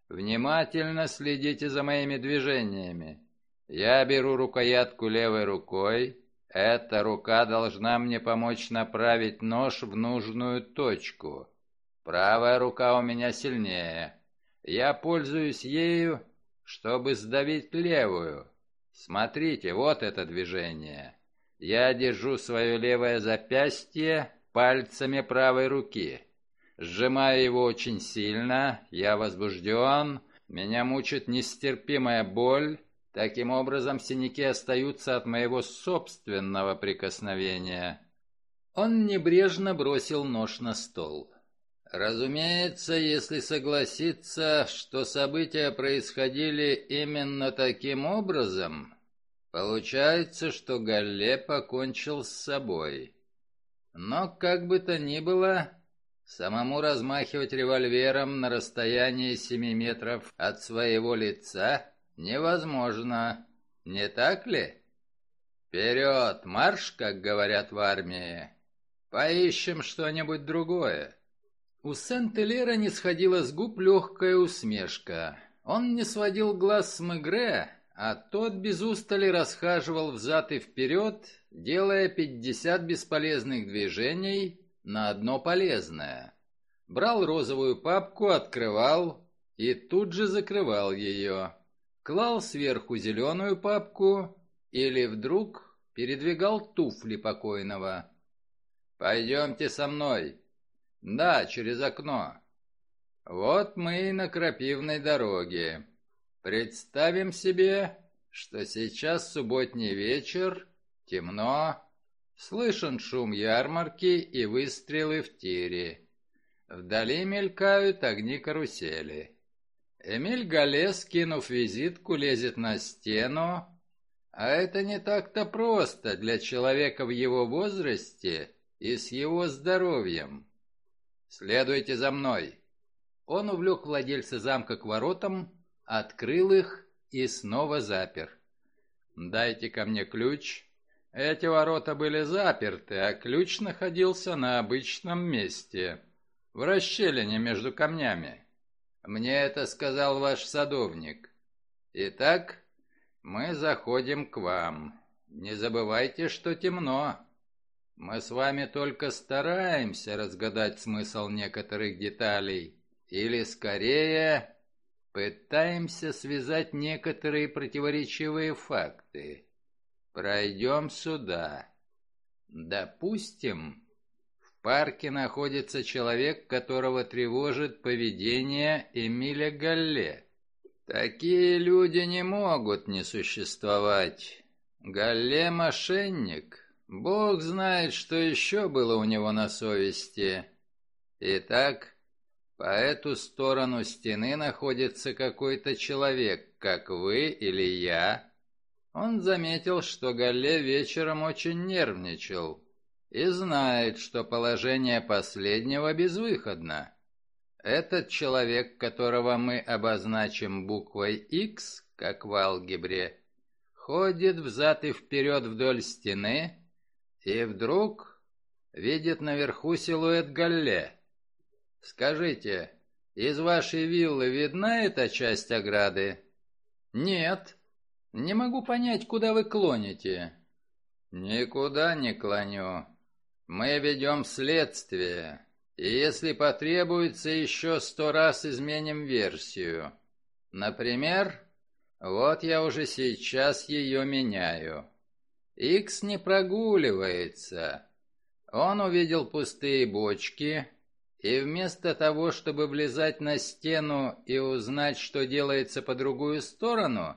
Внимательно следите за моими движениями. Я беру рукоятку левой рукой. Эта рука должна мне помочь направить нож в нужную точку. Правая рука у меня сильнее. Я пользуюсь ею, чтобы сдавить левую. Смотрите, вот это движение. Я держу свое левое запястье пальцами правой руки. Сжимаю его очень сильно, я возбужден, меня мучит нестерпимая боль, Таким образом, синяки остаются от моего собственного прикосновения. Он небрежно бросил нож на стол. Разумеется, если согласиться, что события происходили именно таким образом, получается, что Галле покончил с собой. Но, как бы то ни было, самому размахивать револьвером на расстоянии семи метров от своего лица невозможно, не так ли? Вперед, марш, как говорят в армии. Поищем что-нибудь другое. У Сент-Элера не сходила с губ легкая усмешка. Он не сводил глаз с Мегре, а тот без устали расхаживал взад и вперед, делая пятьдесят бесполезных движений на одно полезное. Брал розовую папку, открывал и тут же закрывал ее клал сверху зеленую папку или вдруг передвигал туфли покойного. «Пойдемте со мной». «Да, через окно». «Вот мы и на крапивной дороге. Представим себе, что сейчас субботний вечер, темно, слышен шум ярмарки и выстрелы в тире. Вдали мелькают огни карусели». Эмиль Гале, скинув визитку, лезет на стену. А это не так-то просто для человека в его возрасте и с его здоровьем. Следуйте за мной. Он увлек владельца замка к воротам, открыл их и снова запер. «Дайте ко мне ключ». Эти ворота были заперты, а ключ находился на обычном месте, в расщелине между камнями. Мне это сказал ваш садовник. Итак, мы заходим к вам. Не забывайте, что темно. Мы с вами только стараемся разгадать смысл некоторых деталей. Или, скорее, пытаемся связать некоторые противоречивые факты. Пройдем сюда. Допустим, парке находится человек, которого тревожит поведение Эмиля Галле. Такие люди не могут не существовать. Галле – мошенник. Бог знает, что еще было у него на совести. Итак, по эту сторону стены находится какой-то человек, как вы или я. Он заметил, что Галле вечером очень нервничал и знает, что положение последнего безвыходно. Этот человек, которого мы обозначим буквой X, как в алгебре, ходит взад и вперед вдоль стены и вдруг видит наверху силуэт Галле. Скажите, из вашей виллы видна эта часть ограды? Нет. Не могу понять, куда вы клоните. Никуда не клоню. Мы ведем следствие, и если потребуется, еще сто раз изменим версию. Например, Вот я уже сейчас ее меняю. Икс не прогуливается. Он увидел пустые бочки, и вместо того, чтобы влезать на стену и узнать, что делается по другую сторону,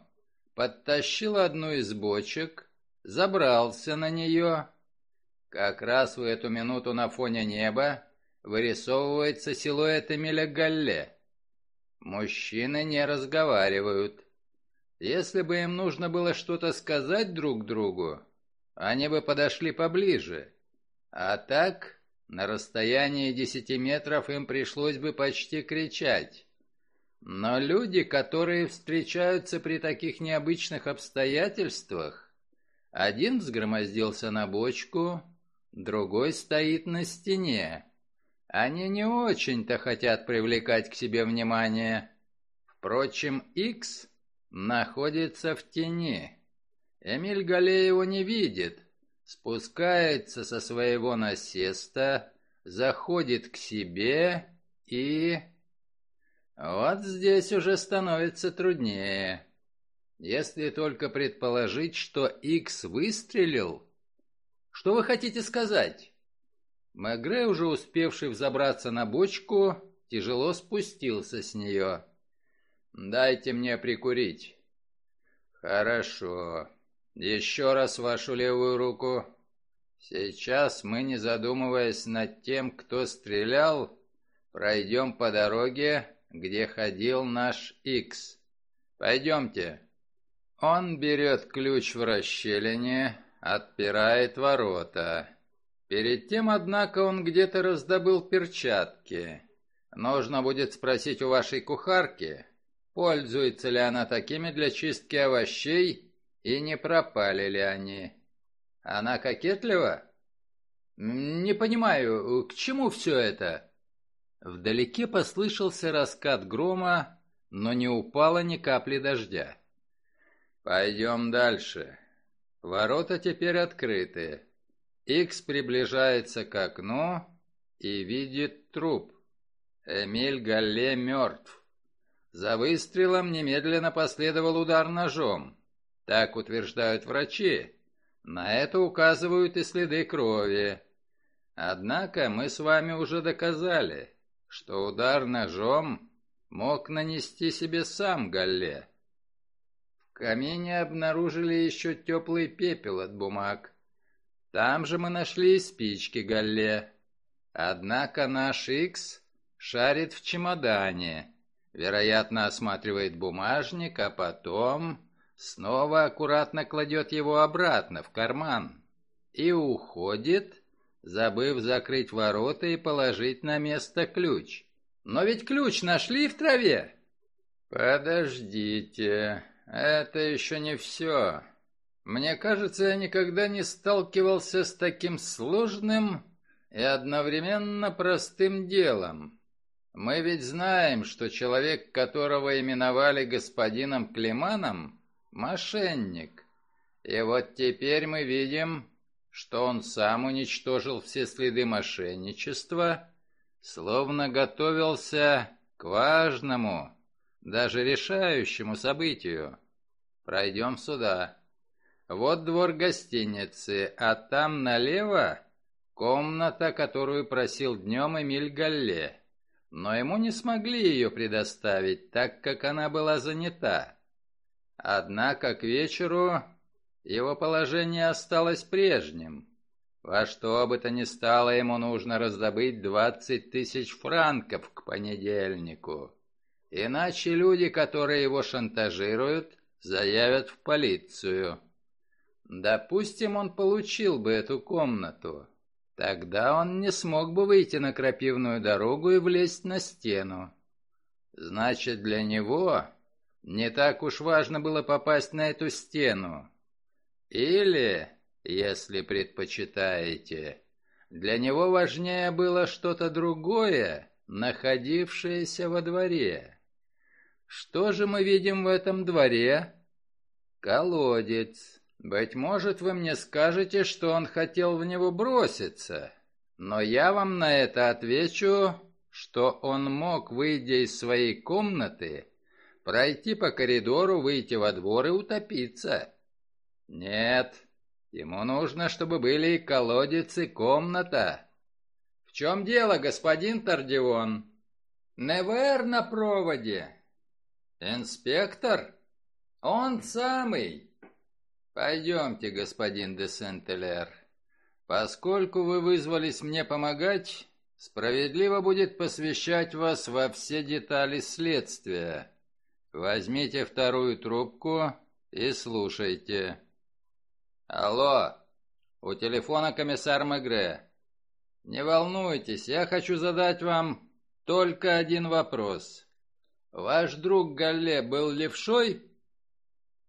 подтащил одну из бочек, забрался на нее. Как раз в эту минуту на фоне неба вырисовывается силуэт Эмиля Галле. Мужчины не разговаривают. Если бы им нужно было что-то сказать друг другу, они бы подошли поближе. А так, на расстоянии десяти метров им пришлось бы почти кричать. Но люди, которые встречаются при таких необычных обстоятельствах, один взгромоздился на бочку, другой стоит на стене. Они не очень-то хотят привлекать к себе внимание. Впрочем, Икс находится в тени. Эмиль Гале его не видит, спускается со своего насеста, заходит к себе и... Вот здесь уже становится труднее. Если только предположить, что Икс выстрелил... Что вы хотите сказать? Мегре, уже успевший взобраться на бочку, тяжело спустился с нее. «Дайте мне прикурить». «Хорошо. Еще раз вашу левую руку. Сейчас мы, не задумываясь над тем, кто стрелял, пройдем по дороге, где ходил наш Икс. Пойдемте». Он берет ключ в расщелине, отпирает ворота. Перед тем, однако, он где-то раздобыл перчатки. Нужно будет спросить у вашей кухарки, пользуется ли она такими для чистки овощей и не пропали ли они. Она кокетлива? Не понимаю, к чему все это? Вдалеке послышался раскат грома, но не упало ни капли дождя. Пойдем дальше. Ворота теперь открыты. Икс приближается к окну и видит труп. Эмиль Галле мертв. За выстрелом немедленно последовал удар ножом. Так утверждают врачи. На это указывают и следы крови. Однако мы с вами уже доказали, что удар ножом мог нанести себе сам Галле. Камине обнаружили еще теплый пепел от бумаг. Там же мы нашли спички Галле. Однако наш Икс шарит в чемодане, вероятно, осматривает бумажник, а потом снова аккуратно кладет его обратно в карман и уходит, забыв закрыть ворота и положить на место ключ. Но ведь ключ нашли в траве. Подождите, это еще не все. Мне кажется, я никогда не сталкивался с таким сложным и одновременно простым делом. Мы ведь знаем, что человек, которого именовали господином Климаном, мошенник. И вот теперь мы видим, что он сам уничтожил все следы мошенничества, словно готовился к важному, даже решающему событию. Пройдем сюда. Вот двор гостиницы, а там налево комната, которую просил днем Эмиль Галле. Но ему не смогли ее предоставить, так как она была занята. Однако к вечеру его положение осталось прежним. Во что бы то ни стало, ему нужно раздобыть двадцать тысяч франков к понедельнику. Иначе люди, которые его шантажируют, заявят в полицию. Допустим, он получил бы эту комнату. Тогда он не смог бы выйти на крапивную дорогу и влезть на стену. Значит, для него не так уж важно было попасть на эту стену. Или, если предпочитаете, для него важнее было что-то другое, находившееся во дворе. Что же мы видим в этом дворе? Колодец. Быть может, вы мне скажете, что он хотел в него броситься, но я вам на это отвечу, что он мог, выйдя из своей комнаты, Пройти по коридору, выйти во двор и утопиться. Нет, ему нужно, чтобы были и колодец, и комната. В чем дело, господин Тардион? НВР на проводе. Инспектор? Он самый. Пойдемте, господин де Сент-Элер. Поскольку вы вызвались мне помогать, справедливо будет посвящать вас во все детали следствия. Возьмите вторую трубку и слушайте. Алло, у телефона комиссар Мегре. Не волнуйтесь, я хочу задать вам только один вопрос. Ваш друг Галле был левшой?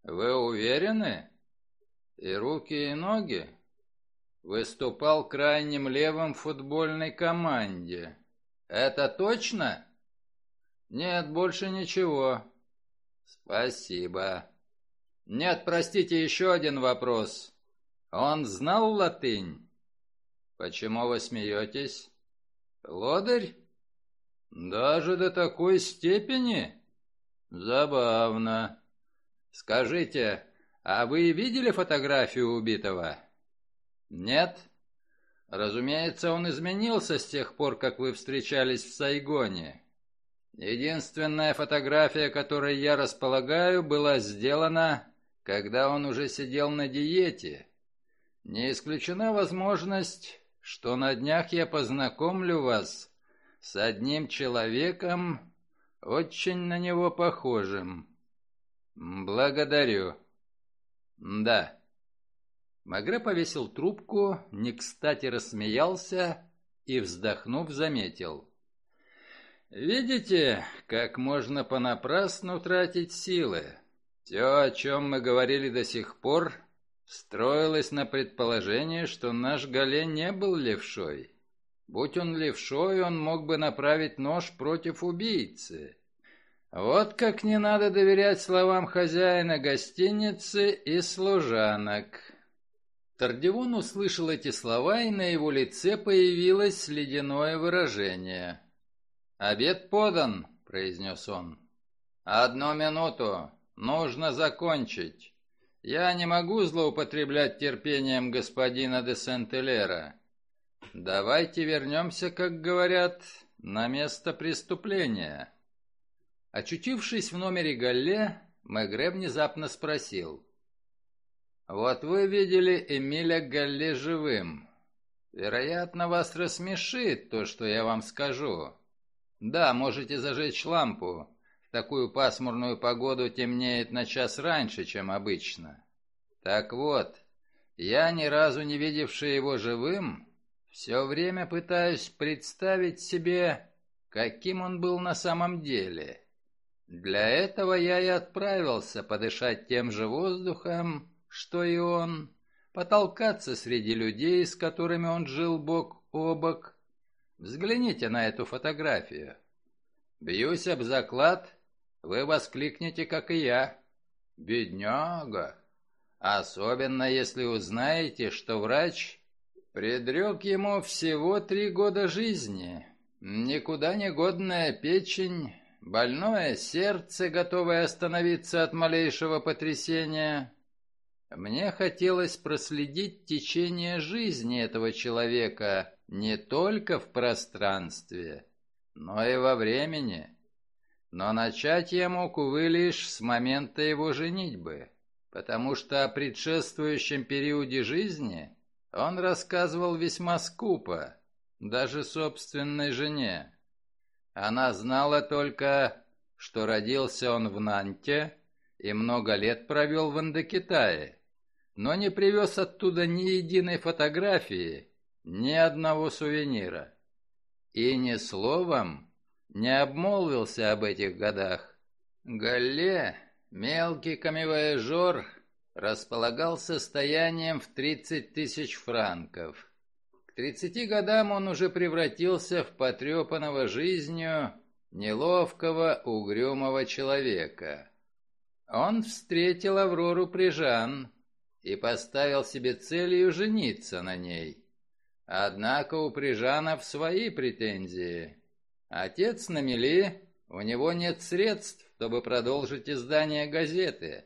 Вы уверены? И руки, и ноги? Выступал крайним левым в футбольной команде. Это точно? Нет, больше ничего. Спасибо. Нет, простите, еще один вопрос. Он знал латынь? Почему вы смеетесь? Лодырь? Даже до такой степени? Забавно. Скажите, а вы видели фотографию убитого? Нет? Разумеется, он изменился с тех пор, как вы встречались в Сайгоне. Единственная фотография, которой я располагаю, была сделана, когда он уже сидел на диете. Не исключена возможность, что на днях я познакомлю вас с одним человеком, очень на него похожим. Благодарю. Да. Магре повесил трубку, не кстати рассмеялся и, вздохнув, заметил. Видите, как можно понапрасну тратить силы? Все, о чем мы говорили до сих пор, строилось на предположении, что наш Гале не был левшой. Будь он левшой, он мог бы направить нож против убийцы. Вот как не надо доверять словам хозяина гостиницы и служанок. Тардивон услышал эти слова, и на его лице появилось ледяное выражение. «Обед подан», — произнес он. «Одну минуту. Нужно закончить. Я не могу злоупотреблять терпением господина де Сент-Элера. Давайте вернемся, как говорят, на место преступления». Очутившись в номере Галле, Мегре внезапно спросил. «Вот вы видели Эмиля Галле живым. Вероятно, вас рассмешит то, что я вам скажу. Да, можете зажечь лампу. В такую пасмурную погоду темнеет на час раньше, чем обычно. Так вот, я, ни разу не видевший его живым, все время пытаюсь представить себе, каким он был на самом деле. Для этого я и отправился подышать тем же воздухом, что и он, потолкаться среди людей, с которыми он жил бок о бок, Взгляните на эту фотографию. Бьюсь об заклад, вы воскликнете, как и я. Бедняга. Особенно, если узнаете, что врач предрек ему всего три года жизни. Никуда не годная печень, больное сердце, готовое остановиться от малейшего потрясения. Мне хотелось проследить течение жизни этого человека, не только в пространстве, но и во времени. Но начать я мог, увы, лишь с момента его женитьбы, потому что о предшествующем периоде жизни он рассказывал весьма скупо, даже собственной жене. Она знала только, что родился он в Нанте и много лет провел в Индокитае, но не привез оттуда ни единой фотографии ни одного сувенира. И ни словом не обмолвился об этих годах. Галле, мелкий камевояжер, располагал состоянием в 30 тысяч франков. К 30 годам он уже превратился в потрепанного жизнью, неловкого, угрюмого человека. Он встретил Аврору Прижан и поставил себе целью жениться на ней. Однако у Прижанов свои претензии. Отец на мели, у него нет средств, чтобы продолжить издание газеты.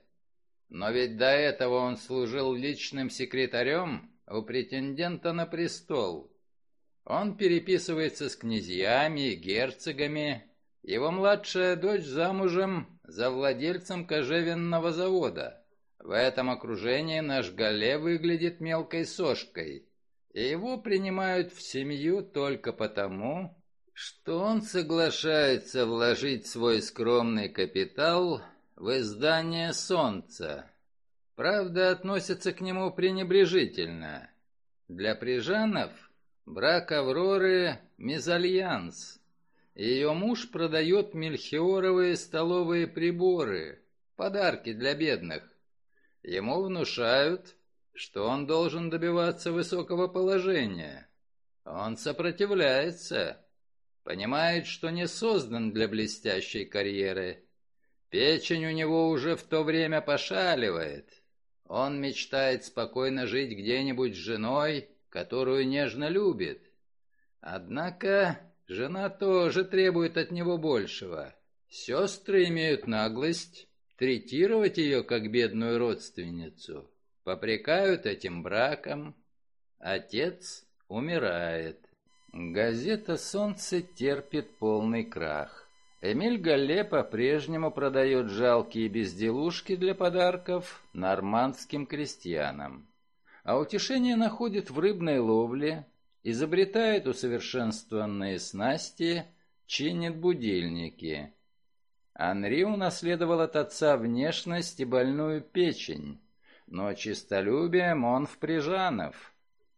Но ведь до этого он служил личным секретарем у претендента на престол. Он переписывается с князьями герцогами. Его младшая дочь замужем за владельцем кожевенного завода. В этом окружении наш Гале выглядит мелкой сошкой, и его принимают в семью только потому, что он соглашается вложить свой скромный капитал в издание «Солнца». Правда, относятся к нему пренебрежительно. Для прижанов брак Авроры – мезальянс. Ее муж продает мельхиоровые столовые приборы, подарки для бедных. Ему внушают, что он должен добиваться высокого положения. Он сопротивляется, понимает, что не создан для блестящей карьеры. Печень у него уже в то время пошаливает. Он мечтает спокойно жить где-нибудь с женой, которую нежно любит. Однако жена тоже требует от него большего. Сестры имеют наглость третировать ее как бедную родственницу, попрекают этим браком. Отец умирает. Газета «Солнце» терпит полный крах. Эмиль Галле по-прежнему продает жалкие безделушки для подарков нормандским крестьянам. А утешение находит в рыбной ловле, изобретает усовершенствованные снасти, чинит будильники. Анри унаследовал от отца внешность и больную печень, но чистолюбием он в Прижанов.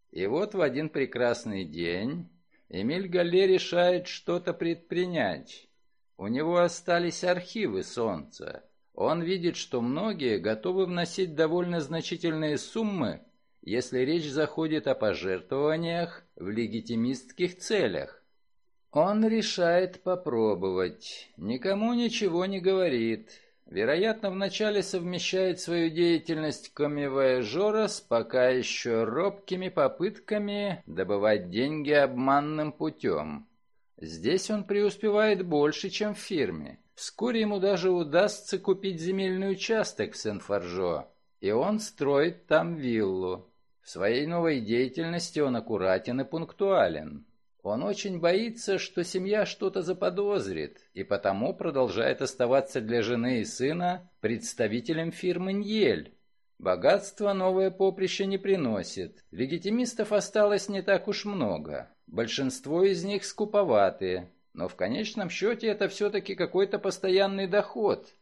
И вот в один прекрасный день Эмиль Галле решает что-то предпринять. У него остались архивы Солнца. Он видит, что многие готовы вносить довольно значительные суммы, если речь заходит о пожертвованиях в легитимистских целях. Он решает попробовать. Никому ничего не говорит. Вероятно, вначале совмещает свою деятельность комивояжера с пока еще робкими попытками добывать деньги обманным путем. Здесь он преуспевает больше, чем в фирме. Вскоре ему даже удастся купить земельный участок в Сен-Форжо, и он строит там виллу. В своей новой деятельности он аккуратен и пунктуален. Он очень боится, что семья что-то заподозрит, и потому продолжает оставаться для жены и сына представителем фирмы «Ньель». Богатство новое поприще не приносит. Легитимистов осталось не так уж много. Большинство из них скуповатые, но в конечном счете это все-таки какой-то постоянный доход.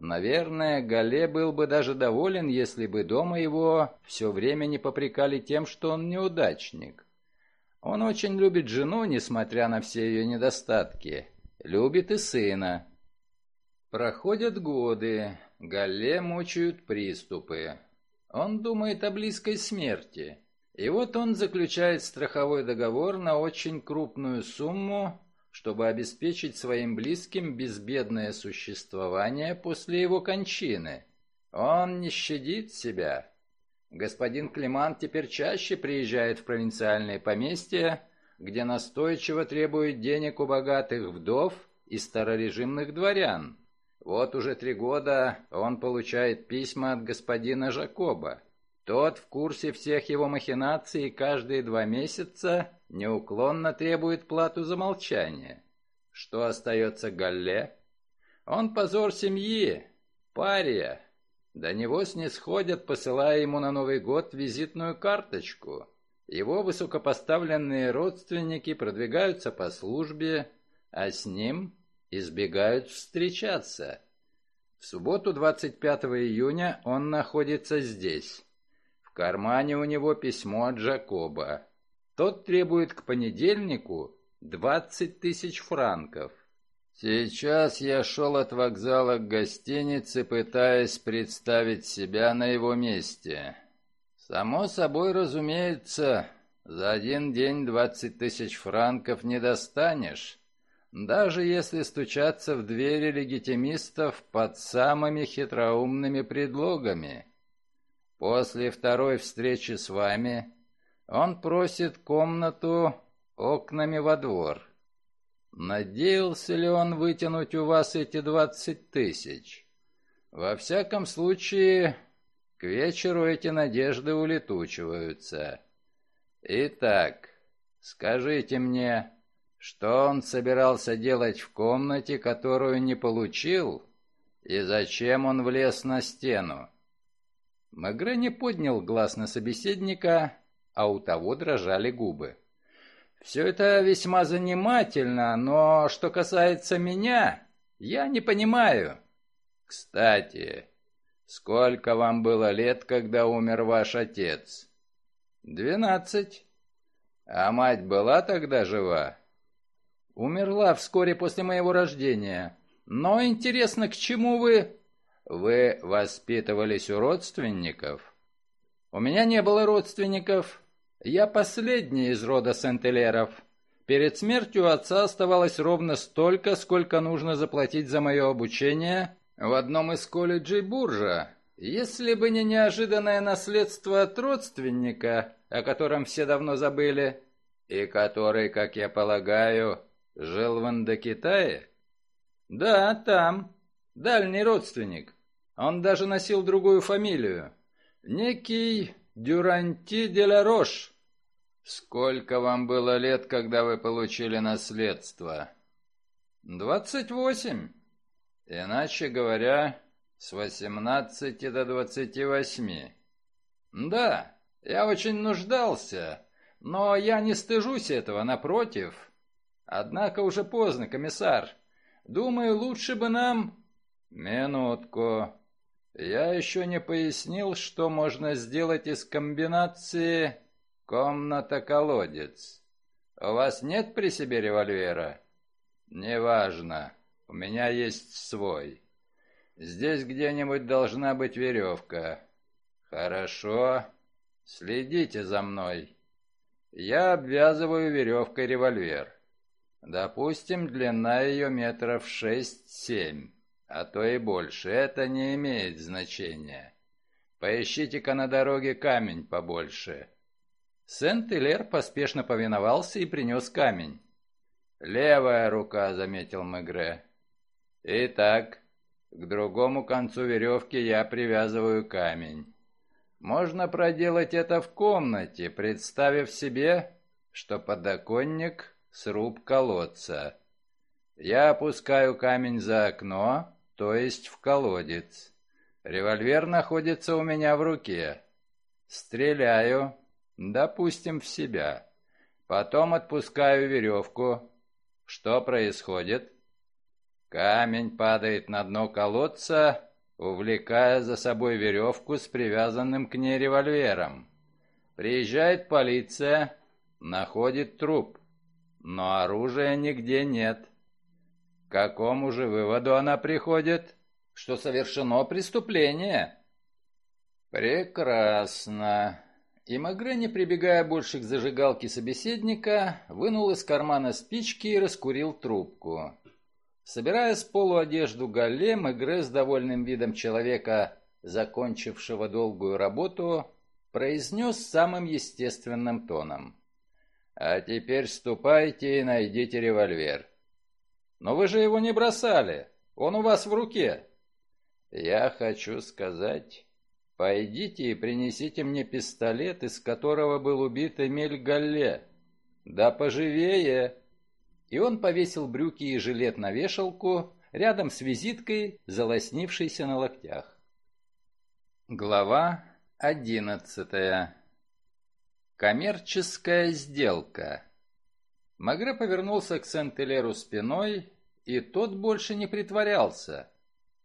Наверное, Гале был бы даже доволен, если бы дома его все время не попрекали тем, что он неудачник. Он очень любит жену, несмотря на все ее недостатки. Любит и сына. Проходят годы, Галле мучают приступы. Он думает о близкой смерти. И вот он заключает страховой договор на очень крупную сумму, чтобы обеспечить своим близким безбедное существование после его кончины. Он не щадит себя. Господин Климан теперь чаще приезжает в провинциальные поместья, где настойчиво требует денег у богатых вдов и старорежимных дворян. Вот уже три года он получает письма от господина Жакоба. Тот в курсе всех его махинаций и каждые два месяца неуклонно требует плату за молчание. Что остается Галле? Он позор семьи, пария. До него снисходят, посылая ему на Новый год визитную карточку. Его высокопоставленные родственники продвигаются по службе, а с ним избегают встречаться. В субботу 25 июня он находится здесь кармане у него письмо от Джакоба. Тот требует к понедельнику двадцать тысяч франков. Сейчас я шел от вокзала к гостинице, пытаясь представить себя на его месте. Само собой, разумеется, за один день двадцать тысяч франков не достанешь, даже если стучаться в двери легитимистов под самыми хитроумными предлогами. После второй встречи с вами он просит комнату окнами во двор. Надеялся ли он вытянуть у вас эти двадцать тысяч? Во всяком случае, к вечеру эти надежды улетучиваются. Итак, скажите мне, что он собирался делать в комнате, которую не получил, и зачем он влез на стену? Магре не поднял глаз на собеседника, а у того дрожали губы. «Все это весьма занимательно, но что касается меня, я не понимаю». «Кстати, сколько вам было лет, когда умер ваш отец?» «Двенадцать». «А мать была тогда жива?» «Умерла вскоре после моего рождения. Но интересно, к чему вы...» «Вы воспитывались у родственников?» «У меня не было родственников. Я последний из рода Сент-Элеров. Перед смертью отца оставалось ровно столько, сколько нужно заплатить за мое обучение в одном из колледжей Буржа. Если бы не неожиданное наследство от родственника, о котором все давно забыли, и который, как я полагаю, жил в Индокитае? Да, там. Дальний родственник. Он даже носил другую фамилию. Некий Дюранти де ла Рош. Сколько вам было лет, когда вы получили наследство? Двадцать восемь. Иначе говоря, с восемнадцати до двадцати восьми. Да, я очень нуждался, но я не стыжусь этого, напротив. Однако уже поздно, комиссар. Думаю, лучше бы нам... Минутку. Я еще не пояснил, что можно сделать из комбинации «комната-колодец». У вас нет при себе револьвера? Неважно. У меня есть свой. Здесь где-нибудь должна быть веревка. Хорошо. Следите за мной. Я обвязываю веревкой револьвер. Допустим, длина ее метров шесть-семь а то и больше, это не имеет значения. Поищите-ка на дороге камень побольше». Сент-Илер поспешно повиновался и принес камень. «Левая рука», — заметил Мегре. «Итак, к другому концу веревки я привязываю камень. Можно проделать это в комнате, представив себе, что подоконник — сруб колодца. Я опускаю камень за окно, то есть в колодец. Револьвер находится у меня в руке. Стреляю, допустим, в себя. Потом отпускаю веревку. Что происходит? Камень падает на дно колодца, увлекая за собой веревку с привязанным к ней револьвером. Приезжает полиция, находит труп, но оружия нигде нет. К какому же выводу она приходит? Что совершено преступление. Прекрасно. И Магре, не прибегая больше к зажигалке собеседника, вынул из кармана спички и раскурил трубку. Собирая с полу одежду Галле, Мегре с довольным видом человека, закончившего долгую работу, произнес самым естественным тоном. «А теперь ступайте и найдите револьвер. Но вы же его не бросали. Он у вас в руке. Я хочу сказать, пойдите и принесите мне пистолет, из которого был убит Эмиль Галле. Да поживее. И он повесил брюки и жилет на вешалку рядом с визиткой, залоснившейся на локтях. Глава одиннадцатая. Коммерческая сделка. Магре повернулся к Сент-Элеру спиной, и тот больше не притворялся.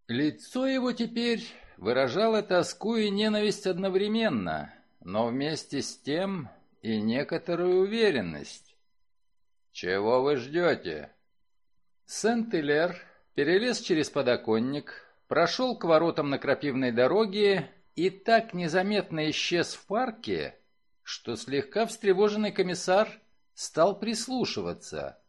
Лицо его теперь выражало тоску и ненависть одновременно, но вместе с тем и некоторую уверенность. «Чего вы ждете?» Сент-Элер перелез через подоконник, прошел к воротам на крапивной дороге и так незаметно исчез в парке, что слегка встревоженный комиссар стал прислушиваться.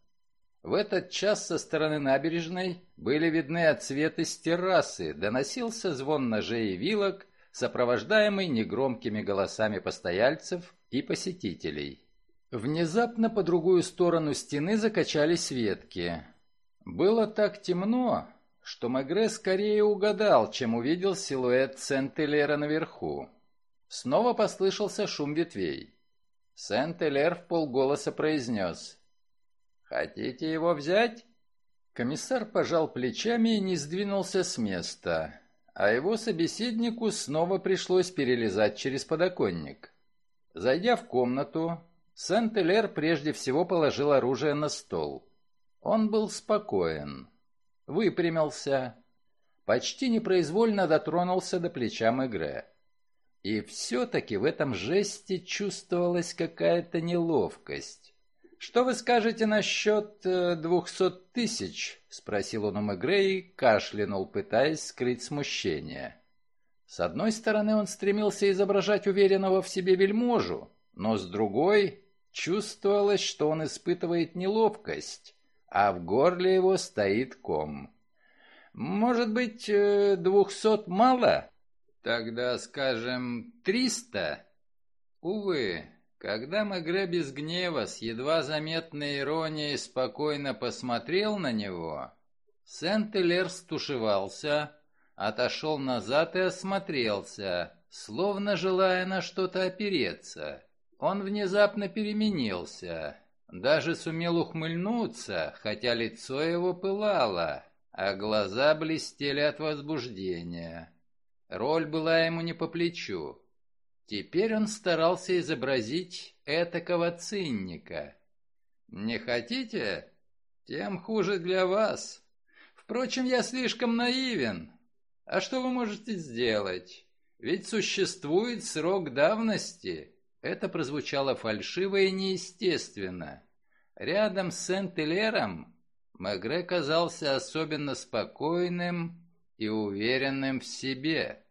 В этот час со стороны набережной были видны отсветы с террасы, доносился звон ножей и вилок, сопровождаемый негромкими голосами постояльцев и посетителей. Внезапно по другую сторону стены закачались ветки. Было так темно, что Мегре скорее угадал, чем увидел силуэт Сент-Элера наверху. Снова послышался шум ветвей. Сент-Элер полголоса произнес. «Хотите его взять?» Комиссар пожал плечами и не сдвинулся с места, а его собеседнику снова пришлось перелезать через подоконник. Зайдя в комнату, Сент-Элер прежде всего положил оружие на стол. Он был спокоен. Выпрямился. Почти непроизвольно дотронулся до плеча Мегре. И все-таки в этом жесте чувствовалась какая-то неловкость. «Что вы скажете насчет э, двухсот тысяч?» — спросил он у Мегре и кашлянул, пытаясь скрыть смущение. С одной стороны, он стремился изображать уверенного в себе вельможу, но с другой Чувствовалось, что он испытывает неловкость, а в горле его стоит ком. «Может быть, э, двухсот мало? Тогда, скажем, триста?» Увы, когда Мегре без гнева, с едва заметной иронией, спокойно посмотрел на него, Сент-Элер стушевался, отошел назад и осмотрелся, словно желая на что-то опереться. Он внезапно переменился, даже сумел ухмыльнуться, хотя лицо его пылало, а глаза блестели от возбуждения. Роль была ему не по плечу. Теперь он старался изобразить этакого цинника. «Не хотите? Тем хуже для вас. Впрочем, я слишком наивен. А что вы можете сделать? Ведь существует срок давности». Это прозвучало фальшиво и неестественно. Рядом с Сент-Элером Мегре казался особенно спокойным и уверенным в себе.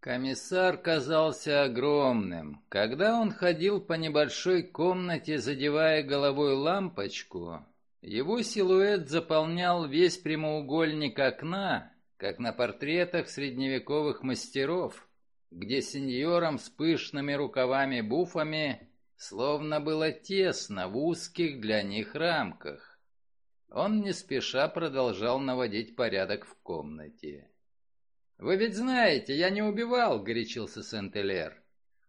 Комиссар казался огромным. Когда он ходил по небольшой комнате, задевая головой лампочку, его силуэт заполнял весь прямоугольник окна, как на портретах средневековых мастеров где сеньорам с пышными рукавами-буфами словно было тесно в узких для них рамках. Он не спеша продолжал наводить порядок в комнате. «Вы ведь знаете, я не убивал», — горячился Сент-Элер.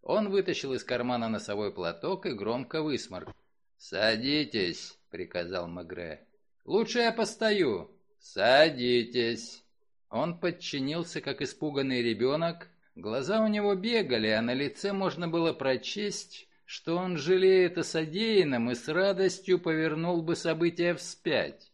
Он вытащил из кармана носовой платок и громко высморк. «Садитесь», — приказал Магре. «Лучше я постою». «Садитесь». Он подчинился, как испуганный ребенок, Глаза у него бегали, а на лице можно было прочесть, что он жалеет о содеянном и с радостью повернул бы события вспять.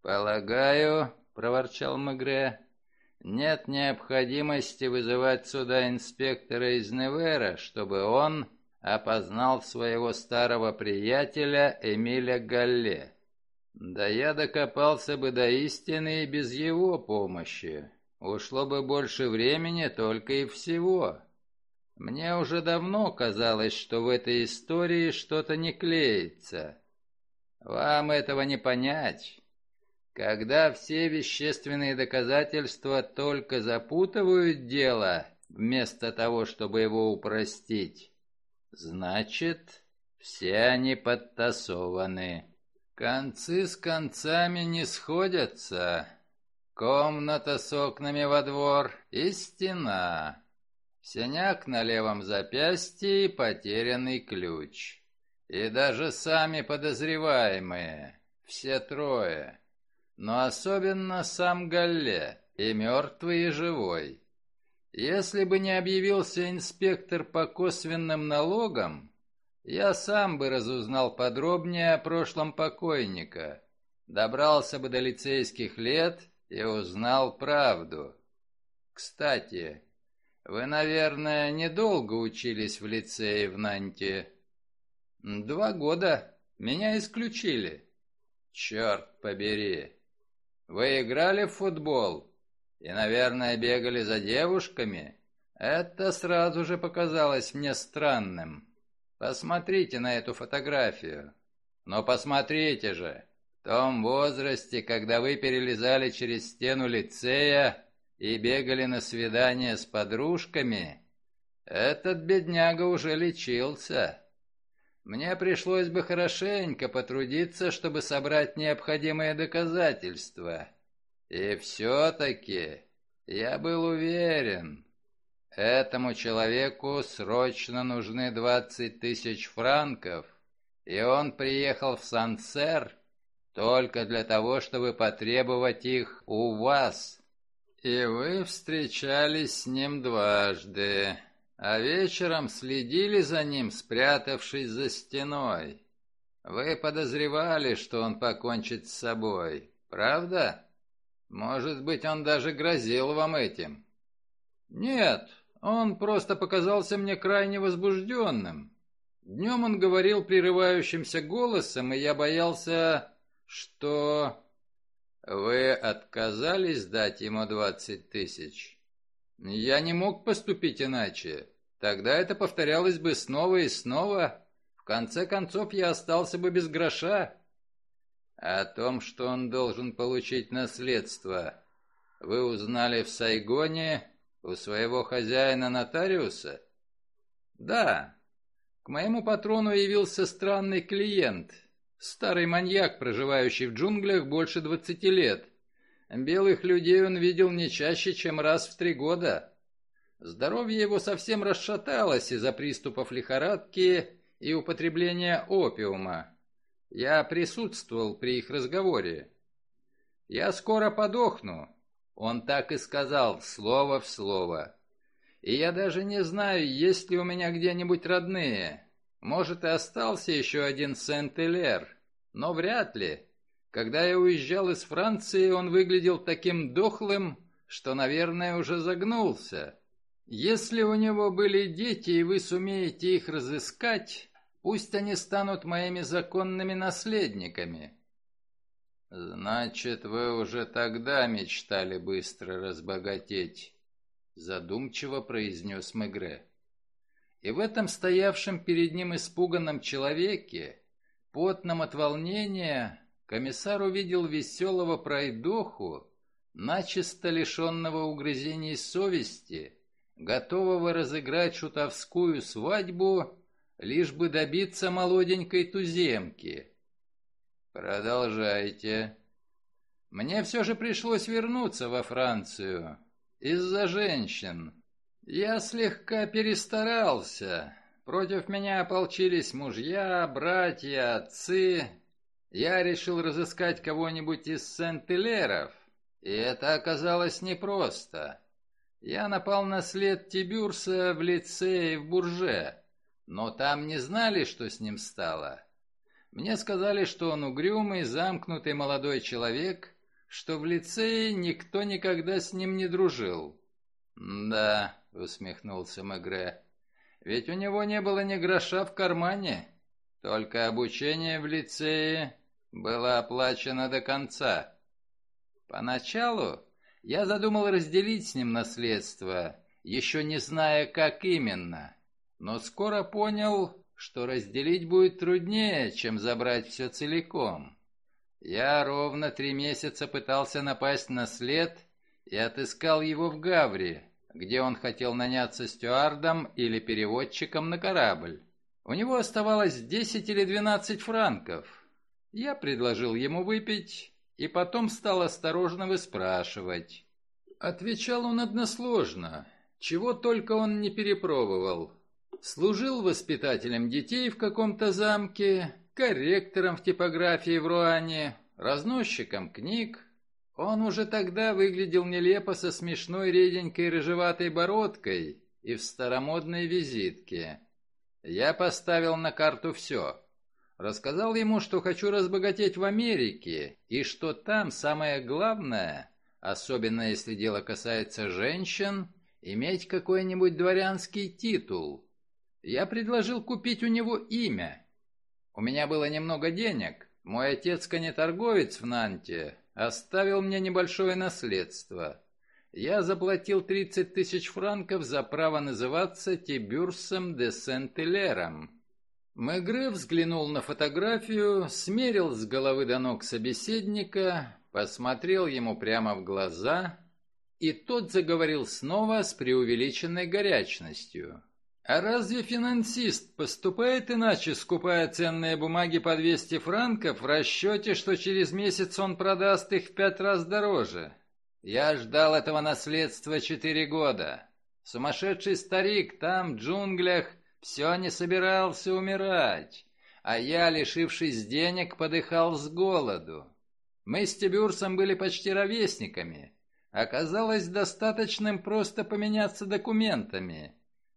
«Полагаю», — проворчал Мегре, — «нет необходимости вызывать сюда инспектора из Невера, чтобы он опознал своего старого приятеля Эмиля Галле. Да я докопался бы до истины и без его помощи. Ушло бы больше времени только и всего. Мне уже давно казалось, что в этой истории что-то не клеится. Вам этого не понять. Когда все вещественные доказательства только запутывают дело, вместо того, чтобы его упростить, значит, все они подтасованы. Концы с концами не сходятся, Комната с окнами во двор и стена. Синяк на левом запястье и потерянный ключ. И даже сами подозреваемые, все трое. Но особенно сам Галле, и мертвый, и живой. Если бы не объявился инспектор по косвенным налогам, я сам бы разузнал подробнее о прошлом покойника, добрался бы до лицейских лет и узнал правду. Кстати, вы, наверное, недолго учились в лицее в Нанте? Два года. Меня исключили. Черт побери. Вы играли в футбол и, наверное, бегали за девушками? Это сразу же показалось мне странным. Посмотрите на эту фотографию. Но посмотрите же. В том возрасте, когда вы перелезали через стену лицея и бегали на свидание с подружками, этот бедняга уже лечился. Мне пришлось бы хорошенько потрудиться, чтобы собрать необходимые доказательства. И все-таки я был уверен, этому человеку срочно нужны двадцать тысяч франков, и он приехал в Сансер только для того, чтобы потребовать их у вас. И вы встречались с ним дважды а вечером следили за ним, спрятавшись за стеной. Вы подозревали, что он покончит с собой, правда? Может быть, он даже грозил вам этим? Нет, он просто показался мне крайне возбужденным. Днем он говорил прерывающимся голосом, и я боялся, что... Вы отказались дать ему двадцать тысяч? Я не мог поступить иначе. Тогда это повторялось бы снова и снова. В конце концов, я остался бы без гроша. О том, что он должен получить наследство, вы узнали в Сайгоне у своего хозяина-нотариуса? Да. К моему патрону явился странный клиент, старый маньяк, проживающий в джунглях больше двадцати лет. Белых людей он видел не чаще, чем раз в три года. Здоровье его совсем расшаталось из-за приступов лихорадки и употребления опиума. Я присутствовал при их разговоре. «Я скоро подохну», — он так и сказал, слово в слово. «И я даже не знаю, есть ли у меня где-нибудь родные. Может, и остался еще один Сент-Элер, но вряд ли. Когда я уезжал из Франции, он выглядел таким дохлым, что, наверное, уже загнулся. Если у него были дети, и вы сумеете их разыскать, пусть они станут моими законными наследниками. Значит, вы уже тогда мечтали быстро разбогатеть, задумчиво произнес Мегре. И в этом стоявшем перед ним испуганном человеке, потном от волнения, комиссар увидел веселого пройдоху, начисто лишенного угрызений совести, готового разыграть шутовскую свадьбу, лишь бы добиться молоденькой туземки. Продолжайте. Мне все же пришлось вернуться во Францию из-за женщин. Я слегка перестарался. Против меня ополчились мужья, братья, отцы, я решил разыскать кого-нибудь из Сент-Элеров, и это оказалось непросто. Я напал на след Тибюрса в лицее в Бурже, но там не знали, что с ним стало. Мне сказали, что он угрюмый, замкнутый молодой человек, что в лицее никто никогда с ним не дружил. «Да», — усмехнулся Мегре, — «ведь у него не было ни гроша в кармане, только обучение в лицее была оплачена до конца. Поначалу я задумал разделить с ним наследство, еще не зная, как именно, но скоро понял, что разделить будет труднее, чем забрать все целиком. Я ровно три месяца пытался напасть на след и отыскал его в Гавре, где он хотел наняться стюардом или переводчиком на корабль. У него оставалось десять или двенадцать франков, я предложил ему выпить, и потом стал осторожно выспрашивать. Отвечал он односложно, чего только он не перепробовал. Служил воспитателем детей в каком-то замке, корректором в типографии в Руане, разносчиком книг. Он уже тогда выглядел нелепо со смешной реденькой рыжеватой бородкой и в старомодной визитке. Я поставил на карту все. Рассказал ему, что хочу разбогатеть в Америке, и что там самое главное, особенно если дело касается женщин, иметь какой-нибудь дворянский титул. Я предложил купить у него имя. У меня было немного денег. Мой отец, конеторговец в Нанте, оставил мне небольшое наследство. Я заплатил 30 тысяч франков за право называться Тибюрсом де Сент-Элером. Мегре взглянул на фотографию, смерил с головы до ног собеседника, посмотрел ему прямо в глаза, и тот заговорил снова с преувеличенной горячностью. А разве финансист поступает иначе, скупая ценные бумаги по 200 франков в расчете, что через месяц он продаст их в пять раз дороже? Я ждал этого наследства четыре года. Сумасшедший старик там, в джунглях, все не собирался умирать, а я, лишившись денег, подыхал с голоду. Мы с Тибюрсом были почти ровесниками. Оказалось достаточным просто поменяться документами.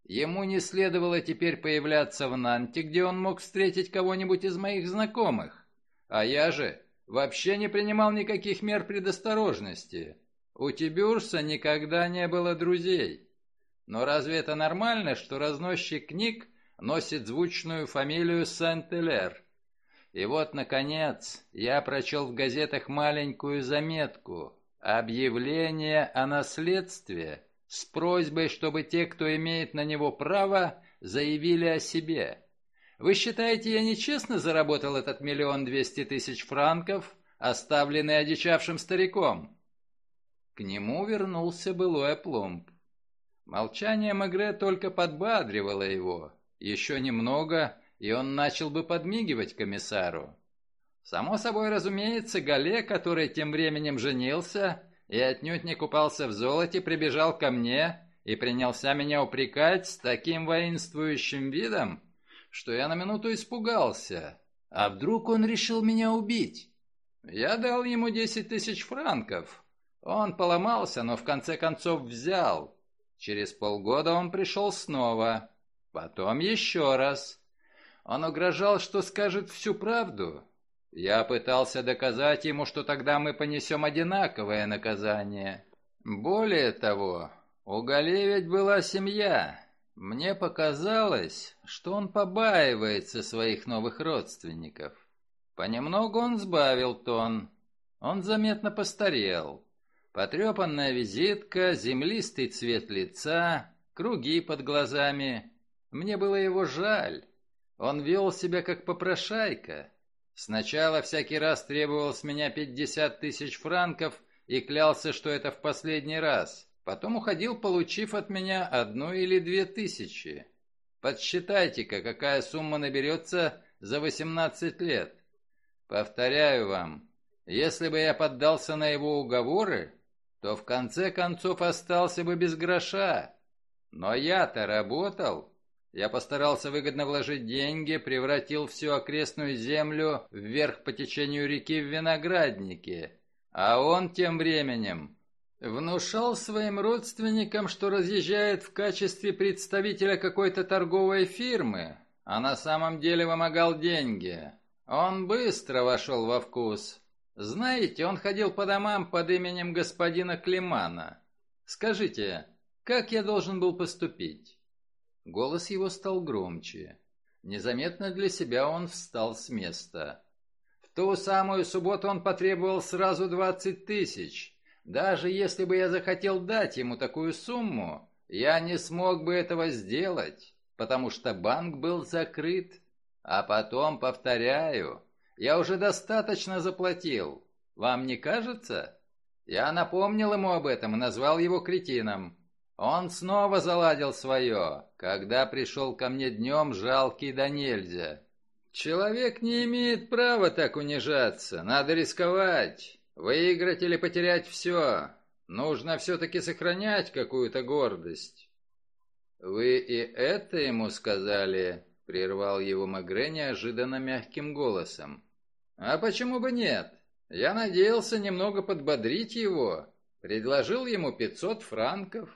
Ему не следовало теперь появляться в Нанте, где он мог встретить кого-нибудь из моих знакомых. А я же вообще не принимал никаких мер предосторожности. У Тибюрса никогда не было друзей. Но разве это нормально, что разносчик книг носит звучную фамилию Сент-Элер? И вот, наконец, я прочел в газетах маленькую заметку. Объявление о наследстве с просьбой, чтобы те, кто имеет на него право, заявили о себе. Вы считаете, я нечестно заработал этот миллион двести тысяч франков, оставленный одичавшим стариком? К нему вернулся былой опломб. Молчание Мегре только подбадривало его. Еще немного, и он начал бы подмигивать комиссару. Само собой разумеется, Гале, который тем временем женился, и отнюдь не купался в золоте, прибежал ко мне и принялся меня упрекать с таким воинствующим видом, что я на минуту испугался. А вдруг он решил меня убить? Я дал ему десять тысяч франков. Он поломался, но в конце концов взял. Через полгода он пришел снова. Потом еще раз. Он угрожал, что скажет всю правду, я пытался доказать ему, что тогда мы понесем одинаковое наказание. Более того, у Гале ведь была семья. Мне показалось, что он побаивается своих новых родственников. Понемногу он сбавил тон. Он заметно постарел. Потрепанная визитка, землистый цвет лица, круги под глазами. Мне было его жаль. Он вел себя как попрошайка. Сначала всякий раз требовал с меня 50 тысяч франков и клялся, что это в последний раз. Потом уходил, получив от меня одну или две тысячи. Подсчитайте-ка, какая сумма наберется за 18 лет. Повторяю вам, если бы я поддался на его уговоры, то в конце концов остался бы без гроша. Но я-то работал. Я постарался выгодно вложить деньги, превратил всю окрестную землю вверх по течению реки в виноградники. А он тем временем внушал своим родственникам, что разъезжает в качестве представителя какой-то торговой фирмы, а на самом деле вымогал деньги. Он быстро вошел во вкус. Знаете, он ходил по домам под именем господина Климана. Скажите, как я должен был поступить? Голос его стал громче. Незаметно для себя он встал с места. В ту самую субботу он потребовал сразу двадцать тысяч. Даже если бы я захотел дать ему такую сумму, я не смог бы этого сделать, потому что банк был закрыт. А потом, повторяю, я уже достаточно заплатил. Вам не кажется? Я напомнил ему об этом и назвал его кретином. Он снова заладил свое, когда пришел ко мне днем жалкий да нельзя. Человек не имеет права так унижаться, надо рисковать, выиграть или потерять все. Нужно все-таки сохранять какую-то гордость. «Вы и это ему сказали?» — прервал его Магре неожиданно мягким голосом. «А почему бы нет? Я надеялся немного подбодрить его. Предложил ему пятьсот франков.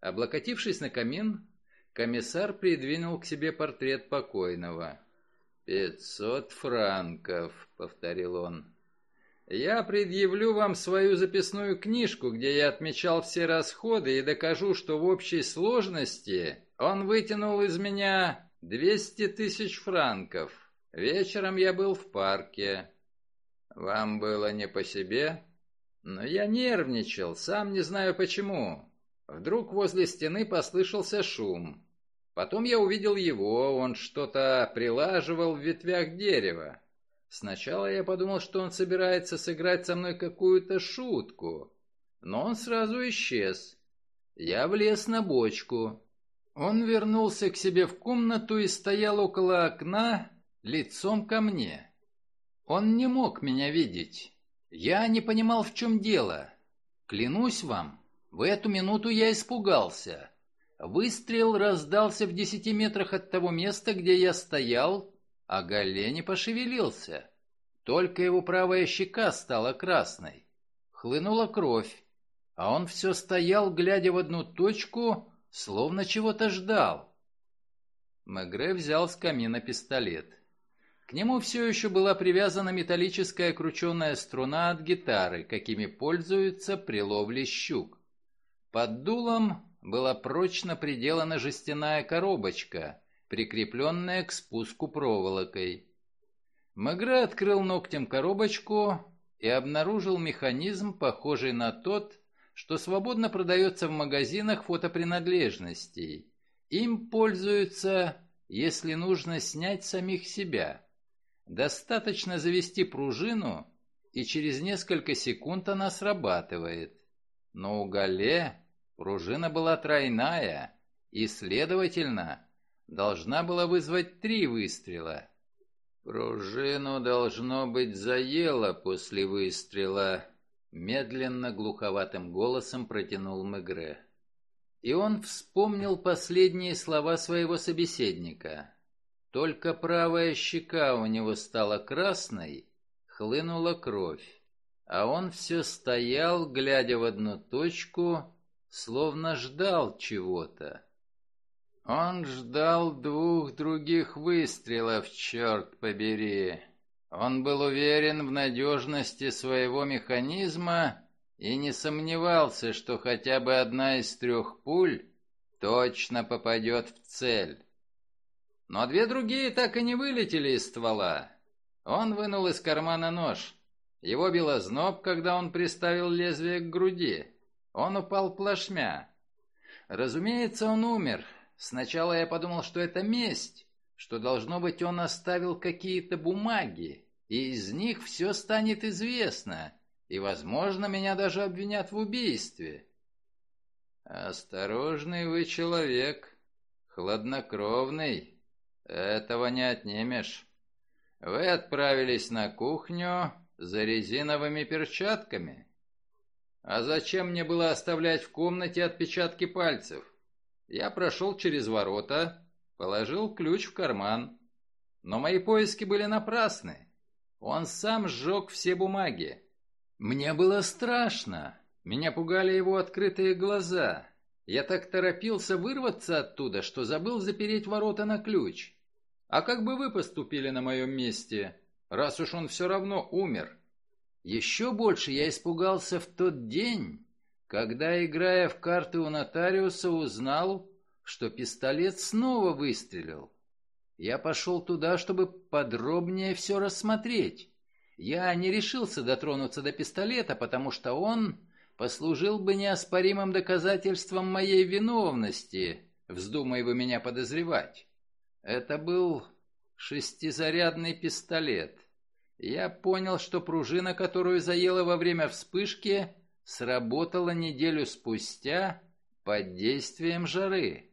Облокотившись на камин, комиссар придвинул к себе портрет покойного. «Пятьсот франков», — повторил он. «Я предъявлю вам свою записную книжку, где я отмечал все расходы и докажу, что в общей сложности он вытянул из меня двести тысяч франков. Вечером я был в парке. Вам было не по себе?» Но я нервничал, сам не знаю почему. Вдруг возле стены послышался шум. Потом я увидел его, он что-то прилаживал в ветвях дерева. Сначала я подумал, что он собирается сыграть со мной какую-то шутку, но он сразу исчез. Я влез на бочку. Он вернулся к себе в комнату и стоял около окна, лицом ко мне. Он не мог меня видеть. Я не понимал, в чем дело. Клянусь вам, в эту минуту я испугался. Выстрел раздался в десяти метрах от того места, где я стоял, а Галле не пошевелился. Только его правая щека стала красной. Хлынула кровь, а он все стоял, глядя в одну точку, словно чего-то ждал. Мегре взял с камина пистолет. К нему все еще была привязана металлическая крученная струна от гитары, какими пользуются при ловле щук. Под дулом была прочно приделана жестяная коробочка, прикрепленная к спуску проволокой. Мегре открыл ногтем коробочку и обнаружил механизм, похожий на тот, что свободно продается в магазинах фотопринадлежностей. Им пользуются, если нужно снять самих себя. Достаточно завести пружину, и через несколько секунд она срабатывает. Но у Гале пружина была тройная, и, следовательно, должна была вызвать три выстрела. Пружину, должно быть, заело после выстрела, Медленно, глуховатым голосом протянул Мегре. И он вспомнил последние слова своего собеседника. Только правая щека у него стала красной, хлынула кровь, а он все стоял, глядя в одну точку, словно ждал чего-то. Он ждал двух других выстрелов, черт побери. Он был уверен в надежности своего механизма и не сомневался, что хотя бы одна из трех пуль точно попадет в цель. Но две другие так и не вылетели из ствола. Он вынул из кармана нож. Его било зноб, когда он приставил лезвие к груди. Он упал плашмя. Разумеется, он умер. Сначала я подумал, что это месть что, должно быть, он оставил какие-то бумаги, и из них все станет известно, и, возможно, меня даже обвинят в убийстве. Осторожный вы человек, хладнокровный, этого не отнимешь. Вы отправились на кухню за резиновыми перчатками. А зачем мне было оставлять в комнате отпечатки пальцев? Я прошел через ворота, Положил ключ в карман. Но мои поиски были напрасны. Он сам сжег все бумаги. Мне было страшно. Меня пугали его открытые глаза. Я так торопился вырваться оттуда, что забыл запереть ворота на ключ. А как бы вы поступили на моем месте, раз уж он все равно умер? Еще больше я испугался в тот день, когда, играя в карты у нотариуса, узнал, что пистолет снова выстрелил. Я пошел туда, чтобы подробнее все рассмотреть. Я не решился дотронуться до пистолета, потому что он послужил бы неоспоримым доказательством моей виновности, вздумай вы меня подозревать. Это был шестизарядный пистолет. Я понял, что пружина, которую заела во время вспышки, сработала неделю спустя под действием жары.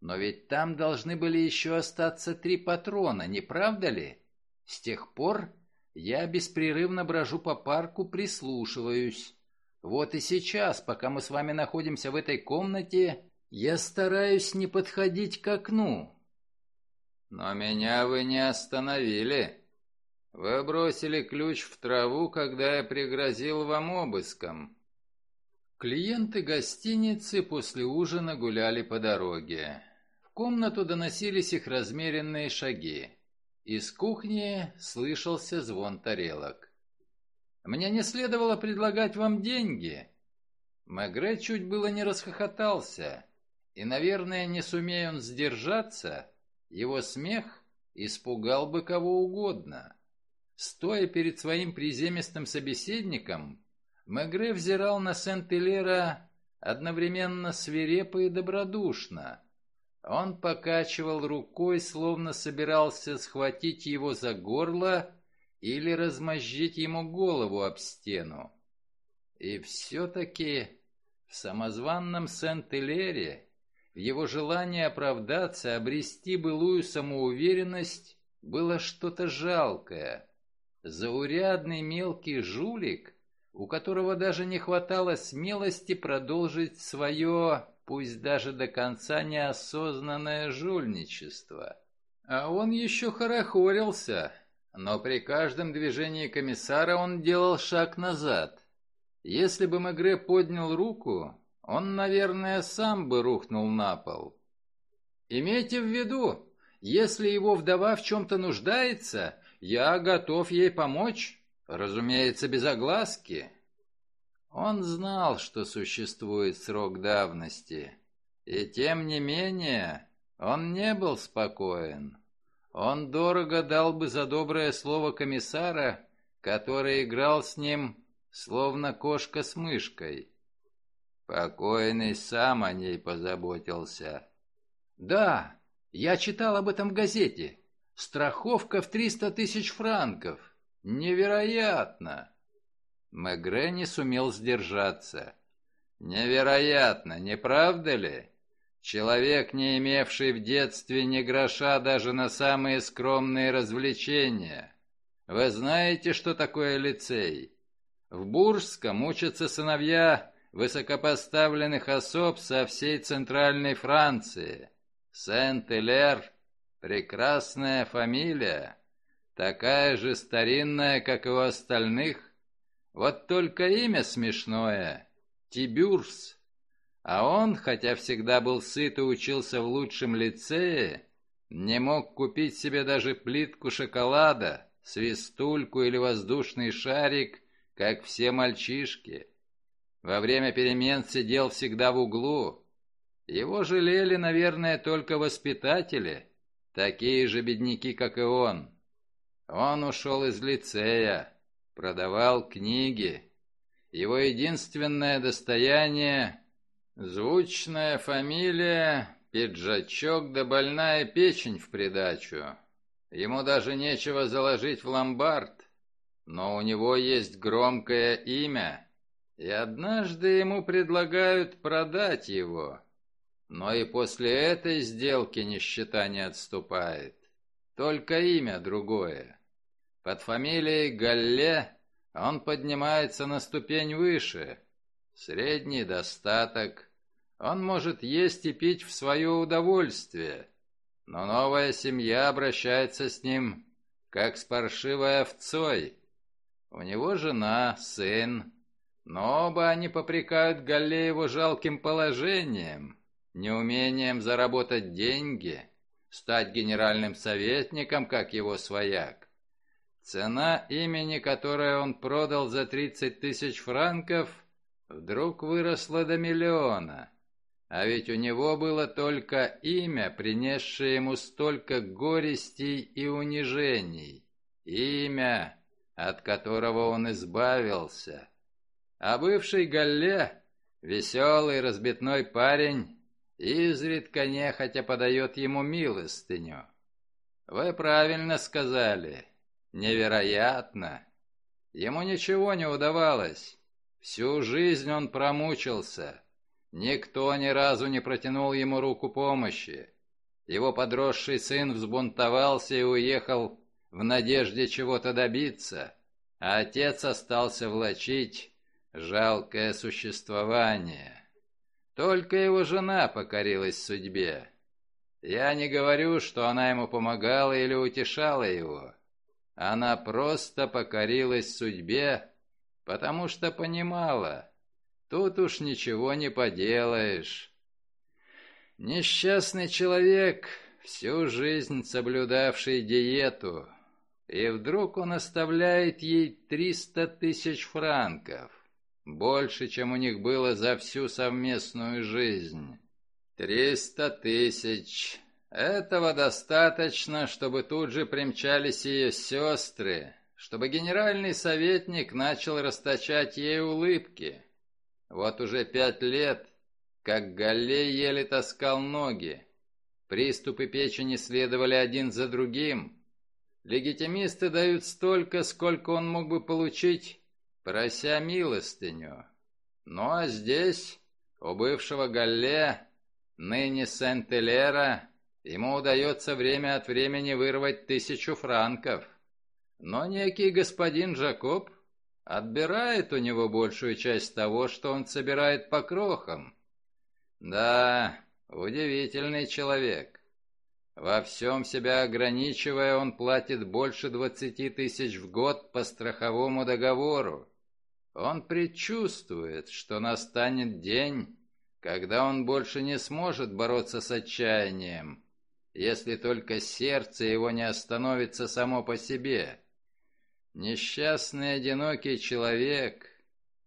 Но ведь там должны были еще остаться три патрона, не правда ли? С тех пор я беспрерывно брожу по парку, прислушиваюсь. Вот и сейчас, пока мы с вами находимся в этой комнате, я стараюсь не подходить к окну. Но меня вы не остановили. Вы бросили ключ в траву, когда я пригрозил вам обыском. Клиенты гостиницы после ужина гуляли по дороге. В комнату доносились их размеренные шаги. Из кухни слышался звон тарелок. «Мне не следовало предлагать вам деньги». Мегре чуть было не расхохотался, и, наверное, не сумея он сдержаться, его смех испугал бы кого угодно. Стоя перед своим приземистым собеседником, Мегре взирал на Сент-Илера одновременно свирепо и добродушно. Он покачивал рукой, словно собирался схватить его за горло или размозжить ему голову об стену. И все-таки в самозванном Сент-Илере, в его желании оправдаться, обрести былую самоуверенность, было что-то жалкое. Заурядный мелкий жулик, у которого даже не хватало смелости продолжить свое, пусть даже до конца неосознанное жульничество. А он еще хорохорился, но при каждом движении комиссара он делал шаг назад. Если бы Мегре поднял руку, он, наверное, сам бы рухнул на пол. Имейте в виду, если его вдова в чем-то нуждается, я готов ей помочь, разумеется, без огласки. Он знал, что существует срок давности, и тем не менее он не был спокоен. Он дорого дал бы за доброе слово комиссара, который играл с ним, словно кошка с мышкой. Покойный сам о ней позаботился. Да, я читал об этом в газете. Страховка в триста тысяч франков. Невероятно. Мегре не сумел сдержаться. Невероятно, не правда ли? Человек, не имевший в детстве ни гроша даже на самые скромные развлечения. Вы знаете, что такое лицей? В Буржском учатся сыновья высокопоставленных особ со всей Центральной Франции. Сент-Элер — прекрасная фамилия, такая же старинная, как и у остальных. Вот только имя смешное — Тибюрс. А он, хотя всегда был сыт и учился в лучшем лицее, не мог купить себе даже плитку шоколада, свистульку или воздушный шарик, как все мальчишки. Во время перемен сидел всегда в углу. Его жалели, наверное, только воспитатели, такие же бедняки, как и он. Он ушел из лицея, продавал книги. Его единственное достояние Звучная фамилия, пиджачок да больная печень в придачу. Ему даже нечего заложить в ломбард, но у него есть громкое имя, и однажды ему предлагают продать его. Но и после этой сделки нищета не отступает. Только имя другое. Под фамилией Галле он поднимается на ступень выше. Средний достаток, он может есть и пить в свое удовольствие, но новая семья обращается с ним, как с паршивой овцой. У него жена, сын, но оба они попрекают Галлееву жалким положением, неумением заработать деньги, стать генеральным советником, как его свояк. Цена имени, которое он продал за 30 тысяч франков, вдруг выросла до миллиона. А ведь у него было только имя, принесшее ему столько горестей и унижений. Имя, от которого он избавился. А бывший Галле, веселый разбитной парень, изредка нехотя подает ему милостыню. Вы правильно сказали. Невероятно. Ему ничего не удавалось. Всю жизнь он промучился. Никто ни разу не протянул ему руку помощи. Его подросший сын взбунтовался и уехал в надежде чего-то добиться, а отец остался влачить жалкое существование. Только его жена покорилась судьбе. Я не говорю, что она ему помогала или утешала его. Она просто покорилась судьбе, потому что понимала, Тут уж ничего не поделаешь. Несчастный человек, всю жизнь соблюдавший диету, и вдруг он оставляет ей триста тысяч франков, больше, чем у них было за всю совместную жизнь. Триста тысяч. Этого достаточно, чтобы тут же примчались ее сестры, чтобы генеральный советник начал расточать ей улыбки. Вот уже пять лет, как Галлей еле таскал ноги. Приступы печени следовали один за другим. Легитимисты дают столько, сколько он мог бы получить, прося милостыню. Ну а здесь, у бывшего Галле, Ныне Сент-Элера ему удается время от времени вырвать тысячу франков. Но некий господин Жакоб отбирает у него большую часть того, что он собирает по крохам. Да, удивительный человек. Во всем себя ограничивая, он платит больше двадцати тысяч в год по страховому договору. Он предчувствует, что настанет день, когда он больше не сможет бороться с отчаянием, если только сердце его не остановится само по себе. Несчастный одинокий человек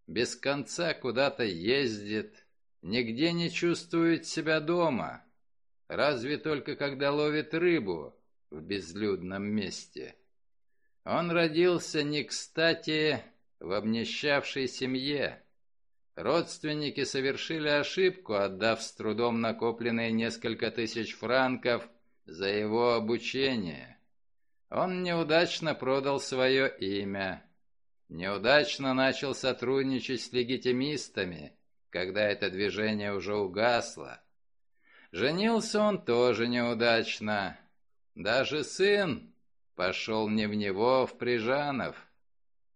без конца куда-то ездит, нигде не чувствует себя дома, разве только когда ловит рыбу в безлюдном месте. Он родился не кстати в обнищавшей семье. Родственники совершили ошибку, отдав с трудом накопленные несколько тысяч франков за его обучение. Он неудачно продал свое имя. Неудачно начал сотрудничать с легитимистами, когда это движение уже угасло. Женился он тоже неудачно. Даже сын пошел не в него, а в Прижанов.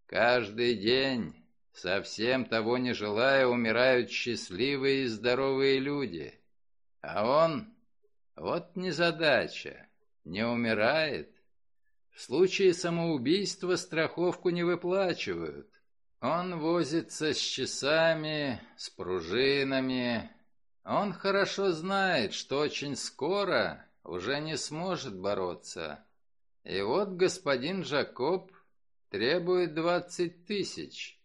Каждый день, совсем того не желая, умирают счастливые и здоровые люди. А он, вот незадача, не умирает, в случае самоубийства страховку не выплачивают. Он возится с часами, с пружинами. Он хорошо знает, что очень скоро уже не сможет бороться. И вот господин Жакоб требует двадцать тысяч.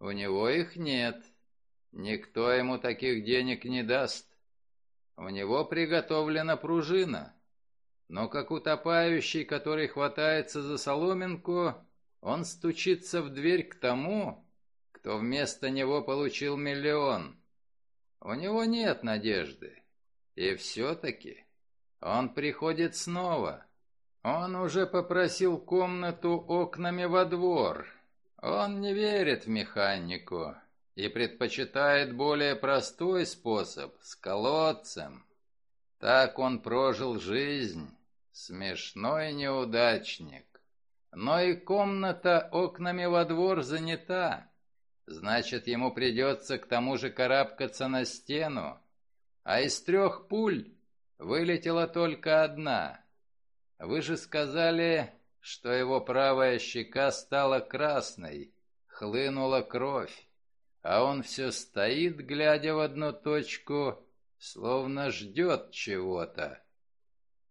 У него их нет. Никто ему таких денег не даст. У него приготовлена пружина. Но как утопающий, который хватается за соломинку, он стучится в дверь к тому, кто вместо него получил миллион. У него нет надежды. И все-таки он приходит снова. Он уже попросил комнату окнами во двор. Он не верит в механику и предпочитает более простой способ с колодцем. Так он прожил жизнь, смешной неудачник. Но и комната окнами во двор занята. Значит, ему придется к тому же карабкаться на стену. А из трех пуль вылетела только одна. Вы же сказали, что его правая щека стала красной, хлынула кровь, а он все стоит, глядя в одну точку, словно ждет чего-то.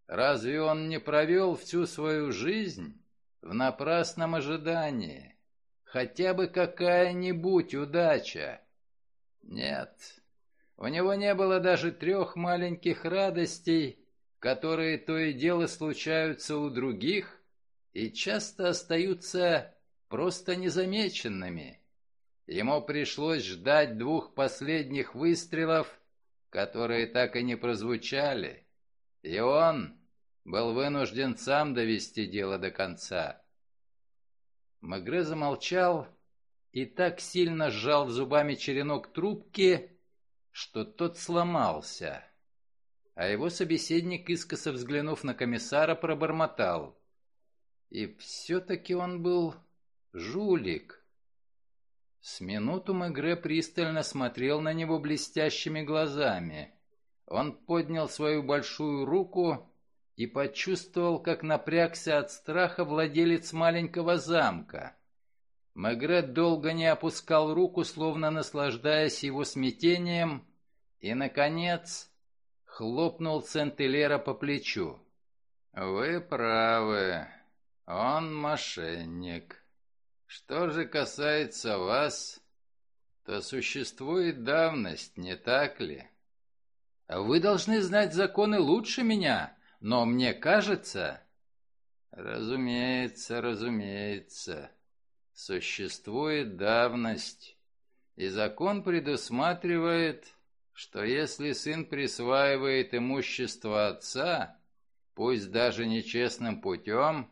Разве он не провел всю свою жизнь в напрасном ожидании? Хотя бы какая-нибудь удача? Нет, у него не было даже трех маленьких радостей, которые то и дело случаются у других и часто остаются просто незамеченными. Ему пришлось ждать двух последних выстрелов, которые так и не прозвучали, и он был вынужден сам довести дело до конца. Магре замолчал и так сильно сжал зубами черенок трубки, что тот сломался. А его собеседник, искоса взглянув на комиссара, пробормотал. И все-таки он был жулик. С минуту Мегре пристально смотрел на него блестящими глазами. Он поднял свою большую руку и почувствовал, как напрягся от страха владелец маленького замка. Мегрет долго не опускал руку, словно наслаждаясь его смятением, и, наконец, хлопнул Сент-Элера по плечу. «Вы правы, он мошенник. Что же касается вас, то существует давность, не так ли?» Вы должны знать законы лучше меня, но мне кажется...» «Разумеется, разумеется. Существует давность, и закон предусматривает, что если сын присваивает имущество отца, пусть даже нечестным путем,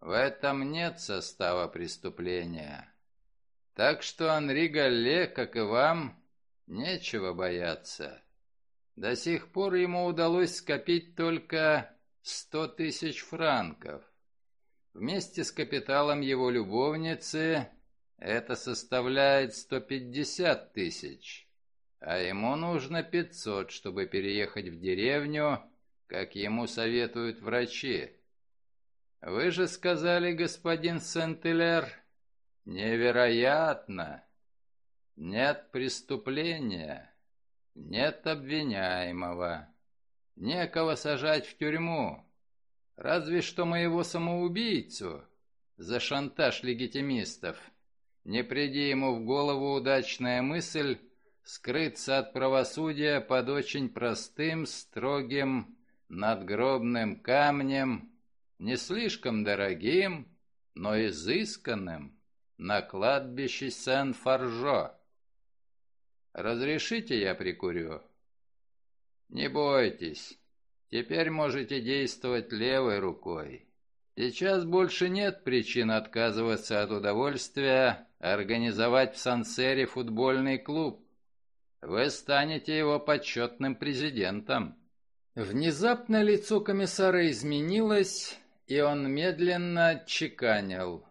в этом нет состава преступления. Так что Анри Галле, как и вам, нечего бояться». До сих пор ему удалось скопить только сто тысяч франков. Вместе с капиталом его любовницы это составляет сто пятьдесят тысяч, а ему нужно пятьсот, чтобы переехать в деревню, как ему советуют врачи. Вы же сказали, господин Сент-Илер, невероятно. Нет преступления, нет обвиняемого, некого сажать в тюрьму. Разве что моего самоубийцу за шантаж легитимистов. Не приди ему в голову удачная мысль скрыться от правосудия под очень простым, строгим, надгробным камнем, не слишком дорогим, но изысканным, на кладбище Сен-Фаржо. Разрешите я прикурю? Не бойтесь, теперь можете действовать левой рукой. Сейчас больше нет причин отказываться от удовольствия организовать в Сансере футбольный клуб. Вы станете его почетным президентом. Внезапно лицо комиссара изменилось, и он медленно чеканил.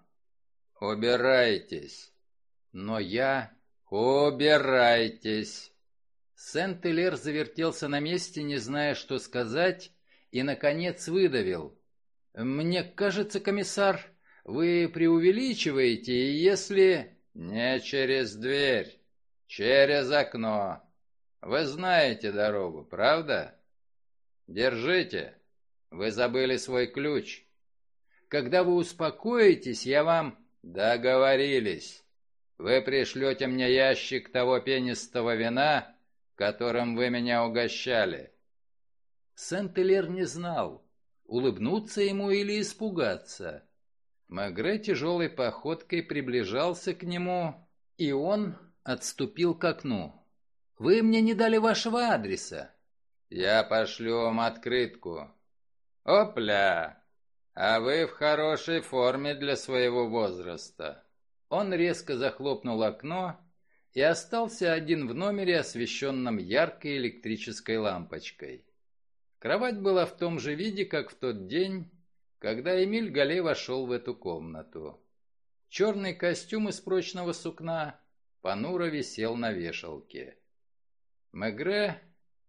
«Убирайтесь!» «Но я...» «Убирайтесь!» Сент-Элер завертелся на месте, не зная, что сказать, и, наконец, выдавил. «Мне кажется, комиссар, вы преувеличиваете, и если...» «Не через дверь, через окно. Вы знаете дорогу, правда? Держите. Вы забыли свой ключ. Когда вы успокоитесь, я вам...» «Договорились. Вы пришлете мне ящик того пенистого вина, которым вы меня угощали». Сент-Элер не знал, улыбнуться ему или испугаться. Магре тяжелой походкой приближался к нему, и он отступил к окну. «Вы мне не дали вашего адреса». «Я пошлю вам открытку». «Опля! А вы в хорошей форме для своего возраста». Он резко захлопнул окно и остался один в номере, освещенном яркой электрической лампочкой. Кровать была в том же виде, как в тот день, когда Эмиль Гале вошел в эту комнату. Черный костюм из прочного сукна понуро висел на вешалке. Мегре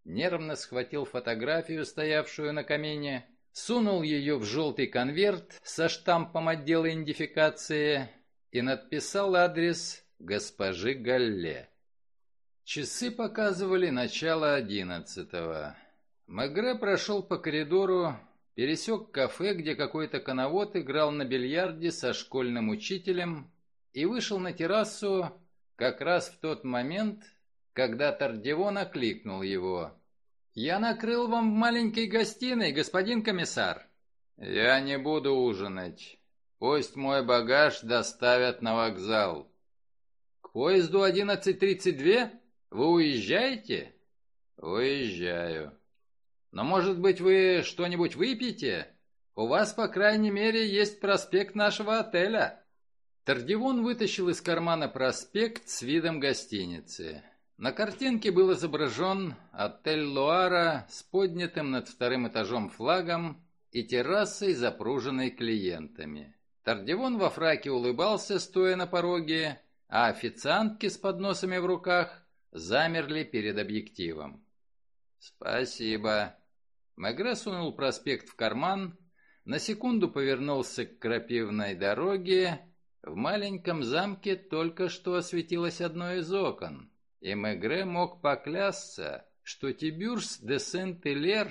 нервно схватил фотографию, стоявшую на камине, сунул ее в желтый конверт со штампом отдела идентификации и надписал адрес госпожи Галле. Часы показывали начало одиннадцатого. Мегре прошел по коридору, пересек кафе, где какой-то коновод играл на бильярде со школьным учителем, и вышел на террасу как раз в тот момент, когда Тардевон окликнул его. «Я накрыл вам в маленькой гостиной, господин комиссар». «Я не буду ужинать. Пусть мой багаж доставят на вокзал». «К поезду 11.32? Вы уезжаете?» «Уезжаю». «Но, может быть, вы что-нибудь выпьете? У вас, по крайней мере, есть проспект нашего отеля». Тардивон вытащил из кармана проспект с видом гостиницы. На картинке был изображен отель Луара с поднятым над вторым этажом флагом и террасой, запруженной клиентами. Тардивон во фраке улыбался, стоя на пороге, а официантки с подносами в руках замерли перед объективом. «Спасибо». Мегре сунул проспект в карман, на секунду повернулся к крапивной дороге. В маленьком замке только что осветилось одно из окон, и Мегре мог поклясться, что Тибюрс де Сент-Элер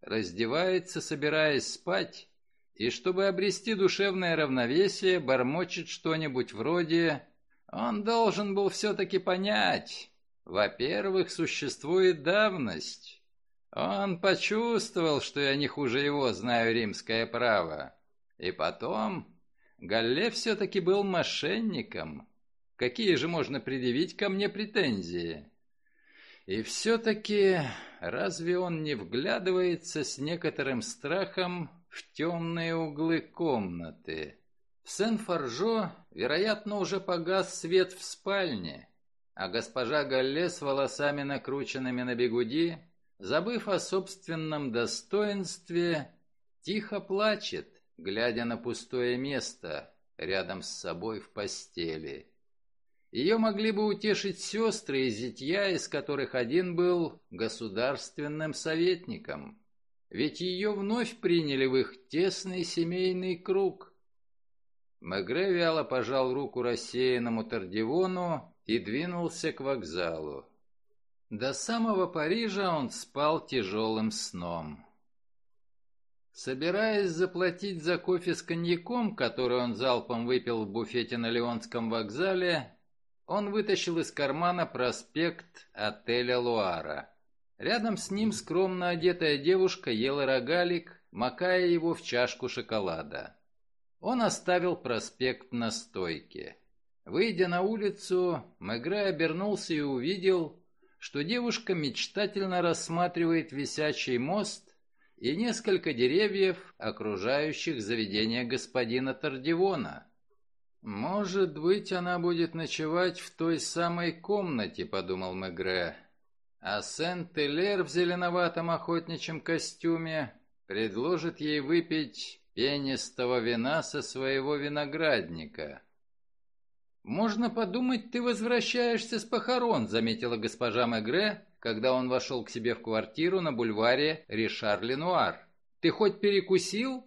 раздевается, собираясь спать, и чтобы обрести душевное равновесие, бормочет что-нибудь вроде «Он должен был все-таки понять. Во-первых, существует давность. Он почувствовал, что я не хуже его знаю римское право. И потом, Галле все-таки был мошенником. Какие же можно предъявить ко мне претензии?» И все-таки разве он не вглядывается с некоторым страхом в темные углы комнаты. В Сен-Форжо, вероятно, уже погас свет в спальне, а госпожа Галле с волосами накрученными на бегуди забыв о собственном достоинстве, тихо плачет, глядя на пустое место рядом с собой в постели. Ее могли бы утешить сестры и зятья, из которых один был государственным советником. Ведь ее вновь приняли в их тесный семейный круг. Мегре вяло пожал руку рассеянному Тардивону и двинулся к вокзалу. До самого Парижа он спал тяжелым сном. Собираясь заплатить за кофе с коньяком, который он залпом выпил в буфете на Леонском вокзале, он вытащил из кармана проспект отеля «Луара». Рядом с ним скромно одетая девушка ела рогалик, макая его в чашку шоколада. Он оставил проспект на стойке. Выйдя на улицу, Мегре обернулся и увидел, что девушка мечтательно рассматривает висячий мост и несколько деревьев, окружающих заведение господина Тардивона. «Может быть, она будет ночевать в той самой комнате», — подумал Мегре. «А Сент-Элер в зеленоватом охотничьем костюме предложит ей выпить пенистого вина со своего виноградника». «Можно подумать, ты возвращаешься с похорон», — заметила госпожа Мегре, когда он вошел к себе в квартиру на бульваре Ришар-Ленуар. «Ты хоть перекусил?»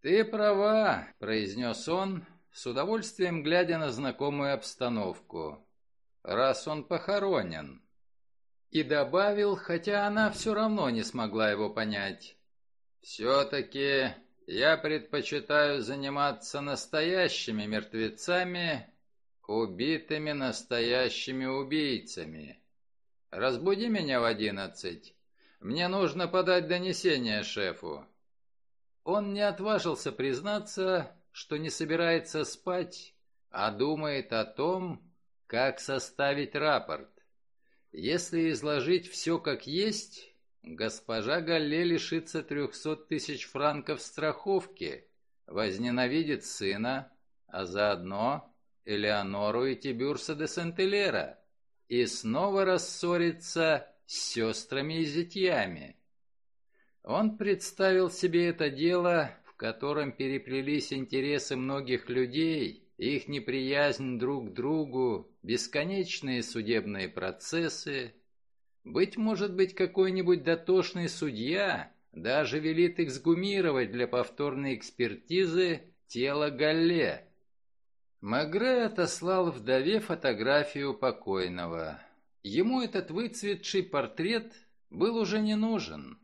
«Ты права», — произнес он, с удовольствием глядя на знакомую обстановку. Раз он похоронен. И добавил, хотя она все равно не смогла его понять. «Все-таки я предпочитаю заниматься настоящими мертвецами, убитыми настоящими убийцами. Разбуди меня в одиннадцать. Мне нужно подать донесение шефу». Он не отважился признаться, что не собирается спать, а думает о том, как составить рапорт. Если изложить все как есть, госпожа Галле лишится трехсот тысяч франков страховки, возненавидит сына, а заодно Элеонору и Тибюрса де Сентелера и снова рассорится с сестрами и зятьями. Он представил себе это дело в котором переплелись интересы многих людей, их неприязнь друг к другу, бесконечные судебные процессы. Быть может быть, какой-нибудь дотошный судья даже велит эксгумировать для повторной экспертизы тело Галле. Магре отослал вдове фотографию покойного. Ему этот выцветший портрет был уже не нужен.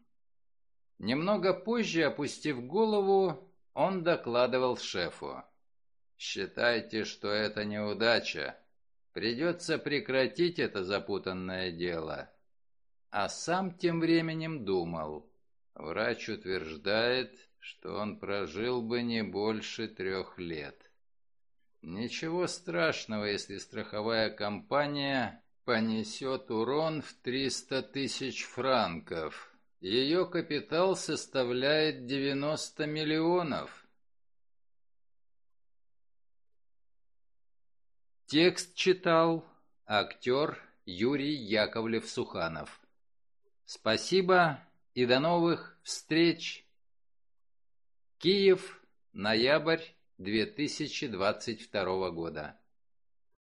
Немного позже, опустив голову, он докладывал шефу. «Считайте, что это неудача. Придется прекратить это запутанное дело». А сам тем временем думал. Врач утверждает, что он прожил бы не больше трех лет. Ничего страшного, если страховая компания понесет урон в 300 тысяч франков. Ее капитал составляет 90 миллионов. Текст читал актер Юрий Яковлев-Суханов. Спасибо и до новых встреч. Киев, ноябрь 2022 года.